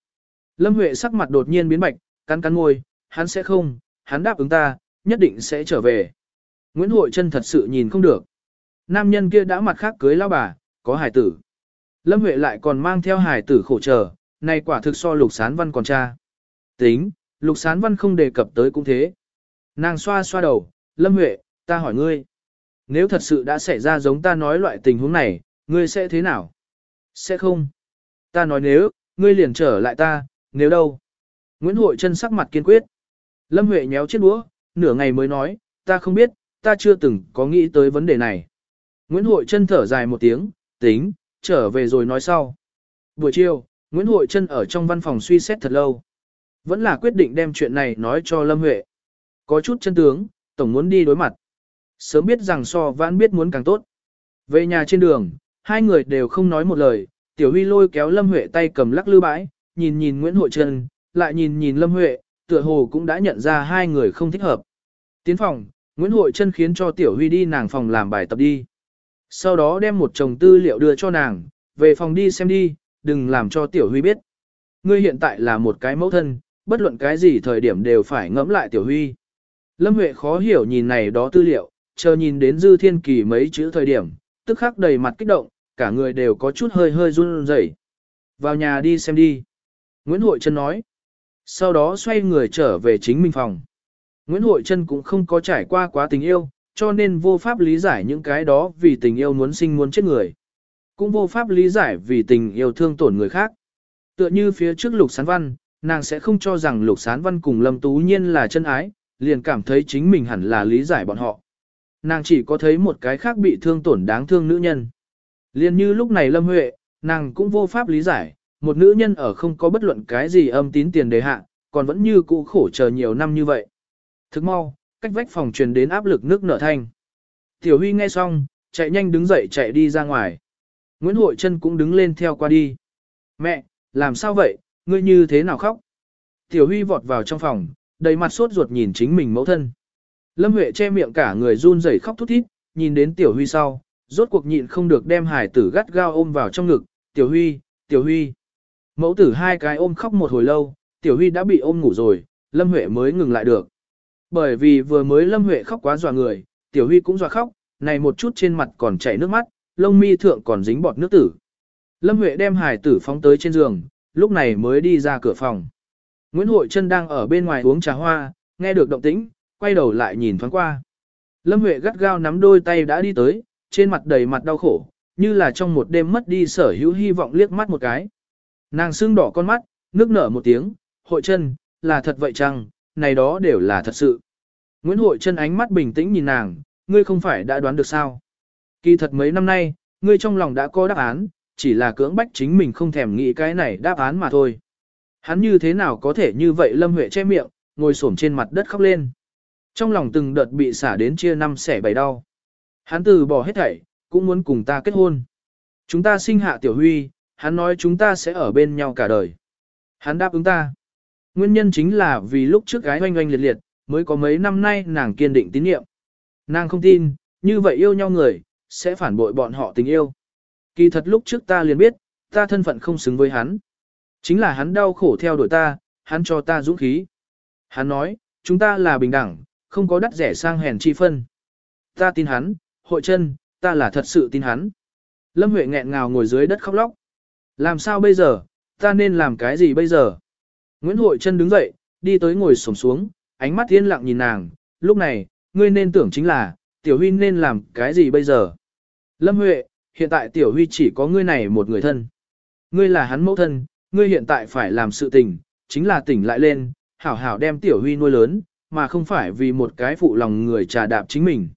A: Lâm Huệ sắc mặt đột nhiên biến bạch, cắn cắn môi, hắn sẽ không, hắn đáp ứng ta, nhất định sẽ trở về. Nguyễn Hội chân thật sự nhìn không được. Nam nhân kia đã mặt khác cưới lao bà, có hải tử. Lâm Huệ lại còn mang theo hải tử khổ trở, này quả thực so lục sán văn còn cha. Tính, Lục Sán Văn không đề cập tới cũng thế. Nàng xoa xoa đầu, Lâm Huệ, ta hỏi ngươi. Nếu thật sự đã xảy ra giống ta nói loại tình huống này, ngươi sẽ thế nào? Sẽ không. Ta nói nếu, ngươi liền trở lại ta, nếu đâu? Nguyễn Hội chân sắc mặt kiên quyết. Lâm Huệ nhéo chiếc đũa, nửa ngày mới nói, ta không biết, ta chưa từng có nghĩ tới vấn đề này. Nguyễn Hội chân thở dài một tiếng, tính, trở về rồi nói sau. Buổi chiều, Nguyễn Hội chân ở trong văn phòng suy xét thật lâu. Vẫn là quyết định đem chuyện này nói cho Lâm Huệ. Có chút chân tướng, tổng muốn đi đối mặt. Sớm biết rằng so vãn biết muốn càng tốt. Về nhà trên đường, hai người đều không nói một lời, Tiểu Huy lôi kéo Lâm Huệ tay cầm lắc lư bãi, nhìn nhìn Nguyễn Hội Trân, lại nhìn nhìn Lâm Huệ, tựa hồ cũng đã nhận ra hai người không thích hợp. Tiến phòng, Nguyễn Hội Trân khiến cho Tiểu Huy đi nàng phòng làm bài tập đi. Sau đó đem một chồng tư liệu đưa cho nàng, về phòng đi xem đi, đừng làm cho Tiểu Huy biết. Ngươi hiện tại là một cái mẫu thân, bất luận cái gì thời điểm đều phải ngẫm lại Tiểu Huy. Lâm Huệ khó hiểu nhìn này đó tư liệu, chờ nhìn đến Dư Thiên Kỳ mấy chữ thời điểm, tức khắc đầy mặt kích động, cả người đều có chút hơi hơi run rẩy. Vào nhà đi xem đi. Nguyễn Hội Trân nói. Sau đó xoay người trở về chính mình phòng. Nguyễn Hội Trân cũng không có trải qua quá tình yêu, cho nên vô pháp lý giải những cái đó vì tình yêu muốn sinh muốn chết người. Cũng vô pháp lý giải vì tình yêu thương tổn người khác. Tựa như phía trước Lục Sán Văn, nàng sẽ không cho rằng Lục Sán Văn cùng Lâm Tú Nhiên là chân ái, liền cảm thấy chính mình hẳn là lý giải bọn họ. Nàng chỉ có thấy một cái khác bị thương tổn đáng thương nữ nhân. liền như lúc này Lâm Huệ, nàng cũng vô pháp lý giải, một nữ nhân ở không có bất luận cái gì âm tín tiền đề hạ, còn vẫn như cũ khổ chờ nhiều năm như vậy. Thức mau, cách vách phòng truyền đến áp lực nước nở thanh. Tiểu Huy nghe xong, chạy nhanh đứng dậy chạy đi ra ngoài. Nguyễn Hội Trân cũng đứng lên theo qua đi. Mẹ, làm sao vậy, ngươi như thế nào khóc? Tiểu Huy vọt vào trong phòng, đầy mặt sốt ruột nhìn chính mình mẫu thân. Lâm Huệ che miệng cả người run rẩy khóc thút thít, nhìn đến Tiểu Huy sau, rốt cuộc nhịn không được đem hải tử gắt gao ôm vào trong ngực. Tiểu Huy, Tiểu Huy. Mẫu tử hai cái ôm khóc một hồi lâu, Tiểu Huy đã bị ôm ngủ rồi, Lâm Huệ mới ngừng lại được. Bởi vì vừa mới Lâm Huệ khóc quá dọa người, Tiểu Huy cũng dọa khóc, này một chút trên mặt còn chảy nước mắt, lông mi thượng còn dính bọt nước tử. Lâm Huệ đem hải tử phóng tới trên giường, lúc này mới đi ra cửa phòng. Nguyễn Hội Trân đang ở bên ngoài uống trà hoa, nghe được động tĩnh, quay đầu lại nhìn thoáng qua. Lâm Huệ gắt gao nắm đôi tay đã đi tới, trên mặt đầy mặt đau khổ, như là trong một đêm mất đi sở hữu hy vọng liếc mắt một cái. Nàng sưng đỏ con mắt, nước nở một tiếng, hội Trân, là thật vậy chăng, này đó đều là thật sự. Nguyễn Hội Trân ánh mắt bình tĩnh nhìn nàng, ngươi không phải đã đoán được sao. Kỳ thật mấy năm nay, ngươi trong lòng đã có đáp án, chỉ là cưỡng bách chính mình không thèm nghĩ cái này đáp án mà thôi. Hắn như thế nào có thể như vậy Lâm Huệ che miệng, ngồi xổm trên mặt đất khóc lên. Trong lòng từng đợt bị xả đến chia năm xẻ bảy đau. Hắn từ bỏ hết thảy, cũng muốn cùng ta kết hôn. Chúng ta sinh hạ tiểu huy, hắn nói chúng ta sẽ ở bên nhau cả đời. Hắn đáp ứng ta. Nguyên nhân chính là vì lúc trước gái oanh oanh liệt liệt, mới có mấy năm nay nàng kiên định tín nhiệm. Nàng không tin, như vậy yêu nhau người, sẽ phản bội bọn họ tình yêu. Kỳ thật lúc trước ta liền biết, ta thân phận không xứng với hắn. Chính là hắn đau khổ theo đuổi ta, hắn cho ta dũng khí. Hắn nói, chúng ta là bình đẳng, không có đắt rẻ sang hèn chi phân. Ta tin hắn, hội chân, ta là thật sự tin hắn. Lâm Huệ nghẹn ngào ngồi dưới đất khóc lóc. Làm sao bây giờ, ta nên làm cái gì bây giờ? Nguyễn Hội chân đứng dậy, đi tới ngồi xổm xuống, ánh mắt yên lặng nhìn nàng, lúc này, ngươi nên tưởng chính là, Tiểu Huy nên làm cái gì bây giờ? Lâm Huệ, hiện tại Tiểu Huy chỉ có ngươi này một người thân. Ngươi là hắn mẫu thân, ngươi hiện tại phải làm sự tình, chính là tỉnh lại lên, hảo hảo đem Tiểu Huy nuôi lớn, mà không phải vì một cái phụ lòng người trà đạp chính mình.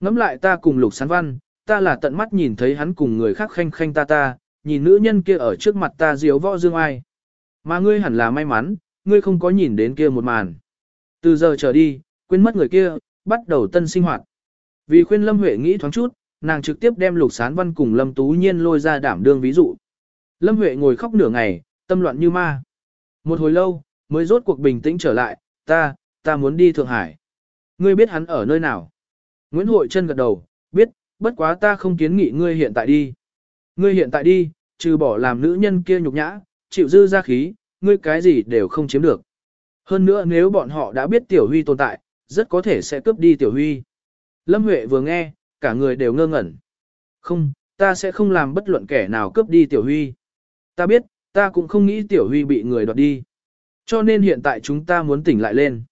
A: Ngắm lại ta cùng lục sán văn, ta là tận mắt nhìn thấy hắn cùng người khác khanh khanh ta ta, nhìn nữ nhân kia ở trước mặt ta diếu võ dương ai. Mà ngươi hẳn là may mắn, ngươi không có nhìn đến kia một màn. Từ giờ trở đi, quên mất người kia, bắt đầu tân sinh hoạt. Vì khuyên Lâm Huệ nghĩ thoáng chút, nàng trực tiếp đem Lục Sán Văn cùng Lâm Tú Nhiên lôi ra đảm đương ví dụ. Lâm Huệ ngồi khóc nửa ngày, tâm loạn như ma. Một hồi lâu, mới rốt cuộc bình tĩnh trở lại, ta, ta muốn đi Thượng Hải. Ngươi biết hắn ở nơi nào? Nguyễn Hội chân gật đầu, biết, bất quá ta không kiến nghị ngươi hiện tại đi. Ngươi hiện tại đi, trừ bỏ làm nữ nhân kia nhục nhã, chịu dư ra khí, ngươi cái gì đều không chiếm được. Hơn nữa nếu bọn họ đã biết Tiểu Huy tồn tại, rất có thể sẽ cướp đi Tiểu Huy. Lâm Huệ vừa nghe, cả người đều ngơ ngẩn. Không, ta sẽ không làm bất luận kẻ nào cướp đi Tiểu Huy. Ta biết, ta cũng không nghĩ Tiểu Huy bị người đoạt đi. Cho nên hiện tại chúng ta muốn tỉnh lại lên.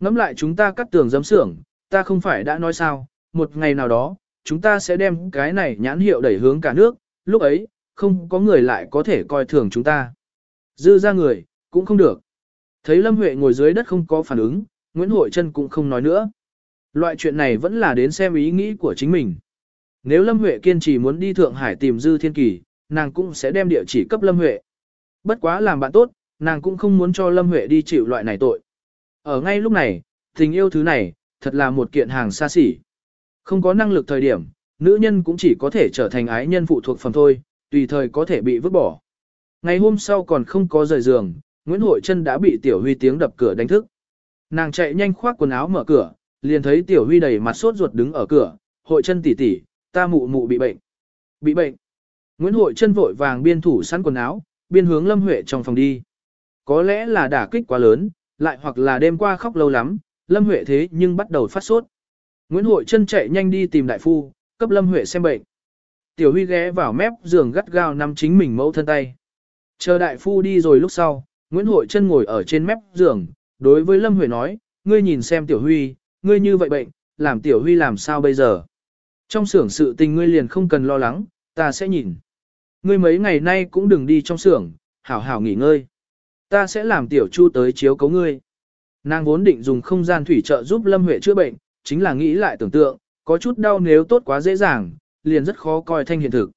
A: Ngắm lại chúng ta cắt tường giấm sưởng, ta không phải đã nói sao, một ngày nào đó, chúng ta sẽ đem cái này nhãn hiệu đẩy hướng cả nước, lúc ấy, không có người lại có thể coi thường chúng ta. Dư ra người, cũng không được. Thấy Lâm Huệ ngồi dưới đất không có phản ứng, Nguyễn Hội Trân cũng không nói nữa. Loại chuyện này vẫn là đến xem ý nghĩ của chính mình. Nếu Lâm Huệ kiên trì muốn đi Thượng Hải tìm Dư Thiên Kỳ, nàng cũng sẽ đem địa chỉ cấp Lâm Huệ. Bất quá làm bạn tốt, nàng cũng không muốn cho Lâm Huệ đi chịu loại này tội. Ở ngay lúc này, tình yêu thứ này, thật là một kiện hàng xa xỉ. Không có năng lực thời điểm, nữ nhân cũng chỉ có thể trở thành ái nhân phụ thuộc phẩm thôi, tùy thời có thể bị vứt bỏ. Ngày hôm sau còn không có rời giường, Nguyễn Hội Trân đã bị Tiểu Huy tiếng đập cửa đánh thức. Nàng chạy nhanh khoác quần áo mở cửa, liền thấy Tiểu Huy đầy mặt sốt ruột đứng ở cửa, Hội chân tỷ tỷ, ta mụ mụ bị bệnh. Bị bệnh. Nguyễn Hội chân vội vàng biên thủ sẵn quần áo, biên hướng Lâm Huệ trong phòng đi. Có lẽ là đả kích quá lớn, lại hoặc là đêm qua khóc lâu lắm, Lâm Huệ thế nhưng bắt đầu phát sốt. Nguyễn Hội chân chạy nhanh đi tìm đại phu, cấp Lâm Huệ xem bệnh. Tiểu Huy ghé vào mép giường gắt gao nắm chính mình mẫu thân tay. Chờ đại phu đi rồi lúc sau, Nguyễn Hội chân ngồi ở trên mép giường, đối với Lâm Huệ nói, ngươi nhìn xem Tiểu Huy, ngươi như vậy bệnh, làm Tiểu Huy làm sao bây giờ? Trong xưởng sự tình ngươi liền không cần lo lắng, ta sẽ nhìn. Ngươi mấy ngày nay cũng đừng đi trong xưởng, hảo hảo nghỉ ngơi. Ta sẽ làm Tiểu Chu tới chiếu cấu ngươi. Nàng vốn định dùng không gian thủy trợ giúp Lâm Huệ chữa bệnh, chính là nghĩ lại tưởng tượng, có chút đau nếu tốt quá dễ dàng, liền rất khó coi thanh hiện thực.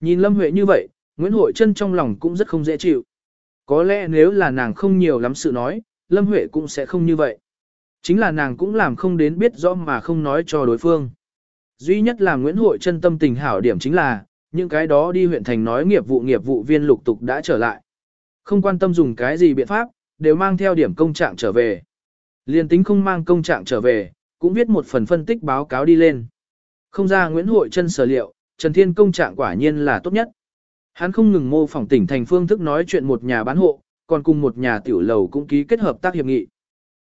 A: Nhìn Lâm Huệ như vậy, Nguyễn Hội Trân trong lòng cũng rất không dễ chịu. Có lẽ nếu là nàng không nhiều lắm sự nói, Lâm Huệ cũng sẽ không như vậy. Chính là nàng cũng làm không đến biết rõ mà không nói cho đối phương. Duy nhất là Nguyễn Hội chân tâm tình hảo điểm chính là, những cái đó đi huyện thành nói nghiệp vụ nghiệp vụ viên lục tục đã trở lại. Không quan tâm dùng cái gì biện pháp, đều mang theo điểm công trạng trở về. Liên tính không mang công trạng trở về, cũng viết một phần phân tích báo cáo đi lên. Không ra Nguyễn Hội chân sở liệu, Trần Thiên công trạng quả nhiên là tốt nhất. Hắn không ngừng mô phỏng tỉnh thành phương thức nói chuyện một nhà bán hộ, còn cùng một nhà tiểu lầu cũng ký kết hợp tác hiệp nghị.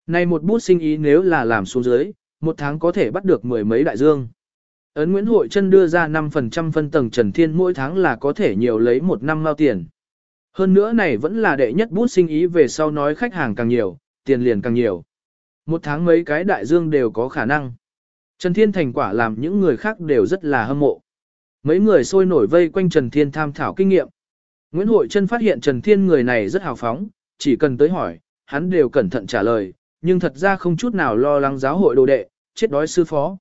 A: Này một bút sinh ý nếu là làm xuống dưới, một tháng có thể bắt được mười mấy đại dương. Ấn Nguyễn Hội Trân đưa ra 5% phân tầng Trần Thiên mỗi tháng là có thể nhiều lấy một năm mao tiền. Hơn nữa này vẫn là đệ nhất bút sinh ý về sau nói khách hàng càng nhiều, tiền liền càng nhiều. Một tháng mấy cái đại dương đều có khả năng. Trần Thiên thành quả làm những người khác đều rất là hâm mộ. Mấy người sôi nổi vây quanh Trần Thiên tham thảo kinh nghiệm. Nguyễn Hội Trân phát hiện Trần Thiên người này rất hào phóng, chỉ cần tới hỏi, hắn đều cẩn thận trả lời, nhưng thật ra không chút nào lo lắng giáo hội đồ đệ, chết đói sư phó.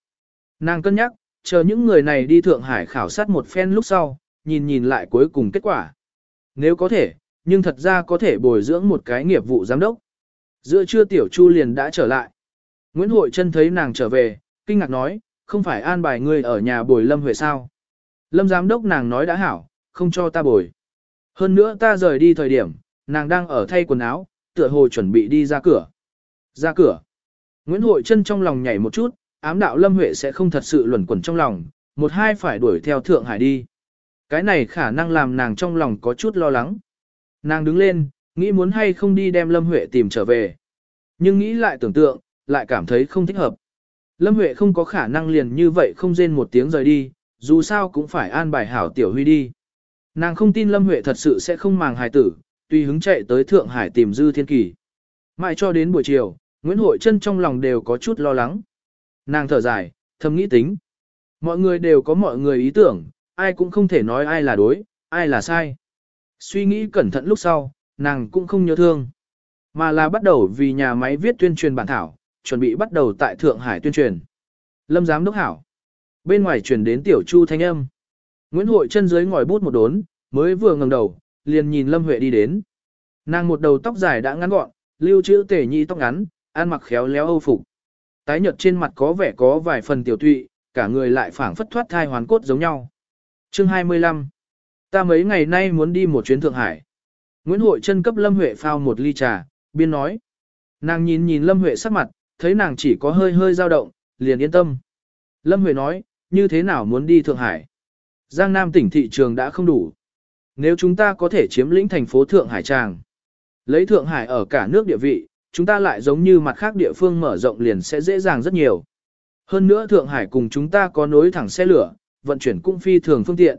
A: Nàng cân nhắc, chờ những người này đi Thượng Hải khảo sát một phen lúc sau, nhìn nhìn lại cuối cùng kết quả. Nếu có thể, nhưng thật ra có thể bồi dưỡng một cái nghiệp vụ giám đốc. Giữa trưa Tiểu Chu liền đã trở lại. Nguyễn Hội Trân thấy nàng trở về, kinh ngạc nói, không phải an bài ngươi ở nhà bồi Lâm Huệ sao. Lâm giám đốc nàng nói đã hảo, không cho ta bồi. Hơn nữa ta rời đi thời điểm, nàng đang ở thay quần áo, tựa hồ chuẩn bị đi ra cửa. Ra cửa. Nguyễn Hội Trân trong lòng nhảy một chút, ám đạo Lâm Huệ sẽ không thật sự luẩn quẩn trong lòng, một hai phải đuổi theo Thượng Hải đi. Cái này khả năng làm nàng trong lòng có chút lo lắng. Nàng đứng lên, nghĩ muốn hay không đi đem Lâm Huệ tìm trở về. Nhưng nghĩ lại tưởng tượng, lại cảm thấy không thích hợp. Lâm Huệ không có khả năng liền như vậy không rên một tiếng rời đi, dù sao cũng phải an bài hảo Tiểu Huy đi. Nàng không tin Lâm Huệ thật sự sẽ không màng hài tử, tùy hứng chạy tới Thượng Hải tìm Dư Thiên Kỳ. Mãi cho đến buổi chiều, Nguyễn Hội Trân trong lòng đều có chút lo lắng. Nàng thở dài, thầm nghĩ tính. Mọi người đều có mọi người ý tưởng, ai cũng không thể nói ai là đối, ai là sai. Suy nghĩ cẩn thận lúc sau, nàng cũng không nhớ thương. Mà là bắt đầu vì nhà máy viết tuyên truyền bản thảo, chuẩn bị bắt đầu tại Thượng Hải tuyên truyền. Lâm giám đốc hảo. Bên ngoài truyền đến tiểu chu thanh âm. Nguyễn Hội chân dưới ngòi bút một đốn, mới vừa ngẩng đầu, liền nhìn Lâm Huệ đi đến. Nàng một đầu tóc dài đã ngắn gọn, lưu trữ tề nhị tóc ngắn, ăn mặc khéo léo âu phục. Tái nhợt trên mặt có vẻ có vài phần tiểu tụy, cả người lại phảng phất thoát thai hoàn cốt giống nhau. Chương 25 Ta mấy ngày nay muốn đi một chuyến Thượng Hải. Nguyễn Hội chân cấp Lâm Huệ phao một ly trà, biên nói. Nàng nhìn nhìn Lâm Huệ sắc mặt, thấy nàng chỉ có hơi hơi dao động, liền yên tâm. Lâm Huệ nói, như thế nào muốn đi Thượng Hải? Giang Nam tỉnh thị trường đã không đủ. Nếu chúng ta có thể chiếm lĩnh thành phố Thượng Hải Tràng, lấy Thượng Hải ở cả nước địa vị, chúng ta lại giống như mặt khác địa phương mở rộng liền sẽ dễ dàng rất nhiều. Hơn nữa Thượng Hải cùng chúng ta có nối thẳng xe lửa, vận chuyển cũng phi thường phương tiện.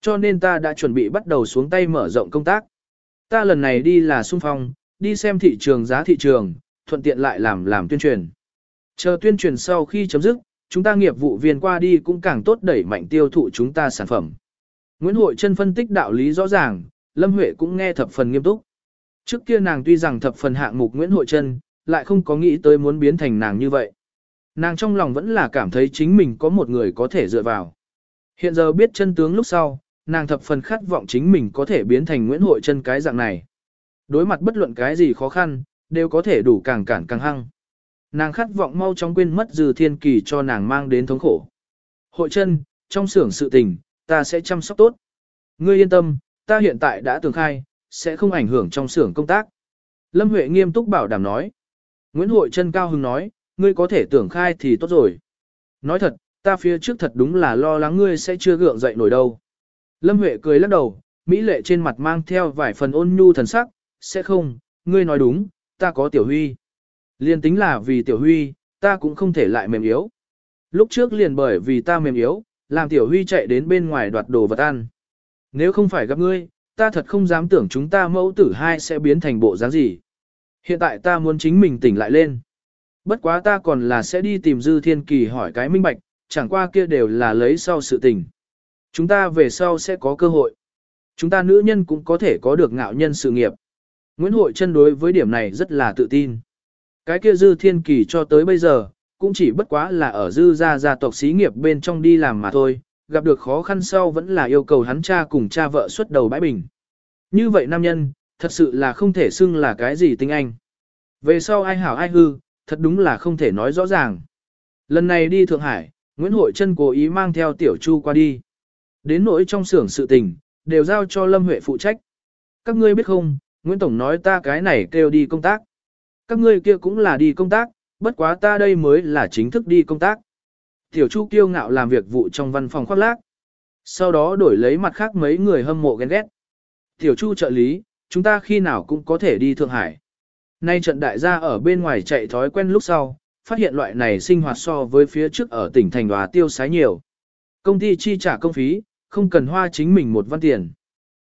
A: Cho nên ta đã chuẩn bị bắt đầu xuống tay mở rộng công tác. Ta lần này đi là xung phong, đi xem thị trường giá thị trường, thuận tiện lại làm làm tuyên truyền. Chờ tuyên truyền sau khi chấm dứt, chúng ta nghiệp vụ viên qua đi cũng càng tốt đẩy mạnh tiêu thụ chúng ta sản phẩm. Nguyễn Hội Trân phân tích đạo lý rõ ràng, Lâm Huệ cũng nghe thập phần nghiêm túc. Trước kia nàng tuy rằng thập phần hạng mục Nguyễn Hội Trân, lại không có nghĩ tới muốn biến thành nàng như vậy. Nàng trong lòng vẫn là cảm thấy chính mình có một người có thể dựa vào. Hiện giờ biết chân tướng lúc sau, nàng thập phần khát vọng chính mình có thể biến thành Nguyễn Hội Trân cái dạng này. Đối mặt bất luận cái gì khó khăn, đều có thể đủ càng cản càng hăng. Nàng khát vọng mau chóng quên mất dư thiên kỳ cho nàng mang đến thống khổ. Hội Trân, trong xưởng sự tình, ta sẽ chăm sóc tốt. Ngươi yên tâm, ta hiện tại đã tường khai, sẽ không ảnh hưởng trong xưởng công tác. Lâm Huệ nghiêm túc bảo đảm nói. Nguyễn Hội Trân cao hứng nói, ngươi có thể tưởng khai thì tốt rồi. Nói thật, ta phía trước thật đúng là lo lắng ngươi sẽ chưa gượng dậy nổi đâu. Lâm Huệ cười lắc đầu, Mỹ lệ trên mặt mang theo vài phần ôn nhu thần sắc, sẽ không, ngươi nói đúng, ta có tiểu huy. Liên tính là vì tiểu huy, ta cũng không thể lại mềm yếu. Lúc trước liền bởi vì ta mềm yếu, làm tiểu huy chạy đến bên ngoài đoạt đồ vật ăn. Nếu không phải gặp ngươi, ta thật không dám tưởng chúng ta mẫu tử hai sẽ biến thành bộ dáng gì. Hiện tại ta muốn chính mình tỉnh lại lên. Bất quá ta còn là sẽ đi tìm Dư Thiên Kỳ hỏi cái minh bạch, chẳng qua kia đều là lấy sau sự tình. Chúng ta về sau sẽ có cơ hội. Chúng ta nữ nhân cũng có thể có được ngạo nhân sự nghiệp. Nguyễn Hội chân đối với điểm này rất là tự tin. Cái kia Dư Thiên Kỳ cho tới bây giờ, cũng chỉ bất quá là ở Dư gia gia tộc xí nghiệp bên trong đi làm mà thôi, gặp được khó khăn sau vẫn là yêu cầu hắn cha cùng cha vợ xuất đầu bãi bình. Như vậy nam nhân, thật sự là không thể xưng là cái gì tinh anh. Về sau ai hảo ai hư, thật đúng là không thể nói rõ ràng. Lần này đi Thượng Hải, Nguyễn Hội Trân cố ý mang theo Tiểu Chu qua đi. Đến nỗi trong xưởng sự tình, đều giao cho Lâm Huệ phụ trách. Các ngươi biết không, Nguyễn Tổng nói ta cái này kêu đi công tác. Các ngươi kia cũng là đi công tác, bất quá ta đây mới là chính thức đi công tác. Tiểu Chu kiêu ngạo làm việc vụ trong văn phòng khoác lác. Sau đó đổi lấy mặt khác mấy người hâm mộ ghen ghét. Tiểu Chu trợ lý, chúng ta khi nào cũng có thể đi Thượng Hải. Nay trận đại gia ở bên ngoài chạy thói quen lúc sau, phát hiện loại này sinh hoạt so với phía trước ở tỉnh thành hòa tiêu sái nhiều. Công ty chi trả công phí, không cần hoa chính mình một văn tiền.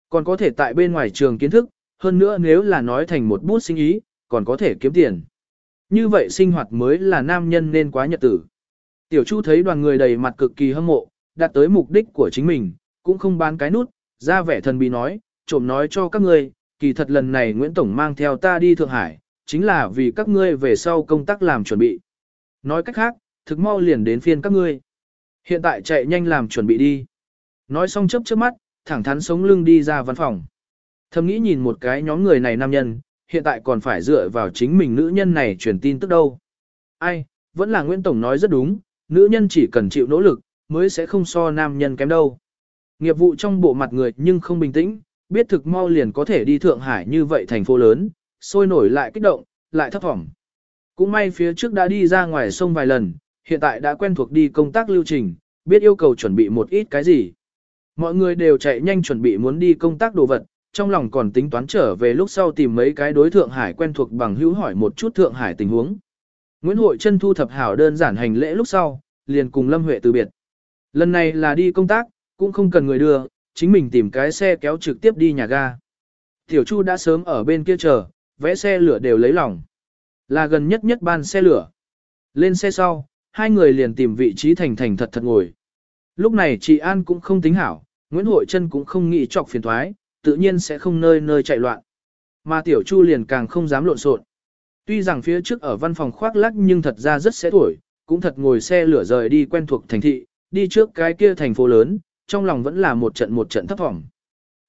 A: Còn có thể tại bên ngoài trường kiến thức, hơn nữa nếu là nói thành một bút sinh ý, còn có thể kiếm tiền. Như vậy sinh hoạt mới là nam nhân nên quá nhật tử. Tiểu Chu thấy đoàn người đầy mặt cực kỳ hâm mộ, đạt tới mục đích của chính mình, cũng không bán cái nút, ra vẻ thần bí nói, trộm nói cho các ngươi, kỳ thật lần này Nguyễn Tổng mang theo ta đi Thượng Hải, chính là vì các ngươi về sau công tác làm chuẩn bị. Nói cách khác, thực mau liền đến phiên các ngươi. Hiện tại chạy nhanh làm chuẩn bị đi. Nói xong chớp chớp mắt, thẳng thắn sống lưng đi ra văn phòng. Thầm nghĩ nhìn một cái nhóm người này nam nhân, hiện tại còn phải dựa vào chính mình nữ nhân này truyền tin tức đâu. Ai, vẫn là Nguyễn Tổng nói rất đúng, nữ nhân chỉ cần chịu nỗ lực, mới sẽ không so nam nhân kém đâu. Nghiệp vụ trong bộ mặt người nhưng không bình tĩnh, biết thực mau liền có thể đi Thượng Hải như vậy thành phố lớn, sôi nổi lại kích động, lại thấp thỏm. Cũng may phía trước đã đi ra ngoài sông vài lần, hiện tại đã quen thuộc đi công tác lưu trình, biết yêu cầu chuẩn bị một ít cái gì. Mọi người đều chạy nhanh chuẩn bị muốn đi công tác đồ vật, trong lòng còn tính toán trở về lúc sau tìm mấy cái đối Thượng Hải quen thuộc bằng hữu hỏi một chút Thượng Hải tình huống. Nguyễn Hội Trân thu thập hảo đơn giản hành lễ lúc sau, liền cùng Lâm Huệ từ biệt. Lần này là đi công tác, cũng không cần người đưa, chính mình tìm cái xe kéo trực tiếp đi nhà ga. Tiểu Chu đã sớm ở bên kia chờ, vẽ xe lửa đều lấy lòng. Là gần nhất nhất ban xe lửa. Lên xe sau, hai người liền tìm vị trí thành thành thật thật ngồi. Lúc này chị An cũng không tính hảo, Nguyễn Hội Trân cũng không nghĩ chọc phiền thoái, tự nhiên sẽ không nơi nơi chạy loạn. Mà Tiểu Chu liền càng không dám lộn xộn. Tuy rằng phía trước ở văn phòng khoác lắc nhưng thật ra rất sẽ tuổi, cũng thật ngồi xe lửa rời đi quen thuộc thành thị, đi trước cái kia thành phố lớn, trong lòng vẫn là một trận một trận thấp thỏm.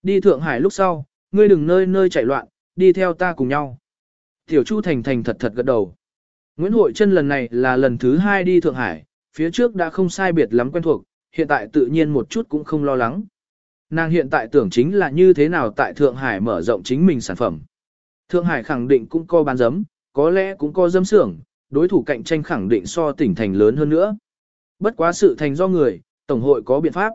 A: Đi Thượng Hải lúc sau, ngươi đừng nơi nơi chạy loạn, đi theo ta cùng nhau. Tiểu Chu Thành Thành thật thật gật đầu. Nguyễn Hội Trân lần này là lần thứ hai đi Thượng Hải, phía trước đã không sai biệt lắm quen thuộc, hiện tại tự nhiên một chút cũng không lo lắng. Nàng hiện tại tưởng chính là như thế nào tại Thượng Hải mở rộng chính mình sản phẩm. Thượng Hải khẳng định cũng có bán giấm, có lẽ cũng có dâm sưởng đối thủ cạnh tranh khẳng định so tỉnh thành lớn hơn nữa. Bất quá sự thành do người, Tổng hội có biện pháp.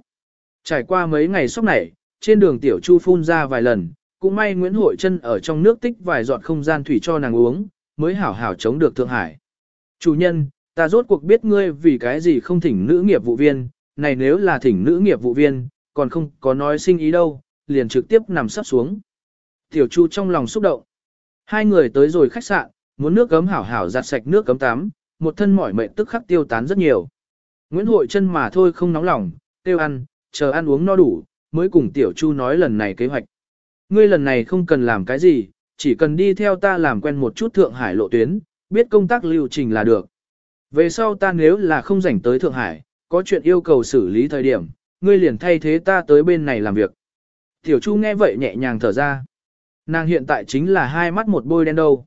A: Trải qua mấy ngày sốc này, trên đường Tiểu Chu phun ra vài lần, cũng may Nguyễn Hội Trân ở trong nước tích vài giọt không gian thủy cho nàng uống, mới hảo hảo chống được Thượng Hải. Chủ nhân, ta rốt cuộc biết ngươi vì cái gì không thỉnh nữ nghiệp vụ viên, này nếu là thỉnh nữ nghiệp vụ viên, còn không có nói sinh ý đâu, liền trực tiếp nằm sắp xuống. Tiểu Chu trong lòng xúc động. Hai người tới rồi khách sạn, muốn nước cấm hảo hảo giặt sạch nước cấm tắm, một thân mỏi mệt tức khắc tiêu tán rất nhiều. Nguyễn Hội chân mà thôi không nóng lòng, tiêu ăn, chờ ăn uống no đủ, mới cùng Tiểu Chu nói lần này kế hoạch. Ngươi lần này không cần làm cái gì, chỉ cần đi theo ta làm quen một chút Thượng Hải lộ tuyến, biết công tác lưu trình là được. Về sau ta nếu là không rảnh tới Thượng Hải, có chuyện yêu cầu xử lý thời điểm, ngươi liền thay thế ta tới bên này làm việc. Tiểu Chu nghe vậy nhẹ nhàng thở ra. Nàng hiện tại chính là hai mắt một bôi đen đâu.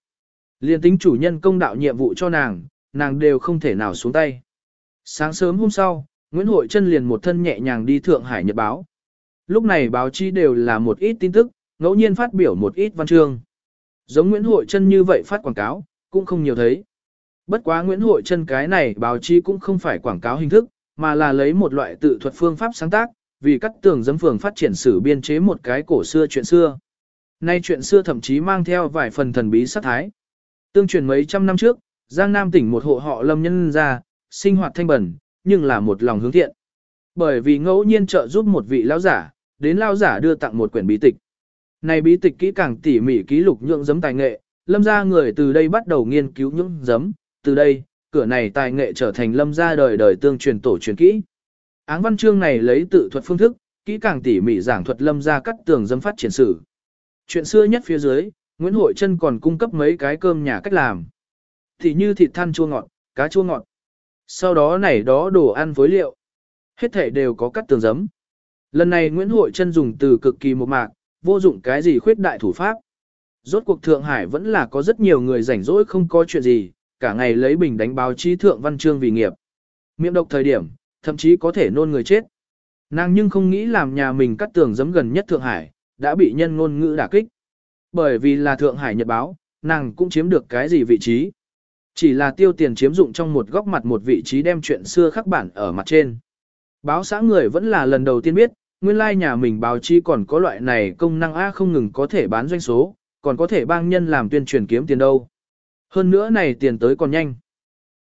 A: Liên tính chủ nhân công đạo nhiệm vụ cho nàng, nàng đều không thể nào xuống tay. Sáng sớm hôm sau, Nguyễn Hội Trân liền một thân nhẹ nhàng đi Thượng Hải Nhật báo. Lúc này báo chí đều là một ít tin tức, ngẫu nhiên phát biểu một ít văn chương. Giống Nguyễn Hội Trân như vậy phát quảng cáo, cũng không nhiều thấy. Bất quá Nguyễn Hội Trân cái này báo chí cũng không phải quảng cáo hình thức, mà là lấy một loại tự thuật phương pháp sáng tác, vì cắt tường dấm phường phát triển sử biên chế một cái cổ xưa chuyện xưa. Nay chuyện xưa thậm chí mang theo vài phần thần bí sát thái. Tương truyền mấy trăm năm trước, Giang Nam tỉnh một hộ họ lâm nhân ra, sinh hoạt thanh bẩn, nhưng là một lòng hướng thiện. Bởi vì ngẫu nhiên trợ giúp một vị lão giả, đến lão giả đưa tặng một quyển bí tịch. Này bí tịch kỹ càng tỉ mỉ ký lục nhượng giấm tài nghệ, lâm gia người từ đây bắt đầu nghiên cứu những giấm, từ đây, cửa này tài nghệ trở thành lâm gia đời đời tương truyền tổ truyền kỹ. Áng văn chương này lấy tự thuật phương thức, kỹ càng tỉ mỉ giảng thuật lâm gia cắt tường dấm phát triển sử. Chuyện xưa nhất phía dưới, Nguyễn Hội Trân còn cung cấp mấy cái cơm nhà cách làm. Thì như thịt than chua ngọt, cá chua ngọt. Sau đó này đó đồ ăn phối liệu. Hết thể đều có cắt tường giấm. Lần này Nguyễn Hội Trân dùng từ cực kỳ một mạc, vô dụng cái gì khuyết đại thủ pháp. Rốt cuộc Thượng Hải vẫn là có rất nhiều người rảnh rỗi không có chuyện gì, cả ngày lấy bình đánh báo chí thượng văn chương vì nghiệp. Miệng độc thời điểm, thậm chí có thể nôn người chết. Nàng nhưng không nghĩ làm nhà mình cắt tường giấm gần nhất Thượng Hải, đã bị nhân ngôn ngữ đả kích. Bởi vì là Thượng Hải Nhật báo, nàng cũng chiếm được cái gì vị trí. Chỉ là tiêu tiền chiếm dụng trong một góc mặt một vị trí đem chuyện xưa khắc bản ở mặt trên. Báo xã người vẫn là lần đầu tiên biết, nguyên lai like nhà mình báo chí còn có loại này công năng A không ngừng có thể bán doanh số, còn có thể bang nhân làm tuyên truyền kiếm tiền đâu. Hơn nữa này tiền tới còn nhanh.